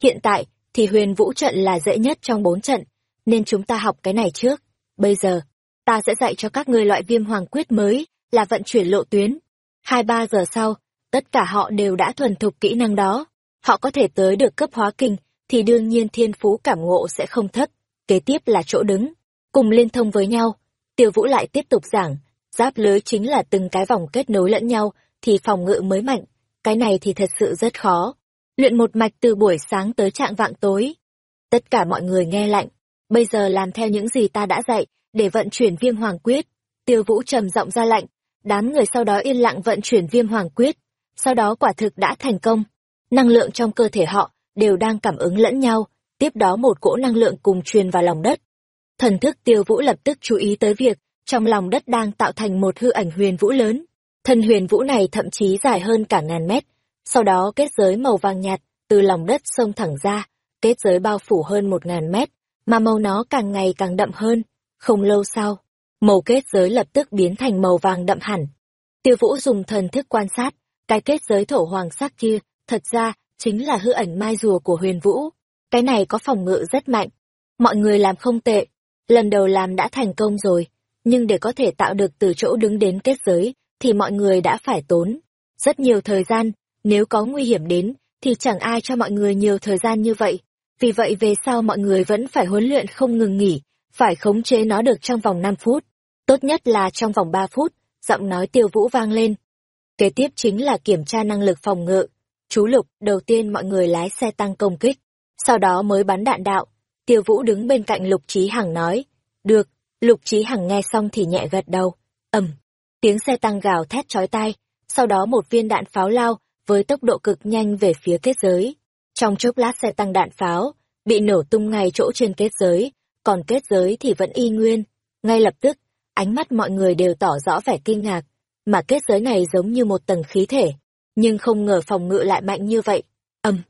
A: Hiện tại, thì huyền vũ trận là dễ nhất trong bốn trận, nên chúng ta học cái này trước. Bây giờ, ta sẽ dạy cho các ngươi loại viêm hoàng quyết mới, là vận chuyển lộ tuyến. Hai ba giờ sau, tất cả họ đều đã thuần thục kỹ năng đó. Họ có thể tới được cấp hóa kinh, thì đương nhiên thiên phú cảm ngộ sẽ không thấp. Kế tiếp là chỗ đứng, cùng liên thông với nhau. Tiêu Vũ lại tiếp tục giảng, giáp lưới chính là từng cái vòng kết nối lẫn nhau, thì phòng ngự mới mạnh cái này thì thật sự rất khó. Luyện một mạch từ buổi sáng tới trạng vạng tối. Tất cả mọi người nghe lạnh, bây giờ làm theo những gì ta đã dạy, để vận chuyển viêm hoàng quyết. Tiêu vũ trầm giọng ra lạnh, đám người sau đó yên lặng vận chuyển viêm hoàng quyết. Sau đó quả thực đã thành công. Năng lượng trong cơ thể họ đều đang cảm ứng lẫn nhau, tiếp đó một cỗ năng lượng cùng truyền vào lòng đất. Thần thức tiêu vũ lập tức chú ý tới việc, trong lòng đất đang tạo thành một hư ảnh huyền vũ lớn. Thân huyền vũ này thậm chí dài hơn cả ngàn mét, sau đó kết giới màu vàng nhạt từ lòng đất sông thẳng ra, kết giới bao phủ hơn một ngàn mét, mà màu nó càng ngày càng đậm hơn. Không lâu sau, Màu kết giới lập tức biến thành màu vàng đậm hẳn. Tiêu Vũ dùng thần thức quan sát, cái kết giới thổ hoàng sắc kia, thật ra, chính là hư ảnh mai rùa của huyền vũ. Cái này có phòng ngự rất mạnh. Mọi người làm không tệ. Lần đầu làm đã thành công rồi. Nhưng để có thể tạo được từ chỗ đứng đến kết giới, thì mọi người đã phải tốn. Rất nhiều thời gian, nếu có nguy hiểm đến, thì chẳng ai cho mọi người nhiều thời gian như vậy. Vì vậy về sau mọi người vẫn phải huấn luyện không ngừng nghỉ, phải khống chế nó được trong vòng 5 phút. Tốt nhất là trong vòng 3 phút, giọng nói tiêu vũ vang lên. Kế tiếp chính là kiểm tra năng lực phòng ngự. Chú Lục, đầu tiên mọi người lái xe tăng công kích, sau đó mới bắn đạn đạo. Tiêu Vũ đứng bên cạnh Lục Trí Hằng nói. Được, Lục Trí Hằng nghe xong thì nhẹ gật đầu. ầm, tiếng xe tăng gào thét chói tai, sau đó một viên đạn pháo lao với tốc độ cực nhanh về phía kết giới. Trong chốc lát xe tăng đạn pháo, bị nổ tung ngay chỗ trên kết giới, còn kết giới thì vẫn y nguyên. Ngay lập tức, ánh mắt mọi người đều tỏ rõ vẻ kinh ngạc, mà kết giới này giống như một tầng khí thể, nhưng không ngờ phòng ngự lại mạnh như vậy. ầm,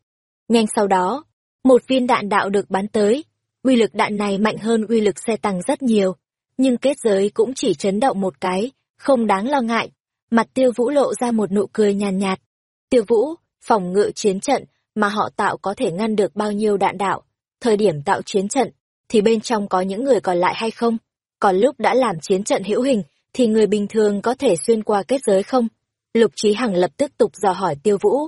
A: Nhanh sau đó, một viên đạn đạo được bắn tới. Uy lực đạn này mạnh hơn uy lực xe tăng rất nhiều, nhưng kết giới cũng chỉ chấn động một cái, không đáng lo ngại. Mặt tiêu vũ lộ ra một nụ cười nhàn nhạt, nhạt. Tiêu vũ, phòng ngự chiến trận mà họ tạo có thể ngăn được bao nhiêu đạn đạo. Thời điểm tạo chiến trận, thì bên trong có những người còn lại hay không? Còn lúc đã làm chiến trận hữu hình, thì người bình thường có thể xuyên qua kết giới không? Lục Trí Hằng lập tức tục dò hỏi Tiêu Vũ.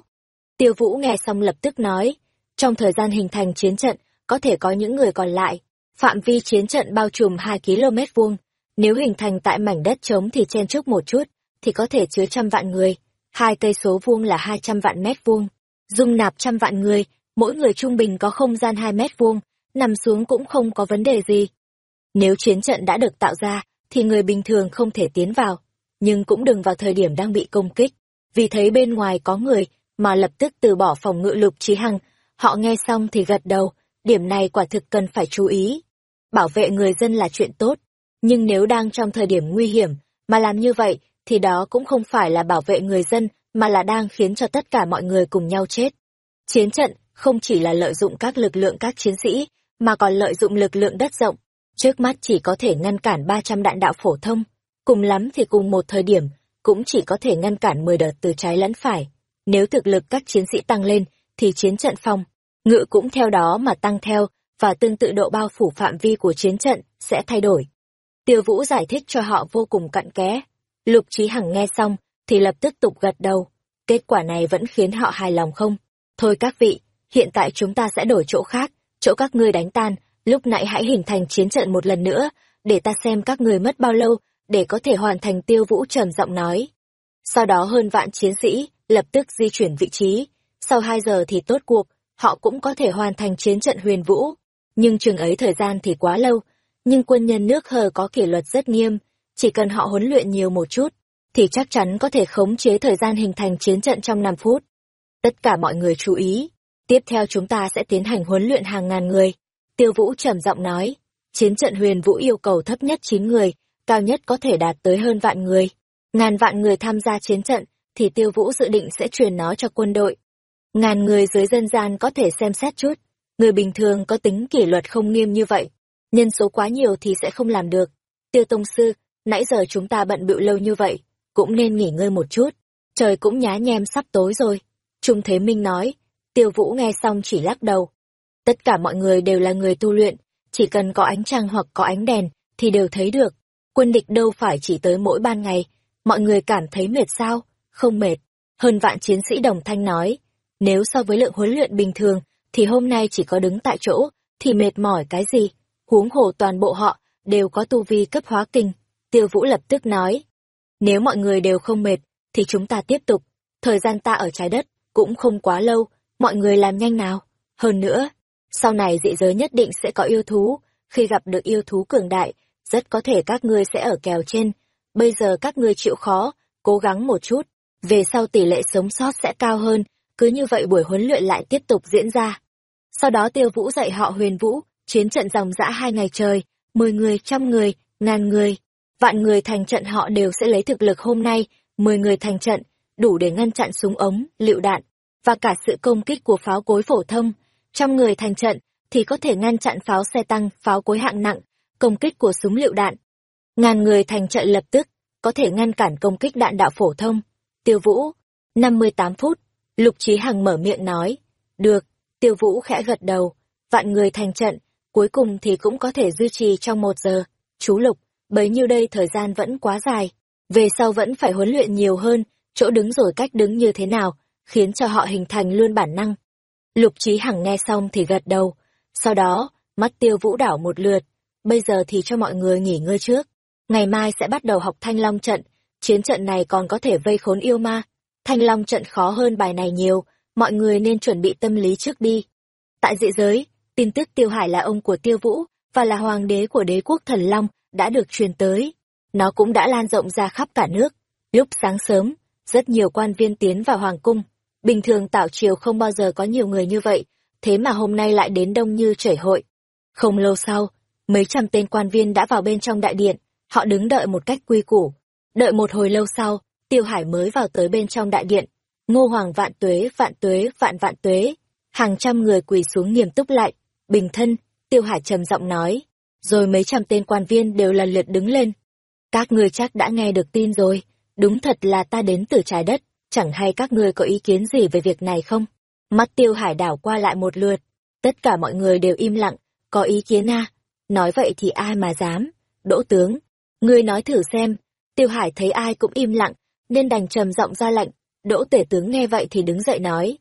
A: Tiêu Vũ nghe xong lập tức nói, trong thời gian hình thành chiến trận, có thể có những người còn lại. Phạm vi chiến trận bao trùm 2 km vuông. Nếu hình thành tại mảnh đất trống thì chen chúc một chút, thì có thể chứa trăm vạn người. Hai cây số vuông là 200 vạn mét vuông. Dung nạp trăm vạn người, mỗi người trung bình có không gian 2 mét vuông, nằm xuống cũng không có vấn đề gì. Nếu chiến trận đã được tạo ra, thì người bình thường không thể tiến vào, nhưng cũng đừng vào thời điểm đang bị công kích, vì thấy bên ngoài có người mà lập tức từ bỏ phòng ngự lục trí hằng, họ nghe xong thì gật đầu, điểm này quả thực cần phải chú ý. Bảo vệ người dân là chuyện tốt, nhưng nếu đang trong thời điểm nguy hiểm mà làm như vậy thì đó cũng không phải là bảo vệ người dân mà là đang khiến cho tất cả mọi người cùng nhau chết. Chiến trận không chỉ là lợi dụng các lực lượng các chiến sĩ, mà còn lợi dụng lực lượng đất rộng, trước mắt chỉ có thể ngăn cản 300 đạn đạo phổ thông, cùng lắm thì cùng một thời điểm, cũng chỉ có thể ngăn cản 10 đợt từ trái lẫn phải. Nếu thực lực các chiến sĩ tăng lên, thì chiến trận phòng, ngự cũng theo đó mà tăng theo, và tương tự độ bao phủ phạm vi của chiến trận sẽ thay đổi. Tiêu Vũ giải thích cho họ vô cùng cặn kẽ. Lục Trí Hằng nghe xong, thì lập tức tục gật đầu. Kết quả này vẫn khiến họ hài lòng không? Thôi các vị, hiện tại chúng ta sẽ đổi chỗ khác, chỗ các ngươi đánh tan, lúc nãy hãy hình thành chiến trận một lần nữa, để ta xem các người mất bao lâu để có thể hoàn thành tiêu vũ trầm giọng nói. Sau đó hơn vạn chiến sĩ lập tức di chuyển vị trí, sau hai giờ thì tốt cuộc, họ cũng có thể hoàn thành chiến trận huyền vũ. Nhưng chừng ấy thời gian thì quá lâu, nhưng quân nhân nước hờ có kỷ luật rất nghiêm, chỉ cần họ huấn luyện nhiều một chút, thì chắc chắn có thể khống chế thời gian hình thành chiến trận trong 5 phút. Tất cả mọi người chú ý, tiếp theo chúng ta sẽ tiến hành huấn luyện hàng ngàn người. Tiêu Vũ trầm giọng nói, chiến trận huyền vũ yêu cầu thấp nhất 9 người, cao nhất có thể đạt tới hơn vạn người. Ngàn vạn người tham gia chiến trận, thì Tiêu Vũ dự định sẽ truyền nó cho quân đội. Ngàn người dưới dân gian có thể xem xét chút, người bình thường có tính kỷ luật không nghiêm như vậy. Nhân số quá nhiều thì sẽ không làm được. Tiêu Tông Sư, nãy giờ chúng ta bận bịu lâu như vậy, cũng nên nghỉ ngơi một chút. Trời cũng nhá nhem sắp tối rồi. Trung Thế Minh nói, Tiêu Vũ nghe xong chỉ lắc đầu. Tất cả mọi người đều là người tu luyện, chỉ cần có ánh trăng hoặc có ánh đèn thì đều thấy được. Quân địch đâu phải chỉ tới mỗi ban ngày, mọi người cảm thấy mệt sao? Không mệt. Hơn vạn chiến sĩ đồng thanh nói, nếu so với lượng huấn luyện bình thường, thì hôm nay chỉ có đứng tại chỗ, thì mệt mỏi cái gì? Huống hồ toàn bộ họ đều có tu vi cấp hóa kinh. Tiêu Vũ lập tức nói, nếu mọi người đều không mệt, thì chúng ta tiếp tục. Thời gian ta ở trái đất cũng không quá lâu, mọi người làm nhanh nào. Hơn nữa, sau này dị giới nhất định sẽ có yêu thú, khi gặp được yêu thú cường đại, rất có thể các ngươi sẽ ở kèo trên. Bây giờ các ngươi chịu khó, cố gắng một chút, về sau tỷ lệ sống sót sẽ cao hơn, cứ như vậy buổi huấn luyện lại tiếp tục diễn ra. Sau đó tiêu vũ dạy họ huyền vũ, chiến trận dòng dã hai ngày trời, mười người, trăm người, ngàn người, vạn người thành trận họ đều sẽ lấy thực lực hôm nay, mười người thành trận, đủ để ngăn chặn súng ống, lựu đạn, và cả sự công kích của pháo cối phổ thông trong người thành trận, thì có thể ngăn chặn pháo xe tăng, pháo cối hạng nặng, công kích của súng lựu đạn. Ngàn người thành trận lập tức, có thể ngăn cản công kích đạn đạo phổ thông. Tiêu Vũ, 58 phút, Lục Trí Hằng mở miệng nói. Được, Tiêu Vũ khẽ gật đầu, vạn người thành trận, cuối cùng thì cũng có thể duy trì trong một giờ. Chú Lục, bấy nhiêu đây thời gian vẫn quá dài, về sau vẫn phải huấn luyện nhiều hơn, chỗ đứng rồi cách đứng như thế nào, khiến cho họ hình thành luôn bản năng. Lục Trí Hằng nghe xong thì gật đầu, sau đó, mắt tiêu vũ đảo một lượt, bây giờ thì cho mọi người nghỉ ngơi trước. Ngày mai sẽ bắt đầu học Thanh Long trận, chiến trận này còn có thể vây khốn yêu ma. Thanh Long trận khó hơn bài này nhiều, mọi người nên chuẩn bị tâm lý trước đi. Tại dị giới, tin tức Tiêu Hải là ông của Tiêu Vũ và là hoàng đế của đế quốc Thần Long đã được truyền tới. Nó cũng đã lan rộng ra khắp cả nước. Lúc sáng sớm, rất nhiều quan viên tiến vào hoàng cung. Bình thường Tảo triều không bao giờ có nhiều người như vậy, thế mà hôm nay lại đến đông như chảy hội. Không lâu sau, mấy trăm tên quan viên đã vào bên trong đại điện, họ đứng đợi một cách quy củ. Đợi một hồi lâu sau, Tiêu Hải mới vào tới bên trong đại điện. Ngô Hoàng vạn tuế, vạn tuế, vạn vạn tuế. Hàng trăm người quỳ xuống nghiêm túc lại. Bình thân, Tiêu Hải trầm giọng nói. Rồi mấy trăm tên quan viên đều lần lượt đứng lên. Các người chắc đã nghe được tin rồi. Đúng thật là ta đến từ trái đất. Chẳng hay các ngươi có ý kiến gì về việc này không? Mắt Tiêu Hải đảo qua lại một lượt. Tất cả mọi người đều im lặng. Có ý kiến à? Nói vậy thì ai mà dám? Đỗ tướng, ngươi nói thử xem. Tiêu Hải thấy ai cũng im lặng, nên đành trầm giọng ra lệnh. Đỗ tể tướng nghe vậy thì đứng dậy nói.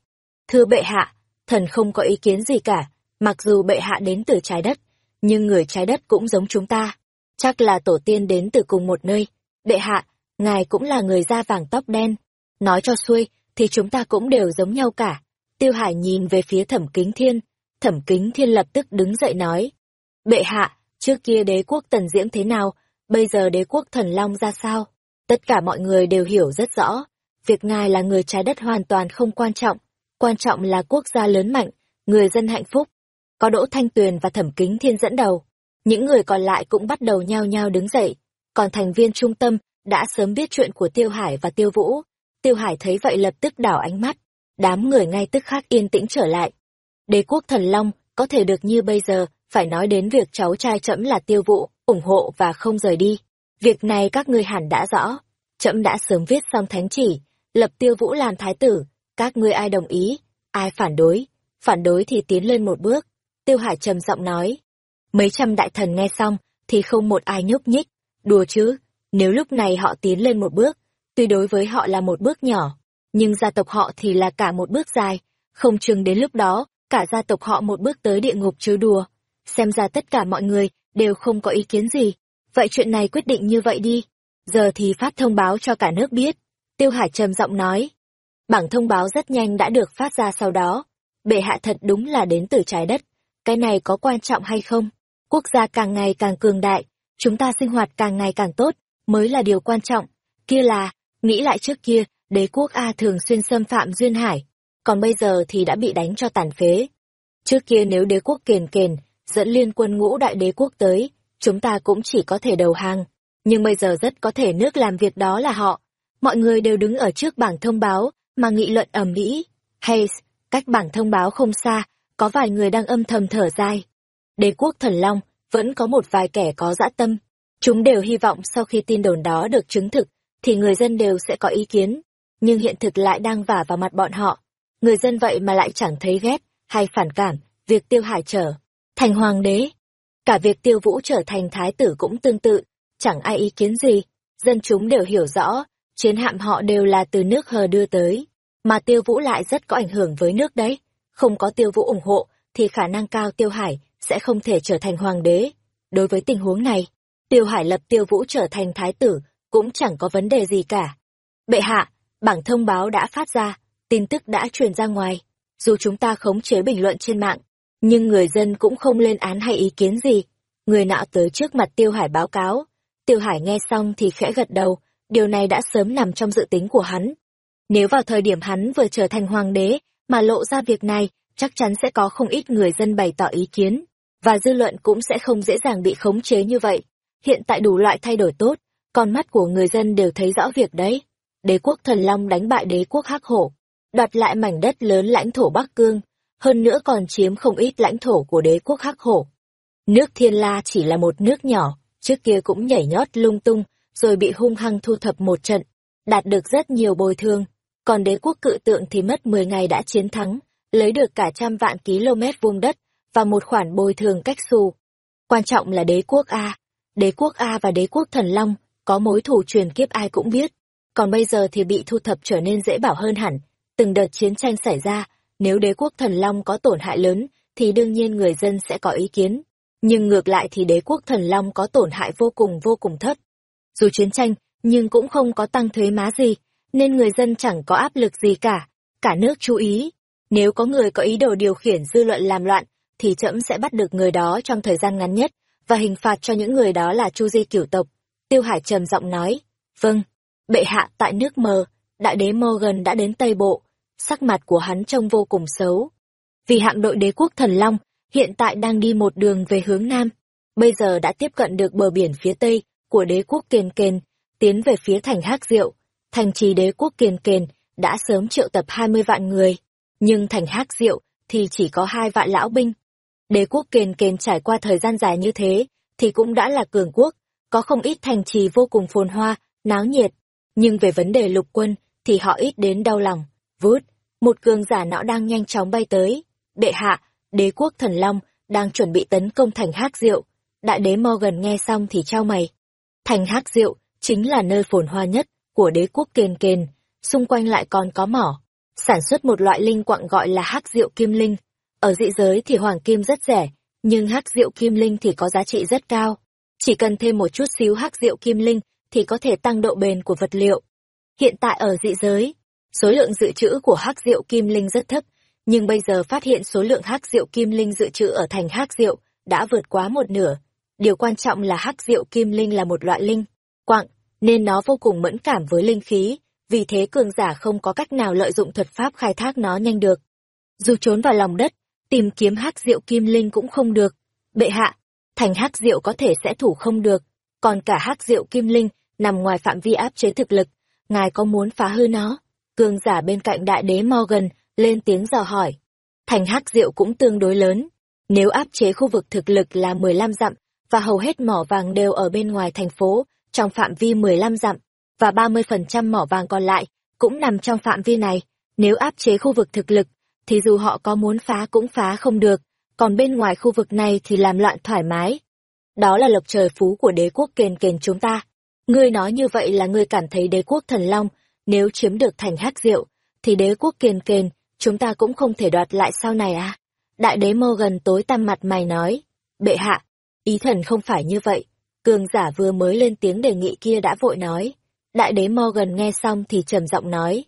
A: Thưa bệ hạ, thần không có ý kiến gì cả, mặc dù bệ hạ đến từ trái đất, nhưng người trái đất cũng giống chúng ta. Chắc là tổ tiên đến từ cùng một nơi. Bệ hạ, ngài cũng là người da vàng tóc đen. Nói cho xuôi, thì chúng ta cũng đều giống nhau cả. Tiêu Hải nhìn về phía thẩm kính thiên. Thẩm kính thiên lập tức đứng dậy nói. Bệ hạ, trước kia đế quốc tần diễm thế nào, bây giờ đế quốc thần long ra sao? Tất cả mọi người đều hiểu rất rõ. Việc ngài là người trái đất hoàn toàn không quan trọng. Quan trọng là quốc gia lớn mạnh, người dân hạnh phúc. Có Đỗ Thanh Tuyền và Thẩm Kính Thiên dẫn đầu. Những người còn lại cũng bắt đầu nhao nhao đứng dậy. Còn thành viên trung tâm đã sớm biết chuyện của Tiêu Hải và Tiêu Vũ. Tiêu Hải thấy vậy lập tức đảo ánh mắt. Đám người ngay tức khắc yên tĩnh trở lại. Đế quốc thần long có thể được như bây giờ phải nói đến việc cháu trai trẫm là tiêu vụ, ủng hộ và không rời đi. Việc này các ngươi hẳn đã rõ. Trẫm đã sớm viết xong thánh chỉ, lập tiêu vũ làm thái tử, các ngươi ai đồng ý, ai phản đối, phản đối thì tiến lên một bước. Tiêu Hải trầm giọng nói. Mấy trăm đại thần nghe xong, thì không một ai nhúc nhích. Đùa chứ, nếu lúc này họ tiến lên một bước, tuy đối với họ là một bước nhỏ, nhưng gia tộc họ thì là cả một bước dài, không chừng đến lúc đó, cả gia tộc họ một bước tới địa ngục chứ đùa xem ra tất cả mọi người đều không có ý kiến gì. Vậy chuyện này quyết định như vậy đi. Giờ thì phát thông báo cho cả nước biết. Tiêu Hải trầm giọng nói. Bảng thông báo rất nhanh đã được phát ra sau đó. Bệ hạ thật đúng là đến từ trái đất. Cái này có quan trọng hay không? Quốc gia càng ngày càng cường đại, chúng ta sinh hoạt càng ngày càng tốt, mới là điều quan trọng. Kia là, nghĩ lại trước kia, đế quốc A thường xuyên xâm phạm Duyên Hải, còn bây giờ thì đã bị đánh cho tàn phế. Trước kia nếu đế quốc kền kền, dẫn liên quân ngũ đại đế quốc tới, chúng ta cũng chỉ có thể đầu hàng. Nhưng bây giờ rất có thể nước làm việc đó là họ. Mọi người đều đứng ở trước bảng thông báo, mà nghị luận ầm ĩ. Hayes cách bảng thông báo không xa, có vài người đang âm thầm thở dài. Đế quốc thần long, vẫn có một vài kẻ có dã tâm. Chúng đều hy vọng sau khi tin đồn đó được chứng thực, thì người dân đều sẽ có ý kiến. Nhưng hiện thực lại đang vả vào mặt bọn họ. Người dân vậy mà lại chẳng thấy ghét, hay phản cảm, việc tiêu hải trở thành hoàng đế. Cả việc tiêu vũ trở thành thái tử cũng tương tự, chẳng ai ý kiến gì, dân chúng đều hiểu rõ, chiến hạm họ đều là từ nước hờ đưa tới, mà tiêu vũ lại rất có ảnh hưởng với nước đấy. Không có tiêu vũ ủng hộ, thì khả năng cao tiêu hải sẽ không thể trở thành hoàng đế. Đối với tình huống này, tiêu hải lập tiêu vũ trở thành thái tử, cũng chẳng có vấn đề gì cả. Bệ hạ, bảng thông báo đã phát ra, tin tức đã truyền ra ngoài. Dù chúng ta khống chế bình luận trên mạng, nhưng người dân cũng không lên án hay ý kiến gì. Người nọ tới trước mặt Tiêu Hải báo cáo. Tiêu Hải nghe xong thì khẽ gật đầu, điều này đã sớm nằm trong dự tính của hắn. Nếu vào thời điểm hắn vừa trở thành hoàng đế, mà lộ ra việc này, chắc chắn sẽ có không ít người dân bày tỏ ý kiến, và dư luận cũng sẽ không dễ dàng bị khống chế như vậy. Hiện tại đủ loại thay đổi tốt, con mắt của người dân đều thấy rõ việc đấy. Đế quốc thần long đánh bại đế quốc hắc hổ, đoạt lại mảnh đất lớn lãnh thổ Bắc Cương, hơn nữa còn chiếm không ít lãnh thổ của đế quốc hắc hổ. Nước Thiên La chỉ là một nước nhỏ, trước kia cũng nhảy nhót lung tung, rồi bị hung hăng thu thập một trận, đạt được rất nhiều bồi thương. Còn đế quốc cự tượng thì mất 10 ngày đã chiến thắng, lấy được cả trăm vạn km vuông đất, và một khoản bồi thường cách xù. Quan trọng là đế quốc A. Đế quốc A và đế quốc thần Long có mối thù truyền kiếp ai cũng biết. Còn bây giờ thì bị thu thập trở nên dễ bảo hơn hẳn. Từng đợt chiến tranh xảy ra, nếu đế quốc thần Long có tổn hại lớn, thì đương nhiên người dân sẽ có ý kiến. Nhưng ngược lại thì đế quốc thần Long có tổn hại vô cùng vô cùng thấp. Dù chiến tranh, nhưng cũng không có tăng thuế má gì, nên người dân chẳng có áp lực gì cả. Cả nước chú ý, nếu có người có ý đồ điều khiển dư luận làm loạn, thì trẫm sẽ bắt được người đó trong thời gian ngắn nhất, và hình phạt cho những người đó là chu di cửu tộc. Tiêu Hải trầm giọng nói, vâng, bệ hạ tại nước mờ, đại đế Morgan đã đến Tây Bộ, sắc mặt của hắn trông vô cùng xấu. Vì hạm đội đế quốc thần Long, hiện tại đang đi một đường về hướng Nam, bây giờ đã tiếp cận được bờ biển phía Tây của đế quốc Kiền Kền, tiến về phía thành Hác Diệu. Thành trì đế quốc Kiền Kền đã sớm triệu tập 20 vạn người, nhưng thành Hác Diệu thì chỉ có hai vạn lão binh. Đế quốc Kiền Kền trải qua thời gian dài như thế, thì cũng đã là cường quốc, có không ít thành trì vô cùng phồn hoa, náo nhiệt. Nhưng về vấn đề lục quân, thì họ ít đến đau lòng. Vút, một cường giả não đang nhanh chóng bay tới. Đệ hạ, đế quốc thần long, đang chuẩn bị tấn công thành hắc Diệu. Đại đế Morgan nghe xong thì trao mày. Thành hắc Diệu chính là nơi phồn hoa nhất của đế quốc kền kền, xung quanh lại còn có mỏ. Sản xuất một loại linh quặng gọi là Hắc Diệu Kim Linh. Ở dị giới thì hoàng kim rất rẻ, nhưng Hắc Diệu Kim Linh thì có giá trị rất cao. Chỉ cần thêm một chút xíu Hắc Diệu Kim Linh thì có thể tăng độ bền của vật liệu. Hiện tại ở dị giới, số lượng dự trữ của Hắc Diệu Kim Linh rất thấp, nhưng bây giờ phát hiện số lượng Hắc Diệu Kim Linh dự trữ ở thành Hắc Diệu đã vượt quá một nửa. Điều quan trọng là Hắc Diệu Kim Linh là một loại linh quặng, nên nó vô cùng mẫn cảm với linh khí, vì thế cường giả không có cách nào lợi dụng thuật pháp khai thác nó nhanh được. Dù trốn vào lòng đất, tìm kiếm hắc diệu kim linh cũng không được. Bệ hạ, thành hắc diệu có thể sẽ thủ không được, còn cả hắc diệu kim linh nằm ngoài phạm vi áp chế thực lực, ngài có muốn phá hư nó? Cường giả bên cạnh đại đế Morgan lên tiếng dò hỏi. Thành hắc diệu cũng tương đối lớn, nếu áp chế khu vực thực lực là 15 dặm, và hầu hết mỏ vàng đều ở bên ngoài thành phố, trong phạm vi 15 dặm, và 30% mỏ vàng còn lại cũng nằm trong phạm vi này. Nếu áp chế khu vực thực lực, thì dù họ có muốn phá cũng phá không được, còn bên ngoài khu vực này thì làm loạn thoải mái. Đó là lộc trời phú của đế quốc kền kền chúng ta. Ngươi nói như vậy là ngươi cảm thấy đế quốc thần long, nếu chiếm được thành hắc diệu, thì đế quốc kền kền, chúng ta cũng không thể đoạt lại sau này à? Đại đế Morgan tối tăm mặt mày nói, bệ hạ, ý thần không phải như vậy. Cường giả vừa mới lên tiếng đề nghị kia đã vội nói. Đại đế Morgan nghe xong thì trầm giọng nói.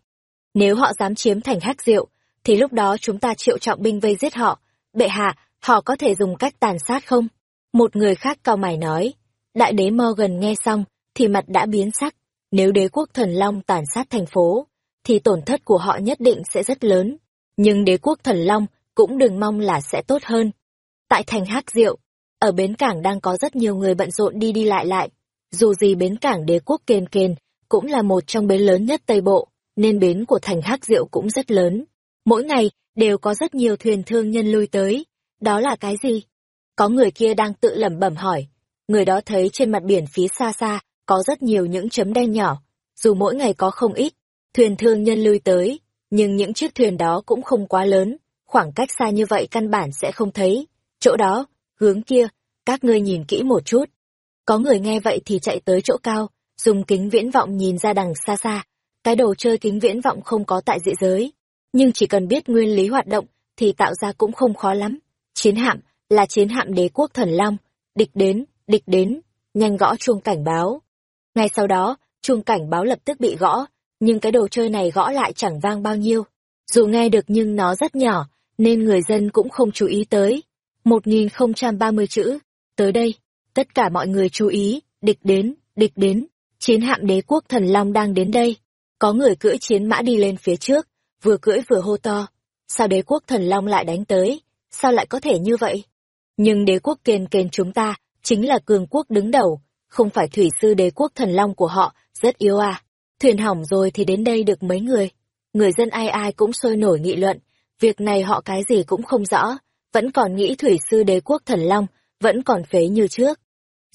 A: Nếu họ dám chiếm thành hắc diệu, thì lúc đó chúng ta triệu trọng binh vây giết họ. Bệ hạ, họ có thể dùng cách tàn sát không? Một người khác cao mày nói. Đại đế Morgan nghe xong, thì mặt đã biến sắc. Nếu đế quốc thần long tàn sát thành phố, thì tổn thất của họ nhất định sẽ rất lớn. Nhưng đế quốc thần long cũng đừng mong là sẽ tốt hơn. Tại thành Hắc Diệu, ở bến cảng đang có rất nhiều người bận rộn đi đi lại lại. Dù gì bến cảng đế quốc kền kền cũng là một trong bến lớn nhất Tây Bộ, nên bến của thành Hắc Diệu cũng rất lớn. Mỗi ngày đều có rất nhiều thuyền thương nhân lui tới. Đó là cái gì? Có người kia đang tự lẩm bẩm hỏi. Người đó thấy trên mặt biển phía xa xa có rất nhiều những chấm đen nhỏ. Dù mỗi ngày có không ít, thuyền thương nhân lui tới, nhưng những chiếc thuyền đó cũng không quá lớn, khoảng cách xa như vậy căn bản sẽ không thấy. Chỗ đó, hướng kia, các ngươi nhìn kỹ một chút. Có người nghe vậy thì chạy tới chỗ cao, dùng kính viễn vọng nhìn ra đằng xa xa. Cái đồ chơi kính viễn vọng không có tại dị giới, nhưng chỉ cần biết nguyên lý hoạt động thì tạo ra cũng không khó lắm. Chiến hạm là chiến hạm đế quốc thần long, địch đến, địch đến, nhanh gõ chuông cảnh báo. Ngay sau đó, chuông cảnh báo lập tức bị gõ, nhưng cái đồ chơi này gõ lại chẳng vang bao nhiêu. Dù nghe được nhưng nó rất nhỏ, nên người dân cũng không chú ý tới. 1030 chữ. Tới đây, tất cả mọi người chú ý, địch đến, địch đến. Chiến hạm đế quốc thần long đang đến đây. Có người cưỡi chiến mã đi lên phía trước, vừa cưỡi vừa hô to. Sao đế quốc thần long lại đánh tới? Sao lại có thể như vậy? Nhưng đế quốc kền kền chúng ta, chính là cường quốc đứng đầu, không phải thủy sư đế quốc thần long của họ, rất yếu à. Thuyền hỏng rồi thì đến đây được mấy người. Người dân ai ai cũng sôi nổi nghị luận, việc này họ cái gì cũng không rõ, vẫn còn nghĩ thủy sư đế quốc thần long, vẫn còn phế như trước.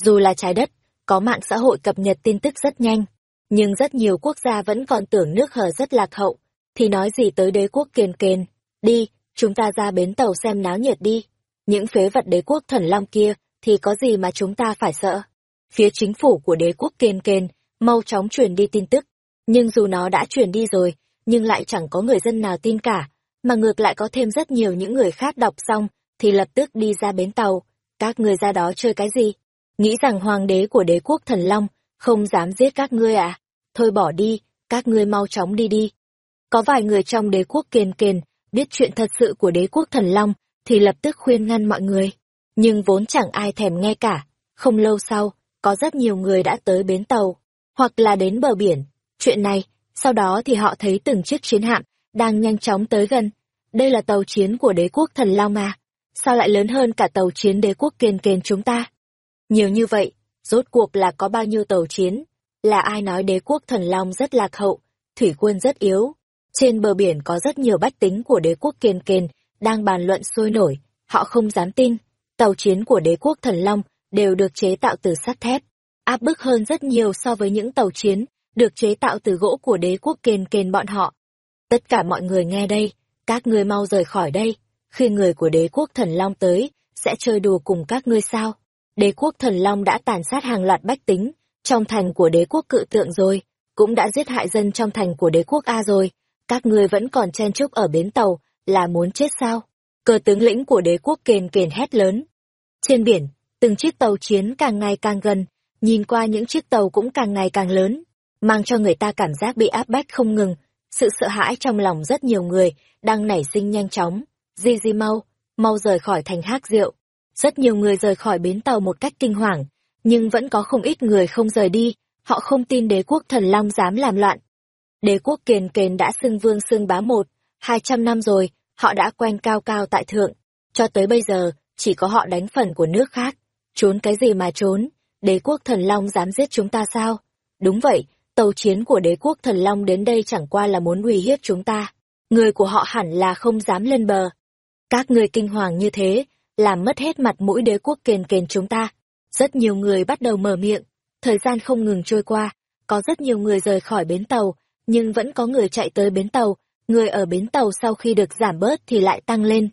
A: Dù là trái đất, có mạng xã hội cập nhật tin tức rất nhanh, nhưng rất nhiều quốc gia vẫn còn tưởng nước hờ rất lạc hậu, thì nói gì tới đế quốc kiền kền. Đi, chúng ta ra bến tàu xem náo nhiệt đi. Những phế vật đế quốc thần long kia, thì có gì mà chúng ta phải sợ. Phía chính phủ của đế quốc kiền kền, mau chóng truyền đi tin tức. Nhưng dù nó đã truyền đi rồi, nhưng lại chẳng có người dân nào tin cả, mà ngược lại có thêm rất nhiều những người khác đọc xong, thì lập tức đi ra bến tàu. Các người ra đó chơi cái gì? Nghĩ rằng hoàng đế của đế quốc thần long không dám giết các ngươi à? Thôi bỏ đi, các ngươi mau chóng đi đi. Có vài người trong đế quốc kiền kiền biết chuyện thật sự của đế quốc thần long, thì lập tức khuyên ngăn mọi người. Nhưng vốn chẳng ai thèm nghe cả. Không lâu sau, có rất nhiều người đã tới bến tàu, hoặc là đến bờ biển. Chuyện này, sau đó thì họ thấy từng chiếc chiến hạm đang nhanh chóng tới gần. Đây là tàu chiến của đế quốc thần long mà. Sao lại lớn hơn cả tàu chiến đế quốc kiên kiền chúng ta? Nhiều như vậy, rốt cuộc là có bao nhiêu tàu chiến? Là ai nói đế quốc thần long rất lạc hậu, thủy quân rất yếu? Trên bờ biển có rất nhiều bách tính của đế quốc kiên kền đang bàn luận sôi nổi, họ không dám tin. Tàu chiến của đế quốc thần long đều được chế tạo từ sắt thép, áp bức hơn rất nhiều so với những tàu chiến được chế tạo từ gỗ của đế quốc kền kền bọn họ. Tất cả mọi người nghe đây, các ngươi mau rời khỏi đây, khi người của đế quốc thần long tới, sẽ chơi đùa cùng các ngươi sao? Đế quốc thần long đã tàn sát hàng loạt bách tính, trong thành của đế quốc cự tượng rồi, cũng đã giết hại dân trong thành của đế quốc A rồi, các ngươi vẫn còn chen chúc ở bến tàu, là muốn chết sao? Cờ tướng lĩnh của đế quốc kền kền hét lớn. Trên biển, từng chiếc tàu chiến càng ngày càng gần, nhìn qua những chiếc tàu cũng càng ngày càng lớn, mang cho người ta cảm giác bị áp bách không ngừng. Sự sợ hãi trong lòng rất nhiều người đang nảy sinh nhanh chóng. Di di mau, mau rời khỏi thành hác rượu. Rất nhiều người rời khỏi bến tàu một cách kinh hoàng, nhưng vẫn có không ít người không rời đi, họ không tin đế quốc thần long dám làm loạn. Đế quốc Kiền kền đã xưng vương xưng bá một, hai trăm năm rồi, họ đã quen cao cao tại thượng. Cho tới bây giờ, chỉ có họ đánh phần của nước khác. Trốn cái gì mà trốn? Đế quốc thần long dám giết chúng ta sao? Đúng vậy, tàu chiến của đế quốc thần long đến đây chẳng qua là muốn uy hiếp chúng ta. Người của họ hẳn là không dám lên bờ. Các người kinh hoàng như thế, làm mất hết mặt mũi đế quốc kền kền chúng ta. Rất nhiều người bắt đầu mở miệng, thời gian không ngừng trôi qua, có rất nhiều người rời khỏi bến tàu, nhưng vẫn có người chạy tới bến tàu, người ở bến tàu sau khi được giảm bớt thì lại tăng lên.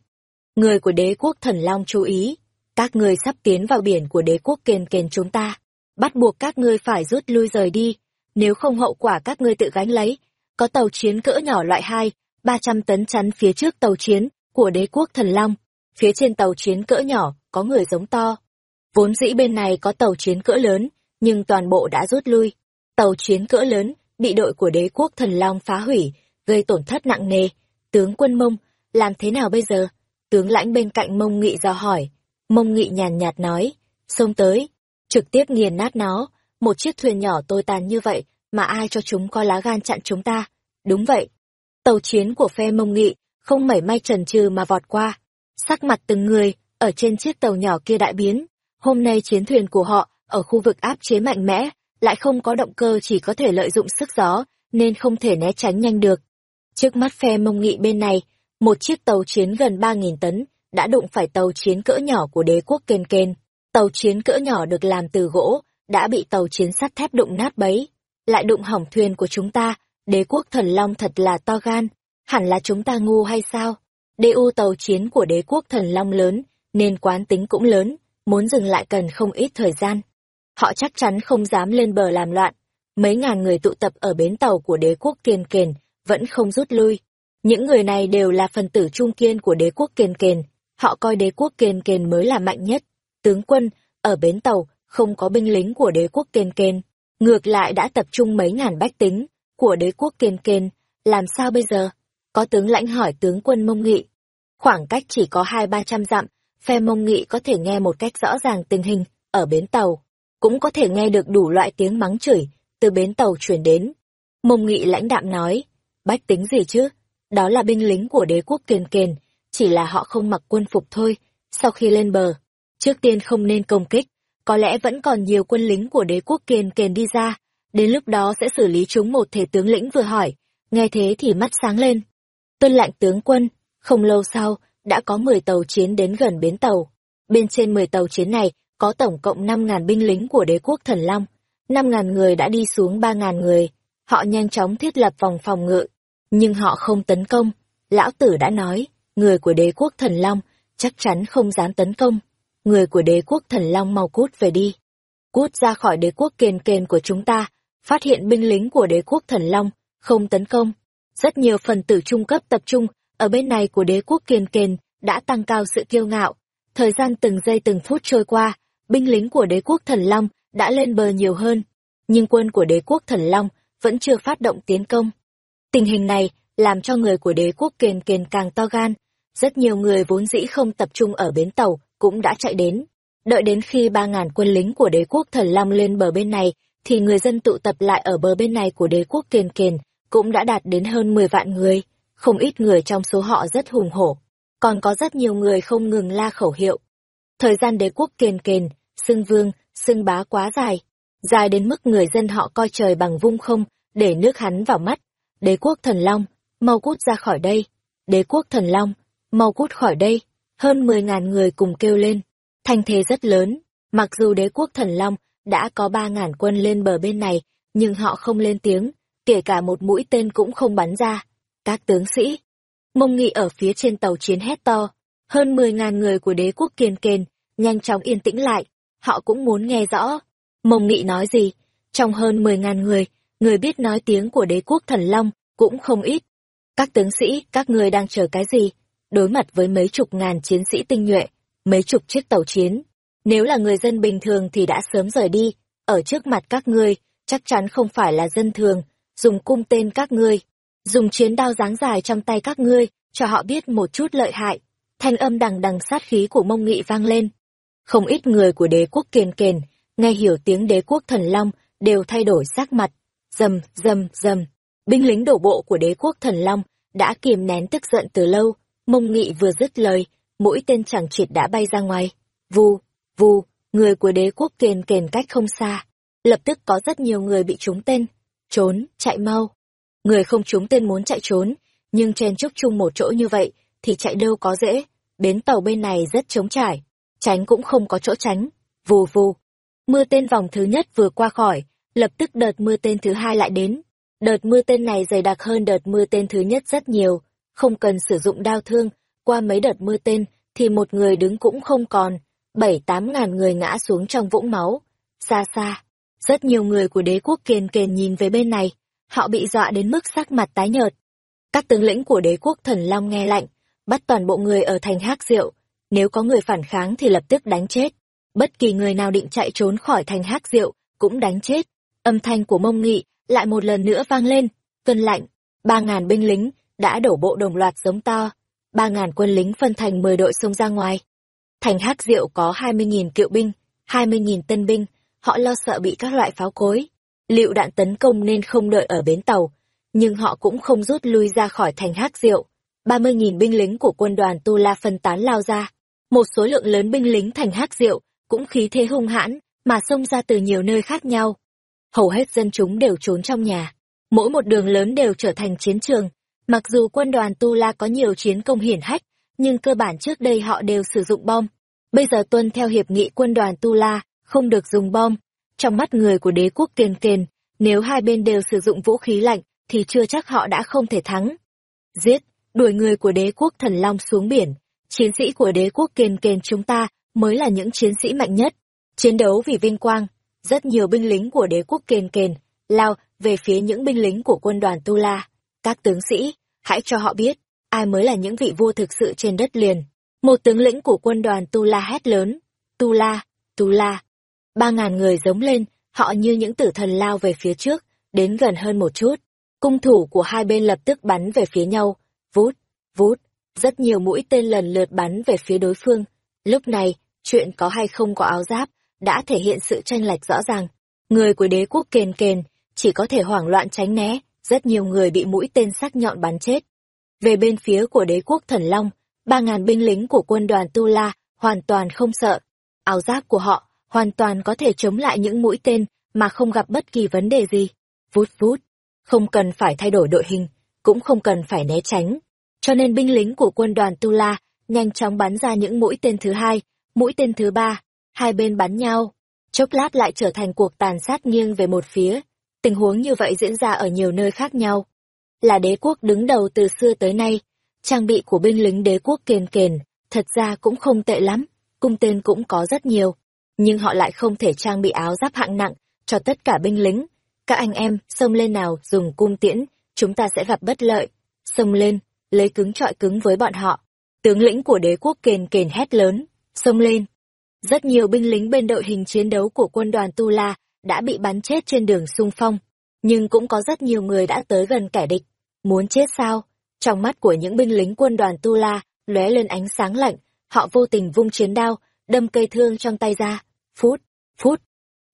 A: Người của đế quốc thần long chú ý, các ngươi sắp tiến vào biển của đế quốc kền kền chúng ta, bắt buộc các ngươi phải rút lui rời đi, nếu không hậu quả các ngươi tự gánh lấy. Có tàu chiến cỡ nhỏ loại hai, ba trăm tấn chắn phía trước tàu chiến của đế quốc thần long, phía trên tàu chiến cỡ nhỏ có người giống to. Vốn dĩ bên này có tàu chiến cỡ lớn, nhưng toàn bộ đã rút lui. Tàu chiến cỡ lớn bị đội của đế quốc thần long phá hủy, gây tổn thất nặng nề. Tướng quân mông, làm thế nào bây giờ? Tướng lãnh bên cạnh mông nghị ra hỏi. Mông nghị nhàn nhạt nói, xông tới, trực tiếp nghiền nát nó, một chiếc thuyền nhỏ tôi tàn như vậy, mà ai cho chúng có lá gan chặn chúng ta. Đúng vậy. Tàu chiến của phe mông nghị, không mảy may trần trừ mà vọt qua. Sắc mặt từng người, ở trên chiếc tàu nhỏ kia đại biến. Hôm nay chiến thuyền của họ, ở khu vực áp chế mạnh mẽ, lại không có động cơ chỉ có thể lợi dụng sức gió, nên không thể né tránh nhanh được. Trước mắt phe mông nghị bên này, một chiếc tàu chiến gần 3.000 tấn, đã đụng phải tàu chiến cỡ nhỏ của đế quốc kên kên. Tàu chiến cỡ nhỏ được làm từ gỗ, đã bị tàu chiến sắt thép đụng nát bấy. Lại đụng hỏng thuyền của chúng ta, đế quốc thần long thật là to gan, hẳn là chúng ta ngu hay sao? DU tàu chiến của đế quốc thần long lớn, nên quán tính cũng lớn, muốn dừng lại cần không ít thời gian. Họ chắc chắn không dám lên bờ làm loạn. Mấy ngàn người tụ tập ở bến tàu của đế quốc kiên kền, vẫn không rút lui. Những người này đều là phần tử trung kiên của đế quốc kiên kền, họ coi đế quốc kiên kền mới là mạnh nhất. Tướng quân, ở bến tàu, không có binh lính của đế quốc kiên kền, ngược lại đã tập trung mấy ngàn bách tính của đế quốc kiên kền, làm sao bây giờ? Có tướng lãnh hỏi tướng quân mông nghị. Khoảng cách chỉ có hai ba trăm dặm, phe mông nghị có thể nghe một cách rõ ràng tình hình ở bến tàu, cũng có thể nghe được đủ loại tiếng mắng chửi từ bến tàu chuyển đến. Mông nghị lãnh đạm nói, bách tính gì chứ? Đó là binh lính của đế quốc kiền kiền chỉ là họ không mặc quân phục thôi. Sau khi lên bờ, trước tiên không nên công kích, có lẽ vẫn còn nhiều quân lính của đế quốc kiền kiền đi ra, đến lúc đó sẽ xử lý chúng một thể tướng lĩnh vừa hỏi, nghe thế thì mắt sáng lên. Tuân lạnh tướng quân, không lâu sau, đã có 10 tàu chiến đến gần bến tàu. Bên trên 10 tàu chiến này có tổng cộng năm ngàn binh lính của đế quốc thần long. năm ngàn người đã đi xuống ba ngàn người. Họ nhanh chóng thiết lập vòng phòng ngự. Nhưng họ không tấn công. Lão tử đã nói, người của đế quốc thần long chắc chắn không dám tấn công. Người của đế quốc thần long mau cút về đi. Cút ra khỏi đế quốc kền kền của chúng ta, phát hiện binh lính của đế quốc thần long, không tấn công. Rất nhiều phần tử trung cấp tập trung ở bên này của đế quốc kiền kền đã tăng cao sự kiêu ngạo. Thời gian từng giây từng phút trôi qua, binh lính của đế quốc thần long đã lên bờ nhiều hơn. Nhưng quân của đế quốc thần long vẫn chưa phát động tiến công. Tình hình này làm cho người của đế quốc kiền kiền càng to gan. Rất nhiều người vốn dĩ không tập trung ở bến tàu cũng đã chạy đến. Đợi đến khi ba ngàn quân lính của đế quốc thần long lên bờ bên này, thì người dân tụ tập lại ở bờ bên này của đế quốc kiền kiền cũng đã đạt đến hơn 10 vạn người. Không ít người trong số họ rất hùng hổ. Còn có rất nhiều người không ngừng la khẩu hiệu. Thời gian đế quốc kiền kiền, xưng vương, xưng bá quá dài. Dài đến mức người dân họ coi trời bằng vung không, để nước hắn vào mắt. Đế quốc thần long, mau cút ra khỏi đây. Đế quốc thần long, mau cút khỏi đây. Hơn 10.000 người cùng kêu lên. Thanh thế rất lớn. Mặc dù đế quốc thần long đã có 3.000 quân lên bờ bên này, nhưng họ không lên tiếng, kể cả một mũi tên cũng không bắn ra. Các tướng sĩ, mông nghị ở phía trên tàu chiến hét to, hơn 10.000 người của đế quốc kiên kền, nhanh chóng yên tĩnh lại, họ cũng muốn nghe rõ. Mông nghị nói gì? Trong hơn 10.000 người, người biết nói tiếng của đế quốc thần long cũng không ít. Các tướng sĩ, các người đang chờ cái gì? Đối mặt với mấy chục ngàn chiến sĩ tinh nhuệ, mấy chục chiếc tàu chiến. Nếu là người dân bình thường thì đã sớm rời đi, ở trước mặt các ngươi, chắc chắn không phải là dân thường, dùng cung tên các ngươi, dùng chiến đao dáng dài trong tay các ngươi, cho họ biết một chút lợi hại. Thanh âm đằng đằng sát khí của mông nghị vang lên. Không ít người của đế quốc kiền kền, nghe hiểu tiếng đế quốc thần long, đều thay đổi sắc mặt. Dầm, dầm, dầm. Binh lính đổ bộ của đế quốc thần long đã kiềm nén tức giận từ lâu. Mông nghị vừa dứt lời, mũi tên chẳng chịt đã bay ra ngoài. Vù, vù, người của đế quốc kiền kền cách không xa. Lập tức có rất nhiều người bị trúng tên trốn, chạy mau. Người không trúng tên muốn chạy trốn, nhưng chen chúc chung một chỗ như vậy, thì chạy đâu có dễ. Bến tàu bên này rất trống trải, tránh cũng không có chỗ tránh. Vù vù. Mưa tên vòng thứ nhất vừa qua khỏi, lập tức đợt mưa tên thứ hai lại đến. Đợt mưa tên này dày đặc hơn đợt mưa tên thứ nhất rất nhiều, không cần sử dụng đao thương, qua mấy đợt mưa tên thì một người đứng cũng không còn, bảy tám ngàn người ngã xuống trong vũng máu. Xa xa, rất nhiều người của đế quốc kiền kền nhìn về bên này, họ bị dọa đến mức sắc mặt tái nhợt. Các tướng lĩnh của đế quốc thần long nghe lạnh, bắt toàn bộ người ở thành hắc diệu, nếu có người phản kháng thì lập tức đánh chết. Bất kỳ người nào định chạy trốn khỏi thành hắc rượu cũng đánh chết. Âm thanh của mông nghị lại một lần nữa vang lên, cơn lạnh, ba ngàn binh lính đã đổ bộ đồng loạt giống to, ba ngàn quân lính phân thành mười đội xông ra ngoài. Thành hắc rượu có hai mươi nghìn kiệu binh, hai mươi nghìn tân binh, họ lo sợ bị các loại pháo cối, liệu đạn tấn công nên không đợi ở bến tàu, nhưng họ cũng không rút lui ra khỏi thành Hắc rượu. 30.000 binh lính của quân đoàn Tu La phân tán lao ra. Một số lượng lớn binh lính thành Hắc Diệu cũng khí thế hung hãn mà xông ra từ nhiều nơi khác nhau. Hầu hết dân chúng đều trốn trong nhà. Mỗi một đường lớn đều trở thành chiến trường. Mặc dù quân đoàn Tu La có nhiều chiến công hiển hách, nhưng cơ bản trước đây họ đều sử dụng bom. Bây giờ tuân theo hiệp nghị quân đoàn Tu La, không được dùng bom. Trong mắt người của đế quốc Tiền kền, nếu hai bên đều sử dụng vũ khí lạnh, thì chưa chắc họ đã không thể thắng. Giết, đuổi người của đế quốc thần long xuống biển, chiến sĩ của đế quốc kiền kền chúng ta mới là những chiến sĩ mạnh nhất. Chiến đấu vì vinh quang, rất nhiều binh lính của đế quốc kiền kền, lao về phía những binh lính của quân đoàn Tu La. Các tướng sĩ, hãy cho họ biết, ai mới là những vị vua thực sự trên đất liền. Một tướng lĩnh của quân đoàn Tu La hét lớn. Tu La, Tu La, Ba ngàn người giống lên, họ như những tử thần lao về phía trước, đến gần hơn một chút. Cung thủ của hai bên lập tức bắn về phía nhau, vút, vút, rất nhiều mũi tên lần lượt bắn về phía đối phương. Lúc này, chuyện có hay không có áo giáp, đã thể hiện sự tranh lệch rõ ràng. Người của đế quốc kền kền, chỉ có thể hoảng loạn tránh né, rất nhiều người bị mũi tên sắc nhọn bắn chết. Về bên phía của đế quốc thần long, ba ngàn binh lính của quân đoàn Tu La hoàn toàn không sợ. Áo giáp của họ hoàn toàn có thể chống lại những mũi tên mà không gặp bất kỳ vấn đề gì. Vút vút, không cần phải thay đổi đội hình, cũng không cần phải né tránh. Cho nên binh lính của quân đoàn Tu La nhanh chóng bắn ra những mũi tên thứ hai, mũi tên thứ ba. hai bên bắn nhau. Chốc lát lại trở thành cuộc tàn sát nghiêng về một phía. Tình huống như vậy diễn ra ở nhiều nơi khác nhau. Là đế quốc đứng đầu từ xưa tới nay, trang bị của binh lính đế quốc kền kền, thật ra cũng không tệ lắm, cung tên cũng có rất nhiều. Nhưng họ lại không thể trang bị áo giáp hạng nặng cho tất cả binh lính. Các anh em, xông lên nào, dùng cung tiễn, chúng ta sẽ gặp bất lợi. Xông lên, lấy cứng trọi cứng với bọn họ. Tướng lĩnh của đế quốc kền kền hét lớn, xông lên. Rất nhiều binh lính bên đội hình chiến đấu của quân đoàn Tu La đã bị bắn chết trên đường xung phong, nhưng cũng có rất nhiều người đã tới gần kẻ địch. Muốn chết sao? Trong mắt của những binh lính quân đoàn Tu La lóe lên ánh sáng lạnh, họ vô tình vung chiến đao, đâm cây thương trong tay ra. Phút, phút.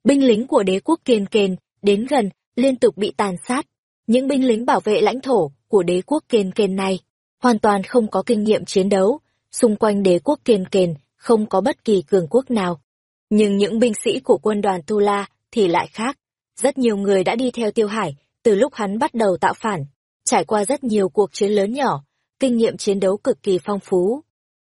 A: Binh lính của đế quốc kiền kền đến gần, liên tục bị tàn sát. Những binh lính bảo vệ lãnh thổ của đế quốc Kền kền này hoàn toàn không có kinh nghiệm chiến đấu, xung quanh đế quốc Kền kền không có bất kỳ cường quốc nào. Nhưng những binh sĩ của quân đoàn Tu La thì lại khác. Rất nhiều người đã đi theo Tiêu Hải từ lúc hắn bắt đầu tạo phản, trải qua rất nhiều cuộc chiến lớn nhỏ, kinh nghiệm chiến đấu cực kỳ phong phú.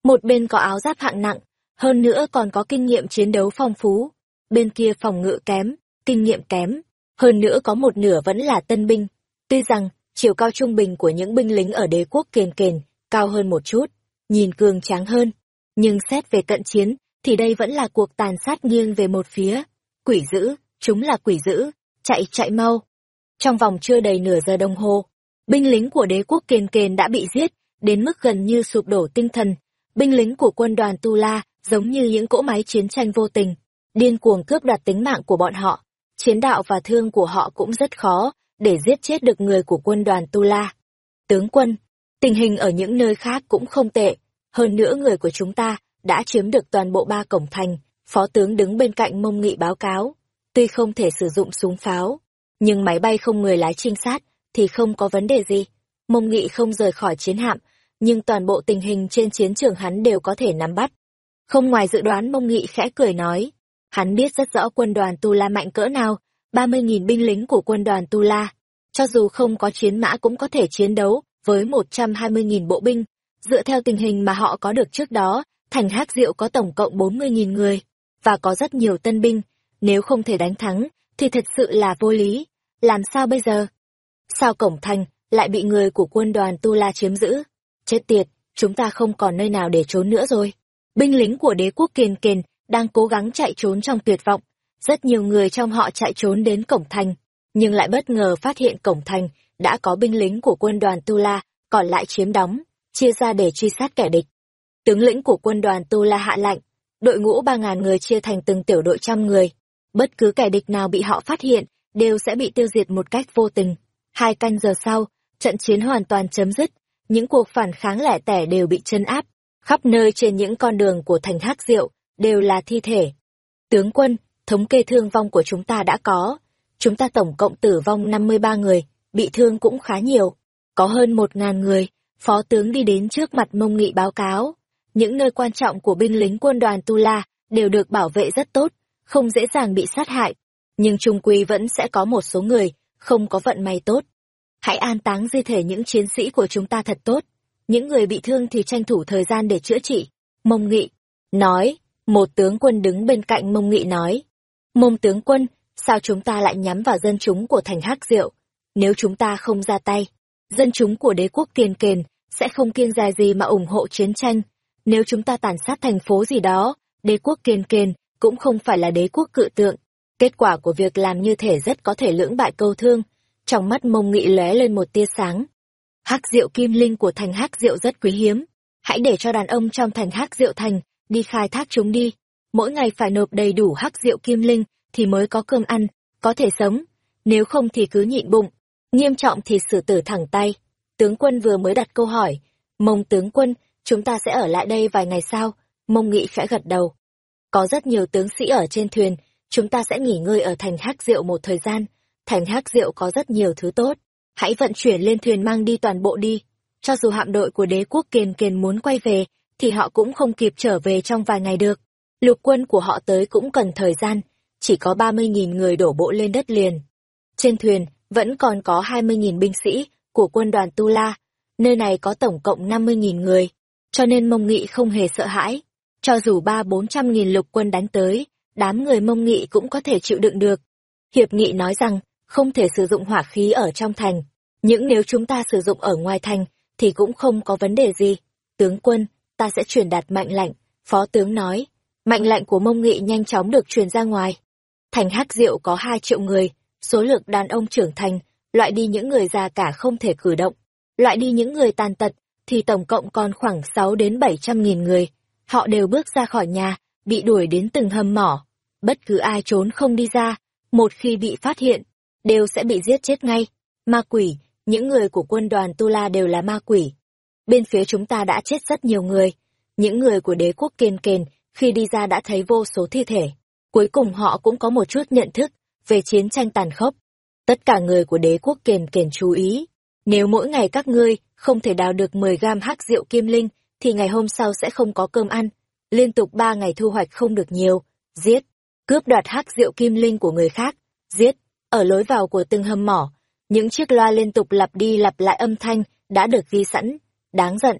A: Một bên có áo giáp hạng nặng, hơn nữa còn có kinh nghiệm chiến đấu phong phú. Bên kia phòng ngự kém, kinh nghiệm kém, hơn nữa có một nửa vẫn là tân binh. Tuy rằng, chiều cao trung bình của những binh lính ở đế quốc kền kền cao hơn một chút, nhìn cường tráng hơn. Nhưng xét về cận chiến, thì đây vẫn là cuộc tàn sát nghiêng về một phía. Quỷ dữ, chúng là quỷ dữ, chạy chạy mau. Trong vòng chưa đầy nửa giờ đồng hồ, binh lính của đế quốc kền kền đã bị giết, đến mức gần như sụp đổ tinh thần. Binh lính của quân đoàn Tu La giống như những cỗ máy chiến tranh vô tình, điên cuồng cướp đoạt tính mạng của bọn họ. Chiến đạo và thương của họ cũng rất khó để giết chết được người của quân đoàn Tu La. Tướng quân, tình hình ở những nơi khác cũng không tệ, hơn nữa người của chúng ta đã chiếm được toàn bộ ba cổng thành, phó tướng đứng bên cạnh mông nghị báo cáo. Tuy không thể sử dụng súng pháo, nhưng máy bay không người lái trinh sát thì không có vấn đề gì. Mông nghị không rời khỏi chiến hạm, nhưng toàn bộ tình hình trên chiến trường hắn đều có thể nắm bắt. Không ngoài dự đoán mông nghị khẽ cười nói, hắn biết rất rõ quân đoàn Tu La mạnh cỡ nào, 30.000 binh lính của quân đoàn Tu La. Cho dù không có chiến mã cũng có thể chiến đấu với 120.000 bộ binh. Dựa theo tình hình mà họ có được trước đó, thành Hắc Diệu có tổng cộng 40.000 người, và có rất nhiều tân binh. Nếu không thể đánh thắng, thì thật sự là vô lý. Làm sao bây giờ? Sao cổng thành lại bị người của quân đoàn Tu La chiếm giữ? Chết tiệt, chúng ta không còn nơi nào để trốn nữa rồi. Binh lính của đế quốc kiền kiền đang cố gắng chạy trốn trong tuyệt vọng. Rất nhiều người trong họ chạy trốn đến cổng thành, nhưng lại bất ngờ phát hiện cổng thành đã có binh lính của quân đoàn Tu La còn lại chiếm đóng, chia ra để truy sát kẻ địch. Tướng lĩnh của quân đoàn Tu La hạ lạnh, đội ngũ ba ngàn người chia thành từng tiểu đội trăm người. Bất cứ kẻ địch nào bị họ phát hiện, đều sẽ bị tiêu diệt một cách vô tình. Hai canh giờ sau, trận chiến hoàn toàn chấm dứt, những cuộc phản kháng lẻ tẻ đều bị chân áp. Khắp nơi trên những con đường của thành Hắc Diệu, đều là thi thể. Tướng quân, thống kê thương vong của chúng ta đã có. Chúng ta tổng cộng tử vong 53 người, bị thương cũng khá nhiều. Có hơn 1.000 người, phó tướng đi đến trước mặt mông nghị báo cáo. Những nơi quan trọng của binh lính quân đoàn Tu La đều được bảo vệ rất tốt, không dễ dàng bị sát hại. Nhưng trung quy vẫn sẽ có một số người không có vận may tốt. Hãy an táng di thể những chiến sĩ của chúng ta thật tốt. Những người bị thương thì tranh thủ thời gian để chữa trị. Mông Nghị nói, một tướng quân đứng bên cạnh Mông Nghị nói. Mông tướng quân, sao chúng ta lại nhắm vào dân chúng của thành Hắc Diệu? Nếu chúng ta không ra tay, dân chúng của đế quốc kiên kền sẽ không kiên dài gì mà ủng hộ chiến tranh. Nếu chúng ta tàn sát thành phố gì đó, đế quốc kiên kền cũng không phải là đế quốc cự tượng. Kết quả của việc làm như thể rất có thể lưỡng bại câu thương. Trong mắt mông nghị lóe lên một tia sáng. Hắc diệu kim linh của thành hắc diệu rất quý hiếm. Hãy để cho đàn ông trong thành hắc diệu thành đi khai thác chúng đi. Mỗi ngày phải nộp đầy đủ hắc diệu kim linh thì mới có cơm ăn, có thể sống. Nếu không thì cứ nhịn bụng. Nghiêm trọng thì xử tử thẳng tay. Tướng quân vừa mới đặt câu hỏi. Mông tướng quân, chúng ta sẽ ở lại đây vài ngày sau. Mông nghị khẽ gật đầu. Có rất nhiều tướng sĩ ở trên thuyền, chúng ta sẽ nghỉ ngơi ở thành Hắc Diệu một thời gian. Thành Hắc Diệu có rất nhiều thứ tốt. Hãy vận chuyển lên thuyền mang đi toàn bộ đi. Cho dù hạm đội của đế quốc kiền kiền muốn quay về, thì họ cũng không kịp trở về trong vài ngày được. Lục quân của họ tới cũng cần thời gian, chỉ có 30.000 người đổ bộ lên đất liền. Trên thuyền, vẫn còn có 20.000 binh sĩ của quân đoàn Tu La. Nơi này có tổng cộng 50.000 người, cho nên mông nghị không hề sợ hãi. cho dù ba bốn trăm nghìn lục quân đánh tới, đám người mông nghị cũng có thể chịu đựng được. Hiệp nghị nói rằng, không thể sử dụng hỏa khí ở trong thành, những nếu chúng ta sử dụng ở ngoài thành, thì cũng không có vấn đề gì. Tướng quân, ta sẽ truyền đạt mệnh lệnh, phó tướng nói mạnh lệnh của mông nghị nhanh chóng được truyền ra ngoài. Thành Hắc Diệu có hai triệu người, số lượng đàn ông trưởng thành, loại đi những người già cả không thể cử động, loại đi những người tàn tật, thì tổng cộng còn khoảng sáu đến bảy trăm nghìn người. Họ đều bước ra khỏi nhà, bị đuổi đến từng hầm mỏ. Bất cứ ai trốn không đi ra, một khi bị phát hiện, đều sẽ bị giết chết ngay. Ma quỷ, những người của quân đoàn Tu La đều là ma quỷ. Bên phía chúng ta đã chết rất nhiều người. Những người của đế quốc kiên kền, khi đi ra đã thấy vô số thi thể. Cuối cùng họ cũng có một chút nhận thức về chiến tranh tàn khốc. Tất cả người của đế quốc kiền kền chú ý. Nếu mỗi ngày các ngươi không thể đào được 10 gam hắc rượu kim linh, thì ngày hôm sau sẽ không có cơm ăn. Liên tục 3 ngày thu hoạch không được nhiều. Giết. Cướp đoạt hắc rượu kim linh của người khác. Giết. Ở lối vào của từng hầm mỏ, những chiếc loa liên tục lặp đi lặp lại âm thanh đã được ghi sẵn. Đáng giận.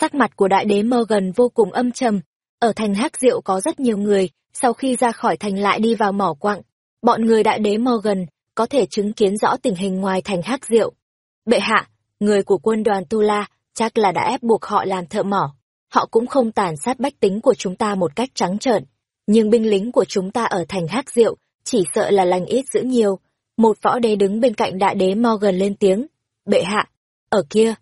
A: Sắc mặt của đại đế Morgan vô cùng âm trầm. Ở thành Hắc Diệu có rất nhiều người, sau khi ra khỏi thành lại đi vào mỏ quặng. Bọn người đại đế Morgan có thể chứng kiến rõ tình hình ngoài thành Hắc Diệu. Bệ hạ, người của quân đoàn Tu La chắc là đã ép buộc họ làm thợ mỏ. Họ cũng không tàn sát bách tính của chúng ta một cách trắng trợn. Nhưng binh lính của chúng ta ở thành Hắc Diệu chỉ sợ là lành ít giữ nhiều. Một võ đế đứng bên cạnh đại đế Morgan lên tiếng. Bệ hạ, ở kia.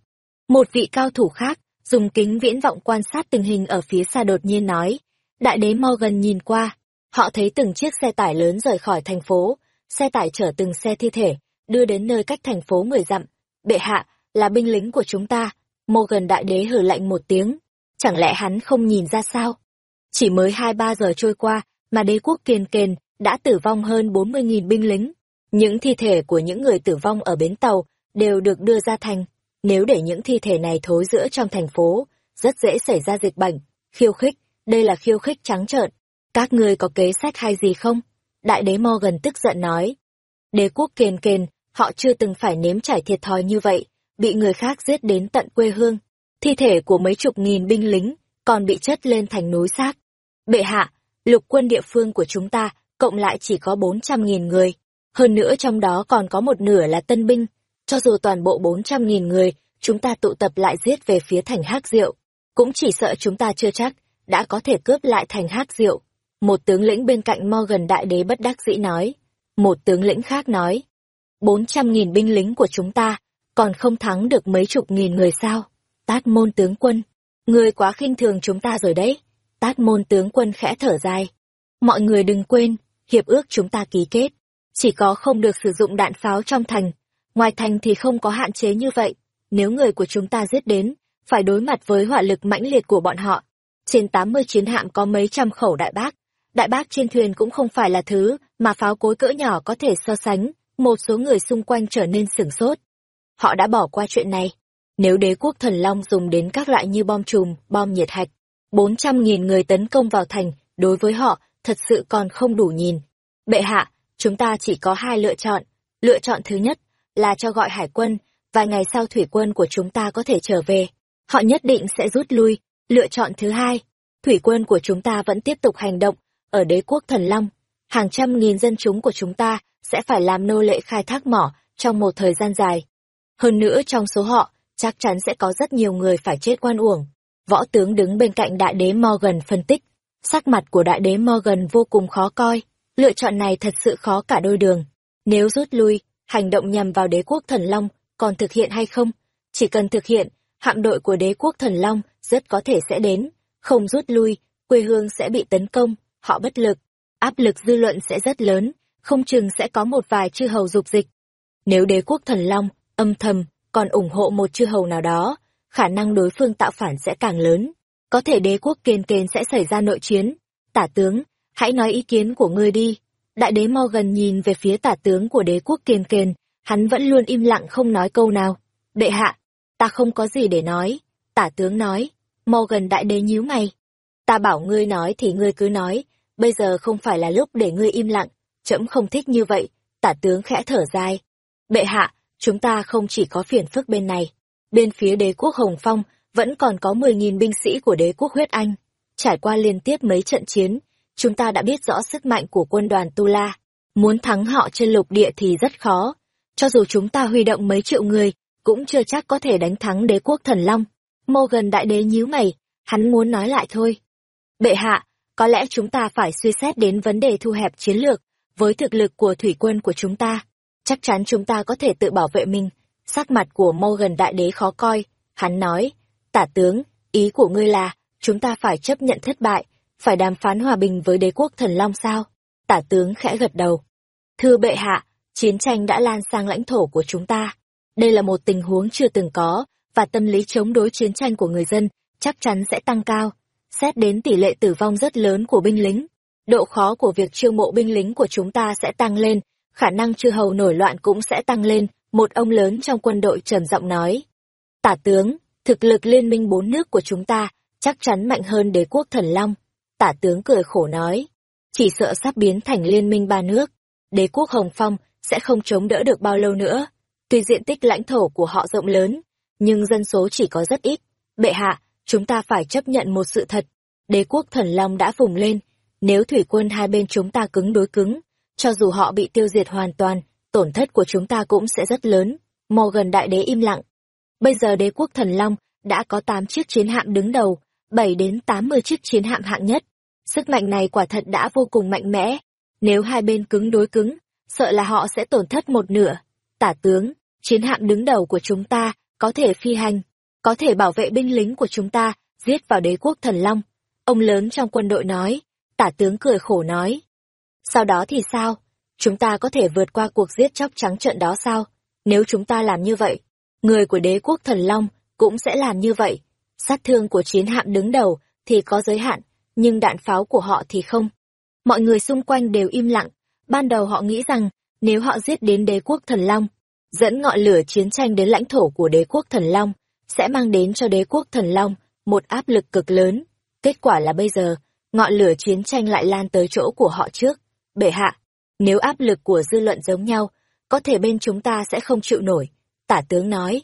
A: Một vị cao thủ khác, dùng kính viễn vọng quan sát tình hình ở phía xa đột nhiên nói. Đại đế Morgan nhìn qua, họ thấy từng chiếc xe tải lớn rời khỏi thành phố, xe tải chở từng xe thi thể, đưa đến nơi cách thành phố mười dặm. Bệ hạ, là binh lính của chúng ta. Morgan đại đế hử lạnh một tiếng. Chẳng lẽ hắn không nhìn ra sao? Chỉ mới hai ba giờ trôi qua, mà đế quốc kiền kền đã tử vong hơn 40.000 binh lính. Những thi thể của những người tử vong ở bến tàu đều được đưa ra thành. Nếu để những thi thể này thối giữa trong thành phố, rất dễ xảy ra dịch bệnh, khiêu khích, đây là khiêu khích trắng trợn. Các ngươi có kế sách hay gì không? Đại đế Morgan tức giận nói. Đế quốc kền kền, họ chưa từng phải nếm trải thiệt thòi như vậy, bị người khác giết đến tận quê hương. Thi thể của mấy chục nghìn binh lính còn bị chất lên thành núi xác. Bệ hạ, lục quân địa phương của chúng ta cộng lại chỉ có 400.000 người. Hơn nữa trong đó còn có một nửa là tân binh. Cho dù toàn bộ 400.000 người, chúng ta tụ tập lại giết về phía thành Hắc Diệu, cũng chỉ sợ chúng ta chưa chắc đã có thể cướp lại thành Hắc Diệu. Một tướng lĩnh bên cạnh Morgan đại đế bất đắc dĩ nói. Một tướng lĩnh khác nói. 400.000 binh lính của chúng ta, còn không thắng được mấy chục nghìn người sao? Tát môn tướng quân, người quá khinh thường chúng ta rồi đấy. Tát môn tướng quân khẽ thở dài. Mọi người đừng quên, hiệp ước chúng ta ký kết. Chỉ có không được sử dụng đạn pháo trong thành. Ngoài thành thì không có hạn chế như vậy. Nếu người của chúng ta giết đến, phải đối mặt với hỏa lực mãnh liệt của bọn họ. Trên 80 chiến hạm có mấy trăm khẩu đại bác. Đại bác trên thuyền cũng không phải là thứ mà pháo cối cỡ nhỏ có thể so sánh. Một số người xung quanh trở nên sửng sốt. Họ đã bỏ qua chuyện này. Nếu đế quốc thần long dùng đến các loại như bom chùm, bom nhiệt hạch, 400.000 người tấn công vào thành, đối với họ, thật sự còn không đủ nhìn. Bệ hạ, chúng ta chỉ có hai lựa chọn. Lựa chọn thứ nhất là cho gọi hải quân, vài ngày sau thủy quân của chúng ta có thể trở về. Họ nhất định sẽ rút lui. Lựa chọn thứ hai, thủy quân của chúng ta vẫn tiếp tục hành động ở đế quốc thần long. Hàng trăm nghìn dân chúng của chúng ta sẽ phải làm nô lệ khai thác mỏ trong một thời gian dài. Hơn nữa trong số họ, chắc chắn sẽ có rất nhiều người phải chết oan uổng. Võ tướng đứng bên cạnh đại đế Morgan phân tích. Sắc mặt của đại đế Morgan vô cùng khó coi. Lựa chọn này thật sự khó cả đôi đường. Nếu rút lui, hành động nhằm vào đế quốc thần Long còn thực hiện hay không? Chỉ cần thực hiện, hạm đội của đế quốc thần Long rất có thể sẽ đến. Không rút lui, quê hương sẽ bị tấn công, họ bất lực. Áp lực dư luận sẽ rất lớn, không chừng sẽ có một vài chư hầu dục dịch. Nếu đế quốc thần Long âm thầm còn ủng hộ một chư hầu nào đó, khả năng đối phương tạo phản sẽ càng lớn. Có thể đế quốc kền kền sẽ xảy ra nội chiến. Tả tướng, hãy nói ý kiến của ngươi đi. Đại đế Morgan nhìn về phía tả tướng của đế quốc Kiền kền, hắn vẫn luôn im lặng không nói câu nào. Bệ hạ, ta không có gì để nói. Tả tướng nói, Morgan đại đế nhíu mày. Ta bảo ngươi nói thì ngươi cứ nói, bây giờ không phải là lúc để ngươi im lặng, trẫm không thích như vậy, tả tướng khẽ thở dài. Bệ hạ, chúng ta không chỉ có phiền phức bên này. Bên phía đế quốc Hồng Phong, vẫn còn có 10.000 binh sĩ của đế quốc huyết Anh. trải qua liên tiếp mấy trận chiến, chúng ta đã biết rõ sức mạnh của quân đoàn Tu La. Muốn thắng họ trên lục địa thì rất khó. Cho dù chúng ta huy động mấy triệu người, cũng chưa chắc có thể đánh thắng đế quốc thần long. Morgan đại đế nhíu mày, hắn muốn nói lại thôi. Bệ hạ, có lẽ chúng ta phải suy xét đến vấn đề thu hẹp chiến lược, với thực lực của thủy quân của chúng ta. Chắc chắn chúng ta có thể tự bảo vệ mình. Sắc mặt của Morgan đại đế khó coi, hắn nói, tả tướng, ý của ngươi là, chúng ta phải chấp nhận thất bại, phải đàm phán hòa bình với đế quốc thần long sao? Tả tướng khẽ gật đầu. Thưa bệ hạ, chiến tranh đã lan sang lãnh thổ của chúng ta. Đây là một tình huống chưa từng có, và tâm lý chống đối chiến tranh của người dân chắc chắn sẽ tăng cao. Xét đến tỷ lệ tử vong rất lớn của binh lính, độ khó của việc chiêu mộ binh lính của chúng ta sẽ tăng lên, khả năng chư hầu nổi loạn cũng sẽ tăng lên, một ông lớn trong quân đội trầm giọng nói. Tả tướng, thực lực liên minh bốn nước của chúng ta chắc chắn mạnh hơn đế quốc thần long. Tả tướng cười khổ nói, chỉ sợ sắp biến thành liên minh ba nước, đế quốc Hồng Phong sẽ không chống đỡ được bao lâu nữa. Tuy diện tích lãnh thổ của họ rộng lớn, nhưng dân số chỉ có rất ít. Bệ hạ, chúng ta phải chấp nhận một sự thật. Đế quốc thần long đã vùng lên. Nếu thủy quân hai bên chúng ta cứng đối cứng, cho dù họ bị tiêu diệt hoàn toàn, tổn thất của chúng ta cũng sẽ rất lớn. Morgan đại đế im lặng. Bây giờ đế quốc thần long đã có 8 chiếc chiến hạm đứng đầu, 7 đến 80 chiếc chiến hạm hạng nhất. Sức mạnh này quả thật đã vô cùng mạnh mẽ. Nếu hai bên cứng đối cứng, sợ là họ sẽ tổn thất một nửa. Tả tướng, chiến hạm đứng đầu của chúng ta có thể phi hành, có thể bảo vệ binh lính của chúng ta, giết vào đế quốc thần long. Ông lớn trong quân đội nói, tả tướng cười khổ nói. Sau đó thì sao? Chúng ta có thể vượt qua cuộc giết chóc trắng trợn đó sao? Nếu chúng ta làm như vậy, người của đế quốc thần long cũng sẽ làm như vậy. Sát thương của chiến hạm đứng đầu thì có giới hạn, nhưng đạn pháo của họ thì không. Mọi người xung quanh đều im lặng, ban đầu họ nghĩ rằng nếu họ giết đến đế quốc thần long, dẫn ngọn lửa chiến tranh đến lãnh thổ của đế quốc thần long, sẽ mang đến cho đế quốc thần long một áp lực cực lớn. Kết quả là bây giờ, ngọn lửa chiến tranh lại lan tới chỗ của họ trước. Bệ hạ, nếu áp lực của dư luận giống nhau, có thể bên chúng ta sẽ không chịu nổi. Tả tướng nói.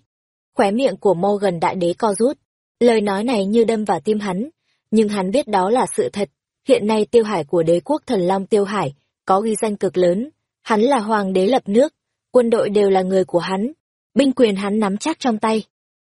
A: Khóe miệng của Morgan đại đế co rút. Lời nói này như đâm vào tim hắn, nhưng hắn biết đó là sự thật. Hiện nay tiêu hải của đế quốc thần long tiêu hải có ghi danh cực lớn. Hắn là hoàng đế lập nước, quân đội đều là người của hắn. Binh quyền hắn nắm chắc trong tay.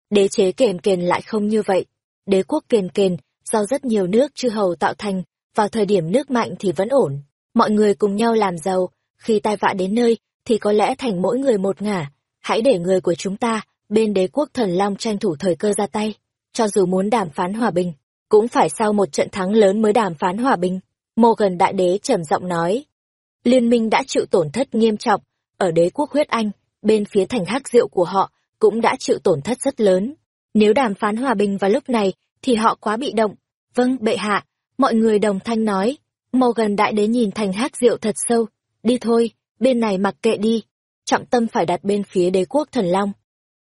A: Đế chế kền kền lại không như vậy. Đế quốc kền kền, do rất nhiều nước chư hầu tạo thành, vào thời điểm nước mạnh thì vẫn ổn. Mọi người cùng nhau làm giàu, khi tai vạ đến nơi, thì có lẽ thành mỗi người một ngả. Hãy để người của chúng ta, bên đế quốc thần long tranh thủ thời cơ ra tay. Cho dù muốn đàm phán hòa bình, cũng phải sau một trận thắng lớn mới đàm phán hòa bình. Morgan đại đế trầm giọng nói. Liên minh đã chịu tổn thất nghiêm trọng, ở đế quốc huyết anh, bên phía thành hắc diệu của họ, cũng đã chịu tổn thất rất lớn. Nếu đàm phán hòa bình vào lúc này, thì họ quá bị động. Vâng, bệ hạ, mọi người đồng thanh nói. Morgan đại đế nhìn thành hắc diệu thật sâu. Đi thôi, bên này mặc kệ đi. Trọng tâm phải đặt bên phía đế quốc thần long.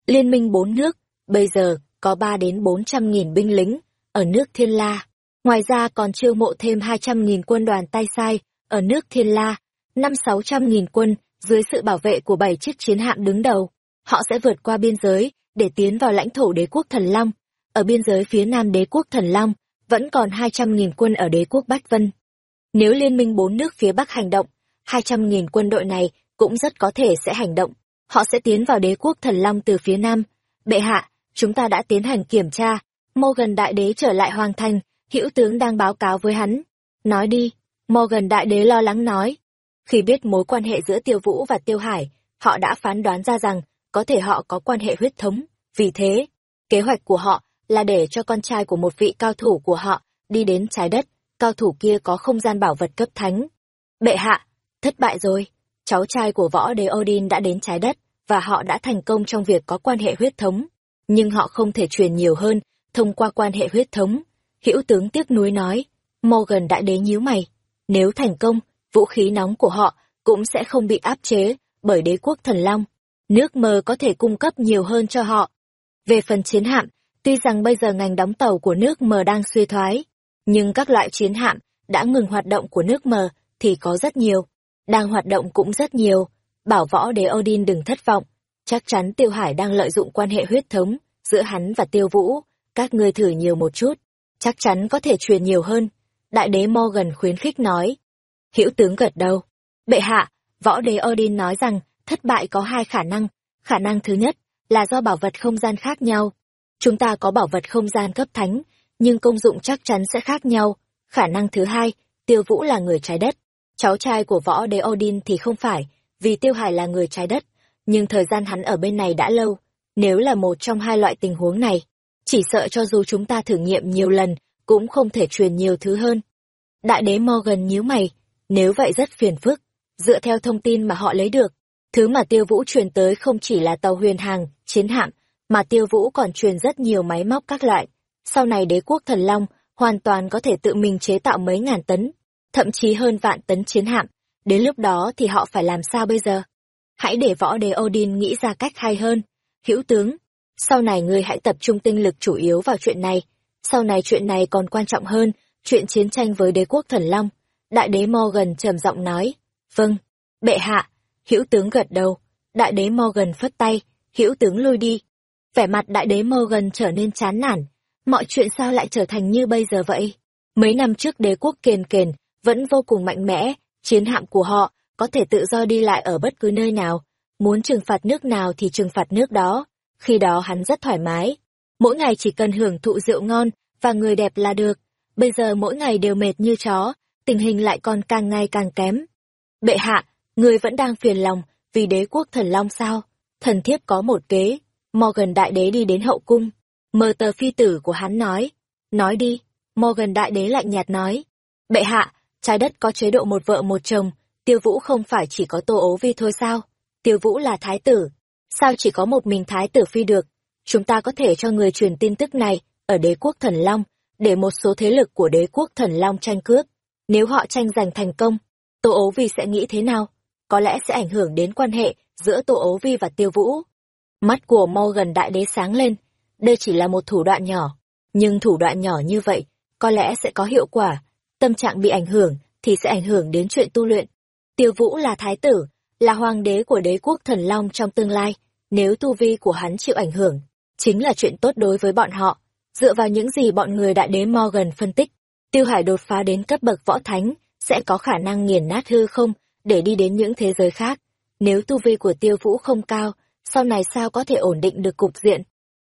A: Liên minh bốn nước, bây giờ có ba đến bốn trăm nghìn binh lính, ở nước Thiên La. Ngoài ra còn chiêu mộ thêm hai trăm nghìn quân đoàn tay sai, ở nước Thiên La, năm sáu trăm nghìn quân, dưới sự bảo vệ của bảy chiếc chiến hạm đứng đầu. Họ sẽ vượt qua biên giới, để tiến vào lãnh thổ đế quốc Thần Long. Ở biên giới phía nam đế quốc Thần Long, vẫn còn hai trăm nghìn quân ở đế quốc Bách Vân. Nếu liên minh bốn nước phía Bắc hành động, hai trăm nghìn quân đội này cũng rất có thể sẽ hành động. Họ sẽ tiến vào đế quốc Thần Long từ phía nam. Bệ hạ, chúng ta đã tiến hành kiểm tra. Morgan đại đế trở lại hoàng thành, hữu tướng đang báo cáo với hắn. Nói đi, Morgan đại đế lo lắng nói. Khi biết mối quan hệ giữa Tiêu Vũ và Tiêu Hải, họ đã phán đoán ra rằng có thể họ có quan hệ huyết thống. Vì thế, kế hoạch của họ là để cho con trai của một vị cao thủ của họ đi đến trái đất, cao thủ kia có không gian bảo vật cấp thánh. Bệ hạ, thất bại rồi, cháu trai của võ đế Odin đã đến trái đất, và họ đã thành công trong việc có quan hệ huyết thống. Nhưng họ không thể truyền nhiều hơn, thông qua quan hệ huyết thống. Hữu tướng tiếc nuối nói, Morgan đã đế nhíu mày. Nếu thành công, vũ khí nóng của họ cũng sẽ không bị áp chế bởi đế quốc thần long. Nước mờ có thể cung cấp nhiều hơn cho họ. Về phần chiến hạm, tuy rằng bây giờ ngành đóng tàu của nước mờ đang suy thoái, nhưng các loại chiến hạm đã ngừng hoạt động của nước mờ thì có rất nhiều, đang hoạt động cũng rất nhiều. Bảo võ đế Odin đừng thất vọng, chắc chắn Tiêu Hải đang lợi dụng quan hệ huyết thống giữa hắn và Tiêu Vũ, các ngươi thử nhiều một chút. chắc chắn có thể truyền nhiều hơn. Đại đế Morgan khuyến khích nói. Hữu tướng gật đầu. Bệ hạ, võ đế Odin nói rằng thất bại có hai khả năng. Khả năng thứ nhất là do bảo vật không gian khác nhau. Chúng ta có bảo vật không gian cấp thánh, nhưng công dụng chắc chắn sẽ khác nhau. Khả năng thứ hai, Tiêu Vũ là người trái đất. Cháu trai của võ đế Odin thì không phải, vì Tiêu Hải là người trái đất. Nhưng thời gian hắn ở bên này đã lâu. Nếu là một trong hai loại tình huống này, chỉ sợ cho dù chúng ta thử nghiệm nhiều lần, cũng không thể truyền nhiều thứ hơn. Đại đế Morgan nhíu mày, nếu vậy rất phiền phức. Dựa theo thông tin mà họ lấy được, thứ mà tiêu vũ truyền tới không chỉ là tàu huyền hàng, chiến hạm, mà tiêu vũ còn truyền rất nhiều máy móc các loại. Sau này đế quốc thần long hoàn toàn có thể tự mình chế tạo mấy ngàn tấn, thậm chí hơn vạn tấn chiến hạm. Đến lúc đó thì họ phải làm sao bây giờ? Hãy để võ đế Odin nghĩ ra cách hay hơn. Hữu tướng, sau này ngươi hãy tập trung tinh lực chủ yếu vào chuyện này. Sau này chuyện này còn quan trọng hơn, chuyện chiến tranh với đế quốc thần long. Đại đế Morgan trầm giọng nói, vâng, bệ hạ, hữu tướng gật đầu, đại đế Morgan phất tay, hữu tướng lui đi. Vẻ mặt đại đế Morgan trở nên chán nản, mọi chuyện sao lại trở thành như bây giờ vậy? Mấy năm trước đế quốc kền kền, vẫn vô cùng mạnh mẽ, chiến hạm của họ có thể tự do đi lại ở bất cứ nơi nào, muốn trừng phạt nước nào thì trừng phạt nước đó, khi đó hắn rất thoải mái. Mỗi ngày chỉ cần hưởng thụ rượu ngon và người đẹp là được, bây giờ mỗi ngày đều mệt như chó, tình hình lại còn càng ngày càng kém. Bệ hạ, người vẫn đang phiền lòng vì đế quốc thần long sao? Thần thiếp có một kế. Morgan đại đế đi đến hậu cung. Mờ tờ phi tử của hắn nói. Nói đi. Morgan đại đế lạnh nhạt nói. Bệ hạ, trái đất có chế độ một vợ một chồng, tiêu vũ không phải chỉ có tô ố vi thôi sao? Tiêu vũ là thái tử. Sao chỉ có một mình thái tử phi được? Chúng ta có thể cho người truyền tin tức này ở đế quốc thần long, để một số thế lực của đế quốc thần long tranh cướp. Nếu họ tranh giành thành công, Tô Ố Vi sẽ nghĩ thế nào? Có lẽ sẽ ảnh hưởng đến quan hệ giữa Tô Ố Vi và Tiêu Vũ. Mắt của Morgan đại đế sáng lên, đây chỉ là một thủ đoạn nhỏ, nhưng thủ đoạn nhỏ như vậy có lẽ sẽ có hiệu quả. Tâm trạng bị ảnh hưởng thì sẽ ảnh hưởng đến chuyện tu luyện. Tiêu Vũ là thái tử, là hoàng đế của đế quốc thần long trong tương lai, nếu tu vi của hắn chịu ảnh hưởng, chính là chuyện tốt đối với bọn họ. Dựa vào những gì bọn người đại đế Morgan phân tích, Tiêu Hải đột phá đến cấp bậc võ thánh, sẽ có khả năng nghiền nát hư không để đi đến những thế giới khác. Nếu tu vi của Tiêu Vũ không cao, sau này sao có thể ổn định được cục diện?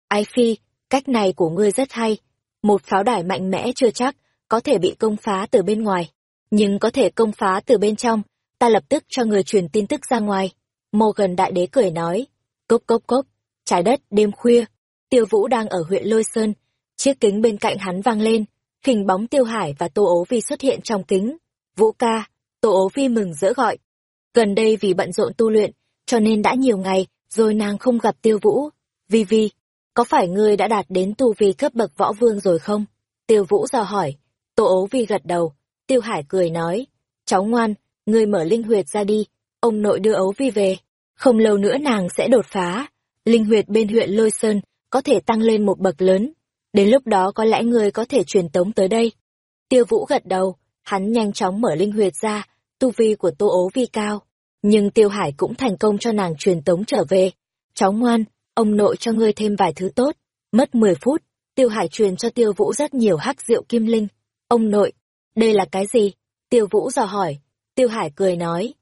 A: Ai phi, cách này của ngươi rất hay. Một pháo đài mạnh mẽ chưa chắc, có thể bị công phá từ bên ngoài. Nhưng có thể công phá từ bên trong, ta lập tức cho người truyền tin tức ra ngoài. Morgan đại đế cười nói, cốc cốc cốc, trái đất đêm khuya, tiêu vũ đang ở huyện Lôi Sơn, chiếc kính bên cạnh hắn vang lên, hình bóng tiêu hải và tô ố vi xuất hiện trong kính. Vũ ca, tô ố vi mừng rỡ gọi. Gần đây vì bận rộn tu luyện, cho nên đã nhiều ngày, rồi nàng không gặp tiêu vũ. Vi Vi, có phải ngươi đã đạt đến tu vi cấp bậc võ vương rồi không? Tiêu vũ dò hỏi. Tô ố vi gật đầu. Tiêu hải cười nói. Cháu ngoan, ngươi mở linh huyệt ra đi, ông nội đưa ấu vi về. Không lâu nữa nàng sẽ đột phá. Linh huyệt bên huyện Lôi Sơn có thể tăng lên một bậc lớn. Đến lúc đó có lẽ ngươi có thể truyền tống tới đây. Tiêu vũ gật đầu, hắn nhanh chóng mở linh huyệt ra, tu vi của tô ố vi cao. Nhưng tiêu hải cũng thành công cho nàng truyền tống trở về. Cháu ngoan, ông nội cho ngươi thêm vài thứ tốt. Mất 10 phút, tiêu hải truyền cho tiêu vũ rất nhiều hắc rượu kim linh. Ông nội, đây là cái gì? Tiêu vũ dò hỏi. Tiêu hải cười nói.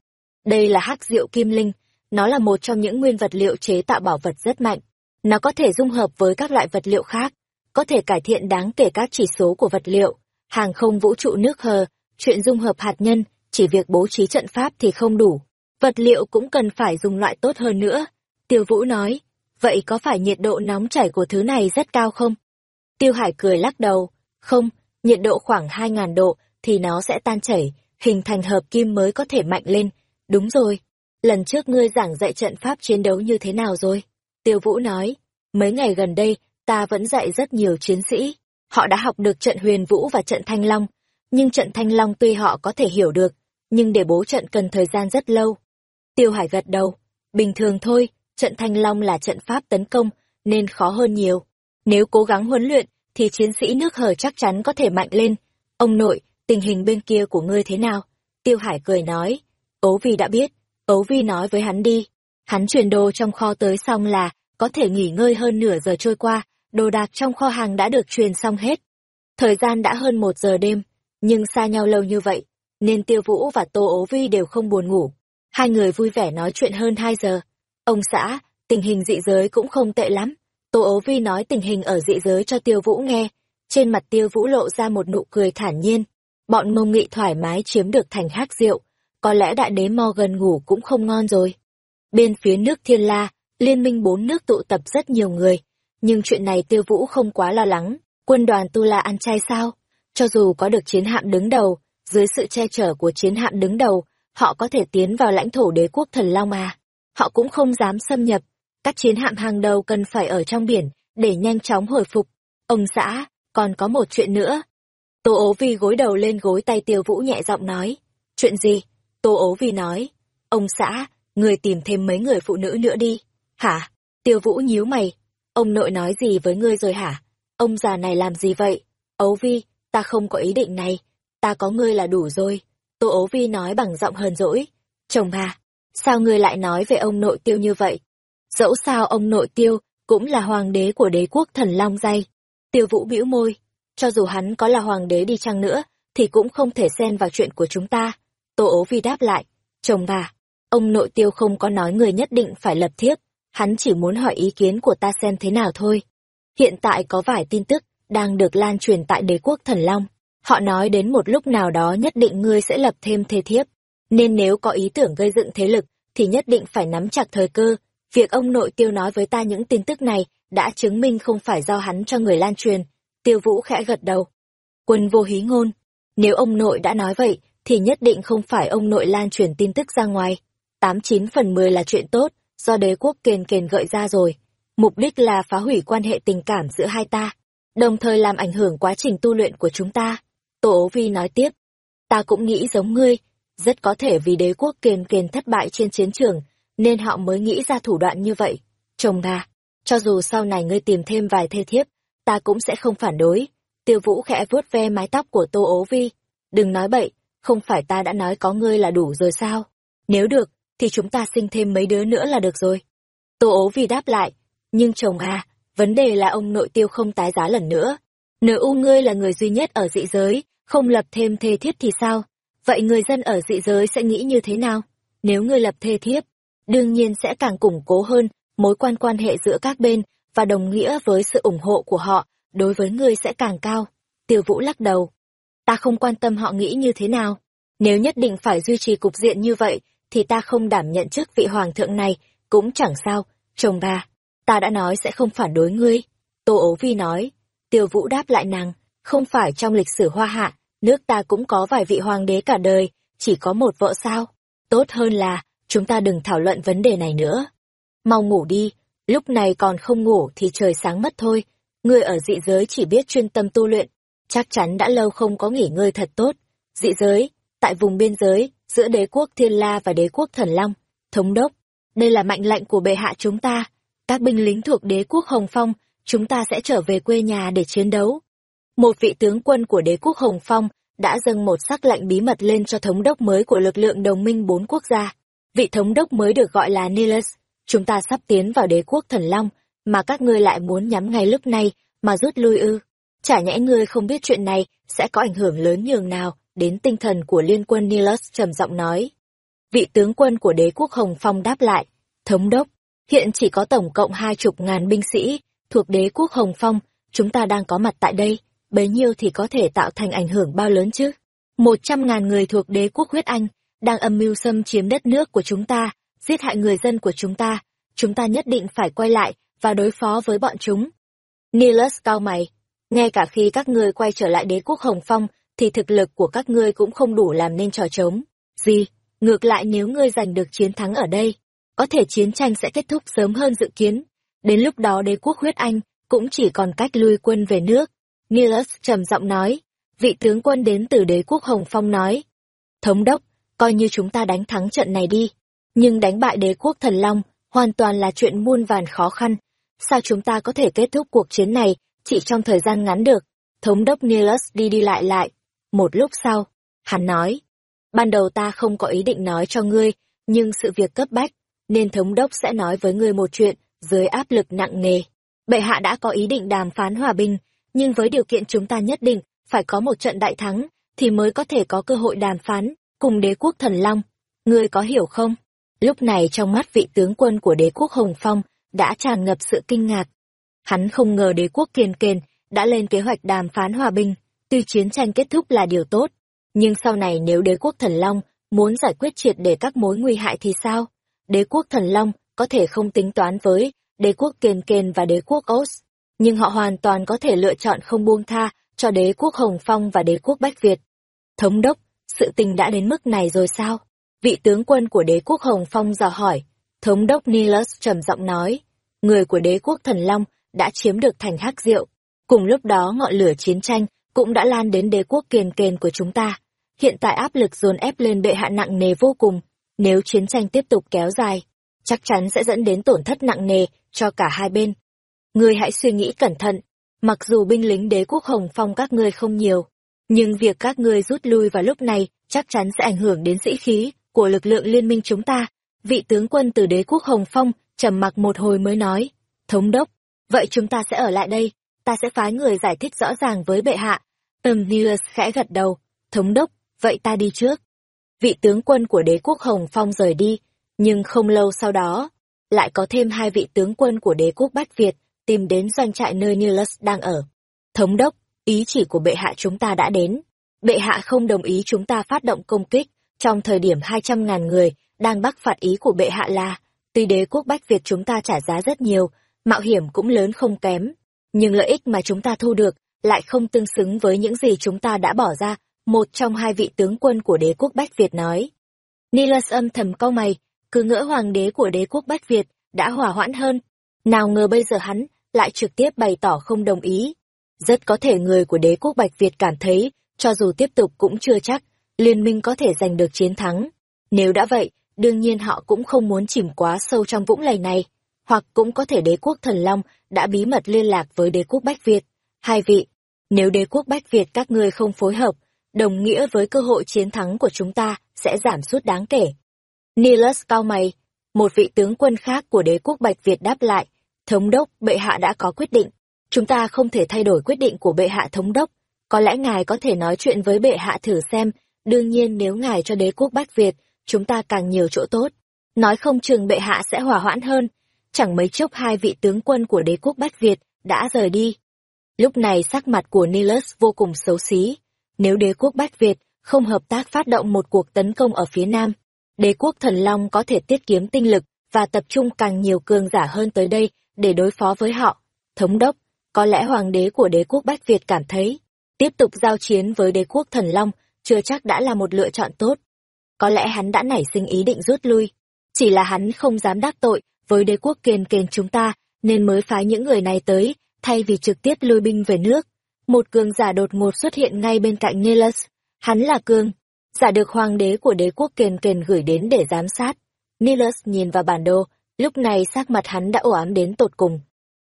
A: Đây là hắc rượu kim linh, nó là một trong những nguyên vật liệu chế tạo bảo vật rất mạnh. Nó có thể dung hợp với các loại vật liệu khác, có thể cải thiện đáng kể các chỉ số của vật liệu. Hàng không vũ trụ nước hờ, chuyện dung hợp hạt nhân, chỉ việc bố trí trận pháp thì không đủ. Vật liệu cũng cần phải dùng loại tốt hơn nữa. Tiêu Vũ nói, vậy có phải nhiệt độ nóng chảy của thứ này rất cao không? Tiêu Hải cười lắc đầu, không, nhiệt độ khoảng 2.000 độ thì nó sẽ tan chảy, hình thành hợp kim mới có thể mạnh lên. Đúng rồi, lần trước ngươi giảng dạy trận pháp chiến đấu như thế nào rồi? Tiêu Vũ nói, mấy ngày gần đây, ta vẫn dạy rất nhiều chiến sĩ. Họ đã học được trận huyền vũ và trận thanh long, nhưng trận thanh long tuy họ có thể hiểu được, nhưng để bố trận cần thời gian rất lâu. Tiêu Hải gật đầu, bình thường thôi, trận thanh long là trận pháp tấn công, nên khó hơn nhiều. Nếu cố gắng huấn luyện, thì chiến sĩ nước hở chắc chắn có thể mạnh lên. Ông nội, tình hình bên kia của ngươi thế nào? Tiêu Hải cười nói, ấu vi đã biết, ấu vi nói với hắn đi. Hắn chuyển đồ trong kho tới xong là, có thể nghỉ ngơi hơn nửa giờ trôi qua, đồ đạc trong kho hàng đã được truyền xong hết. Thời gian đã hơn một giờ đêm, nhưng xa nhau lâu như vậy, nên Tiêu Vũ và Tô Ố Vi đều không buồn ngủ. Hai người vui vẻ nói chuyện hơn hai giờ. Ông xã, tình hình dị giới cũng không tệ lắm. Tô Ố Vi nói tình hình ở dị giới cho Tiêu Vũ nghe. Trên mặt Tiêu Vũ lộ ra một nụ cười thản nhiên. Bọn mông nghị thoải mái chiếm được thành hát rượu. Có lẽ đại đế Morgan ngủ cũng không ngon rồi. Bên phía nước Thiên La, liên minh bốn nước tụ tập rất nhiều người. Nhưng chuyện này Tiêu Vũ không quá lo lắng. Quân đoàn Tu La ăn chay sao? Cho dù có được chiến hạm đứng đầu, dưới sự che chở của chiến hạm đứng đầu, họ có thể tiến vào lãnh thổ đế quốc thần Long à. Họ cũng không dám xâm nhập. Các chiến hạm hàng đầu cần phải ở trong biển, để nhanh chóng hồi phục. Ông xã, còn có một chuyện nữa. Tô ố vi gối đầu lên gối tay tiêu vũ nhẹ giọng nói. Chuyện gì? Tô ố vi nói. Ông xã, người tìm thêm mấy người phụ nữ nữa đi. Hả? Tiêu vũ nhíu mày. Ông nội nói gì với ngươi rồi hả? Ông già này làm gì vậy? Ấu vi, ta không có ý định này. Ta có ngươi là đủ rồi. Tô ố vi nói bằng giọng hờn dỗi. Chồng à, sao ngươi lại nói về ông nội tiêu như vậy? Dẫu sao ông nội tiêu cũng là hoàng đế của đế quốc thần Long Dây. Tiêu vũ bĩu môi. Cho dù hắn có là hoàng đế đi chăng nữa, thì cũng không thể xen vào chuyện của chúng ta. Tô ố vi đáp lại. Chồng bà, ông nội tiêu không có nói người nhất định phải lập thiếp. Hắn chỉ muốn hỏi ý kiến của ta xem thế nào thôi. Hiện tại có vài tin tức đang được lan truyền tại đế quốc thần Long. Họ nói đến một lúc nào đó nhất định ngươi sẽ lập thêm thê thiếp. Nên nếu có ý tưởng gây dựng thế lực, thì nhất định phải nắm chặt thời cơ. Việc ông nội tiêu nói với ta những tin tức này đã chứng minh không phải do hắn cho người lan truyền. Tiêu vũ khẽ gật đầu. Quân vô hí ngôn. Nếu ông nội đã nói vậy, thì nhất định không phải ông nội lan truyền tin tức ra ngoài. Tám chín phần mười là chuyện tốt, do đế quốc kền kền gợi ra rồi. Mục đích là phá hủy quan hệ tình cảm giữa hai ta, đồng thời làm ảnh hưởng quá trình tu luyện của chúng ta. Tô ố vi nói tiếp, ta cũng nghĩ giống ngươi, rất có thể vì đế quốc kiền kiền thất bại trên chiến trường, nên họ mới nghĩ ra thủ đoạn như vậy. Chồng à, cho dù sau này ngươi tìm thêm vài thê thiếp, ta cũng sẽ không phản đối. Tiêu vũ khẽ vuốt ve mái tóc của Tô ố vi. Đừng nói bậy, không phải ta đã nói có ngươi là đủ rồi sao? Nếu được, thì chúng ta sinh thêm mấy đứa nữa là được rồi. Tô ố vi đáp lại, nhưng chồng à, vấn đề là ông nội tiêu không tái giá lần nữa. Nữ u ngươi là người duy nhất ở dị giới, không lập thêm thê thiếp thì sao? Vậy người dân ở dị giới sẽ nghĩ như thế nào? Nếu ngươi lập thê thiếp, đương nhiên sẽ càng củng cố hơn mối quan quan hệ giữa các bên và đồng nghĩa với sự ủng hộ của họ đối với ngươi sẽ càng cao. Tiêu Vũ lắc đầu. Ta không quan tâm họ nghĩ như thế nào. Nếu nhất định phải duy trì cục diện như vậy, thì ta không đảm nhận chức vị hoàng thượng này, cũng chẳng sao, chồng bà ta đã nói sẽ không phản đối ngươi. Tô ố vi nói. Tiêu vũ đáp lại nàng, không phải trong lịch sử hoa hạ, nước ta cũng có vài vị hoàng đế cả đời, chỉ có một vợ sao. Tốt hơn là, chúng ta đừng thảo luận vấn đề này nữa. Mau ngủ đi, lúc này còn không ngủ thì trời sáng mất thôi. Ngươi ở dị giới chỉ biết chuyên tâm tu luyện, chắc chắn đã lâu không có nghỉ ngơi thật tốt. Dị giới, tại vùng biên giới, giữa đế quốc Thiên La và đế quốc Thần Long, thống đốc, đây là mệnh lệnh của bệ hạ chúng ta các binh lính thuộc đế quốc Hồng Phong, chúng ta sẽ trở về quê nhà để chiến đấu. Một vị tướng quân của đế quốc Hồng Phong đã dâng một sắc lệnh bí mật lên cho thống đốc mới của lực lượng đồng minh bốn quốc gia. Vị thống đốc mới được gọi là Nilus. Chúng ta sắp tiến vào đế quốc thần Long, mà các ngươi lại muốn nhắm ngay lúc này mà rút lui ư. Chả nhẽ ngươi không biết chuyện này sẽ có ảnh hưởng lớn nhường nào đến tinh thần của liên quân Nilus trầm giọng nói. Vị tướng quân của đế quốc Hồng Phong đáp lại, thống đốc, Hiện chỉ có tổng cộng hai chục ngàn binh sĩ, thuộc đế quốc Hồng Phong, chúng ta đang có mặt tại đây, bấy nhiêu thì có thể tạo thành ảnh hưởng bao lớn chứ? Một trăm ngàn người thuộc đế quốc huyết Anh, đang âm mưu xâm chiếm đất nước của chúng ta, giết hại người dân của chúng ta, chúng ta nhất định phải quay lại và đối phó với bọn chúng. Nilus cao mày, ngay cả khi các ngươi quay trở lại đế quốc Hồng Phong, thì thực lực của các ngươi cũng không đủ làm nên trò trống. Gì? Ngược lại nếu ngươi giành được chiến thắng ở đây, có thể chiến tranh sẽ kết thúc sớm hơn dự kiến. Đến lúc đó đế quốc huyết Anh cũng chỉ còn cách lui quân về nước. Nilus trầm giọng nói, vị tướng quân đến từ đế quốc Hồng Phong nói. Thống đốc, coi như chúng ta đánh thắng trận này đi. Nhưng đánh bại đế quốc thần Long hoàn toàn là chuyện muôn vàn khó khăn. Sao chúng ta có thể kết thúc cuộc chiến này chỉ trong thời gian ngắn được? Thống đốc Nilus đi đi lại lại. Một lúc sau, hắn nói, ban đầu ta không có ý định nói cho ngươi, nhưng sự việc cấp bách, nên thống đốc sẽ nói với ngươi một chuyện, dưới áp lực nặng nề. Bệ hạ đã có ý định đàm phán hòa bình, nhưng với điều kiện chúng ta nhất định phải có một trận đại thắng, thì mới có thể có cơ hội đàm phán, cùng đế quốc thần long. Ngươi có hiểu không? Lúc này trong mắt vị tướng quân của đế quốc Hồng Phong đã tràn ngập sự kinh ngạc. Hắn không ngờ đế quốc kiên kền đã lên kế hoạch đàm phán hòa bình, tuy chiến tranh kết thúc là điều tốt, nhưng sau này nếu đế quốc thần long muốn giải quyết triệt để các mối nguy hại thì sao? Đế quốc thần long có thể không tính toán với đế quốc kiên kền và đế quốc Os, nhưng họ hoàn toàn có thể lựa chọn không buông tha cho đế quốc Hồng Phong và đế quốc Bách Việt. Thống đốc, sự tình đã đến mức này rồi sao? Vị tướng quân của đế quốc Hồng Phong dò hỏi. Thống đốc Nilus trầm giọng nói, người của đế quốc Thần Long đã chiếm được thành Hắc Diệu. Cùng lúc đó ngọn lửa chiến tranh cũng đã lan đến đế quốc kiền kền của chúng ta. Hiện tại áp lực dồn ép lên bệ hạ nặng nề vô cùng. Nếu chiến tranh tiếp tục kéo dài, chắc chắn sẽ dẫn đến tổn thất nặng nề cho cả hai bên. Ngươi hãy suy nghĩ cẩn thận, mặc dù binh lính đế quốc Hồng Phong các ngươi không nhiều, nhưng việc các ngươi rút lui vào lúc này chắc chắn sẽ ảnh hưởng đến sĩ khí của lực lượng liên minh chúng ta. Vị tướng quân từ đế quốc Hồng Phong trầm mặc một hồi mới nói, thống đốc, vậy chúng ta sẽ ở lại đây, ta sẽ phái người giải thích rõ ràng với bệ hạ. Ừm Nius khẽ gật đầu, thống đốc, vậy ta đi trước. Vị tướng quân của đế quốc Hồng Phong rời đi, nhưng không lâu sau đó, lại có thêm hai vị tướng quân của đế quốc Bách Việt tìm đến doanh trại nơi Nilus đang ở. Thống đốc, ý chỉ của bệ hạ chúng ta đã đến. Bệ hạ không đồng ý chúng ta phát động công kích trong thời điểm hai trăm ngàn người đang bắc phạt ý của bệ hạ là, tuy đế quốc Bách Việt chúng ta trả giá rất nhiều, mạo hiểm cũng lớn không kém, nhưng lợi ích mà chúng ta thu được lại không tương xứng với những gì chúng ta đã bỏ ra, một trong hai vị tướng quân của đế quốc Bách Việt nói. Nilus âm thầm cau mày, cứ ngỡ hoàng đế của đế quốc Bách Việt đã hòa hoãn hơn. Nào ngờ bây giờ hắn lại trực tiếp bày tỏ không đồng ý. Rất có thể người của đế quốc Bạch Việt cảm thấy, cho dù tiếp tục cũng chưa chắc, liên minh có thể giành được chiến thắng. Nếu đã vậy, đương nhiên họ cũng không muốn chìm quá sâu trong vũng lầy này. Hoặc cũng có thể đế quốc thần Long đã bí mật liên lạc với đế quốc Bách Việt. Hai vị, nếu đế quốc Bách Việt các ngươi không phối hợp, đồng nghĩa với cơ hội chiến thắng của chúng ta sẽ giảm sút đáng kể. Nilus cao mày, một vị tướng quân khác của đế quốc Bạch Việt đáp lại, thống đốc, bệ hạ đã có quyết định. Chúng ta không thể thay đổi quyết định của bệ hạ thống đốc. Có lẽ ngài có thể nói chuyện với bệ hạ thử xem, đương nhiên nếu ngài cho đế quốc Bách Việt, chúng ta càng nhiều chỗ tốt. Nói không chừng bệ hạ sẽ hòa hoãn hơn. Chẳng mấy chốc hai vị tướng quân của đế quốc Bách Việt đã rời đi. Lúc này sắc mặt của Nilus vô cùng xấu xí. Nếu đế quốc Bách Việt không hợp tác phát động một cuộc tấn công ở phía Nam, đế quốc Thần Long có thể tiết kiếm tinh lực và tập trung càng nhiều cường giả hơn tới đây để đối phó với họ. Thống đốc, có lẽ hoàng đế của đế quốc Bách Việt cảm thấy, tiếp tục giao chiến với đế quốc Thần Long chưa chắc đã là một lựa chọn tốt. Có lẽ hắn đã nảy sinh ý định rút lui, chỉ là hắn không dám đắc tội với đế quốc kiền kền chúng ta, nên mới phái những người này tới, thay vì trực tiếp lui binh về nước. Một cường giả đột ngột xuất hiện ngay bên cạnh Nilus. Hắn là cường, giả được hoàng đế của đế quốc kiền kền gửi đến để giám sát. Nilus nhìn vào bản đồ, lúc này sắc mặt hắn đã ổ ám đến tột cùng.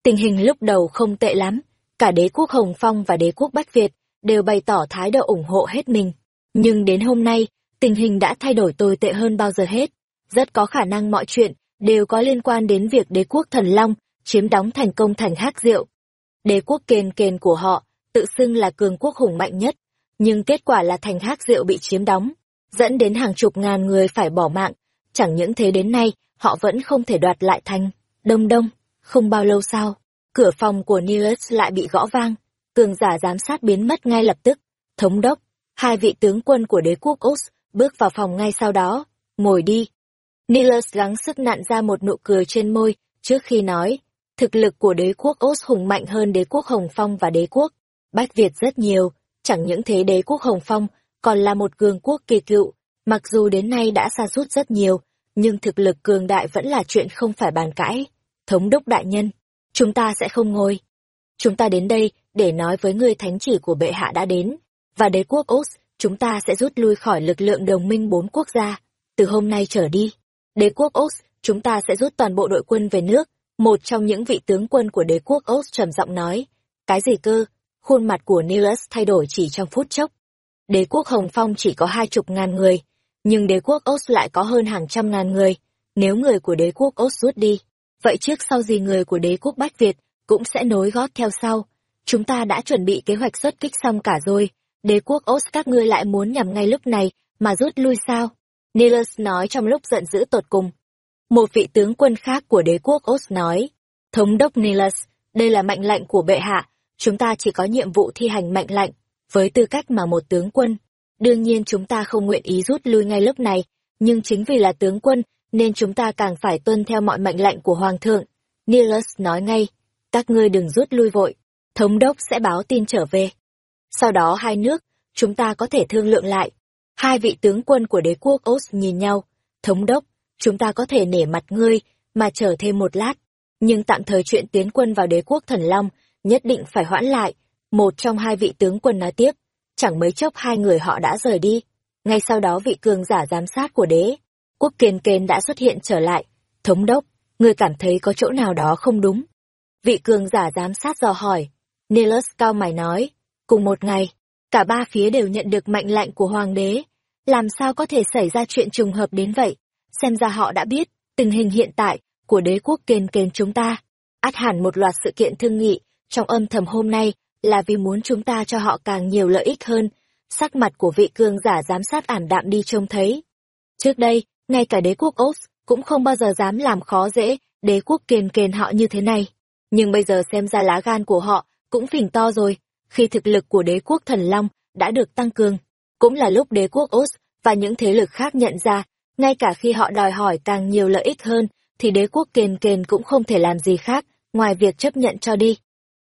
A: Tình hình lúc đầu không tệ lắm, cả đế quốc Hồng Phong và đế quốc Bách Việt đều bày tỏ thái độ ủng hộ hết mình. Nhưng đến hôm nay, tình hình đã thay đổi tồi tệ hơn bao giờ hết. Rất có khả năng mọi chuyện đều có liên quan đến việc đế quốc Thần Long chiếm đóng thành công thành Hắc Diệu. Đế quốc kền kền của họ tự xưng là cường quốc hùng mạnh nhất, nhưng kết quả là thành Hắc Diệu bị chiếm đóng, dẫn đến hàng chục ngàn người phải bỏ mạng. Chẳng những thế đến nay, họ vẫn không thể đoạt lại thành. Đông đông, không bao lâu sau, cửa phòng của Nilus lại bị gõ vang, cường giả giám sát biến mất ngay lập tức. Thống đốc, hai vị tướng quân của đế quốc Úc bước vào phòng ngay sau đó, ngồi đi. Nilus gắng sức nặn ra một nụ cười trên môi, trước khi nói, thực lực của đế quốc Úc hùng mạnh hơn đế quốc Hồng Phong và đế quốc Bách Việt rất nhiều, chẳng những thế đế quốc Hồng Phong còn là một cường quốc kỳ cựu, mặc dù đến nay đã xa rút rất nhiều, nhưng thực lực cường đại vẫn là chuyện không phải bàn cãi. Thống đốc đại nhân, chúng ta sẽ không ngồi. Chúng ta đến đây để nói với người thánh chỉ của bệ hạ đã đến, và đế quốc Úc, chúng ta sẽ rút lui khỏi lực lượng đồng minh bốn quốc gia. Từ hôm nay trở đi, đế quốc Úc, chúng ta sẽ rút toàn bộ đội quân về nước. Một trong những vị tướng quân của đế quốc Úc trầm giọng nói, cái gì cơ? Khuôn mặt của Nilus thay đổi chỉ trong phút chốc. Đế quốc Hồng Phong chỉ có hai chục ngàn người, nhưng đế quốc Úc lại có hơn hàng trăm ngàn người. Nếu người của đế quốc Úc rút đi, vậy trước sau gì người của đế quốc Bách Việt cũng sẽ nối gót theo sau. chúng ta đã chuẩn bị kế hoạch xuất kích xong cả rồi, đế quốc Os các ngươi lại muốn nhằm ngay lúc này mà rút lui sao? Nilus nói trong lúc giận dữ tột cùng. Một vị tướng quân khác của đế quốc Os nói, Thống đốc Nilus, đây là mệnh lệnh của bệ hạ, chúng ta chỉ có nhiệm vụ thi hành mệnh lệnh, với tư cách mà một tướng quân. Đương nhiên chúng ta không nguyện ý rút lui ngay lúc này, nhưng chính vì là tướng quân nên chúng ta càng phải tuân theo mọi mệnh lệnh của Hoàng thượng. Nilus nói ngay, các ngươi đừng rút lui vội, thống đốc sẽ báo tin trở về. Sau đó hai nước, chúng ta có thể thương lượng lại. Hai vị tướng quân của đế quốc Os nhìn nhau, thống đốc, chúng ta có thể nể mặt ngươi, mà chờ thêm một lát. Nhưng tạm thời chuyện tiến quân vào đế quốc thần Long, nhất định phải hoãn lại. Một trong hai vị tướng quân nói tiếp, chẳng mấy chốc hai người họ đã rời đi. Ngay sau đó vị cường giả giám sát của đế, quốc kiên kên đã xuất hiện trở lại. Thống đốc, ngươi cảm thấy có chỗ nào đó không đúng. Vị cường giả giám sát dò hỏi. Nilus cao mày nói, cùng một ngày, cả ba phía đều nhận được mệnh lệnh của hoàng đế. Làm sao có thể xảy ra chuyện trùng hợp đến vậy? Xem ra họ đã biết, tình hình hiện tại của đế quốc kền kền chúng ta. Át hẳn một loạt sự kiện thương nghị trong âm thầm hôm nay là vì muốn chúng ta cho họ càng nhiều lợi ích hơn. Sắc mặt của vị cường giả giám sát ảm đạm đi trông thấy. Trước đây, ngay cả đế quốc Os cũng không bao giờ dám làm khó dễ đế quốc kền kền họ như thế này. Nhưng bây giờ xem ra lá gan của họ cũng phình to rồi, khi thực lực của đế quốc thần Long đã được tăng cường. Cũng là lúc đế quốc Os và những thế lực khác nhận ra, ngay cả khi họ đòi hỏi càng nhiều lợi ích hơn, thì đế quốc kền kền cũng không thể làm gì khác, ngoài việc chấp nhận cho đi.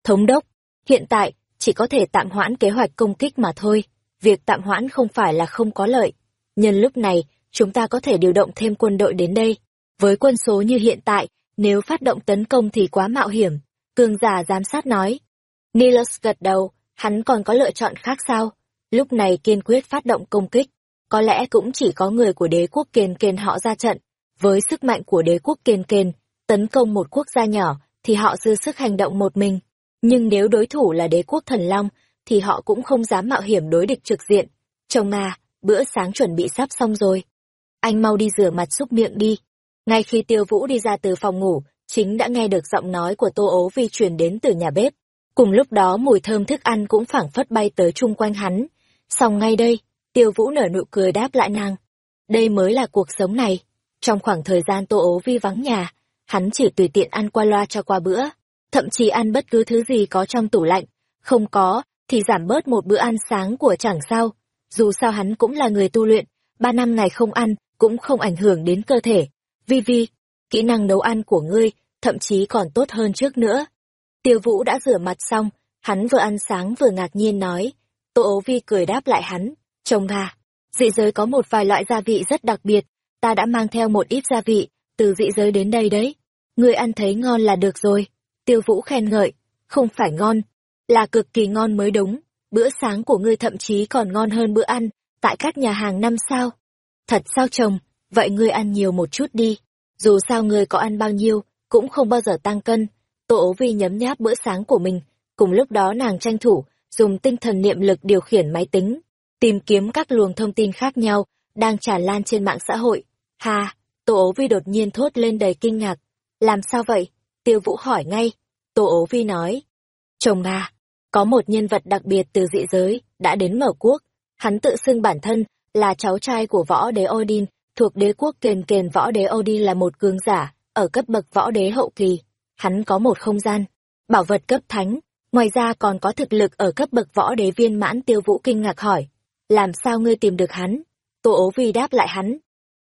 A: Thống đốc, hiện tại, chỉ có thể tạm hoãn kế hoạch công kích mà thôi. Việc tạm hoãn không phải là không có lợi. Nhân lúc này, chúng ta có thể điều động thêm quân đội đến đây. Với quân số như hiện tại, nếu phát động tấn công thì quá mạo hiểm. Cường giả giám sát nói. Nilus gật đầu, hắn còn có lựa chọn khác sao? Lúc này kiên quyết phát động công kích. Có lẽ cũng chỉ có người của đế quốc Kiền Kiền họ ra trận. Với sức mạnh của đế quốc Kiền Kiền, tấn công một quốc gia nhỏ, thì họ dư sức hành động một mình. Nhưng nếu đối thủ là đế quốc thần long, thì họ cũng không dám mạo hiểm đối địch trực diện. Chồng à, bữa sáng chuẩn bị sắp xong rồi anh mau đi rửa mặt xúc miệng đi. Ngay khi tiêu vũ đi ra từ phòng ngủ, chính đã nghe được giọng nói của tô ố vi truyền đến từ nhà bếp. Cùng lúc đó mùi thơm thức ăn cũng phảng phất bay tới chung quanh hắn. Xong ngay đây, tiêu vũ nở nụ cười đáp lại nàng. Đây mới là cuộc sống này. Trong khoảng thời gian tô ố vi vắng nhà, hắn chỉ tùy tiện ăn qua loa cho qua bữa. Thậm chí ăn bất cứ thứ gì có trong tủ lạnh. Không có, thì giảm bớt một bữa ăn sáng của chẳng sao. Dù sao hắn cũng là người tu luyện, ba năm ngày không ăn, cũng không ảnh hưởng đến cơ thể. Vi Vi, kỹ năng nấu ăn của ngươi thậm chí còn tốt hơn trước nữa. Tiêu Vũ đã rửa mặt xong, hắn vừa ăn sáng vừa ngạc nhiên nói. Tô ố Vi cười đáp lại hắn, chồng à, dị giới có một vài loại gia vị rất đặc biệt, ta đã mang theo một ít gia vị, từ dị giới đến đây đấy. Ngươi ăn thấy ngon là được rồi. Tiêu Vũ khen ngợi, không phải ngon, là cực kỳ ngon mới đúng. Bữa sáng của ngươi thậm chí còn ngon hơn bữa ăn, tại các nhà hàng năm sao. Thật sao chồng, vậy ngươi ăn nhiều một chút đi. Dù sao ngươi có ăn bao nhiêu, cũng không bao giờ tăng cân. Tô ố vi nhấm nháp bữa sáng của mình, cùng lúc đó nàng tranh thủ, dùng tinh thần niệm lực điều khiển máy tính, tìm kiếm các luồng thông tin khác nhau, đang tràn lan trên mạng xã hội. Hà, Tô ố vi đột nhiên thốt lên đầy kinh ngạc. Làm sao vậy? Tiêu Vũ hỏi ngay. Tô ố vi nói. Chồng à, có một nhân vật đặc biệt từ dị giới, đã đến mở quốc. Hắn tự xưng bản thân là cháu trai của võ đế Odin, thuộc đế quốc kền kền võ đế Odin là một cường giả, ở cấp bậc võ đế hậu kỳ. Hắn có một không gian, bảo vật cấp thánh, ngoài ra còn có thực lực ở cấp bậc võ đế viên mãn tiêu vũ kinh ngạc hỏi. Làm sao ngươi tìm được hắn? Tô ố vi đáp lại hắn.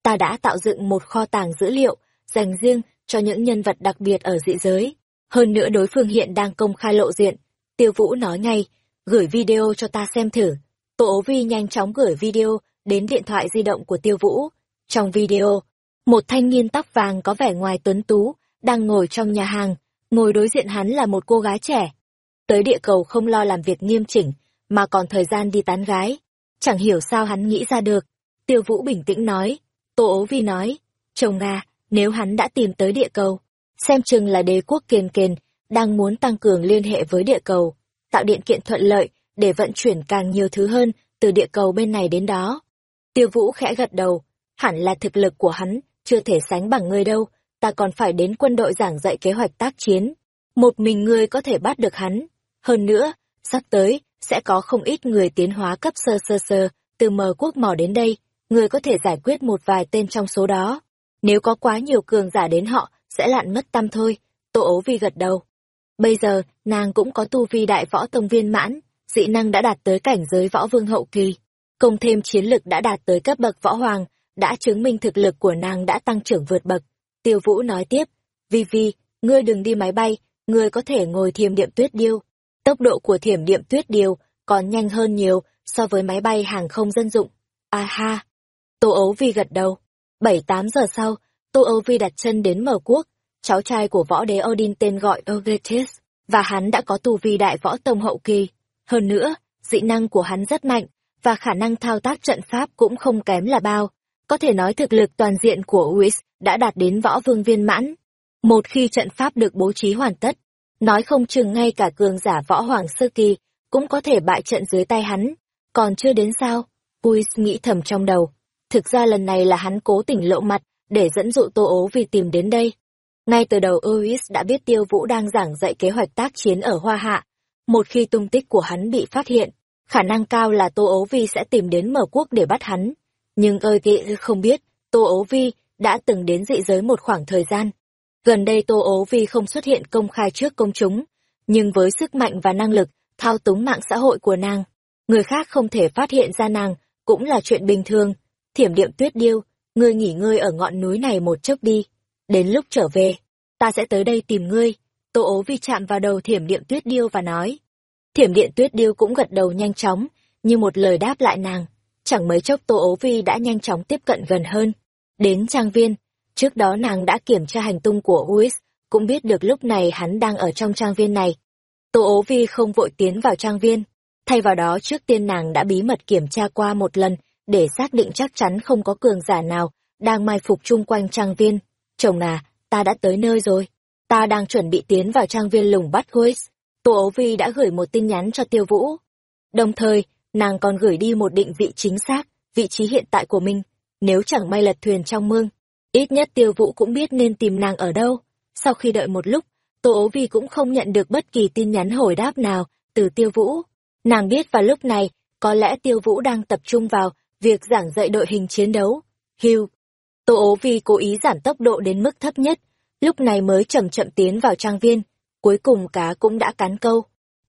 A: Ta đã tạo dựng một kho tàng dữ liệu, dành riêng cho những nhân vật đặc biệt ở dị giới. Hơn nữa đối phương hiện đang công khai lộ diện. Tiêu Vũ nói ngay, gửi video cho ta xem thử. Tô ố vi nhanh chóng gửi video đến điện thoại di động của Tiêu Vũ. Trong video, một thanh niên tóc vàng có vẻ ngoài tuấn tú, đang ngồi trong nhà hàng, ngồi đối diện hắn là một cô gái trẻ. Tới địa cầu không lo làm việc nghiêm chỉnh, mà còn thời gian đi tán gái. Chẳng hiểu sao hắn nghĩ ra được. Tiêu Vũ bình tĩnh nói, Tô ố vi nói, chồng à, nếu hắn đã tìm tới địa cầu, xem chừng là đế quốc kiền kiền, đang muốn tăng cường liên hệ với địa cầu, tạo điện kiện thuận lợi để vận chuyển càng nhiều thứ hơn từ địa cầu bên này đến đó. Tiêu Vũ khẽ gật đầu, hẳn là thực lực của hắn, chưa thể sánh bằng ngươi đâu, ta còn phải đến quân đội giảng dạy kế hoạch tác chiến. Một mình ngươi có thể bắt được hắn. Hơn nữa, sắp tới, sẽ có không ít người tiến hóa cấp sơ sơ sơ, từ mờ quốc mỏ đến đây, ngươi có thể giải quyết một vài tên trong số đó. Nếu có quá nhiều cường giả đến họ, sẽ lạn mất tâm thôi. Tô ấu vi gật đầu. Bây giờ, nàng cũng có tu vi đại võ tông viên mãn, dị năng đã đạt tới cảnh giới võ vương hậu kỳ. Công thêm chiến lực đã đạt tới cấp bậc võ hoàng, đã chứng minh thực lực của nàng đã tăng trưởng vượt bậc. Tiêu Vũ nói tiếp, Vi Vi, ngươi đừng đi máy bay, ngươi có thể ngồi thiềm điện tuyết điêu. Tốc độ của thiểm điện tuyết điêu còn nhanh hơn nhiều so với máy bay hàng không dân dụng. A ha! Tô Ấu Vi gật đầu. Bảy tám giờ sau, Tô Ấu Vi đặt chân đến mở quốc, cháu trai của võ đế Odin tên gọi Ogetis, và hắn đã có tu vi đại võ tông hậu kỳ. Hơn nữa, dị năng của hắn rất mạnh, và khả năng thao tác trận pháp cũng không kém là bao. Có thể nói thực lực toàn diện của Uis đã đạt đến võ vương viên mãn. Một khi trận pháp được bố trí hoàn tất, nói không chừng ngay cả cường giả võ hoàng sơ kỳ cũng có thể bại trận dưới tay hắn. Còn chưa đến sao? Uis nghĩ thầm trong đầu. Thực ra lần này là hắn cố tình lộ mặt để dẫn dụ Tô Ố vì tìm đến đây. Ngay từ đầu Uis đã biết Tiêu Vũ đang giảng dạy kế hoạch tác chiến ở Hoa Hạ. Một khi tung tích của hắn bị phát hiện, khả năng cao là Tô Ố Vi sẽ tìm đến mở quốc để bắt hắn. Nhưng ơi kỵ không biết, Tô Ố Vi đã từng đến dị giới một khoảng thời gian. Gần đây Tô Ố Vi không xuất hiện công khai trước công chúng, nhưng với sức mạnh và năng lực thao túng mạng xã hội của nàng, người khác không thể phát hiện ra nàng cũng là chuyện bình thường. Thiểm điệm tuyết điêu, ngươi nghỉ ngơi ở ngọn núi này một chốc đi. Đến lúc trở về, ta sẽ tới đây tìm ngươi. Tô ố vi chạm vào đầu thiểm điện tuyết điêu và nói. Thiểm điện tuyết điêu cũng gật đầu nhanh chóng, như một lời đáp lại nàng. Chẳng mấy chốc Tô ố vi đã nhanh chóng tiếp cận gần hơn. Đến trang viên, trước đó nàng đã kiểm tra hành tung của Uis, cũng biết được lúc này hắn đang ở trong trang viên này. Tô ố vi không vội tiến vào trang viên. Thay vào đó trước tiên nàng đã bí mật kiểm tra qua một lần, để xác định chắc chắn không có cường giả nào đang mai phục chung quanh trang viên. Chồng à, ta đã tới nơi rồi. Ta đang chuẩn bị tiến vào trang viên lùng bắt Huis. Tô ố vi đã gửi một tin nhắn cho tiêu vũ. Đồng thời, nàng còn gửi đi một định vị chính xác, vị trí hiện tại của mình. Nếu chẳng may lật thuyền trong mương, ít nhất tiêu vũ cũng biết nên tìm nàng ở đâu. Sau khi đợi một lúc, Tô ố vi cũng không nhận được bất kỳ tin nhắn hồi đáp nào từ tiêu vũ. Nàng biết vào lúc này, có lẽ tiêu vũ đang tập trung vào việc giảng dạy đội hình chiến đấu. hưu Tô ố vi cố ý giảm tốc độ đến mức thấp nhất, lúc này mới chậm chậm tiến vào trang viên. Cuối cùng cá cũng đã cắn câu.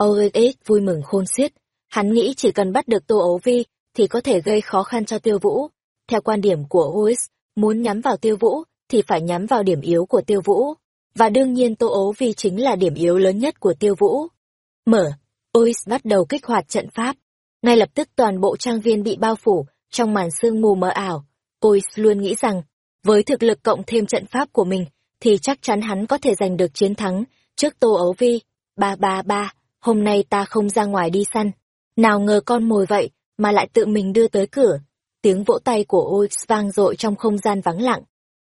A: OX vui mừng khôn xiết. Hắn nghĩ chỉ cần bắt được Tô ấu vi thì có thể gây khó khăn cho tiêu vũ. Theo quan điểm của Huis, muốn nhắm vào tiêu vũ thì phải nhắm vào điểm yếu của tiêu vũ. Và đương nhiên Tô ấu vi chính là điểm yếu lớn nhất của tiêu vũ. Mở, Huis bắt đầu kích hoạt trận pháp. Ngay lập tức toàn bộ trang viên bị bao phủ trong màn sương mù mờ ảo. Huis luôn nghĩ rằng, với thực lực cộng thêm trận pháp của mình, thì chắc chắn hắn có thể giành được chiến thắng trước Tô Ấu Vi. Ba ba ba, hôm nay ta không ra ngoài đi săn. Nào ngờ con mồi vậy, mà lại tự mình đưa tới cửa. Tiếng vỗ tay của Uis vang dội trong không gian vắng lặng.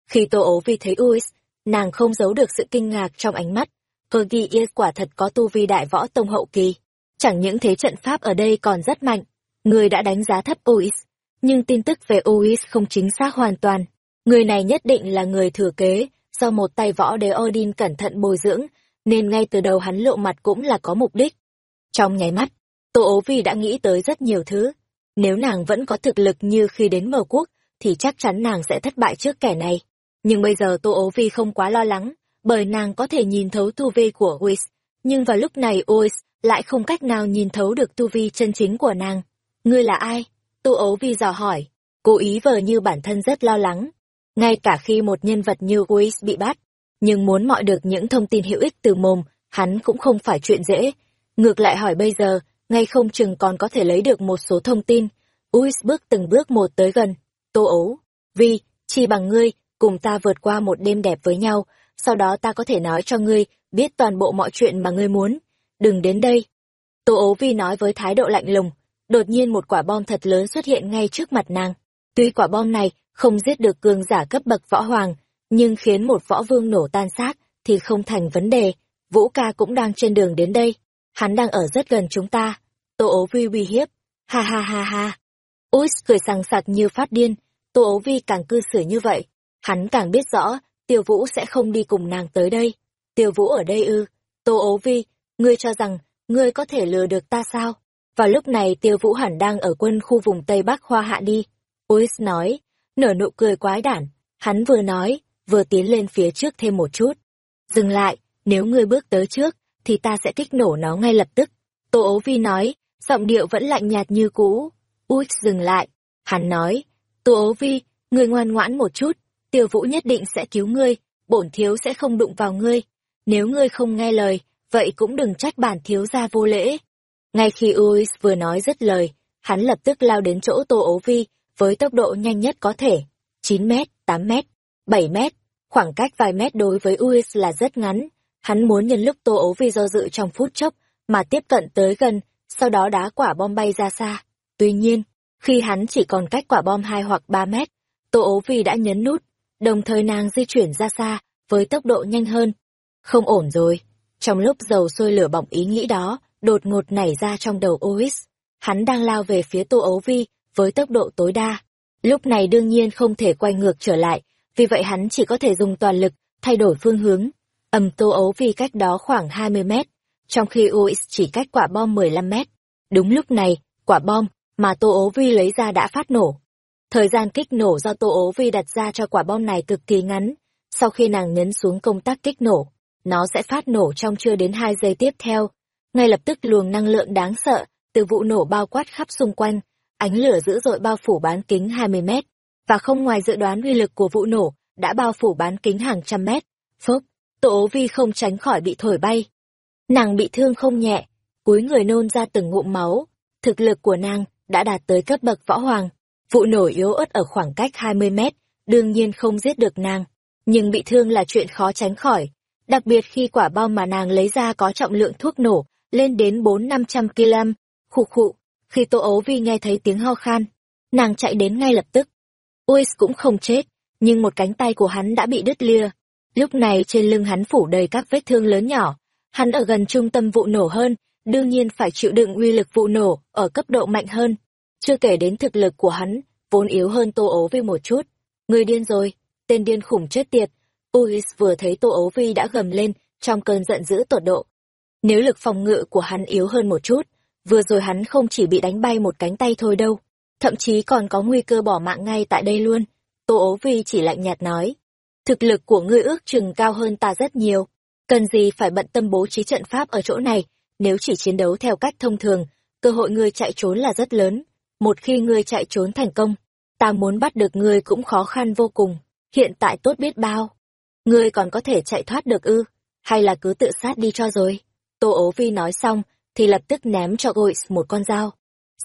A: Khi Tô Ố Vi thấy Uis, nàng không giấu được sự kinh ngạc trong ánh mắt. Fergie Is quả thật có tu vi đại võ tông hậu kỳ. Chẳng những thế trận pháp ở đây còn rất mạnh. Người đã đánh giá thấp Uis, nhưng tin tức về Uis không chính xác hoàn toàn. Người này nhất định là người thừa kế, do một tay võ đế Odin cẩn thận bồi dưỡng, nên ngay từ đầu hắn lộ mặt cũng là có mục đích. Trong nháy mắt, Tô ố vi đã nghĩ tới rất nhiều thứ. Nếu nàng vẫn có thực lực như khi đến mở quốc, thì chắc chắn nàng sẽ thất bại trước kẻ này. Nhưng bây giờ Tô ố vi không quá lo lắng, bởi nàng có thể nhìn thấu tu vi của Whis. Nhưng vào lúc này Whis lại không cách nào nhìn thấu được tu vi chân chính của nàng. Ngươi là ai? Tô ố vi dò hỏi, cố ý vờ như bản thân rất lo lắng. Ngay cả khi một nhân vật như Whis bị bắt, nhưng muốn mọi được những thông tin hữu ích từ mồm, hắn cũng không phải chuyện dễ. Ngược lại hỏi bây giờ, ngay không chừng còn có thể lấy được một số thông tin. Uis bước từng bước một tới gần. Tô ấu, vi, chi bằng ngươi, cùng ta vượt qua một đêm đẹp với nhau, sau đó ta có thể nói cho ngươi biết toàn bộ mọi chuyện mà ngươi muốn. Đừng đến đây. Tô ấu vi nói với thái độ lạnh lùng, đột nhiên một quả bom thật lớn xuất hiện ngay trước mặt nàng. Tuy quả bom này không giết được cường giả cấp bậc võ hoàng, nhưng khiến một võ vương nổ tan xác thì không thành vấn đề. Vũ ca cũng đang trên đường đến đây. Hắn đang ở rất gần chúng ta. Tô ố vi uy hiếp. Ha ha ha ha. Út cười sằng sặc như phát điên. Tô ố vi càng cư xử như vậy. Hắn càng biết rõ, tiêu vũ sẽ không đi cùng nàng tới đây. Tiêu vũ ở đây ư. Tô ố vi, ngươi cho rằng ngươi có thể lừa được ta sao? Vào lúc này tiêu vũ hẳn đang ở quân khu vùng Tây Bắc Hoa Hạ đi. Ois nói, nở nụ cười quái đản, hắn vừa nói, vừa tiến lên phía trước thêm một chút. Dừng lại, nếu ngươi bước tới trước, thì ta sẽ kích nổ nó ngay lập tức. Tô ố vi nói, giọng điệu vẫn lạnh nhạt như cũ. Ui dừng lại. Hắn nói, Tô ố vi, ngươi ngoan ngoãn một chút, tiêu vũ nhất định sẽ cứu ngươi, bổn thiếu sẽ không đụng vào ngươi. Nếu ngươi không nghe lời, vậy cũng đừng trách bản thiếu gia vô lễ. Ngay khi Uis vừa nói dứt lời, hắn lập tức lao đến chỗ Tô ố vi, với tốc độ nhanh nhất có thể. 9 mét, 8 mét, 7 mét, khoảng cách vài mét đối với Uis là rất ngắn. Hắn muốn nhân lúc Tô ố vi do dự trong phút chốc, mà tiếp cận tới gần, sau đó đá quả bom bay ra xa. Tuy nhiên, khi hắn chỉ còn cách quả bom 2 hoặc 3 mét, Tô ố vi đã nhấn nút, đồng thời nàng di chuyển ra xa, với tốc độ nhanh hơn. Không ổn rồi. Trong lúc dầu sôi lửa bỏng ý nghĩ đó, đột ngột nảy ra trong đầu Ois. Hắn đang lao về phía Tô ấu vi, với tốc độ tối đa. Lúc này đương nhiên không thể quay ngược trở lại, vì vậy hắn chỉ có thể dùng toàn lực, thay đổi phương hướng. Ầm Tô ấu vi cách đó khoảng 20 mét, trong khi Ois chỉ cách quả bom 15 mét. Đúng lúc này, quả bom mà Tô Ố vi lấy ra đã phát nổ. Thời gian kích nổ do Tô Ố vi đặt ra cho quả bom này cực kỳ ngắn. Sau khi nàng nhấn xuống công tắc kích nổ, nó sẽ phát nổ trong chưa đến 2 giây tiếp theo. Ngay lập tức luồng năng lượng đáng sợ từ vụ nổ bao quát khắp xung quanh, ánh lửa dữ dội bao phủ bán kính 20 mét, và không ngoài dự đoán uy lực của vụ nổ, đã bao phủ bán kính hàng trăm mét. Phốc, Tô ố vi không tránh khỏi bị thổi bay. Nàng bị thương không nhẹ, cúi người nôn ra từng ngụm máu. Thực lực của nàng đã đạt tới cấp bậc võ hoàng. Vụ nổ yếu ớt ở khoảng cách 20 mét, đương nhiên không giết được nàng. Nhưng bị thương là chuyện khó tránh khỏi. Đặc biệt khi quả bom mà nàng lấy ra có trọng lượng thuốc nổ, lên đến 4-500 kg. Khụ khụ, khi Tô Ấu Vi nghe thấy tiếng ho khan, nàng chạy đến ngay lập tức. Uis cũng không chết, nhưng một cánh tay của hắn đã bị đứt lìa. Lúc này trên lưng hắn phủ đầy các vết thương lớn nhỏ. Hắn ở gần trung tâm vụ nổ hơn, đương nhiên phải chịu đựng uy lực vụ nổ ở cấp độ mạnh hơn. Chưa kể đến thực lực của hắn, vốn yếu hơn Tô Ấu Vi một chút. Người điên rồi, tên điên khủng chết tiệt. Uis vừa thấy Tô Ấu Vi đã gầm lên trong cơn giận dữ tột độ. Nếu lực phòng ngự của hắn yếu hơn một chút, vừa rồi hắn không chỉ bị đánh bay một cánh tay thôi đâu, thậm chí còn có nguy cơ bỏ mạng ngay tại đây luôn. Tô ố vi chỉ lạnh nhạt nói, thực lực của ngươi ước chừng cao hơn ta rất nhiều, cần gì phải bận tâm bố trí trận pháp ở chỗ này, nếu chỉ chiến đấu theo cách thông thường, cơ hội ngươi chạy trốn là rất lớn. Một khi ngươi chạy trốn thành công, ta muốn bắt được ngươi cũng khó khăn vô cùng, hiện tại tốt biết bao. Ngươi còn có thể chạy thoát được ư, hay là cứ tự sát đi cho rồi. Tô ố vi nói xong, thì lập tức ném cho Gois một con dao.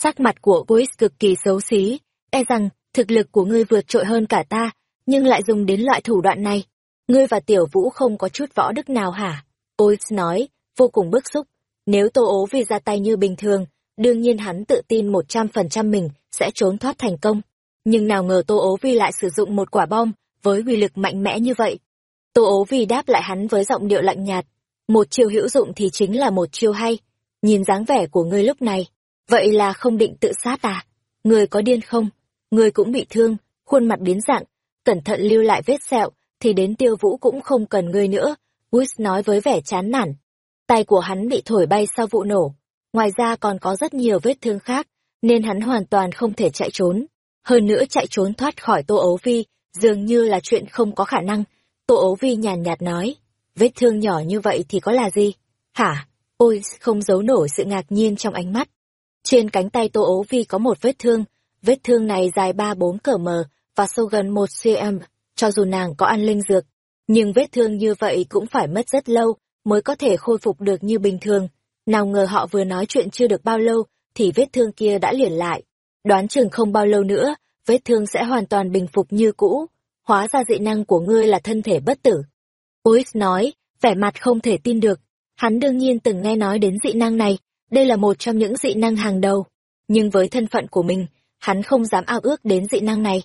A: Sắc mặt của Gois cực kỳ xấu xí, e rằng thực lực của ngươi vượt trội hơn cả ta, nhưng lại dùng đến loại thủ đoạn này. Ngươi và tiểu vũ không có chút võ đức nào hả? Gois nói, vô cùng bức xúc. Nếu Tô ố vi ra tay như bình thường, đương nhiên hắn tự tin một trăm phần trăm mình sẽ trốn thoát thành công. Nhưng nào ngờ Tô ố vi lại sử dụng một quả bom với uy lực mạnh mẽ như vậy. Tô ố vi đáp lại hắn với giọng điệu lạnh nhạt, một chiêu hữu dụng thì chính là một chiêu hay. Nhìn dáng vẻ của ngươi lúc này, vậy là không định tự sát à? Ngươi có điên không? Ngươi cũng bị thương, khuôn mặt biến dạng, cẩn thận lưu lại vết sẹo, thì đến tiêu vũ cũng không cần ngươi nữa. Wis nói với vẻ chán nản. Tay của hắn bị thổi bay sau vụ nổ. Ngoài ra còn có rất nhiều vết thương khác, nên hắn hoàn toàn không thể chạy trốn. Hơn nữa chạy trốn thoát khỏi Tô Ấu Vi, dường như là chuyện không có khả năng. Tô Ấu Vi nhàn nhạt nói, vết thương nhỏ như vậy thì có là gì? Hả? Ôi, không giấu nổi sự ngạc nhiên trong ánh mắt. Trên cánh tay Tô ấu Vi có một vết thương, vết thương này dài ba bốn cỡ mờ và sâu gần một cm, cho dù nàng có ăn linh dược. Nhưng vết thương như vậy cũng phải mất rất lâu mới có thể khôi phục được như bình thường. Nào ngờ họ vừa nói chuyện chưa được bao lâu thì vết thương kia đã liền lại. Đoán chừng không bao lâu nữa, vết thương sẽ hoàn toàn bình phục như cũ. Hóa ra dị năng của ngươi là thân thể bất tử. Ois nói, vẻ mặt không thể tin được. Hắn đương nhiên từng nghe nói đến dị năng này, đây là một trong những dị năng hàng đầu. Nhưng với thân phận của mình, hắn không dám ao ước đến dị năng này.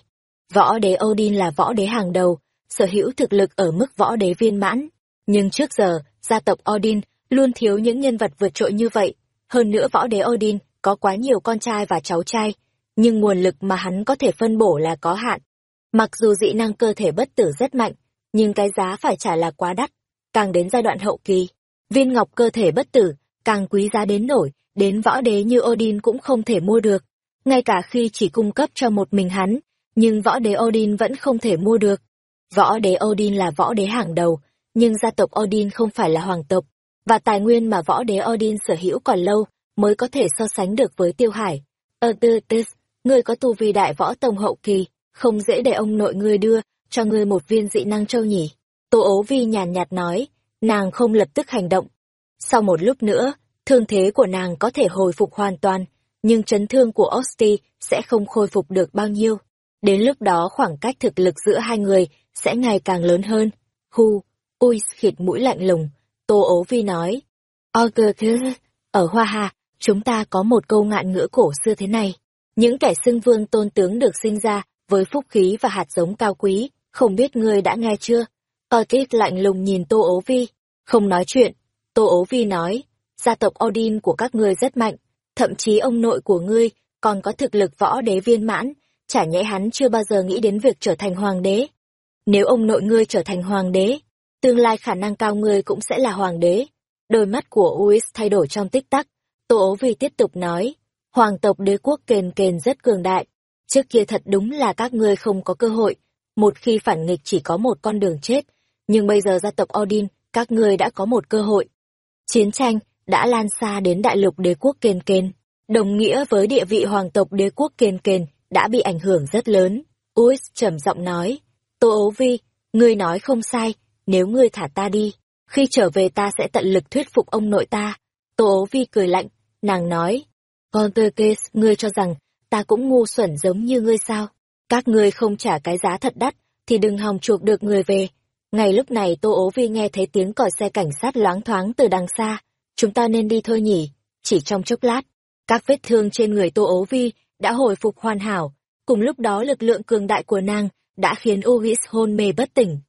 A: Võ đế Odin là võ đế hàng đầu, sở hữu thực lực ở mức võ đế viên mãn. Nhưng trước giờ, gia tộc Odin luôn thiếu những nhân vật vượt trội như vậy. Hơn nữa võ đế Odin có quá nhiều con trai và cháu trai, nhưng nguồn lực mà hắn có thể phân bổ là có hạn. Mặc dù dị năng cơ thể bất tử rất mạnh, nhưng cái giá phải trả là quá đắt. Càng đến giai đoạn hậu kỳ, viên ngọc cơ thể bất tử càng quý giá đến nổi, đến võ đế như Odin cũng không thể mua được. Ngay cả khi chỉ cung cấp cho một mình hắn, nhưng võ đế Odin vẫn không thể mua được. Võ đế Odin là võ đế hàng đầu, nhưng gia tộc Odin không phải là hoàng tộc, và tài nguyên mà võ đế Odin sở hữu còn lâu mới có thể so sánh được với Tiêu Hải. Arthurus, ngươi có tu vi đại võ tông hậu kỳ, không dễ để ông nội ngươi đưa cho ngươi một viên dị năng châu nhỉ. Tô ố vi nhàn nhạt nói, nàng không lập tức hành động. Sau một lúc nữa, thương thế của nàng có thể hồi phục hoàn toàn, nhưng chấn thương của Osti sẽ không khôi phục được bao nhiêu. Đến lúc đó khoảng cách thực lực giữa hai người sẽ ngày càng lớn hơn. Hu, ui khịt mũi lạnh lùng, Tô ố vi nói. Ở Hoa Hà, chúng ta có một câu ngạn ngữ cổ xưa thế này. Những kẻ xưng vương tôn tướng được sinh ra với phúc khí và hạt giống cao quý, không biết ngươi đã nghe chưa? Ortiz lạnh lùng nhìn Tô ố vi, không nói chuyện. Tô ố vi nói, gia tộc Odin của các ngươi rất mạnh, thậm chí ông nội của ngươi còn có thực lực võ đế viên mãn, chả nhẽ hắn chưa bao giờ nghĩ đến việc trở thành hoàng đế. Nếu ông nội ngươi trở thành hoàng đế, tương lai khả năng cao ngươi cũng sẽ là hoàng đế. Đôi mắt của Uis thay đổi trong tích tắc, Tô ố vì tiếp tục nói, hoàng tộc đế quốc kền kền rất cường đại, trước kia thật đúng là các ngươi không có cơ hội, một khi phản nghịch chỉ có một con đường chết, nhưng bây giờ gia tộc Odin, các ngươi đã có một cơ hội. Chiến tranh đã lan xa đến đại lục đế quốc kền kền, đồng nghĩa với địa vị hoàng tộc đế quốc kền kền đã bị ảnh hưởng rất lớn. Uis trầm giọng nói, Tô ố vi, ngươi nói không sai, nếu ngươi thả ta đi, khi trở về ta sẽ tận lực thuyết phục ông nội ta. Tô ố vi cười lạnh, nàng nói, con ngươi cho rằng, ta cũng ngu xuẩn giống như ngươi sao? Các ngươi không trả cái giá thật đắt, thì đừng hòng chuộc được người về. Ngay lúc này Tô ố vi nghe thấy tiếng còi xe cảnh sát loáng thoáng từ đằng xa. Chúng ta nên đi thôi nhỉ? Chỉ trong chốc lát, các vết thương trên người Tô ố vi đã hồi phục hoàn hảo. Cùng lúc đó lực lượng cường đại của nàng đã khiến Uis hôn mê bất tỉnh.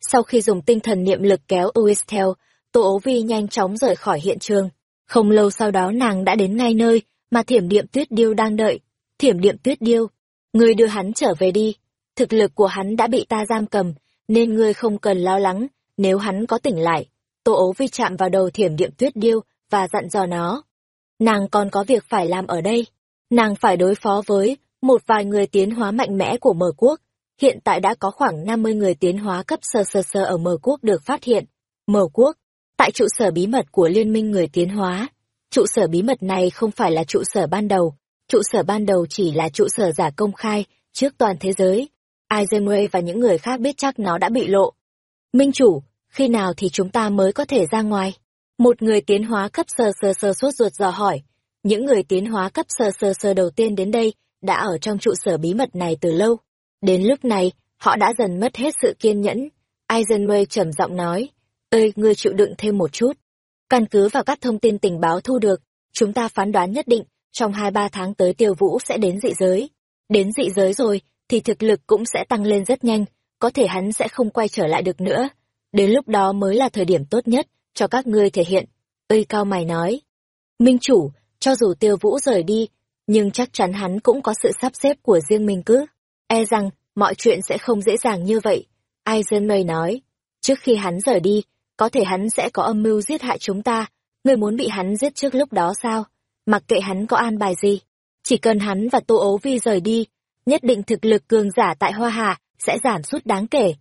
A: Sau khi dùng tinh thần niệm lực kéo Uis theo, Tô ố vi nhanh chóng rời khỏi hiện trường. Không lâu sau đó nàng đã đến ngay nơi mà thiểm Điệm tuyết điêu đang đợi. Thiểm Điệm tuyết điêu, ngươi đưa hắn trở về đi. Thực lực của hắn đã bị ta giam cầm, nên ngươi không cần lo lắng, nếu hắn có tỉnh lại. Tô ố vi chạm vào đầu thiểm Điệm tuyết điêu và dặn dò nó. Nàng còn có việc phải làm ở đây. Nàng phải đối phó với một vài người tiến hóa mạnh mẽ của mở quốc. Hiện tại đã có khoảng 50 người tiến hóa cấp sơ sơ sơ ở mở quốc được phát hiện. Mở quốc, tại trụ sở bí mật của Liên minh người tiến hóa. Trụ sở bí mật này không phải là trụ sở ban đầu, trụ sở ban đầu chỉ là trụ sở giả công khai trước toàn thế giới. Eisenway và những người khác biết chắc nó đã bị lộ. Minh chủ, khi nào thì chúng ta mới có thể ra ngoài? Một người tiến hóa cấp sơ sơ sơ sốt ruột dò hỏi. Những người tiến hóa cấp sơ sơ sơ đầu tiên đến đây đã ở trong trụ sở bí mật này từ lâu. Đến lúc này, họ đã dần mất hết sự kiên nhẫn. Eisenway trầm giọng nói, ơi, ngươi chịu đựng thêm một chút. Căn cứ vào các thông tin tình báo thu được, chúng ta phán đoán nhất định, trong hai ba tháng tới tiêu vũ sẽ đến dị giới. Đến dị giới rồi, thì thực lực cũng sẽ tăng lên rất nhanh, có thể hắn sẽ không quay trở lại được nữa. Đến lúc đó mới là thời điểm tốt nhất, cho các ngươi thể hiện. Ơi cao mày nói. Minh chủ, cho dù tiêu vũ rời đi, nhưng chắc chắn hắn cũng có sự sắp xếp của riêng mình cứ. E rằng, mọi chuyện sẽ không dễ dàng như vậy. Eisenmay nói. Trước khi hắn rời đi, có thể hắn sẽ có âm mưu giết hại chúng ta. Người muốn bị hắn giết trước lúc đó sao? Mặc kệ hắn có an bài gì. Chỉ cần hắn và Tô Ấu Vi rời đi, nhất định thực lực cường giả tại Hoa hạ sẽ giảm sút đáng kể.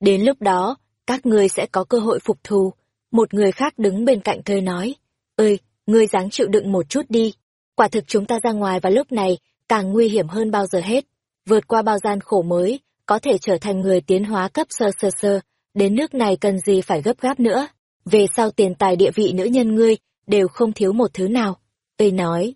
A: Đến lúc đó, các ngươi sẽ có cơ hội phục thù. Một người khác đứng bên cạnh cười nói, ơi, ngươi dáng chịu đựng một chút đi. Quả thực chúng ta ra ngoài vào lúc này càng nguy hiểm hơn bao giờ hết. Vượt qua bao gian khổ mới, có thể trở thành người tiến hóa cấp sơ sơ sơ, đến nước này cần gì phải gấp gáp nữa. Về sau tiền tài địa vị nữ nhân ngươi, đều không thiếu một thứ nào. Tây nói,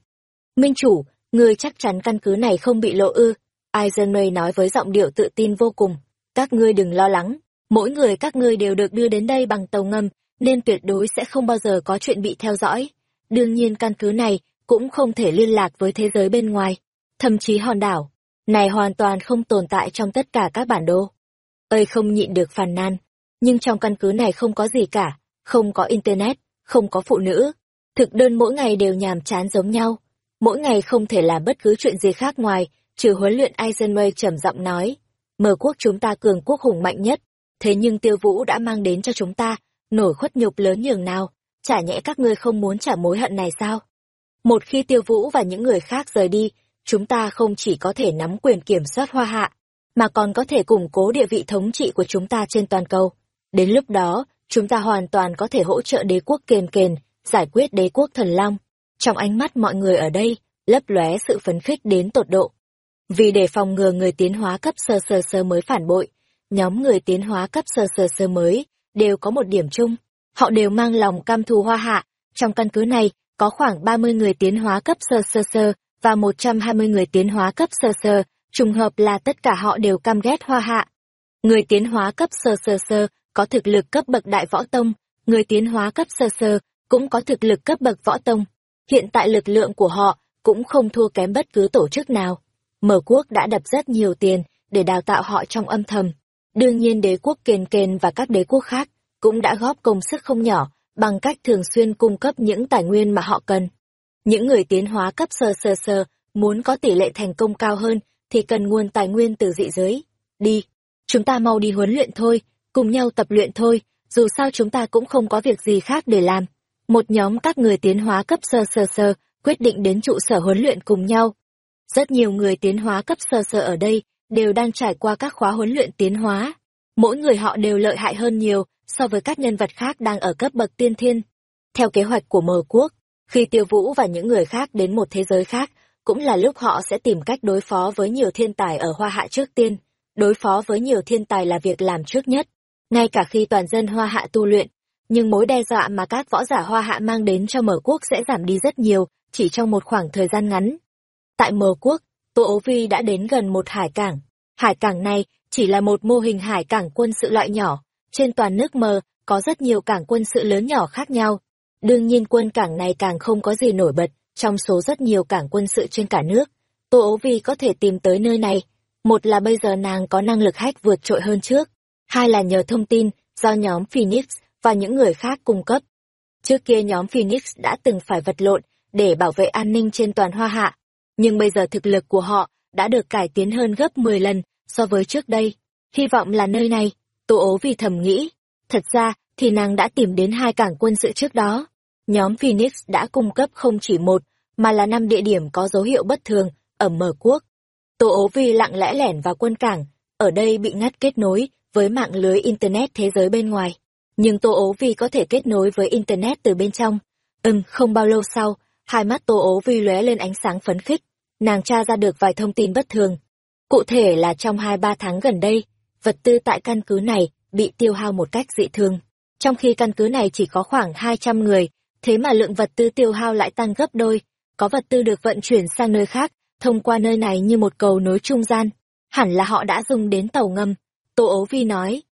A: Minh chủ, ngươi chắc chắn căn cứ này không bị lộ ư. Eisenway nói với giọng điệu tự tin vô cùng. Các ngươi đừng lo lắng, mỗi người các ngươi đều được đưa đến đây bằng tàu ngầm, nên tuyệt đối sẽ không bao giờ có chuyện bị theo dõi. Đương nhiên căn cứ này cũng không thể liên lạc với thế giới bên ngoài, thậm chí hòn đảo. Này hoàn toàn không tồn tại trong tất cả các bản đồ. Ơi không nhịn được phàn nan, nhưng trong căn cứ này không có gì cả, không có internet, không có phụ nữ. Thực đơn mỗi ngày đều nhàm chán giống nhau, mỗi ngày không thể làm bất cứ chuyện gì khác ngoài, trừ huấn luyện Eisenway trầm giọng nói. Mở quốc chúng ta cường quốc hùng mạnh nhất, thế nhưng tiêu vũ đã mang đến cho chúng ta nổi khuất nhục lớn nhường nào chả nhẽ các ngươi không muốn trả mối hận này sao? Một khi tiêu vũ và những người khác rời đi, chúng ta không chỉ có thể nắm quyền kiểm soát hoa hạ, mà còn có thể củng cố địa vị thống trị của chúng ta trên toàn cầu. Đến lúc đó, chúng ta hoàn toàn có thể hỗ trợ đế quốc kền kền, giải quyết đế quốc thần long. Trong ánh mắt mọi người ở đây, lấp lóe sự phấn khích đến tột độ. Vì để phòng ngừa người tiến hóa cấp sơ sơ sơ mới phản bội, nhóm người tiến hóa cấp sơ sơ sơ mới đều có một điểm chung. Họ đều mang lòng cam thù hoa hạ. Trong căn cứ này, có khoảng 30 người tiến hóa cấp sơ sơ sơ và 120 người tiến hóa cấp sơ sơ, trùng hợp là tất cả họ đều căm ghét hoa hạ. Người tiến hóa cấp sơ sơ sơ có thực lực cấp bậc đại võ tông, người tiến hóa cấp sơ sơ cũng có thực lực cấp bậc võ tông. Hiện tại lực lượng của họ cũng không thua kém bất cứ tổ chức nào. Mở quốc đã đập rất nhiều tiền để đào tạo họ trong âm thầm. Đương nhiên đế quốc kền kền và các đế quốc khác cũng đã góp công sức không nhỏ bằng cách thường xuyên cung cấp những tài nguyên mà họ cần. Những người tiến hóa cấp sơ sơ sơ muốn có tỷ lệ thành công cao hơn thì cần nguồn tài nguyên từ dị giới. Đi, chúng ta mau đi huấn luyện thôi, cùng nhau tập luyện thôi, dù sao chúng ta cũng không có việc gì khác để làm. Một nhóm các người tiến hóa cấp sơ sơ sơ quyết định đến trụ sở huấn luyện cùng nhau. Rất nhiều người tiến hóa cấp sơ sơ ở đây đều đang trải qua các khóa huấn luyện tiến hóa. Mỗi người họ đều lợi hại hơn nhiều so với các nhân vật khác đang ở cấp bậc tiên thiên. Theo kế hoạch của mờ quốc, khi tiêu vũ và những người khác đến một thế giới khác, cũng là lúc họ sẽ tìm cách đối phó với nhiều thiên tài ở Hoa Hạ trước tiên. Đối phó với nhiều thiên tài là việc làm trước nhất. Ngay cả khi toàn dân Hoa Hạ tu luyện, nhưng mối đe dọa mà các võ giả Hoa Hạ mang đến cho mở quốc sẽ giảm đi rất nhiều, chỉ trong một khoảng thời gian ngắn. Tại mờ quốc, Tô Ố Vi đã đến gần một hải cảng. Hải cảng này chỉ là một mô hình hải cảng quân sự loại nhỏ. Trên toàn nước mờ, có rất nhiều cảng quân sự lớn nhỏ khác nhau. Đương nhiên quân cảng này càng không có gì nổi bật, trong số rất nhiều cảng quân sự trên cả nước. Tô ố vi có thể tìm tới nơi này. Một là bây giờ nàng có năng lực hack vượt trội hơn trước. Hai là nhờ thông tin do nhóm Phoenix và những người khác cung cấp. Trước kia nhóm Phoenix đã từng phải vật lộn để bảo vệ an ninh trên toàn hoa hạ. Nhưng bây giờ thực lực của họ đã được cải tiến hơn gấp 10 lần so với trước đây. Hy vọng là nơi này, Tô ố vì thầm nghĩ. Thật ra, thì nàng đã tìm đến hai cảng quân sự trước đó. Nhóm Phoenix đã cung cấp không chỉ một, mà là năm địa điểm có dấu hiệu bất thường, ở mở quốc. Tô ố vi lặng lẽ lẻn vào quân cảng, ở đây bị ngắt kết nối với mạng lưới Internet thế giới bên ngoài. Nhưng Tô ố vi có thể kết nối với Internet từ bên trong. Ừm, không bao lâu sau, hai mắt Tô ố vi lóe lên ánh sáng phấn khích. Nàng tra ra được vài thông tin bất thường. Cụ thể là trong hai ba tháng gần đây, vật tư tại căn cứ này bị tiêu hao một cách dị thường. Trong khi căn cứ này chỉ có khoảng 200 người, thế mà lượng vật tư tiêu hao lại tăng gấp đôi. Có vật tư được vận chuyển sang nơi khác, thông qua nơi này như một cầu nối trung gian. Hẳn là họ đã dùng đến tàu ngầm. Tô ấu vi nói,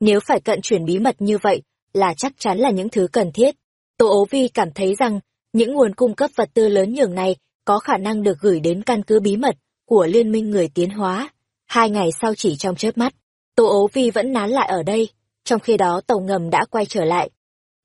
A: nếu phải cận chuyển bí mật như vậy, là chắc chắn là những thứ cần thiết. Tô ấu vi cảm thấy rằng, những nguồn cung cấp vật tư lớn nhường này có khả năng được gửi đến căn cứ bí mật của Liên minh người tiến hóa. Hai ngày sau chỉ trong chớp mắt, Tô ố vi vẫn nán lại ở đây, trong khi đó tàu ngầm đã quay trở lại.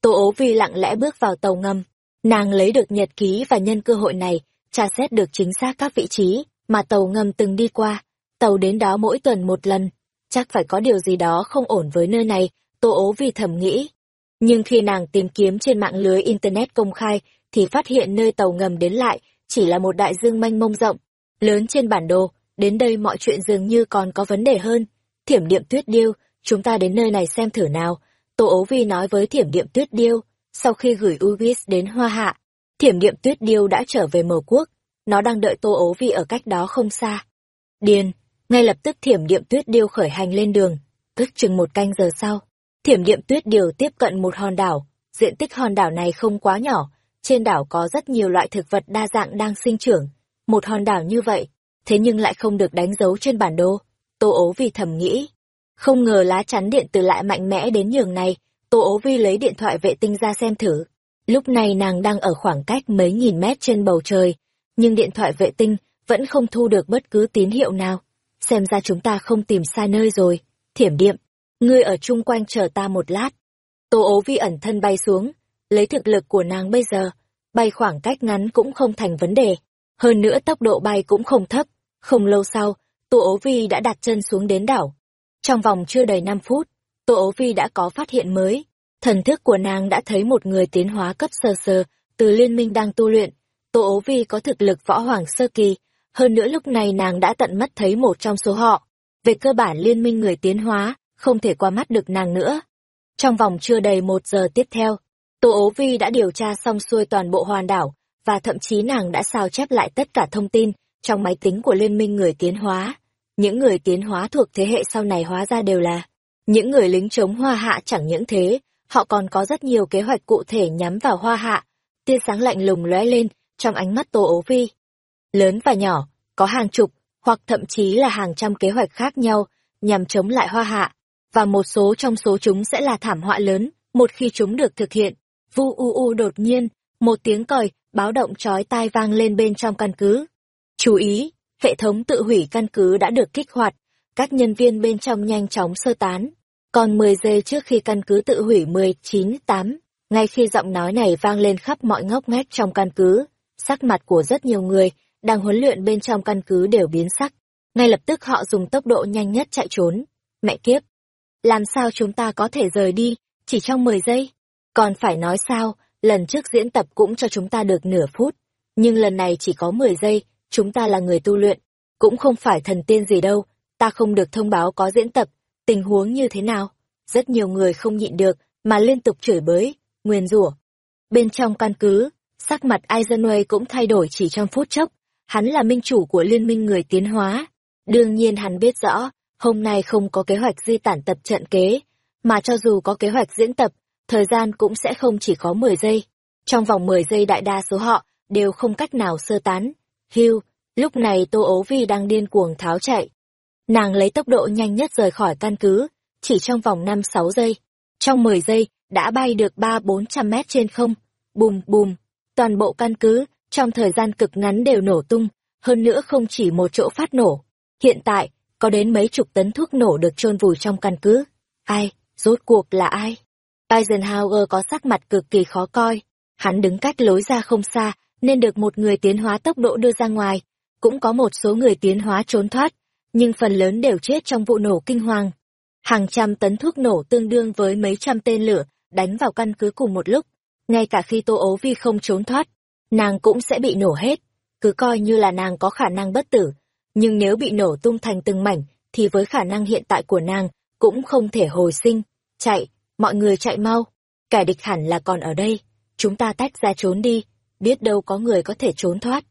A: Tô ố vi lặng lẽ bước vào tàu ngầm, nàng lấy được nhật ký và nhân cơ hội này, tra xét được chính xác các vị trí mà tàu ngầm từng đi qua. Tàu đến đó mỗi tuần một lần, chắc phải có điều gì đó không ổn với nơi này, Tô ố vi thầm nghĩ. Nhưng khi nàng tìm kiếm trên mạng lưới Internet công khai, thì phát hiện nơi tàu ngầm đến lại chỉ là một đại dương mênh mông rộng, lớn trên bản đồ, đến đây mọi chuyện dường như còn có vấn đề hơn. Thiểm Điệm tuyết điêu, chúng ta đến nơi này xem thử nào. Tô ố vi nói với thiểm Điệm tuyết điêu, sau khi gửi Uvis đến Hoa Hạ, thiểm Điệm tuyết điêu đã trở về mở quốc. Nó đang đợi tô ố vi ở cách đó không xa. Điền, ngay lập tức thiểm Điệm tuyết điêu khởi hành lên đường. Tức chừng một canh giờ sau, thiểm Điệm tuyết điêu tiếp cận một hòn đảo. Diện tích hòn đảo này không quá nhỏ, trên đảo có rất nhiều loại thực vật đa dạng đang sinh trưởng. Một hòn đảo như vậy, thế nhưng lại không được đánh dấu trên bản đồ. Tô ố vi thầm nghĩ. Không ngờ lá chắn điện tử lại mạnh mẽ đến nhường này, Tô ố vi lấy điện thoại vệ tinh ra xem thử. Lúc này nàng đang ở khoảng cách mấy nghìn mét trên bầu trời, nhưng điện thoại vệ tinh vẫn không thu được bất cứ tín hiệu nào. Xem ra chúng ta không tìm sai nơi rồi. Thiểm điệm, ngươi ở chung quanh chờ ta một lát. Tô ố vi ẩn thân bay xuống, lấy thực lực của nàng bây giờ, bay khoảng cách ngắn cũng không thành vấn đề. Hơn nữa tốc độ bay cũng không thấp. Không lâu sau, Tô ố vi đã đặt chân xuống đến đảo. Trong vòng chưa đầy 5 phút, Tô ố vi đã có phát hiện mới. Thần thức của nàng đã thấy một người tiến hóa cấp sơ sơ, từ liên minh đang tu luyện. Tô ố vi có thực lực võ hoàng sơ kỳ, hơn nữa lúc này nàng đã tận mắt thấy một trong số họ. Về cơ bản liên minh người tiến hóa, không thể qua mắt được nàng nữa. Trong vòng chưa đầy một giờ tiếp theo, Tô ố vi đã điều tra xong xuôi toàn bộ hoàn đảo, và thậm chí nàng đã sao chép lại tất cả thông tin trong máy tính của liên minh người tiến hóa. Những người tiến hóa thuộc thế hệ sau này hóa ra đều là những người lính chống hoa hạ chẳng những thế, họ còn có rất nhiều kế hoạch cụ thể nhắm vào hoa hạ. Tia sáng lạnh lùng lóe lên trong ánh mắt Tô ố vi. Lớn và nhỏ, có hàng chục, hoặc thậm chí là hàng trăm kế hoạch khác nhau nhằm chống lại hoa hạ. Và một số trong số chúng sẽ là thảm họa lớn, một khi chúng được thực hiện. Vu u u đột nhiên, một tiếng còi, báo động chói tai vang lên bên trong căn cứ. Chú ý, hệ thống tự hủy căn cứ đã được kích hoạt, các nhân viên bên trong nhanh chóng sơ tán. Còn 10 giây trước khi căn cứ tự hủy 19-8, ngay khi giọng nói này vang lên khắp mọi ngóc ngách trong căn cứ, sắc mặt của rất nhiều người đang huấn luyện bên trong căn cứ đều biến sắc. Ngay lập tức họ dùng tốc độ nhanh nhất chạy trốn. Mẹ kiếp! Làm sao chúng ta có thể rời đi, chỉ trong 10 giây? Còn phải nói sao, lần trước diễn tập cũng cho chúng ta được nửa phút. Nhưng lần này chỉ có 10 giây, chúng ta là người tu luyện. Cũng không phải thần tiên gì đâu, ta không được thông báo có diễn tập, tình huống như thế nào? Rất nhiều người không nhịn được, mà liên tục chửi bới, nguyền rủa. Bên trong căn cứ, sắc mặt Eisenway cũng thay đổi chỉ trong phút chốc. Hắn là minh chủ của liên minh người tiến hóa. Đương nhiên hắn biết rõ, hôm nay không có kế hoạch di tản tập trận kế, mà cho dù có kế hoạch diễn tập, thời gian cũng sẽ không chỉ có 10 giây. Trong vòng 10 giây đại đa số họ đều không cách nào sơ tán. hưu, lúc này Tô Ố Vi đang điên cuồng tháo chạy. Nàng lấy tốc độ nhanh nhất rời khỏi căn cứ, chỉ trong vòng 5-6 giây. Trong 10 giây, đã bay được 3-400 mét trên không. Bùm bùm, toàn bộ căn cứ, trong thời gian cực ngắn đều nổ tung, hơn nữa không chỉ một chỗ phát nổ. Hiện tại, có đến mấy chục tấn thuốc nổ được chôn vùi trong căn cứ. Ai, rốt cuộc là ai? Eisenhower có sắc mặt cực kỳ khó coi. Hắn đứng cách lối ra không xa, nên được một người tiến hóa tốc độ đưa ra ngoài. Cũng có một số người tiến hóa trốn thoát, nhưng phần lớn đều chết trong vụ nổ kinh hoàng. Hàng trăm tấn thuốc nổ tương đương với mấy trăm tên lửa đánh vào căn cứ cùng một lúc. Ngay cả khi Tô Ố Vi không trốn thoát, nàng cũng sẽ bị nổ hết. Cứ coi như là nàng có khả năng bất tử. Nhưng nếu bị nổ tung thành từng mảnh, thì với khả năng hiện tại của nàng, cũng không thể hồi sinh. Chạy, mọi người chạy mau. Kẻ địch hẳn là còn ở đây. Chúng ta tách ra trốn đi, biết đâu có người có thể trốn thoát.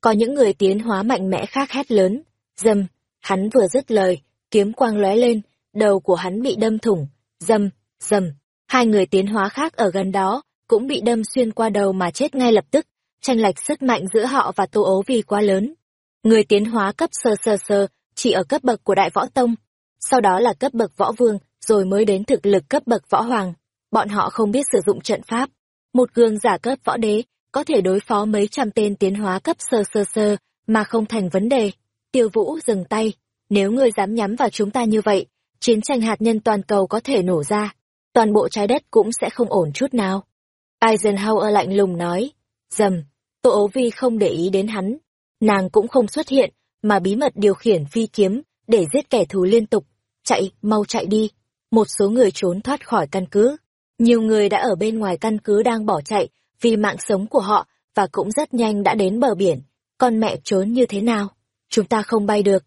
A: Có những người tiến hóa mạnh mẽ khác hét lớn. dầm, hắn vừa dứt lời, kiếm quang lóe lên, đầu của hắn bị đâm thủng. dầm, dầm. Hai người tiến hóa khác ở gần đó, cũng bị đâm xuyên qua đầu mà chết ngay lập tức. Tranh lệch sức mạnh giữa họ và tô ố vì quá lớn. Người tiến hóa cấp sơ sơ sơ, chỉ ở cấp bậc của đại võ tông. Sau đó là cấp bậc võ vương, rồi mới đến thực lực cấp bậc võ hoàng. Bọn họ không biết sử dụng trận pháp. Một gương giả cấp võ đế, có thể đối phó mấy trăm tên tiến hóa cấp sơ sơ sơ, mà không thành vấn đề. Tiêu Vũ dừng tay, nếu ngươi dám nhắm vào chúng ta như vậy, chiến tranh hạt nhân toàn cầu có thể nổ ra, toàn bộ trái đất cũng sẽ không ổn chút nào. Eisenhower lạnh lùng nói, dầm, Tô ố vi không để ý đến hắn, nàng cũng không xuất hiện, mà bí mật điều khiển phi kiếm, để giết kẻ thù liên tục, chạy, mau chạy đi. Một số người trốn thoát khỏi căn cứ, nhiều người đã ở bên ngoài căn cứ đang bỏ chạy, vì mạng sống của họ, và cũng rất nhanh đã đến bờ biển. Con mẹ trốn như thế nào? Chúng ta không bay được.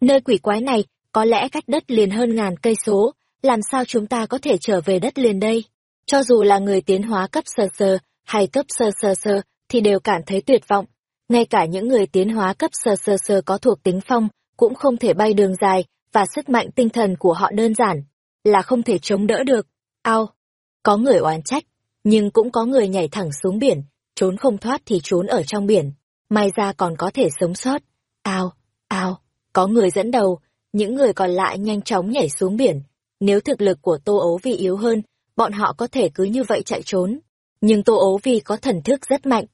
A: Nơi quỷ quái này, có lẽ cách đất liền hơn ngàn cây số, làm sao chúng ta có thể trở về đất liền đây? Cho dù là người tiến hóa cấp sơ sơ, hay cấp sơ sơ sơ, thì đều cảm thấy tuyệt vọng. Ngay cả những người tiến hóa cấp sơ sơ sơ có thuộc tính phong, cũng không thể bay đường dài, và sức mạnh tinh thần của họ đơn giản, là không thể chống đỡ được. Ao! Có người oán trách, nhưng cũng có người nhảy thẳng xuống biển, trốn không thoát thì trốn ở trong biển, may ra còn có thể sống sót. Ao, ao, có người dẫn đầu, những người còn lại nhanh chóng nhảy xuống biển. Nếu thực lực của Tô Ố Vi yếu hơn, bọn họ có thể cứ như vậy chạy trốn. Nhưng Tô Ố Vi có thần thức rất mạnh.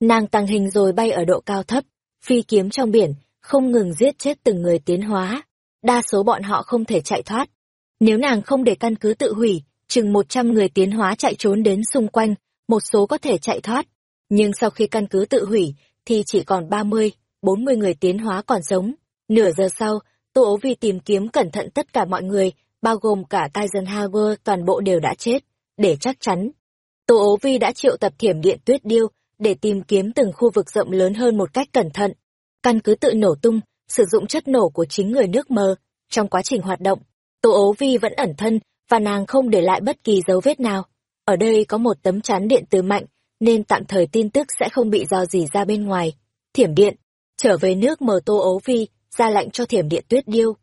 A: Nàng tăng hình rồi bay ở độ cao thấp, phi kiếm trong biển, không ngừng giết chết từng người tiến hóa. Đa số bọn họ không thể chạy thoát. Nếu nàng không để căn cứ tự hủy, chừng một trăm người tiến hóa chạy trốn đến xung quanh, một số có thể chạy thoát. Nhưng sau khi căn cứ tự hủy, thì chỉ còn ba mươi, bốn mươi người tiến hóa còn sống. Nửa giờ sau, Tô Ố Vi tìm kiếm cẩn thận tất cả mọi người, bao gồm cả Eisenhower toàn bộ đều đã chết. để chắc chắn. Tô ố vi đã triệu tập thiểm điện tuyết điêu để tìm kiếm từng khu vực rộng lớn hơn một cách cẩn thận. Căn cứ tự nổ tung, sử dụng chất nổ của chính người nước mơ. Trong quá trình hoạt động, Tô ố vi vẫn ẩn thân và nàng không để lại bất kỳ dấu vết nào. Ở đây có một tấm chắn điện từ mạnh, nên tạm thời tin tức sẽ không bị dò dỉ ra bên ngoài. Thiểm điện, trở về nước mờ Tô ố vi, ra lệnh cho thiểm điện tuyết điêu.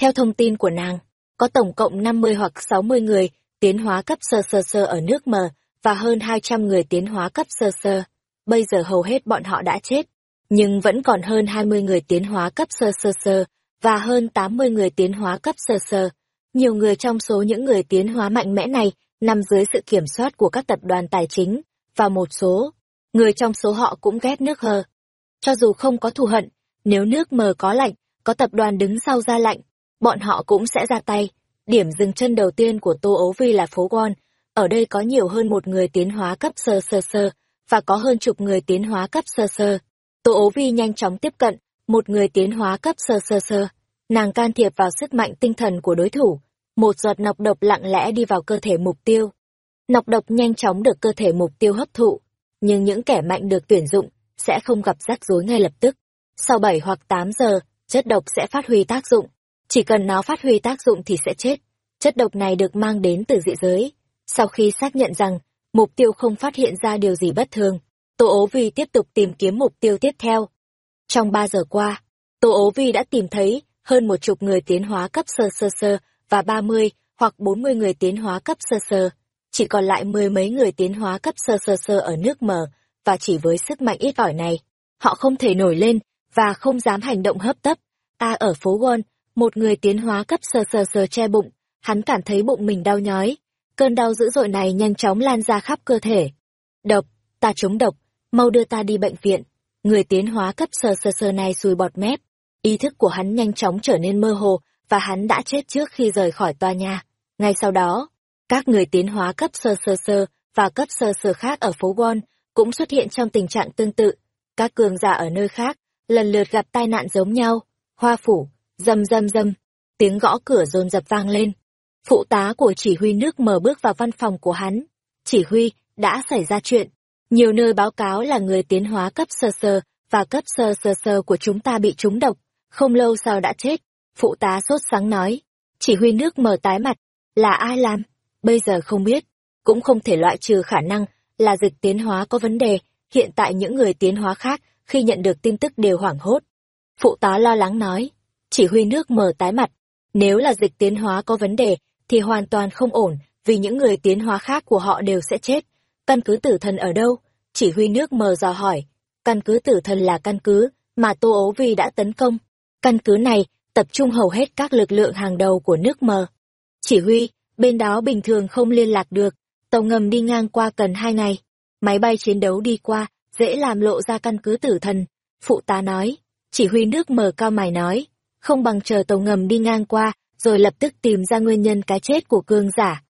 A: Theo thông tin của nàng, có tổng cộng 50 hoặc 60 người tiến hóa cấp sơ sơ sơ ở nước mờ và hơn 200 người tiến hóa cấp sơ sơ. Bây giờ hầu hết bọn họ đã chết, nhưng vẫn còn hơn 20 người tiến hóa cấp sơ sơ sơ và hơn 80 người tiến hóa cấp sơ sơ. Nhiều người trong số những người tiến hóa mạnh mẽ này nằm dưới sự kiểm soát của các tập đoàn tài chính, và một số người trong số họ cũng ghét nước hờ. Cho dù không có thù hận, nếu nước mờ có lạnh, có tập đoàn đứng sau ra lạnh, bọn họ cũng sẽ ra tay. Điểm dừng chân đầu tiên của Tô Ấu Vi là phố Gon. Ở đây có nhiều hơn một người tiến hóa cấp sơ sơ sơ, và có hơn chục người tiến hóa cấp sơ sơ. Tô Ấu Vi nhanh chóng tiếp cận, một người tiến hóa cấp sơ sơ sơ. Nàng can thiệp vào sức mạnh tinh thần của đối thủ. Một giọt nọc độc lặng lẽ đi vào cơ thể mục tiêu. Nọc độc nhanh chóng được cơ thể mục tiêu hấp thụ. Nhưng những kẻ mạnh được tuyển dụng, sẽ không gặp rắc rối ngay lập tức. Sau bảy hoặc tám giờ, chất độc sẽ phát huy tác dụng. Chỉ cần nó phát huy tác dụng thì sẽ chết. Chất độc này được mang đến từ dị giới. Sau khi xác nhận rằng, mục tiêu không phát hiện ra điều gì bất thường, Tô ố vi tiếp tục tìm kiếm mục tiêu tiếp theo. Trong ba giờ qua, Tô ố vi đã tìm thấy hơn một chục người tiến hóa cấp sơ sơ sơ và 30 hoặc 40 người tiến hóa cấp sơ sơ. Chỉ còn lại mười mấy người tiến hóa cấp sơ sơ sơ ở nước mờ, và chỉ với sức mạnh ít ỏi này, họ không thể nổi lên và không dám hành động hấp tấp. Ta ở phố Won, một người tiến hóa cấp sơ sơ sơ che bụng, hắn cảm thấy bụng mình đau nhói. Cơn đau dữ dội này nhanh chóng lan ra khắp cơ thể. Độc, ta chống độc, mau đưa ta đi bệnh viện. Người tiến hóa cấp sơ sơ sơ này sùi bọt mép. Ý thức của hắn nhanh chóng trở nên mơ hồ, và hắn đã chết trước khi rời khỏi tòa nhà. Ngay sau đó, các người tiến hóa cấp sơ sơ sơ và cấp sơ sơ khác ở phố Won cũng xuất hiện trong tình trạng tương tự. Các cường giả ở nơi khác lần lượt gặp tai nạn giống nhau. Hoa phủ, dầm dầm dầm, tiếng gõ cửa dồn dập vang lên. Phụ tá của chỉ huy nước mở bước vào văn phòng của hắn. Chỉ huy, đã xảy ra chuyện. Nhiều nơi báo cáo là người tiến hóa cấp sơ sơ và cấp sơ sơ sơ của chúng ta bị trúng độc. Không lâu sau đã chết. Phụ tá sốt sáng nói. Chỉ huy nước mở tái mặt. Là ai làm? Bây giờ không biết. Cũng không thể loại trừ khả năng là dịch tiến hóa có vấn đề. Hiện tại những người tiến hóa khác, khi nhận được tin tức đều hoảng hốt. Phụ tá lo lắng nói. Chỉ huy nước mở tái mặt. Nếu là dịch tiến hóa có vấn đề, thì hoàn toàn không ổn, vì những người tiến hóa khác của họ đều sẽ chết. Căn cứ tử thần ở đâu? Chỉ huy nước mờ dò hỏi. Căn cứ tử thần là căn cứ mà Tô Ấu Vi đã tấn công. Căn cứ này tập trung hầu hết các lực lượng hàng đầu của nước mờ. Chỉ huy, bên đó bình thường không liên lạc được, tàu ngầm đi ngang qua cần hai ngày. Máy bay chiến đấu đi qua, dễ làm lộ ra căn cứ tử thần. Phụ tá nói, chỉ huy nước mờ cao mài nói, không bằng chờ tàu ngầm đi ngang qua, rồi lập tức tìm ra nguyên nhân cái chết của cương giả.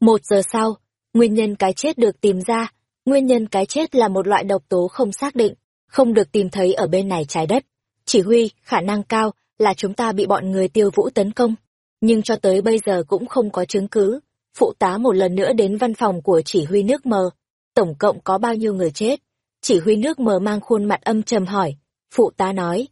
A: Một giờ sau, nguyên nhân cái chết được tìm ra, nguyên nhân cái chết là một loại độc tố không xác định, không được tìm thấy ở bên này trái đất. Chỉ huy, khả năng cao là chúng ta bị bọn người tiêu vũ tấn công, nhưng cho tới bây giờ cũng không có chứng cứ. Phụ tá một lần nữa đến văn phòng của chỉ huy nước mờ. Tổng cộng có bao nhiêu người chết? Chỉ huy nước mờ mang khuôn mặt âm trầm hỏi. Phụ tá nói.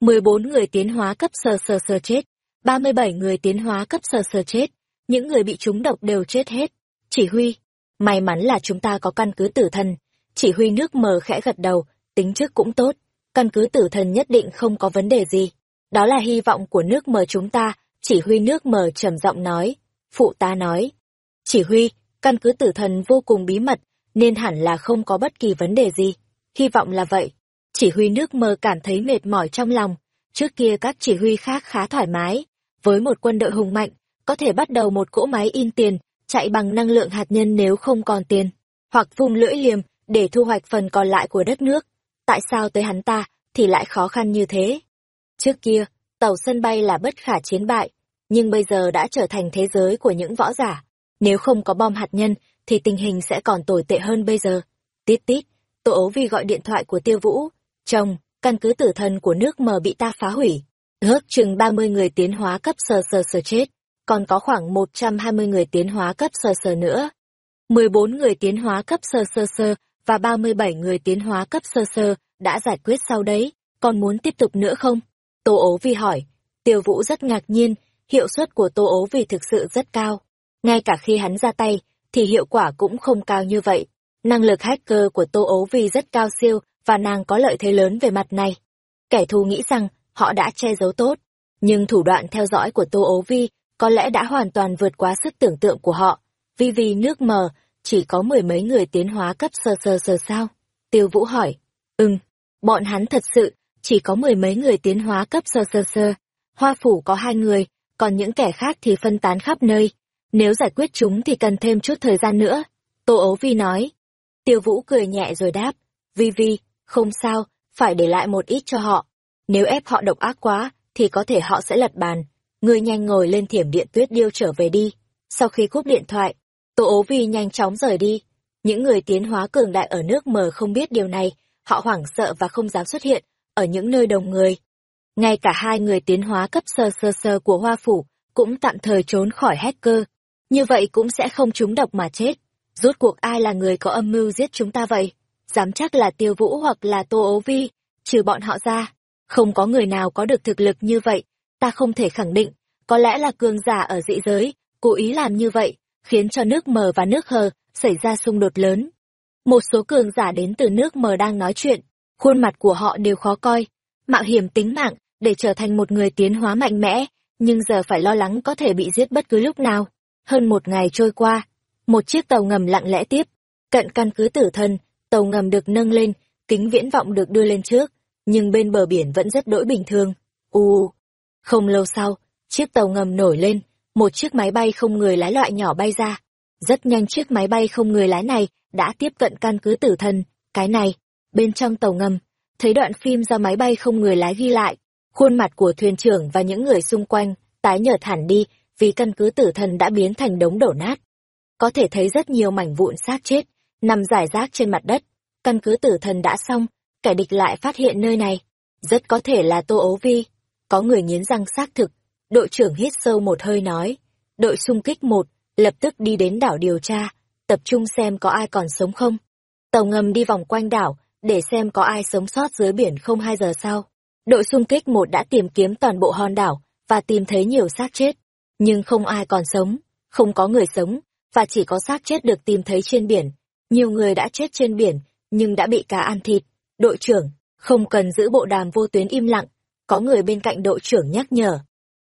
A: 14 người tiến hóa cấp sơ sơ sơ chết. 37 người tiến hóa cấp sơ sơ chết. Những người bị trúng độc đều chết hết. Chỉ huy. May mắn là chúng ta có căn cứ tử thần. Chỉ huy nước mờ khẽ gật đầu, tính trước cũng tốt. Căn cứ tử thần nhất định không có vấn đề gì. Đó là hy vọng của nước mờ chúng ta, chỉ huy nước mờ trầm giọng nói. Phụ tá nói. Chỉ huy, căn cứ tử thần vô cùng bí mật, nên hẳn là không có bất kỳ vấn đề gì. Hy vọng là vậy. Chỉ huy nước mờ cảm thấy mệt mỏi trong lòng. Trước kia các chỉ huy khác khá thoải mái. Với một quân đội hùng mạnh, có thể bắt đầu một cỗ máy in tiền, chạy bằng năng lượng hạt nhân nếu không còn tiền. Hoặc vùng lưỡi liềm để thu hoạch phần còn lại của đất nước. Tại sao tới hắn ta thì lại khó khăn như thế? Trước kia, tàu sân bay là bất khả chiến bại, nhưng bây giờ đã trở thành thế giới của những võ giả. Nếu không có bom hạt nhân, thì tình hình sẽ còn tồi tệ hơn bây giờ. Tít tít, Tô ấu vi gọi điện thoại của tiêu vũ. Chồng, căn cứ tử thần của nước mờ bị ta phá hủy. Ước chừng 30 người tiến hóa cấp sờ sờ sờ chết, còn có khoảng 120 người tiến hóa cấp sờ sờ nữa. 14 người tiến hóa cấp sơ sơ sơ và 37 người tiến hóa cấp sơ sơ đã giải quyết sau đấy, còn muốn tiếp tục nữa không? Tô ố vi hỏi. Tiêu vũ rất ngạc nhiên, hiệu suất của tô ố vi thực sự rất cao. Ngay cả khi hắn ra tay, thì hiệu quả cũng không cao như vậy. Năng lực hacker của tô ố vi rất cao siêu và nàng có lợi thế lớn về mặt này. Kẻ thù nghĩ rằng họ đã che giấu tốt, nhưng thủ đoạn theo dõi của tô ố vi có lẽ đã hoàn toàn vượt quá sức tưởng tượng của họ. Vì vì nước mờ, chỉ có mười mấy người tiến hóa cấp sơ sơ sơ sao? Tiêu Vũ hỏi. Ừm, bọn hắn thật sự, chỉ có mười mấy người tiến hóa cấp sơ sơ sơ. Hoa phủ có hai người, còn những kẻ khác thì phân tán khắp nơi. Nếu giải quyết chúng thì cần thêm chút thời gian nữa. Tô ấu vi nói. Tiêu Vũ cười nhẹ rồi đáp. Vi Vi, không sao, phải để lại một ít cho họ. Nếu ép họ độc ác quá, thì có thể họ sẽ lật bàn. Ngươi nhanh ngồi lên thiểm điện tuyết điêu trở về đi. Sau khi cúp điện thoại, Tô ố vi nhanh chóng rời đi. Những người tiến hóa cường đại ở nước mờ không biết điều này, họ hoảng sợ và không dám xuất hiện ở những nơi đông người. Ngay cả hai người tiến hóa cấp sơ sơ sơ của Hoa Phủ cũng tạm thời trốn khỏi hacker. Như vậy cũng sẽ không trúng độc mà chết. Rốt cuộc ai là người có âm mưu giết chúng ta vậy? Dám chắc là Tiêu Vũ hoặc là Tô Ố Vi, trừ bọn họ ra. Không có người nào có được thực lực như vậy, ta không thể khẳng định. Có lẽ là cường giả ở dị giới, cố ý làm như vậy, khiến cho nước mờ và nước hờ xảy ra xung đột lớn. Một số cường giả đến từ nước mờ đang nói chuyện, khuôn mặt của họ đều khó coi, mạo hiểm tính mạng để trở thành một người tiến hóa mạnh mẽ, nhưng giờ phải lo lắng có thể bị giết bất cứ lúc nào. Hơn một ngày trôi qua, một chiếc tàu ngầm lặng lẽ tiếp, cận căn cứ tử thân, tàu ngầm được nâng lên, kính viễn vọng được đưa lên trước, nhưng bên bờ biển vẫn rất đỗi bình thường. U. Không lâu sau, chiếc tàu ngầm nổi lên, một chiếc máy bay không người lái loại nhỏ bay ra. Rất nhanh chiếc máy bay không người lái này đã tiếp cận căn cứ tử thần, cái này, bên trong tàu ngầm, thấy đoạn phim do máy bay không người lái ghi lại, khuôn mặt của thuyền trưởng và những người xung quanh tái nhợt hẳn đi vì căn cứ tử thần đã biến thành đống đổ nát. Có thể thấy rất nhiều mảnh vụn xác chết, nằm rải rác trên mặt đất. Căn cứ tử thần đã xong, kẻ địch lại phát hiện nơi này. Rất có thể là Tô Ấu Vi. Có người nghiến răng xác thực, Đội trưởng hít sâu một hơi nói, đội xung kích một, lập tức đi đến đảo điều tra, tập trung xem có ai còn sống không. Tàu ngầm đi vòng quanh đảo, để xem có ai sống sót dưới biển không hai giờ sau. Đội xung kích một đã tìm kiếm toàn bộ hòn đảo, và tìm thấy nhiều xác chết. Nhưng không ai còn sống, không có người sống, và chỉ có xác chết được tìm thấy trên biển. Nhiều người đã chết trên biển, nhưng đã bị cá ăn thịt. Đội trưởng, không cần giữ bộ đàm vô tuyến im lặng, có người bên cạnh đội trưởng nhắc nhở.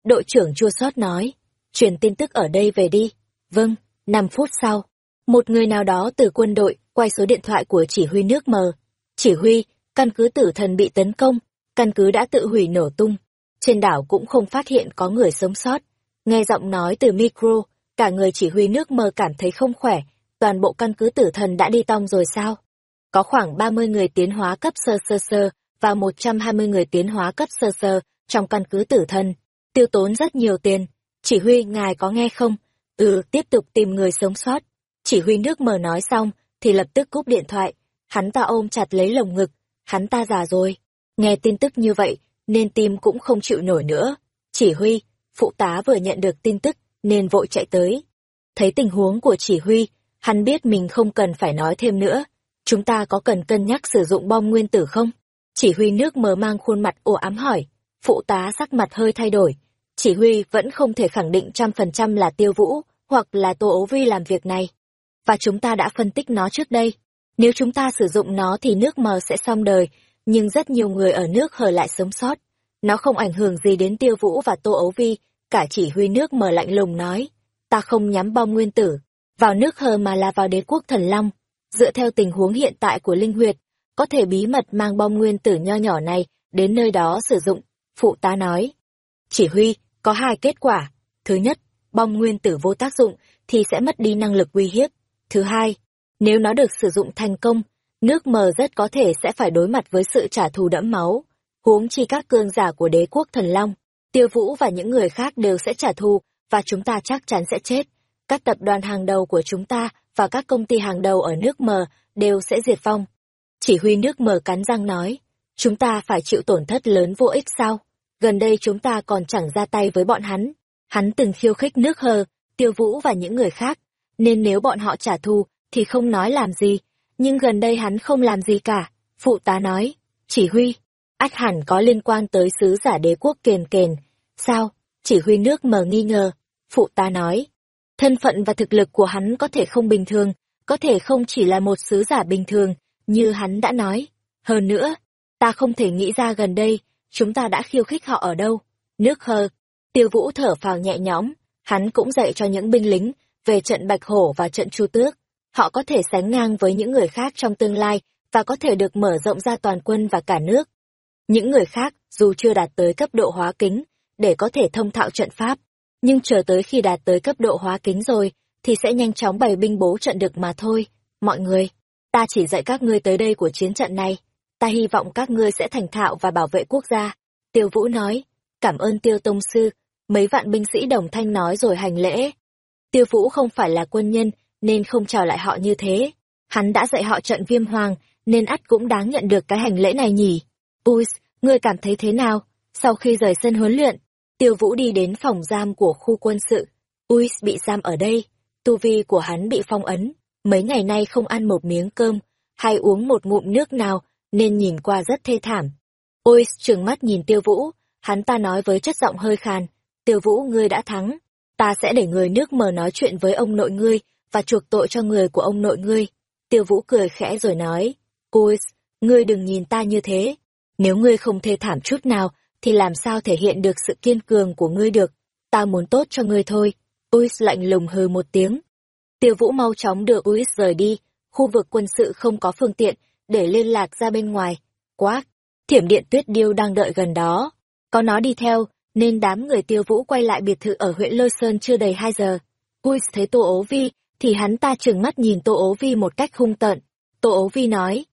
A: Đội trưởng chua xót nói, truyền tin tức ở đây về đi. Vâng, năm phút sau, một người nào đó từ quân đội quay số điện thoại của chỉ huy nước mờ. Chỉ huy, căn cứ tử thần bị tấn công, căn cứ đã tự hủy nổ tung. Trên đảo cũng không phát hiện có người sống sót. Nghe giọng nói từ micro, cả người chỉ huy nước mờ cảm thấy không khỏe, toàn bộ căn cứ tử thần đã đi tong rồi sao? Có khoảng 30 người tiến hóa cấp sơ sơ sơ và 120 người tiến hóa cấp sơ sơ trong căn cứ tử thần tiêu tốn rất nhiều tiền. Chỉ huy ngài có nghe không? Ừ, tiếp tục tìm người sống sót. Chỉ huy nước mở nói xong, thì lập tức cúp điện thoại. Hắn ta ôm chặt lấy lồng ngực. Hắn ta già rồi. Nghe tin tức như vậy, nên tim cũng không chịu nổi nữa. Chỉ huy, phụ tá vừa nhận được tin tức, nên vội chạy tới. Thấy tình huống của chỉ huy, hắn biết mình không cần phải nói thêm nữa. Chúng ta có cần cân nhắc sử dụng bom nguyên tử không? Chỉ huy nước mờ mang khuôn mặt ồ ám hỏi. Phụ tá sắc mặt hơi thay đổi, chỉ huy vẫn không thể khẳng định trăm phần trăm là tiêu vũ, hoặc là tô ấu vi làm việc này. Và chúng ta đã phân tích nó trước đây. Nếu chúng ta sử dụng nó thì nước mờ sẽ xong đời, nhưng rất nhiều người ở nước hờ lại sống sót. Nó không ảnh hưởng gì đến tiêu vũ và tô ấu vi, cả chỉ huy nước mờ lạnh lùng nói. Ta không nhắm bom nguyên tử, vào nước hờ mà là vào đế quốc thần long. Dựa theo tình huống hiện tại của Linh Huyệt, có thể bí mật mang bom nguyên tử nho nhỏ này đến nơi đó sử dụng, phụ tá nói. Chỉ huy, có hai kết quả. Thứ nhất, bom nguyên tử vô tác dụng thì sẽ mất đi năng lực uy hiếp. Thứ hai, nếu nó được sử dụng thành công, nước mờ rất có thể sẽ phải đối mặt với sự trả thù đẫm máu. Huống chi các cương giả của đế quốc thần long, tiêu vũ và những người khác đều sẽ trả thù, và chúng ta chắc chắn sẽ chết. Các tập đoàn hàng đầu của chúng ta và các công ty hàng đầu ở nước mờ đều sẽ diệt vong. Chỉ huy nước mờ cắn răng nói, chúng ta phải chịu tổn thất lớn vô ích sao? Gần đây chúng ta còn chẳng ra tay với bọn hắn. Hắn từng khiêu khích nước hờ, tiêu vũ và những người khác, nên nếu bọn họ trả thù, thì không nói làm gì. Nhưng gần đây hắn không làm gì cả. Phụ tá nói, chỉ huy, ách hẳn có liên quan tới sứ giả đế quốc kền kền. Sao? Chỉ huy nước mờ nghi ngờ. Phụ tá nói, thân phận và thực lực của hắn có thể không bình thường, có thể không chỉ là một sứ giả bình thường, như hắn đã nói. Hơn nữa, ta không thể nghĩ ra gần đây, chúng ta đã khiêu khích họ ở đâu. Nước hơ tiêu vũ thở phào nhẹ nhõm, hắn cũng dạy cho những binh lính về trận Bạch Hổ và trận Chu Tước. Họ có thể sánh ngang với những người khác trong tương lai và có thể được mở rộng ra toàn quân và cả nước. Những người khác, dù chưa đạt tới cấp độ hóa kính, để có thể thông thạo trận pháp, nhưng chờ tới khi đạt tới cấp độ hóa kính rồi, thì sẽ nhanh chóng bày binh bố trận được mà thôi. Mọi người, ta chỉ dạy các ngươi tới đây của chiến trận này. Ta hy vọng các ngươi sẽ thành thạo và bảo vệ quốc gia. Tiêu Vũ nói, cảm ơn Tiêu Tông Sư. Mấy vạn binh sĩ đồng thanh nói rồi hành lễ. Tiêu Vũ không phải là quân nhân, nên không chào lại họ như thế. Hắn đã dạy họ trận viêm hoàng, nên ắt cũng đáng nhận được cái hành lễ này nhỉ. Ui, ngươi cảm thấy thế nào? Sau khi rời sân huấn luyện, Tiêu Vũ đi đến phòng giam của khu quân sự. Ui bị giam ở đây, tu vi của hắn bị phong ấn, mấy ngày nay không ăn một miếng cơm, hay uống một ngụm nước nào, nên nhìn qua rất thê thảm. Ôi, trừng mắt nhìn tiêu vũ, hắn ta nói với chất giọng hơi khàn, tiêu vũ ngươi đã thắng, ta sẽ để người nước mờ nói chuyện với ông nội ngươi, và chuộc tội cho người của ông nội ngươi. Tiêu vũ cười khẽ rồi nói, Ôi, ngươi đừng nhìn ta như thế, nếu ngươi không thê thảm chút nào, thì làm sao thể hiện được sự kiên cường của ngươi được, ta muốn tốt cho ngươi thôi. Ôi lạnh lùng hừ một tiếng. Tiêu Vũ mau chóng đưa Uis rời đi, khu vực quân sự không có phương tiện để liên lạc ra bên ngoài. Quá, thiểm điện tuyết điêu đang đợi gần đó. Có nó đi theo, nên đám người Tiêu Vũ quay lại biệt thự ở huyện Lôi Sơn chưa đầy hai giờ. Uis thấy Tô Ố Vi, thì hắn ta trừng mắt nhìn Tô Ố Vi một cách hung tợn. Tô Ố Vi nói,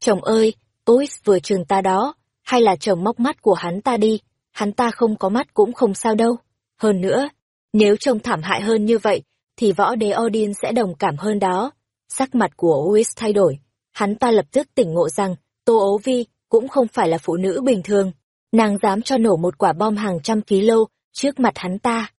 A: chồng ơi, Uis vừa trừng ta đó, hay là chồng móc mắt của hắn ta đi, hắn ta không có mắt cũng không sao đâu. Hơn nữa, nếu trông thảm hại hơn như vậy, thì võ đế Odin sẽ đồng cảm hơn đó. Sắc mặt của Ois thay đổi. Hắn ta lập tức tỉnh ngộ rằng, Tô Ố Vi cũng không phải là phụ nữ bình thường. Nàng dám cho nổ một quả bom hàng trăm ký lô trước mặt hắn ta.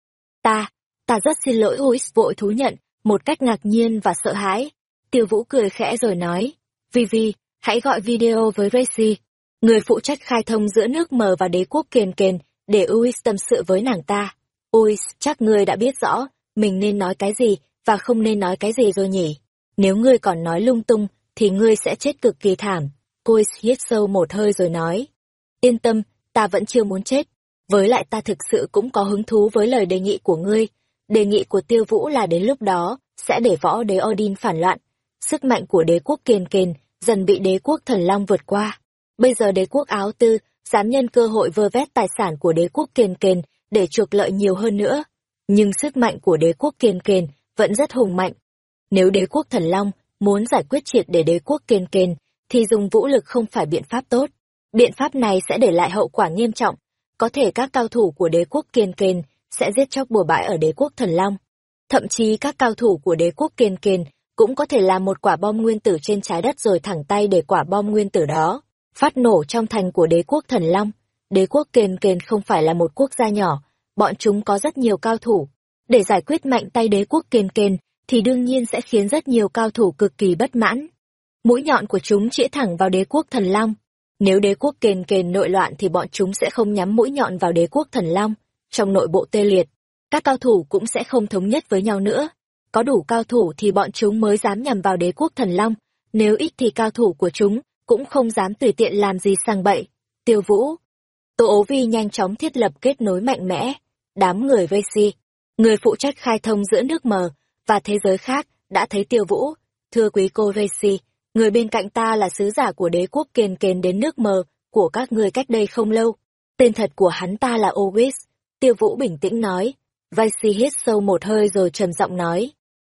A: Ta, ta rất xin lỗi Ois vội thú nhận, một cách ngạc nhiên và sợ hãi. Tiêu Vũ cười khẽ rồi nói, Vivi, hãy gọi video với Racy, người phụ trách khai thông giữa nước mờ và đế quốc kền kền, để Uis tâm sự với nàng ta. Ui, chắc ngươi đã biết rõ, mình nên nói cái gì, và không nên nói cái gì rồi nhỉ? Nếu ngươi còn nói lung tung, thì ngươi sẽ chết cực kỳ thảm. Ui hít sâu một hơi rồi nói. Yên tâm, ta vẫn chưa muốn chết. Với lại ta thực sự cũng có hứng thú với lời đề nghị của ngươi. Đề nghị của tiêu vũ là đến lúc đó, sẽ để võ đế Odin phản loạn. Sức mạnh của đế quốc kền kền, dần bị đế quốc thần long vượt qua. Bây giờ đế quốc áo tư, dám nhân cơ hội vơ vét tài sản của đế quốc kền kền, để chuộc lợi nhiều hơn nữa. Nhưng sức mạnh của đế quốc kiền kền vẫn rất hùng mạnh. Nếu đế quốc thần long muốn giải quyết triệt để đế quốc kiên kền, thì dùng vũ lực không phải biện pháp tốt. Biện pháp này sẽ để lại hậu quả nghiêm trọng. Có thể các cao thủ của đế quốc kiên kền sẽ giết chóc bừa bãi ở đế quốc thần long. Thậm chí các cao thủ của đế quốc kiên kền cũng có thể làm một quả bom nguyên tử trên trái đất rồi thẳng tay để quả bom nguyên tử đó phát nổ trong thành của đế quốc thần long đế quốc kiên kền không phải là một quốc gia nhỏ, bọn chúng có rất nhiều cao thủ. Để giải quyết mạnh tay đế quốc kiên kền, thì đương nhiên sẽ khiến rất nhiều cao thủ cực kỳ bất mãn. Mũi nhọn của chúng chĩa thẳng vào đế quốc thần long. Nếu đế quốc kền kền nội loạn thì bọn chúng sẽ không nhắm mũi nhọn vào đế quốc thần long. Trong nội bộ tê liệt, các cao thủ cũng sẽ không thống nhất với nhau nữa. Có đủ cao thủ thì bọn chúng mới dám nhằm vào đế quốc thần long, nếu ít thì cao thủ của chúng cũng không dám tùy tiện làm gì sang bậy. Tiêu Vũ, Tô ố vi nhanh chóng thiết lập kết nối mạnh mẽ. Đám người vây si, người phụ trách khai thông giữa nước mờ và thế giới khác, đã thấy tiêu vũ. Thưa quý cô Racy, người bên cạnh ta là sứ giả của đế quốc kền kền đến nước mờ của các ngươi cách đây không lâu. Tên thật của hắn ta là Owis. Tiêu vũ bình tĩnh nói. Racy hít sâu một hơi rồi trầm giọng nói.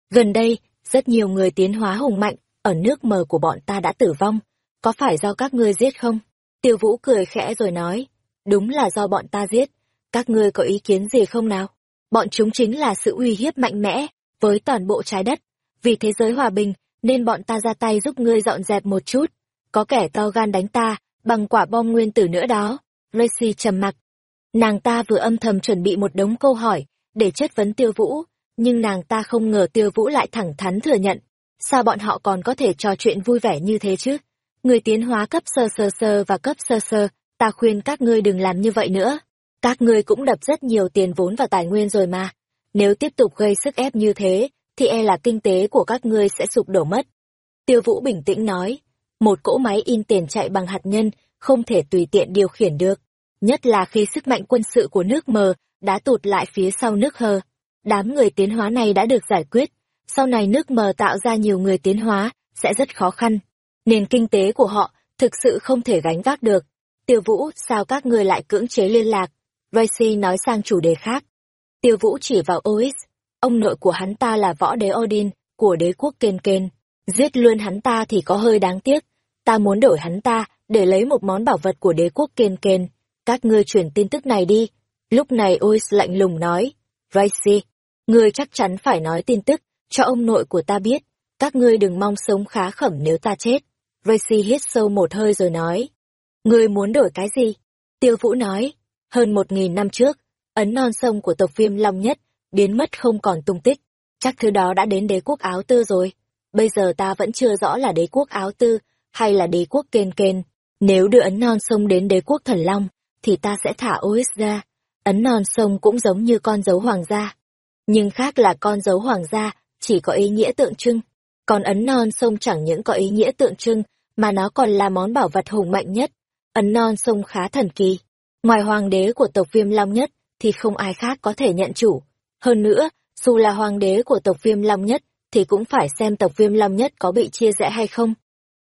A: Gần đây, rất nhiều người tiến hóa hùng mạnh, ở nước mờ của bọn ta đã tử vong. Có phải do các ngươi giết không? Tiêu vũ cười khẽ rồi nói đúng là do bọn ta giết. Các ngươi có ý kiến gì không nào? Bọn chúng chính là sự uy hiếp mạnh mẽ với toàn bộ trái đất. Vì thế giới hòa bình, nên bọn ta ra tay giúp ngươi dọn dẹp một chút. Có kẻ to gan đánh ta, bằng quả bom nguyên tử nữa đó. Lacey trầm mặc. Nàng ta vừa âm thầm chuẩn bị một đống câu hỏi, để chất vấn tiêu vũ, nhưng nàng ta không ngờ tiêu vũ lại thẳng thắn thừa nhận. Sao bọn họ còn có thể trò chuyện vui vẻ như thế chứ? Người tiến hóa cấp sơ sơ sơ và cấp sơ sơ, ta khuyên các ngươi đừng làm như vậy nữa. Các ngươi cũng đập rất nhiều tiền vốn và tài nguyên rồi mà. Nếu tiếp tục gây sức ép như thế, thì e là kinh tế của các ngươi sẽ sụp đổ mất. Tiêu Vũ bình tĩnh nói, một cỗ máy in tiền chạy bằng hạt nhân không thể tùy tiện điều khiển được, nhất là khi sức mạnh quân sự của nước mờ đã tụt lại phía sau nước hờ. Đám người tiến hóa này đã được giải quyết, sau này nước mờ tạo ra nhiều người tiến hóa sẽ rất khó khăn. Nền kinh tế của họ thực sự không thể gánh vác được. Tiêu Vũ, sao các ngươi lại cưỡng chế liên lạc? Racy nói sang chủ đề khác. Tiêu Vũ chỉ vào Ois, ông nội của hắn ta là võ đế Odin, của đế quốc Kên Kên. Giết luôn hắn ta thì có hơi đáng tiếc. Ta muốn đổi hắn ta, để lấy một món bảo vật của đế quốc Kên Kên. Các ngươi chuyển tin tức này đi. Lúc này Ois lạnh lùng nói. Raisi, ngươi chắc chắn phải nói tin tức, cho ông nội của ta biết. Các ngươi đừng mong sống khá khẩm nếu ta chết. Raisi hít sâu một hơi rồi nói. Ngươi muốn đổi cái gì? Tiêu Vũ nói. Hơn một nghìn năm trước, ấn non sông của tộc viêm long nhất, biến mất không còn tung tích. Chắc thứ đó đã đến đế quốc áo tư rồi. Bây giờ ta vẫn chưa rõ là đế quốc áo tư, hay là đế quốc kên kên. Nếu đưa ấn non sông đến đế quốc thần long, thì ta sẽ thả Ois ra. Ấn non sông cũng giống như con dấu hoàng gia. Nhưng khác là con dấu hoàng gia, chỉ có ý nghĩa tượng trưng. Còn ấn non sông chẳng những có ý nghĩa tượng trưng, mà nó còn là món bảo vật hùng mạnh nhất. Ấn non sông khá thần kỳ. Ngoài hoàng đế của tộc viêm long nhất, thì không ai khác có thể nhận chủ. Hơn nữa, dù là hoàng đế của tộc viêm long nhất, thì cũng phải xem tộc viêm long nhất có bị chia rẽ hay không.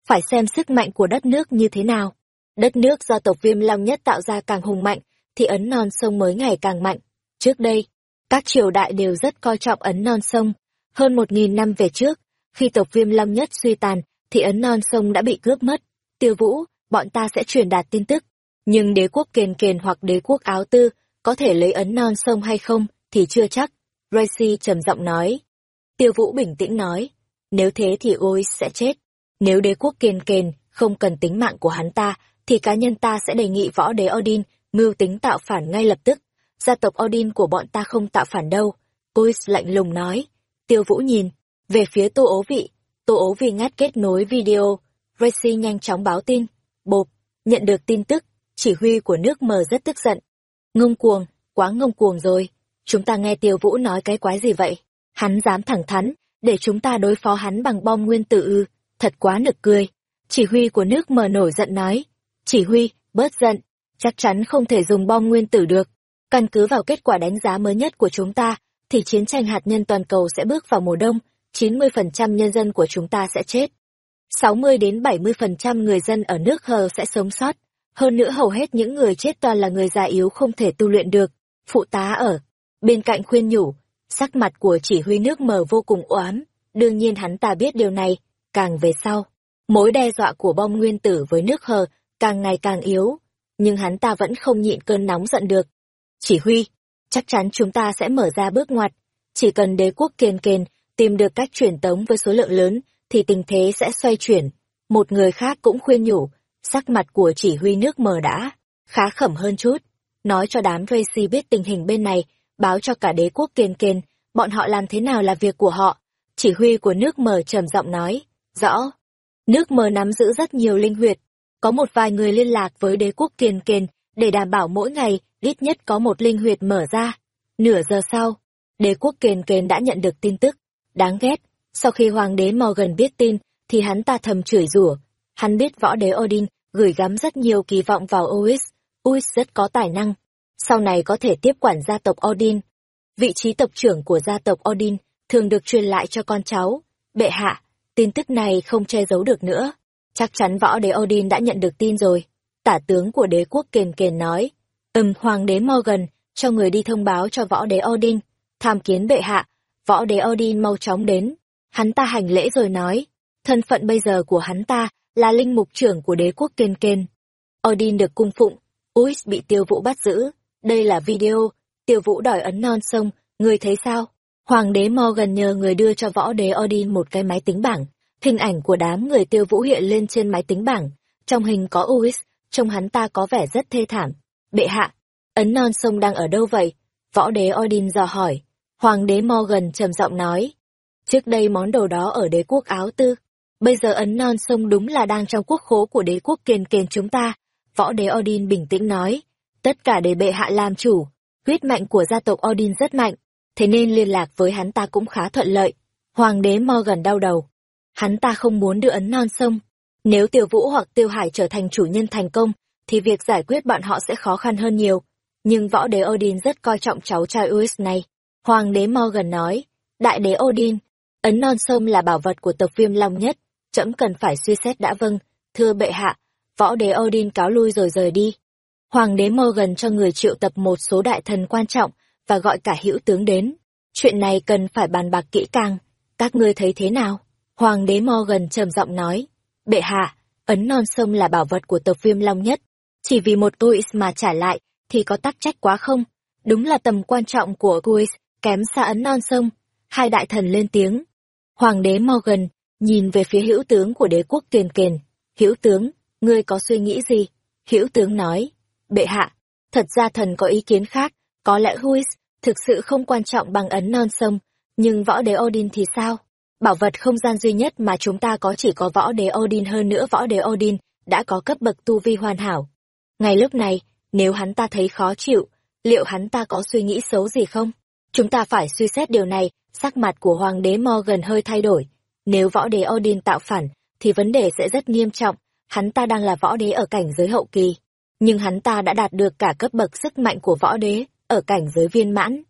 A: Phải xem sức mạnh của đất nước như thế nào. Đất nước do tộc viêm long nhất tạo ra càng hùng mạnh, thì ấn non sông mới ngày càng mạnh. Trước đây, các triều đại đều rất coi trọng ấn non sông. Hơn một nghìn năm về trước, khi tộc viêm long nhất suy tàn, thì ấn non sông đã bị cướp mất. Tiêu vũ, bọn ta sẽ truyền đạt tin tức. Nhưng đế quốc kền kền hoặc đế quốc áo tư có thể lấy ấn non sông hay không thì chưa chắc. Racy trầm giọng nói. Tiêu vũ bình tĩnh nói. Nếu thế thì ôi sẽ chết. Nếu đế quốc kiên kền không cần tính mạng của hắn ta, thì cá nhân ta sẽ đề nghị võ đế Odin mưu tính tạo phản ngay lập tức. Gia tộc Odin của bọn ta không tạo phản đâu. Ôi lạnh lùng nói. Tiêu vũ nhìn, về phía tô ố vị, tô ố vị ngắt kết nối video. Racy nhanh chóng báo tin. Bộp, nhận được tin tức, chỉ huy của nước mờ rất tức giận. Ngông cuồng, quá ngông cuồng rồi. Chúng ta nghe tiêu vũ nói cái quái gì vậy? Hắn dám thẳng thắn, để chúng ta đối phó hắn bằng bom nguyên tử ư, thật quá nực cười. Chỉ huy của nước mờ nổi giận nói. Chỉ huy, bớt giận, chắc chắn không thể dùng bom nguyên tử được. Căn cứ vào kết quả đánh giá mới nhất của chúng ta, thì chiến tranh hạt nhân toàn cầu sẽ bước vào mùa đông, 90% nhân dân của chúng ta sẽ chết. 60 đến 70% người dân ở nước hờ sẽ sống sót. Hơn nữa hầu hết những người chết toàn là người già yếu không thể tu luyện được. Phụ tá ở bên cạnh khuyên nhủ, sắc mặt của chỉ huy nước mờ vô cùng oán. Đương nhiên hắn ta biết điều này, càng về sau. Mối đe dọa của bom nguyên tử với nước hờ càng ngày càng yếu. Nhưng hắn ta vẫn không nhịn cơn nóng giận được. Chỉ huy, chắc chắn chúng ta sẽ mở ra bước ngoặt. Chỉ cần đế quốc kiên kền tìm được cách truyền tống với số lượng lớn, thì tình thế sẽ xoay chuyển. Một người khác cũng khuyên nhủ, sắc mặt của chỉ huy nước mờ đã, khá khẩm hơn chút. Nói cho đám Tracy biết tình hình bên này, báo cho cả đế quốc kiên kiên, bọn họ làm thế nào là việc của họ. Chỉ huy của nước mờ trầm giọng nói, rõ. Nước mờ nắm giữ rất nhiều linh huyệt, có một vài người liên lạc với đế quốc kiên kiên để đảm bảo mỗi ngày ít nhất có một linh huyệt mở ra. Nửa giờ sau, đế quốc kiên kiên đã nhận được tin tức. Đáng ghét, sau khi hoàng đế Morgan biết tin, thì hắn ta thầm chửi rủa. Hắn biết võ đế Odin gửi gắm rất nhiều kỳ vọng vào Ois. Ois rất có tài năng. Sau này có thể tiếp quản gia tộc Odin. Vị trí tộc trưởng của gia tộc Odin thường được truyền lại cho con cháu. Bệ hạ, tin tức này không che giấu được nữa. Chắc chắn võ đế Odin đã nhận được tin rồi. Tả tướng của đế quốc kền kền nói. Ừm, hoàng đế Morgan, cho người đi thông báo cho võ đế Odin. Tham kiến bệ hạ, võ đế Odin mau chóng đến. Hắn ta hành lễ rồi nói, thân phận bây giờ của hắn ta là linh mục trưởng của đế quốc Kên Kên. Odin được cung phụng, Uis bị tiêu vũ bắt giữ. Đây là video, tiêu vũ đòi ấn non sông, người thấy sao? Hoàng đế Morgan nhờ người đưa cho võ đế Odin một cái máy tính bảng. Hình ảnh của đám người tiêu vũ hiện lên trên máy tính bảng. Trong hình có Uis, trông hắn ta có vẻ rất thê thảm. Bệ hạ, ấn non sông đang ở đâu vậy? Võ đế Odin dò hỏi. Hoàng đế Morgan trầm giọng nói. Trước đây món đồ đó ở đế quốc áo tư. Bây giờ ấn non sông đúng là đang trong quốc khố của đế quốc kiền kiền chúng ta. Võ đế Odin bình tĩnh nói. Tất cả để bệ hạ làm chủ. Huyết mạnh của gia tộc Odin rất mạnh. Thế nên liên lạc với hắn ta cũng khá thuận lợi. Hoàng đế Morgan đau đầu. Hắn ta không muốn đưa ấn non sông. Nếu Tiêu Vũ hoặc Tiêu Hải trở thành chủ nhân thành công, thì việc giải quyết bọn họ sẽ khó khăn hơn nhiều. Nhưng võ đế Odin rất coi trọng cháu trai Uis này. Hoàng đế Morgan nói, đại đế Odin, ấn non sông là bảo vật của tộc viêm long nhất, trẫm cần phải suy xét đã vâng, thưa bệ hạ, võ đế Odin cáo lui rồi rời đi. Hoàng đế Morgan cho người triệu tập một số đại thần quan trọng và gọi cả hữu tướng đến. Chuyện này cần phải bàn bạc kỹ càng, các ngươi thấy thế nào? Hoàng đế Morgan trầm giọng nói, bệ hạ, ấn non sông là bảo vật của tộc viêm long nhất, chỉ vì một Guis mà trả lại, thì có tắc trách quá không? Đúng là tầm quan trọng của Guis, kém xa ấn non sông. Hai đại thần lên tiếng. Hoàng đế Morgan, nhìn về phía hữu tướng của đế quốc tiền kền. Hữu tướng, ngươi có suy nghĩ gì? Hữu tướng nói. Bệ hạ, thật ra thần có ý kiến khác, có lẽ huis thực sự không quan trọng bằng ấn non sông, nhưng võ đế Odin thì sao? Bảo vật không gian duy nhất mà chúng ta có chỉ có võ đế Odin hơn nữa võ đế Odin đã có cấp bậc tu vi hoàn hảo. Ngay lúc này, nếu hắn ta thấy khó chịu, liệu hắn ta có suy nghĩ xấu gì không? Chúng ta phải suy xét điều này, sắc mặt của Hoàng đế Morgan hơi thay đổi. Nếu võ đế Odin tạo phản, thì vấn đề sẽ rất nghiêm trọng, hắn ta đang là võ đế ở cảnh giới hậu kỳ. Nhưng hắn ta đã đạt được cả cấp bậc sức mạnh của võ đế, ở cảnh giới viên mãn.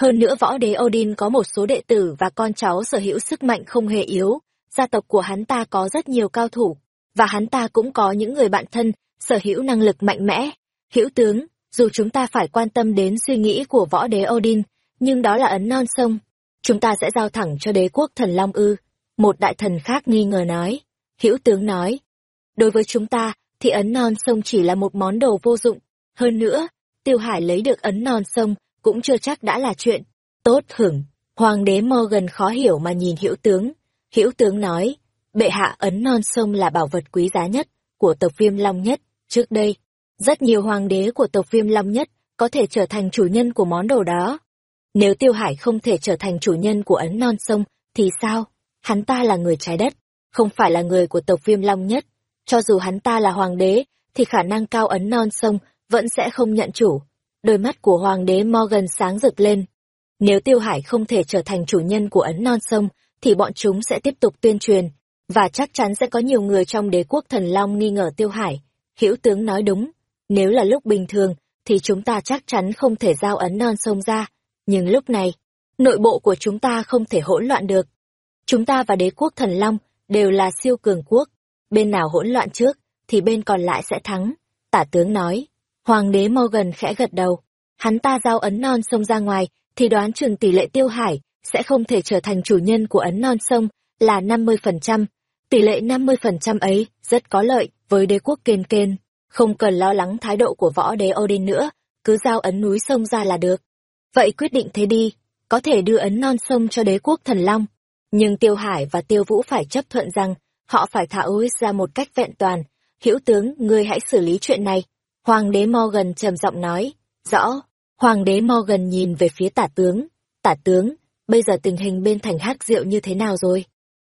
A: Hơn nữa võ đế Odin có một số đệ tử và con cháu sở hữu sức mạnh không hề yếu, gia tộc của hắn ta có rất nhiều cao thủ, và hắn ta cũng có những người bạn thân, sở hữu năng lực mạnh mẽ. Hữu tướng, dù chúng ta phải quan tâm đến suy nghĩ của võ đế Odin, nhưng đó là ấn non sông. Chúng ta sẽ giao thẳng cho đế quốc thần Long ư. Một đại thần khác nghi ngờ nói. Hữu tướng nói. Đối với chúng ta, thì ấn non sông chỉ là một món đồ vô dụng. Hơn nữa, tiêu hải lấy được ấn non sông cũng chưa chắc đã là chuyện. Tốt hưởng. hoàng đế Morgan khó hiểu mà nhìn hữu tướng. Hữu tướng nói, bệ hạ ấn non sông là bảo vật quý giá nhất, của tộc viêm long nhất. Trước đây, rất nhiều hoàng đế của tộc viêm long nhất có thể trở thành chủ nhân của món đồ đó. Nếu Tiêu Hải không thể trở thành chủ nhân của ấn non sông, thì sao? Hắn ta là người trái đất, không phải là người của tộc viêm long nhất. Cho dù hắn ta là hoàng đế, thì khả năng cao ấn non sông vẫn sẽ không nhận chủ. Đôi mắt của hoàng đế Morgan sáng rực lên. Nếu Tiêu Hải không thể trở thành chủ nhân của ấn non sông, thì bọn chúng sẽ tiếp tục tuyên truyền, và chắc chắn sẽ có nhiều người trong đế quốc thần long nghi ngờ Tiêu Hải. Hữu tướng nói đúng, nếu là lúc bình thường, thì chúng ta chắc chắn không thể giao ấn non sông ra, nhưng lúc này, nội bộ của chúng ta không thể hỗn loạn được. Chúng ta và đế quốc thần long đều là siêu cường quốc, bên nào hỗn loạn trước, thì bên còn lại sẽ thắng. Tả tướng nói, hoàng đế Morgan khẽ gật đầu, hắn ta giao ấn non sông ra ngoài, thì đoán chừng tỷ lệ tiêu hải sẽ không thể trở thành chủ nhân của ấn non sông là 50%. Tỷ lệ 50% ấy rất có lợi với đế quốc kên kên, không cần lo lắng thái độ của võ đế Odin nữa, cứ giao ấn núi sông ra là được. Vậy quyết định thế đi, có thể đưa ấn non sông cho đế quốc thần long. Nhưng Tiêu Hải và Tiêu Vũ phải chấp thuận rằng họ phải thả Ois ra một cách vẹn toàn. Hữu tướng, ngươi hãy xử lý chuyện này. Hoàng đế Morgan trầm giọng nói. Rõ. Hoàng đế Morgan nhìn về phía tả tướng. Tả tướng, bây giờ tình hình bên thành hắc diệu như thế nào rồi?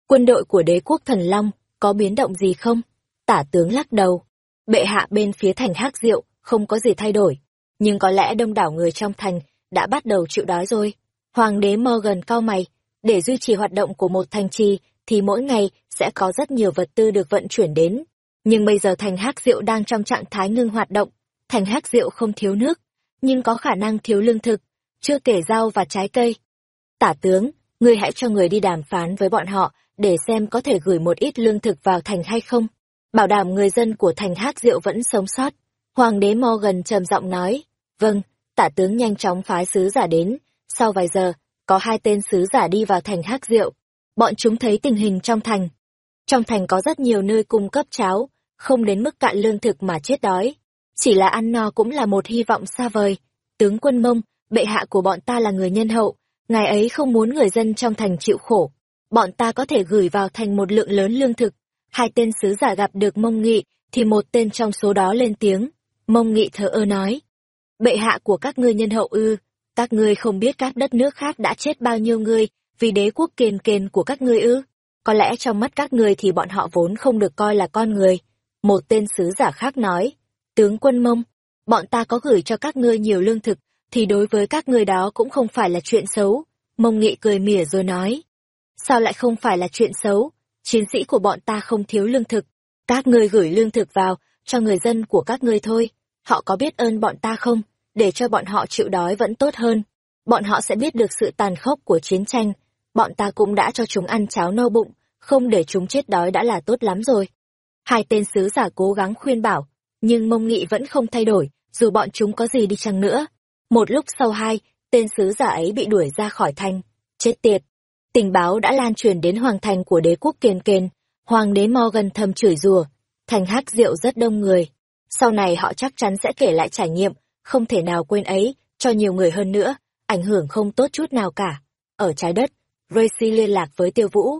A: Quân đội của đế quốc thần long có biến động gì không? Tả tướng lắc đầu. Bệ hạ bên phía thành hắc diệu không có gì thay đổi. Nhưng có lẽ đông đảo người trong thành đã bắt đầu chịu đói rồi. Hoàng đế Morgan cao mày, để duy trì hoạt động của một thành trì thì mỗi ngày sẽ có rất nhiều vật tư được vận chuyển đến. Nhưng bây giờ thành hắc rượu đang trong trạng thái ngưng hoạt động, thành hắc rượu không thiếu nước, nhưng có khả năng thiếu lương thực, chưa kể rau và trái cây. Tả tướng, ngươi hãy cho người đi đàm phán với bọn họ để xem có thể gửi một ít lương thực vào thành hay không. Bảo đảm người dân của thành hắc rượu vẫn sống sót. Hoàng đế Morgan trầm giọng nói, vâng, tả tướng nhanh chóng phái sứ giả đến, sau vài giờ, có hai tên sứ giả đi vào thành hắc diệu. Bọn chúng thấy tình hình trong thành. Trong thành có rất nhiều nơi cung cấp cháo, không đến mức cạn lương thực mà chết đói. Chỉ là ăn no cũng là một hy vọng xa vời. Tướng quân mông, bệ hạ của bọn ta là người nhân hậu, ngài ấy không muốn người dân trong thành chịu khổ. Bọn ta có thể gửi vào thành một lượng lớn lương thực. Hai tên sứ giả gặp được mông nghị, thì một tên trong số đó lên tiếng. Mông nghị thở ơ nói, bệ hạ của các ngươi nhân hậu ư, các ngươi không biết các đất nước khác đã chết bao nhiêu người vì đế quốc kiền kiền của các ngươi ư? Có lẽ trong mắt các ngươi thì bọn họ vốn không được coi là con người. Một tên sứ giả khác nói, tướng quân mông, bọn ta có gửi cho các ngươi nhiều lương thực, thì đối với các ngươi đó cũng không phải là chuyện xấu. Mông nghị cười mỉa rồi nói, sao lại không phải là chuyện xấu? Chiến sĩ của bọn ta không thiếu lương thực. Các ngươi gửi lương thực vào cho người dân của các ngươi thôi. Họ có biết ơn bọn ta không? Để cho bọn họ chịu đói vẫn tốt hơn. Bọn họ sẽ biết được sự tàn khốc của chiến tranh. Bọn ta cũng đã cho chúng ăn cháo no bụng, không để chúng chết đói đã là tốt lắm rồi. Hai tên sứ giả cố gắng khuyên bảo, nhưng mông nghị vẫn không thay đổi, dù bọn chúng có gì đi chăng nữa. Một lúc sau hai, tên sứ giả ấy bị đuổi ra khỏi thành. Chết tiệt! Tình báo đã lan truyền đến hoàng thành của đế quốc Kiên kiền. Hoàng đế Morgan thầm chửi rủa. Thành hát rượu rất đông người. Sau này họ chắc chắn sẽ kể lại trải nghiệm, không thể nào quên ấy, cho nhiều người hơn nữa, ảnh hưởng không tốt chút nào cả. Ở trái đất, Racy liên lạc với Tiêu Vũ.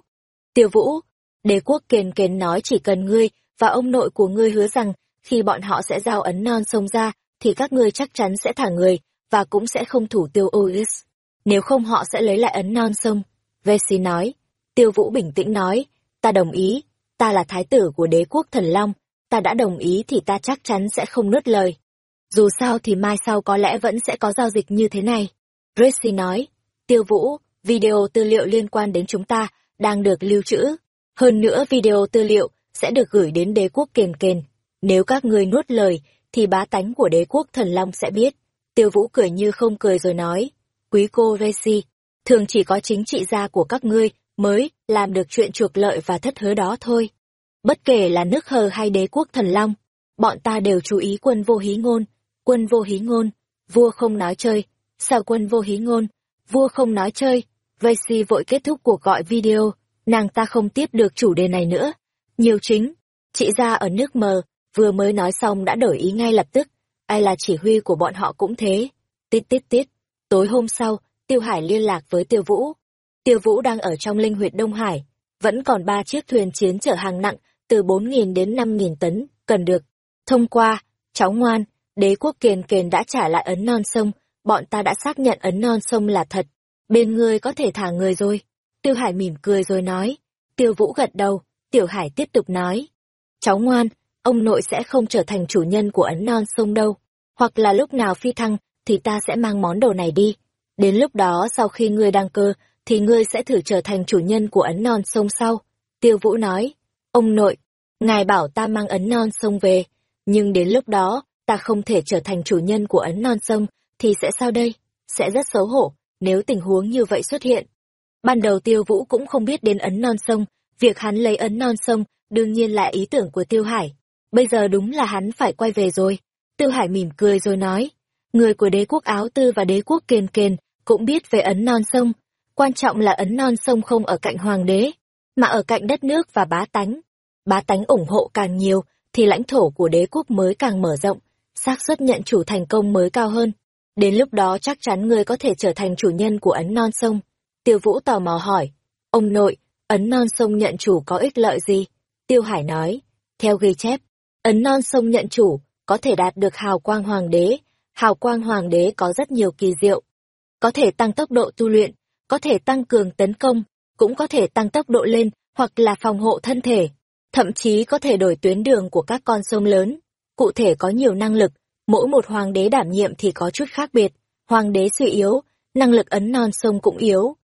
A: Tiêu Vũ, đế quốc Kiên kền nói chỉ cần ngươi và ông nội của ngươi hứa rằng khi bọn họ sẽ giao ấn non sông ra, thì các ngươi chắc chắn sẽ thả người, và cũng sẽ không thủ tiêu Ois. Nếu không họ sẽ lấy lại ấn non sông. Vesi nói. Tiêu Vũ bình tĩnh nói, ta đồng ý, ta là thái tử của đế quốc thần Long, ta đã đồng ý thì ta chắc chắn sẽ không nuốt lời. Dù sao thì mai sau có lẽ vẫn sẽ có giao dịch như thế này. Tracy nói, Tiêu Vũ, video tư liệu liên quan đến chúng ta đang được lưu trữ. Hơn nữa video tư liệu sẽ được gửi đến đế quốc kền kền. Nếu các ngươi nuốt lời, thì bá tánh của đế quốc thần Long sẽ biết. Tiêu Vũ cười như không cười rồi nói, quý cô Resi, thường chỉ có chính trị gia của các ngươi mới làm được chuyện chuộc lợi và thất hứa đó thôi. Bất kể là nước hờ hay đế quốc thần Long, bọn ta đều chú ý quân vô hí ngôn, quân vô hí ngôn, vua không nói chơi, sao quân vô hí ngôn, vua không nói chơi. Vesi vội kết thúc cuộc gọi video, nàng ta không tiếp được chủ đề này nữa. Nhiều chính, chị ra ở nước mờ, vừa mới nói xong đã đổi ý ngay lập tức, ai là chỉ huy của bọn họ cũng thế. Tít tít tít, tối hôm sau, Tiêu Hải liên lạc với Tiêu Vũ. Tiêu Vũ đang ở trong linh huyệt Đông Hải, vẫn còn ba chiếc thuyền chiến chở hàng nặng từ 4.000 đến 5.000 tấn, cần được. Thông qua, cháu ngoan, đế quốc kiền kiền đã trả lại ấn non sông, bọn ta đã xác nhận ấn non sông là thật. Bên ngươi có thể thả người rồi. Tiêu Hải mỉm cười rồi nói. Tiêu Vũ gật đầu, Tiểu Hải tiếp tục nói. Cháu ngoan, ông nội sẽ không trở thành chủ nhân của ấn non sông đâu. Hoặc là lúc nào phi thăng, thì ta sẽ mang món đồ này đi. Đến lúc đó sau khi ngươi đăng cơ, thì ngươi sẽ thử trở thành chủ nhân của ấn non sông sau. Tiêu Vũ nói, ông nội, ngài bảo ta mang ấn non sông về, nhưng đến lúc đó, ta không thể trở thành chủ nhân của ấn non sông, thì sẽ sao đây? Sẽ rất xấu hổ, nếu tình huống như vậy xuất hiện. Ban đầu Tiêu Vũ cũng không biết đến ấn non sông, việc hắn lấy ấn non sông đương nhiên là ý tưởng của Tiêu Hải. Bây giờ đúng là hắn phải quay về rồi. Tiêu Hải mỉm cười rồi nói, người của đế quốc áo tư và đế quốc kền kền cũng biết về ấn non sông. Quan trọng là ấn non sông không ở cạnh hoàng đế, mà ở cạnh đất nước và bá tánh. Bá tánh ủng hộ càng nhiều, thì lãnh thổ của đế quốc mới càng mở rộng, xác suất nhận chủ thành công mới cao hơn. Đến lúc đó chắc chắn người có thể trở thành chủ nhân của ấn non sông. Tiêu Vũ tò mò hỏi, ông nội, ấn non sông nhận chủ có ích lợi gì? Tiêu Hải nói, theo ghi chép, ấn non sông nhận chủ, có thể đạt được hào quang hoàng đế. Hào quang hoàng đế có rất nhiều kỳ diệu. Có thể tăng tốc độ tu luyện, có thể tăng cường tấn công, cũng có thể tăng tốc độ lên, hoặc là phòng hộ thân thể. Thậm chí có thể đổi tuyến đường của các con sông lớn. Cụ thể có nhiều năng lực, mỗi một hoàng đế đảm nhiệm thì có chút khác biệt. Hoàng đế suy yếu, năng lực ấn non sông cũng yếu.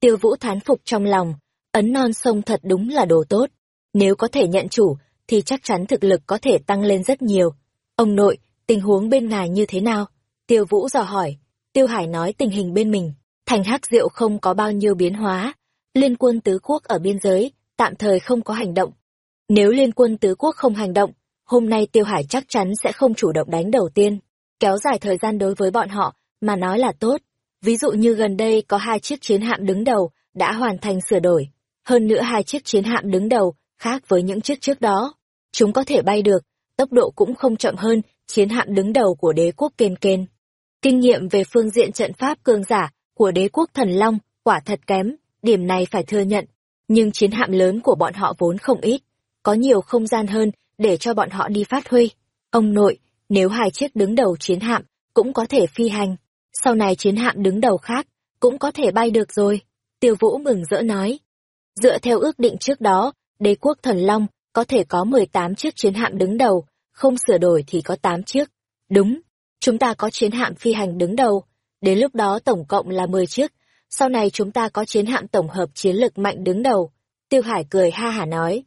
A: Tiêu vũ thán phục trong lòng, ấn non sông thật đúng là đồ tốt. Nếu có thể nhận chủ, thì chắc chắn thực lực có thể tăng lên rất nhiều. Ông nội, tình huống bên ngài như thế nào? Tiêu Vũ dò hỏi. Tiêu Hải nói tình hình bên mình, thành hắc diệu không có bao nhiêu biến hóa. Liên quân tứ quốc ở biên giới, tạm thời không có hành động. Nếu liên quân tứ quốc không hành động, hôm nay Tiêu Hải chắc chắn sẽ không chủ động đánh đầu tiên. Kéo dài thời gian đối với bọn họ, mà nói là tốt. Ví dụ như gần đây có hai chiếc chiến hạm đứng đầu, đã hoàn thành sửa đổi. Hơn nữa hai chiếc chiến hạm đứng đầu, khác với những chiếc trước đó. Chúng có thể bay được, tốc độ cũng không chậm hơn chiến hạm đứng đầu của đế quốc kên kên. Kinh nghiệm về phương diện trận pháp cường giả của đế quốc thần long quả thật kém, điểm này phải thừa nhận. Nhưng chiến hạm lớn của bọn họ vốn không ít, có nhiều không gian hơn để cho bọn họ đi phát huy. Ông nội, nếu hai chiếc đứng đầu chiến hạm cũng có thể phi hành, sau này chiến hạm đứng đầu khác, cũng có thể bay được rồi. Tiêu Vũ mừng rỡ nói. Dựa theo ước định trước đó, đế quốc thần Long có thể có 18 chiếc chiến hạm đứng đầu, không sửa đổi thì có 8 chiếc. Đúng, chúng ta có chiến hạm phi hành đứng đầu, đến lúc đó tổng cộng là 10 chiếc, sau này chúng ta có chiến hạm tổng hợp chiến lực mạnh đứng đầu. Tiêu Hải cười ha hả nói.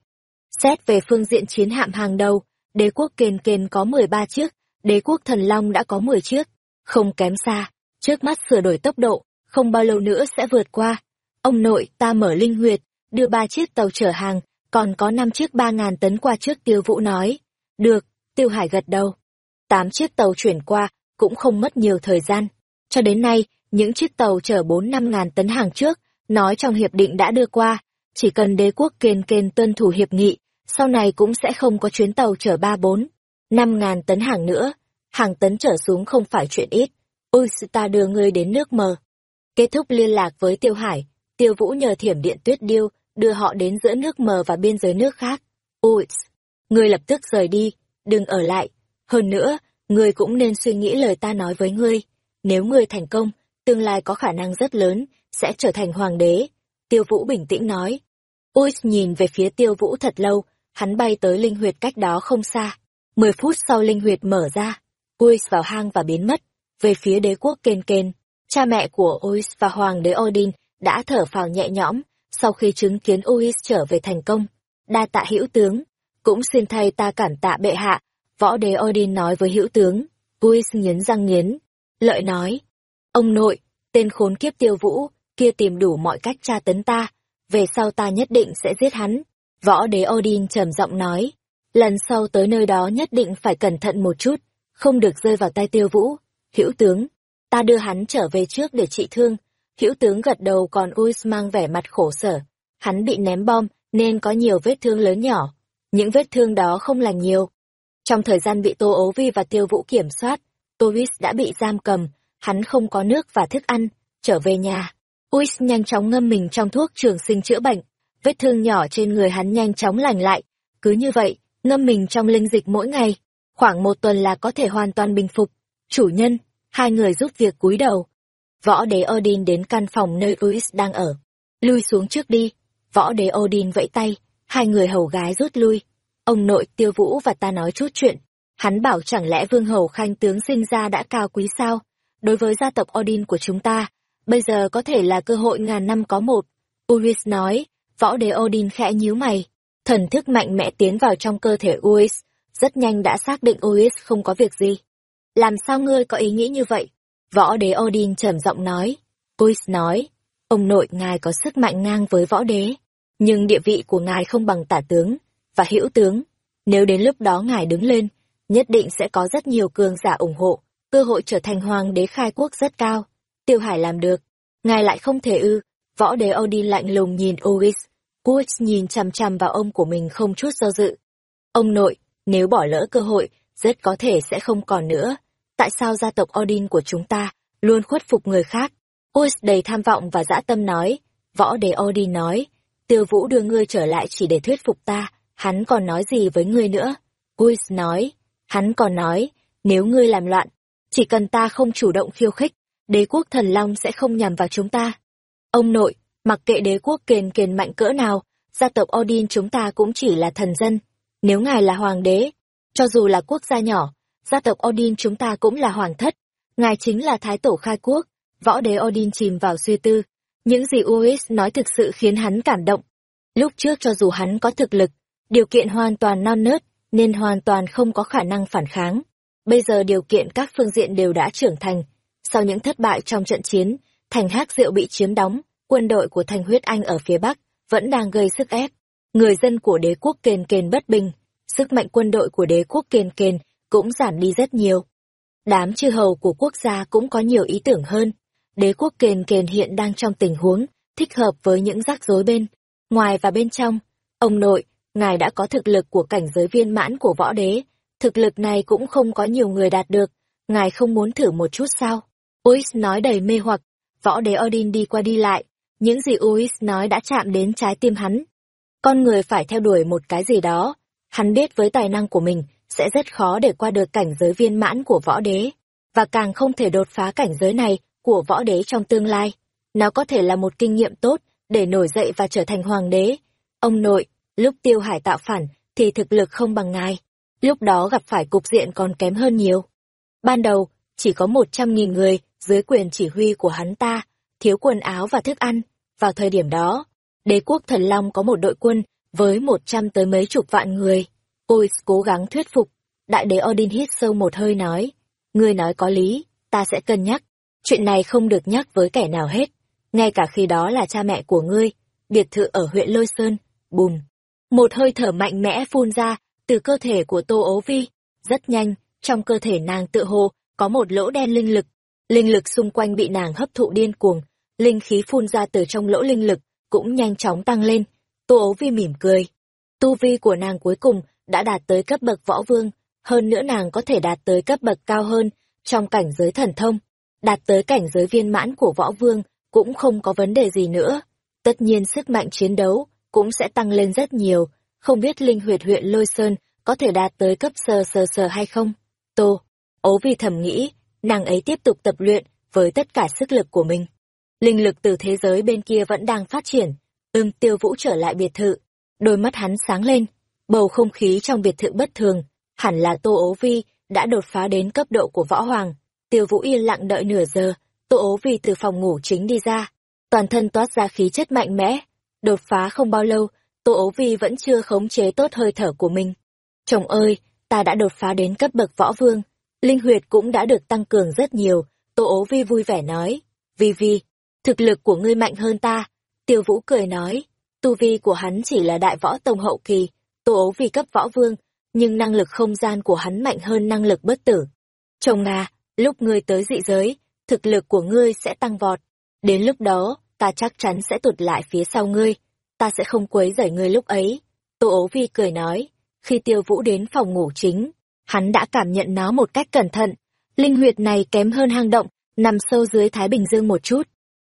A: Xét về phương diện chiến hạm hàng đầu, đế quốc kền kền có 13 chiếc, đế quốc thần long đã có 10 chiếc, không kém xa, trước mắt sửa đổi tốc độ, không bao lâu nữa sẽ vượt qua. Ông nội ta mở linh huyệt, đưa ba chiếc tàu chở hàng, còn có năm chiếc ba ngàn tấn qua trước tiêu vũ nói. Được, tiêu hải gật đầu. Tám chiếc tàu chuyển qua, cũng không mất nhiều thời gian. Cho đến nay, những chiếc tàu chở bốn năm ngàn tấn hàng trước, nói trong hiệp định đã đưa qua, chỉ cần đế quốc kền kền tuân thủ hiệp nghị, sau này cũng sẽ không có chuyến tàu chở ba bốn, năm ngàn tấn hàng nữa. Hàng tấn trở xuống không phải chuyện ít. Ôi, ta đưa ngươi đến nước mờ. Kết thúc liên lạc với Tiêu Hải, Tiêu Vũ nhờ thiểm điện tuyết điêu, đưa họ đến giữa nước mờ và biên giới nước khác. Ôi, ngươi lập tức rời đi, đừng ở lại. Hơn nữa, ngươi cũng nên suy nghĩ lời ta nói với ngươi. Nếu ngươi thành công, tương lai có khả năng rất lớn, sẽ trở thành hoàng đế. Tiêu Vũ bình tĩnh nói. Ôi nhìn về phía Tiêu Vũ thật lâu, hắn bay tới linh huyệt cách đó không xa. Mười phút sau linh huyệt mở ra, Ois vào hang và biến mất. Về phía đế quốc kên kên, cha mẹ của Ois và hoàng đế Odin đã thở phào nhẹ nhõm sau khi chứng kiến Ois trở về thành công. Đa tạ hữu tướng, cũng xin thay ta cảm tạ bệ hạ, võ đế Odin nói với hữu tướng. Ois nghiến răng nghiến, lợi nói, ông nội, tên khốn kiếp tiêu vũ, kia tìm đủ mọi cách tra tấn ta, về sau ta nhất định sẽ giết hắn. Võ đế Odin trầm giọng nói, lần sau tới nơi đó nhất định phải cẩn thận một chút, không được rơi vào tay tiêu vũ. Hữu tướng, ta đưa hắn trở về trước để trị thương. Hữu tướng gật đầu còn Uis mang vẻ mặt khổ sở. Hắn bị ném bom nên có nhiều vết thương lớn nhỏ. Những vết thương đó không lành nhiều. Trong thời gian bị Tô Ố Vi và Tiêu Vũ kiểm soát, Tô Uis đã bị giam cầm, hắn không có nước và thức ăn, trở về nhà. Uis nhanh chóng ngâm mình trong thuốc trường sinh chữa bệnh, vết thương nhỏ trên người hắn nhanh chóng lành lại. Cứ như vậy, ngâm mình trong linh dịch mỗi ngày, khoảng một tuần là có thể hoàn toàn bình phục. Chủ nhân, hai người giúp việc cúi đầu. Võ đế Odin đến căn phòng nơi Uis đang ở. Lui xuống trước đi. Võ đế Odin vẫy tay, hai người hầu gái rút lui. Ông nội tiêu vũ và ta nói chút chuyện. Hắn bảo chẳng lẽ vương hầu khanh tướng sinh ra đã cao quý sao? Đối với gia tộc Odin của chúng ta, bây giờ có thể là cơ hội ngàn năm có một. Uris nói, võ đế Odin khẽ nhíu mày. Thần thức mạnh mẽ tiến vào trong cơ thể Uis, rất nhanh đã xác định Ois không có việc gì. Làm sao ngươi có ý nghĩ như vậy? Võ đế Odin trầm giọng nói. Ois nói, ông nội ngài có sức mạnh ngang với võ đế, nhưng địa vị của ngài không bằng tả tướng và hữu tướng. Nếu đến lúc đó ngài đứng lên, nhất định sẽ có rất nhiều cường giả ủng hộ, cơ hội trở thành hoàng đế khai quốc rất cao. Tiêu Hải làm được, ngài lại không thể ư. Võ đế Odin lạnh lùng nhìn Ois. Ois nhìn chằm chằm vào ông của mình không chút do dự. Ông nội, nếu bỏ lỡ cơ hội, rất có thể sẽ không còn nữa. Tại sao gia tộc Odin của chúng ta luôn khuất phục người khác? Ois đầy tham vọng và dã tâm nói. Võ đế Odin nói, tiêu vũ đưa ngươi trở lại chỉ để thuyết phục ta, hắn còn nói gì với ngươi nữa? Ois nói, hắn còn nói, nếu ngươi làm loạn, chỉ cần ta không chủ động khiêu khích, đế quốc thần long sẽ không nhằm vào chúng ta. Ông nội, mặc kệ đế quốc kền kền mạnh cỡ nào, gia tộc Odin chúng ta cũng chỉ là thần dân, nếu ngài là hoàng đế, cho dù là quốc gia nhỏ, gia tộc Odin chúng ta cũng là hoàng thất. Ngài chính là thái tổ khai quốc, võ đế Odin chìm vào suy tư. Những gì Uis nói thực sự khiến hắn cảm động. Lúc trước cho dù hắn có thực lực, điều kiện hoàn toàn non nớt, nên hoàn toàn không có khả năng phản kháng. Bây giờ điều kiện các phương diện đều đã trưởng thành. Sau những thất bại trong trận chiến, thành hắc diệu bị chiếm đóng, quân đội của thành huyết anh ở phía Bắc vẫn đang gây sức ép người dân của đế quốc kền kền bất bình, sức mạnh quân đội của đế quốc kền kền cũng giảm đi rất nhiều. Đám chư hầu của quốc gia cũng có nhiều ý tưởng hơn. Đế quốc kền kền hiện đang trong tình huống thích hợp với những rắc rối bên, ngoài và bên trong. Ông nội, ngài đã có thực lực của cảnh giới viên mãn của võ đế, thực lực này cũng không có nhiều người đạt được, ngài không muốn thử một chút sao? Uis nói đầy mê hoặc, võ đế Odin đi qua đi lại, những gì Uis nói đã chạm đến trái tim hắn, con người phải theo đuổi một cái gì đó. Hắn biết với tài năng của mình, sẽ rất khó để qua được cảnh giới viên mãn của võ đế. và càng không thể đột phá cảnh giới này của võ đế trong tương lai. Nó có thể là một kinh nghiệm tốt để nổi dậy và trở thành hoàng đế. Ông nội, lúc tiêu hải tạo phản thì thực lực không bằng ngài. Lúc đó gặp phải cục diện còn kém hơn nhiều. Ban đầu, chỉ có một trăm nghìn người dưới quyền chỉ huy của hắn ta, thiếu quần áo và thức ăn. Vào thời điểm đó, đế quốc thần long có một đội quân với một trăm tới mấy chục vạn người. Ôi, cố gắng thuyết phục. Đại đế Odin hít sâu một hơi nói, ngươi nói có lý, ta sẽ cân nhắc. Chuyện này không được nhắc với kẻ nào hết, ngay cả khi đó là cha mẹ của ngươi, biệt thự ở huyện Lôi Sơn, bùm. Một hơi thở mạnh mẽ phun ra từ cơ thể của Tô Ố Vi. Rất nhanh, trong cơ thể nàng tự hồ có một lỗ đen linh lực. Linh lực xung quanh bị nàng hấp thụ điên cuồng, linh khí phun ra từ trong lỗ linh lực cũng nhanh chóng tăng lên. Tô ấu Vi mỉm cười. Tu vi của nàng cuối cùng đã đạt tới cấp bậc võ vương, hơn nữa nàng có thể đạt tới cấp bậc cao hơn trong cảnh giới thần thông, đạt tới cảnh giới viên mãn của võ vương cũng không có vấn đề gì nữa. Tất nhiên sức mạnh chiến đấu cũng sẽ tăng lên rất nhiều, không biết linh huyệt huyện Lôi Sơn có thể đạt tới cấp sơ sơ sơ hay không. Tô, ố vi thầm nghĩ, nàng ấy tiếp tục tập luyện với tất cả sức lực của mình. Linh lực từ thế giới bên kia vẫn đang phát triển, ưm tiêu vũ trở lại biệt thự, đôi mắt hắn sáng lên, bầu không khí trong biệt thự bất thường, hẳn là Tô Ố Vi đã đột phá đến cấp độ của võ hoàng. Tiêu Vũ yên lặng đợi nửa giờ, Tô Ố Vi từ phòng ngủ chính đi ra, toàn thân toát ra khí chất mạnh mẽ. Đột phá không bao lâu, Tô Ố Vi vẫn chưa khống chế tốt hơi thở của mình. Chồng ơi, ta đã đột phá đến cấp bậc võ vương, linh huyệt cũng đã được tăng cường rất nhiều, Tô Ố Vi vui vẻ nói. Vi Vi, thực lực của ngươi mạnh hơn ta. Tiêu Vũ cười nói, tu vi của hắn chỉ là đại võ tông hậu kỳ, Tô Ố Vi cấp võ vương, nhưng năng lực không gian của hắn mạnh hơn năng lực bất tử. Chồng à, lúc ngươi tới dị giới, thực lực của ngươi sẽ tăng vọt. Đến lúc đó, ta chắc chắn sẽ tụt lại phía sau ngươi. Ta sẽ không quấy rầy ngươi lúc ấy. Tô ố vi cười nói, khi tiêu vũ đến phòng ngủ chính, hắn đã cảm nhận nó một cách cẩn thận. Linh huyệt này kém hơn hang động, nằm sâu dưới Thái Bình Dương một chút.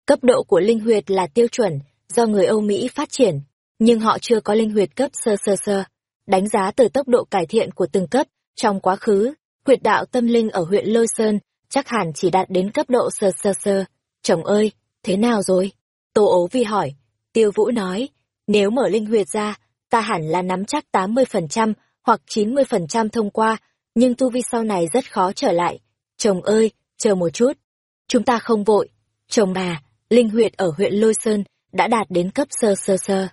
A: Cấp độ của linh huyệt là tiêu chuẩn, do người Âu Mỹ phát triển, nhưng họ chưa có linh huyệt cấp sơ sơ sơ đánh giá từ tốc độ cải thiện của từng cấp trong quá khứ huyệt đạo tâm linh ở huyện lôi sơn chắc hẳn chỉ đạt đến cấp độ sơ sơ sơ chồng ơi thế nào rồi tô ố vi hỏi tiêu vũ nói nếu mở linh huyệt ra ta hẳn là nắm chắc tám mươi phần trăm hoặc chín mươi phần trăm thông qua nhưng tu vi sau này rất khó trở lại chồng ơi chờ một chút chúng ta không vội chồng bà linh huyệt ở huyện lôi sơn đã đạt đến cấp sơ sơ sơ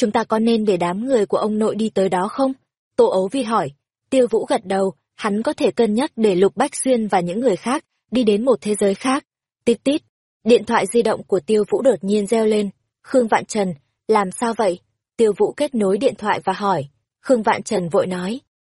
A: chúng ta có nên để đám người của ông nội đi tới đó không? Tô ấu vi hỏi. Tiêu vũ gật đầu, hắn có thể cân nhắc để Lục Bách Xuyên và những người khác đi đến một thế giới khác. Tít tít, điện thoại di động của tiêu vũ đột nhiên reo lên. Khương Vạn Trần, làm sao vậy? Tiêu vũ kết nối điện thoại và hỏi. Khương Vạn Trần vội nói,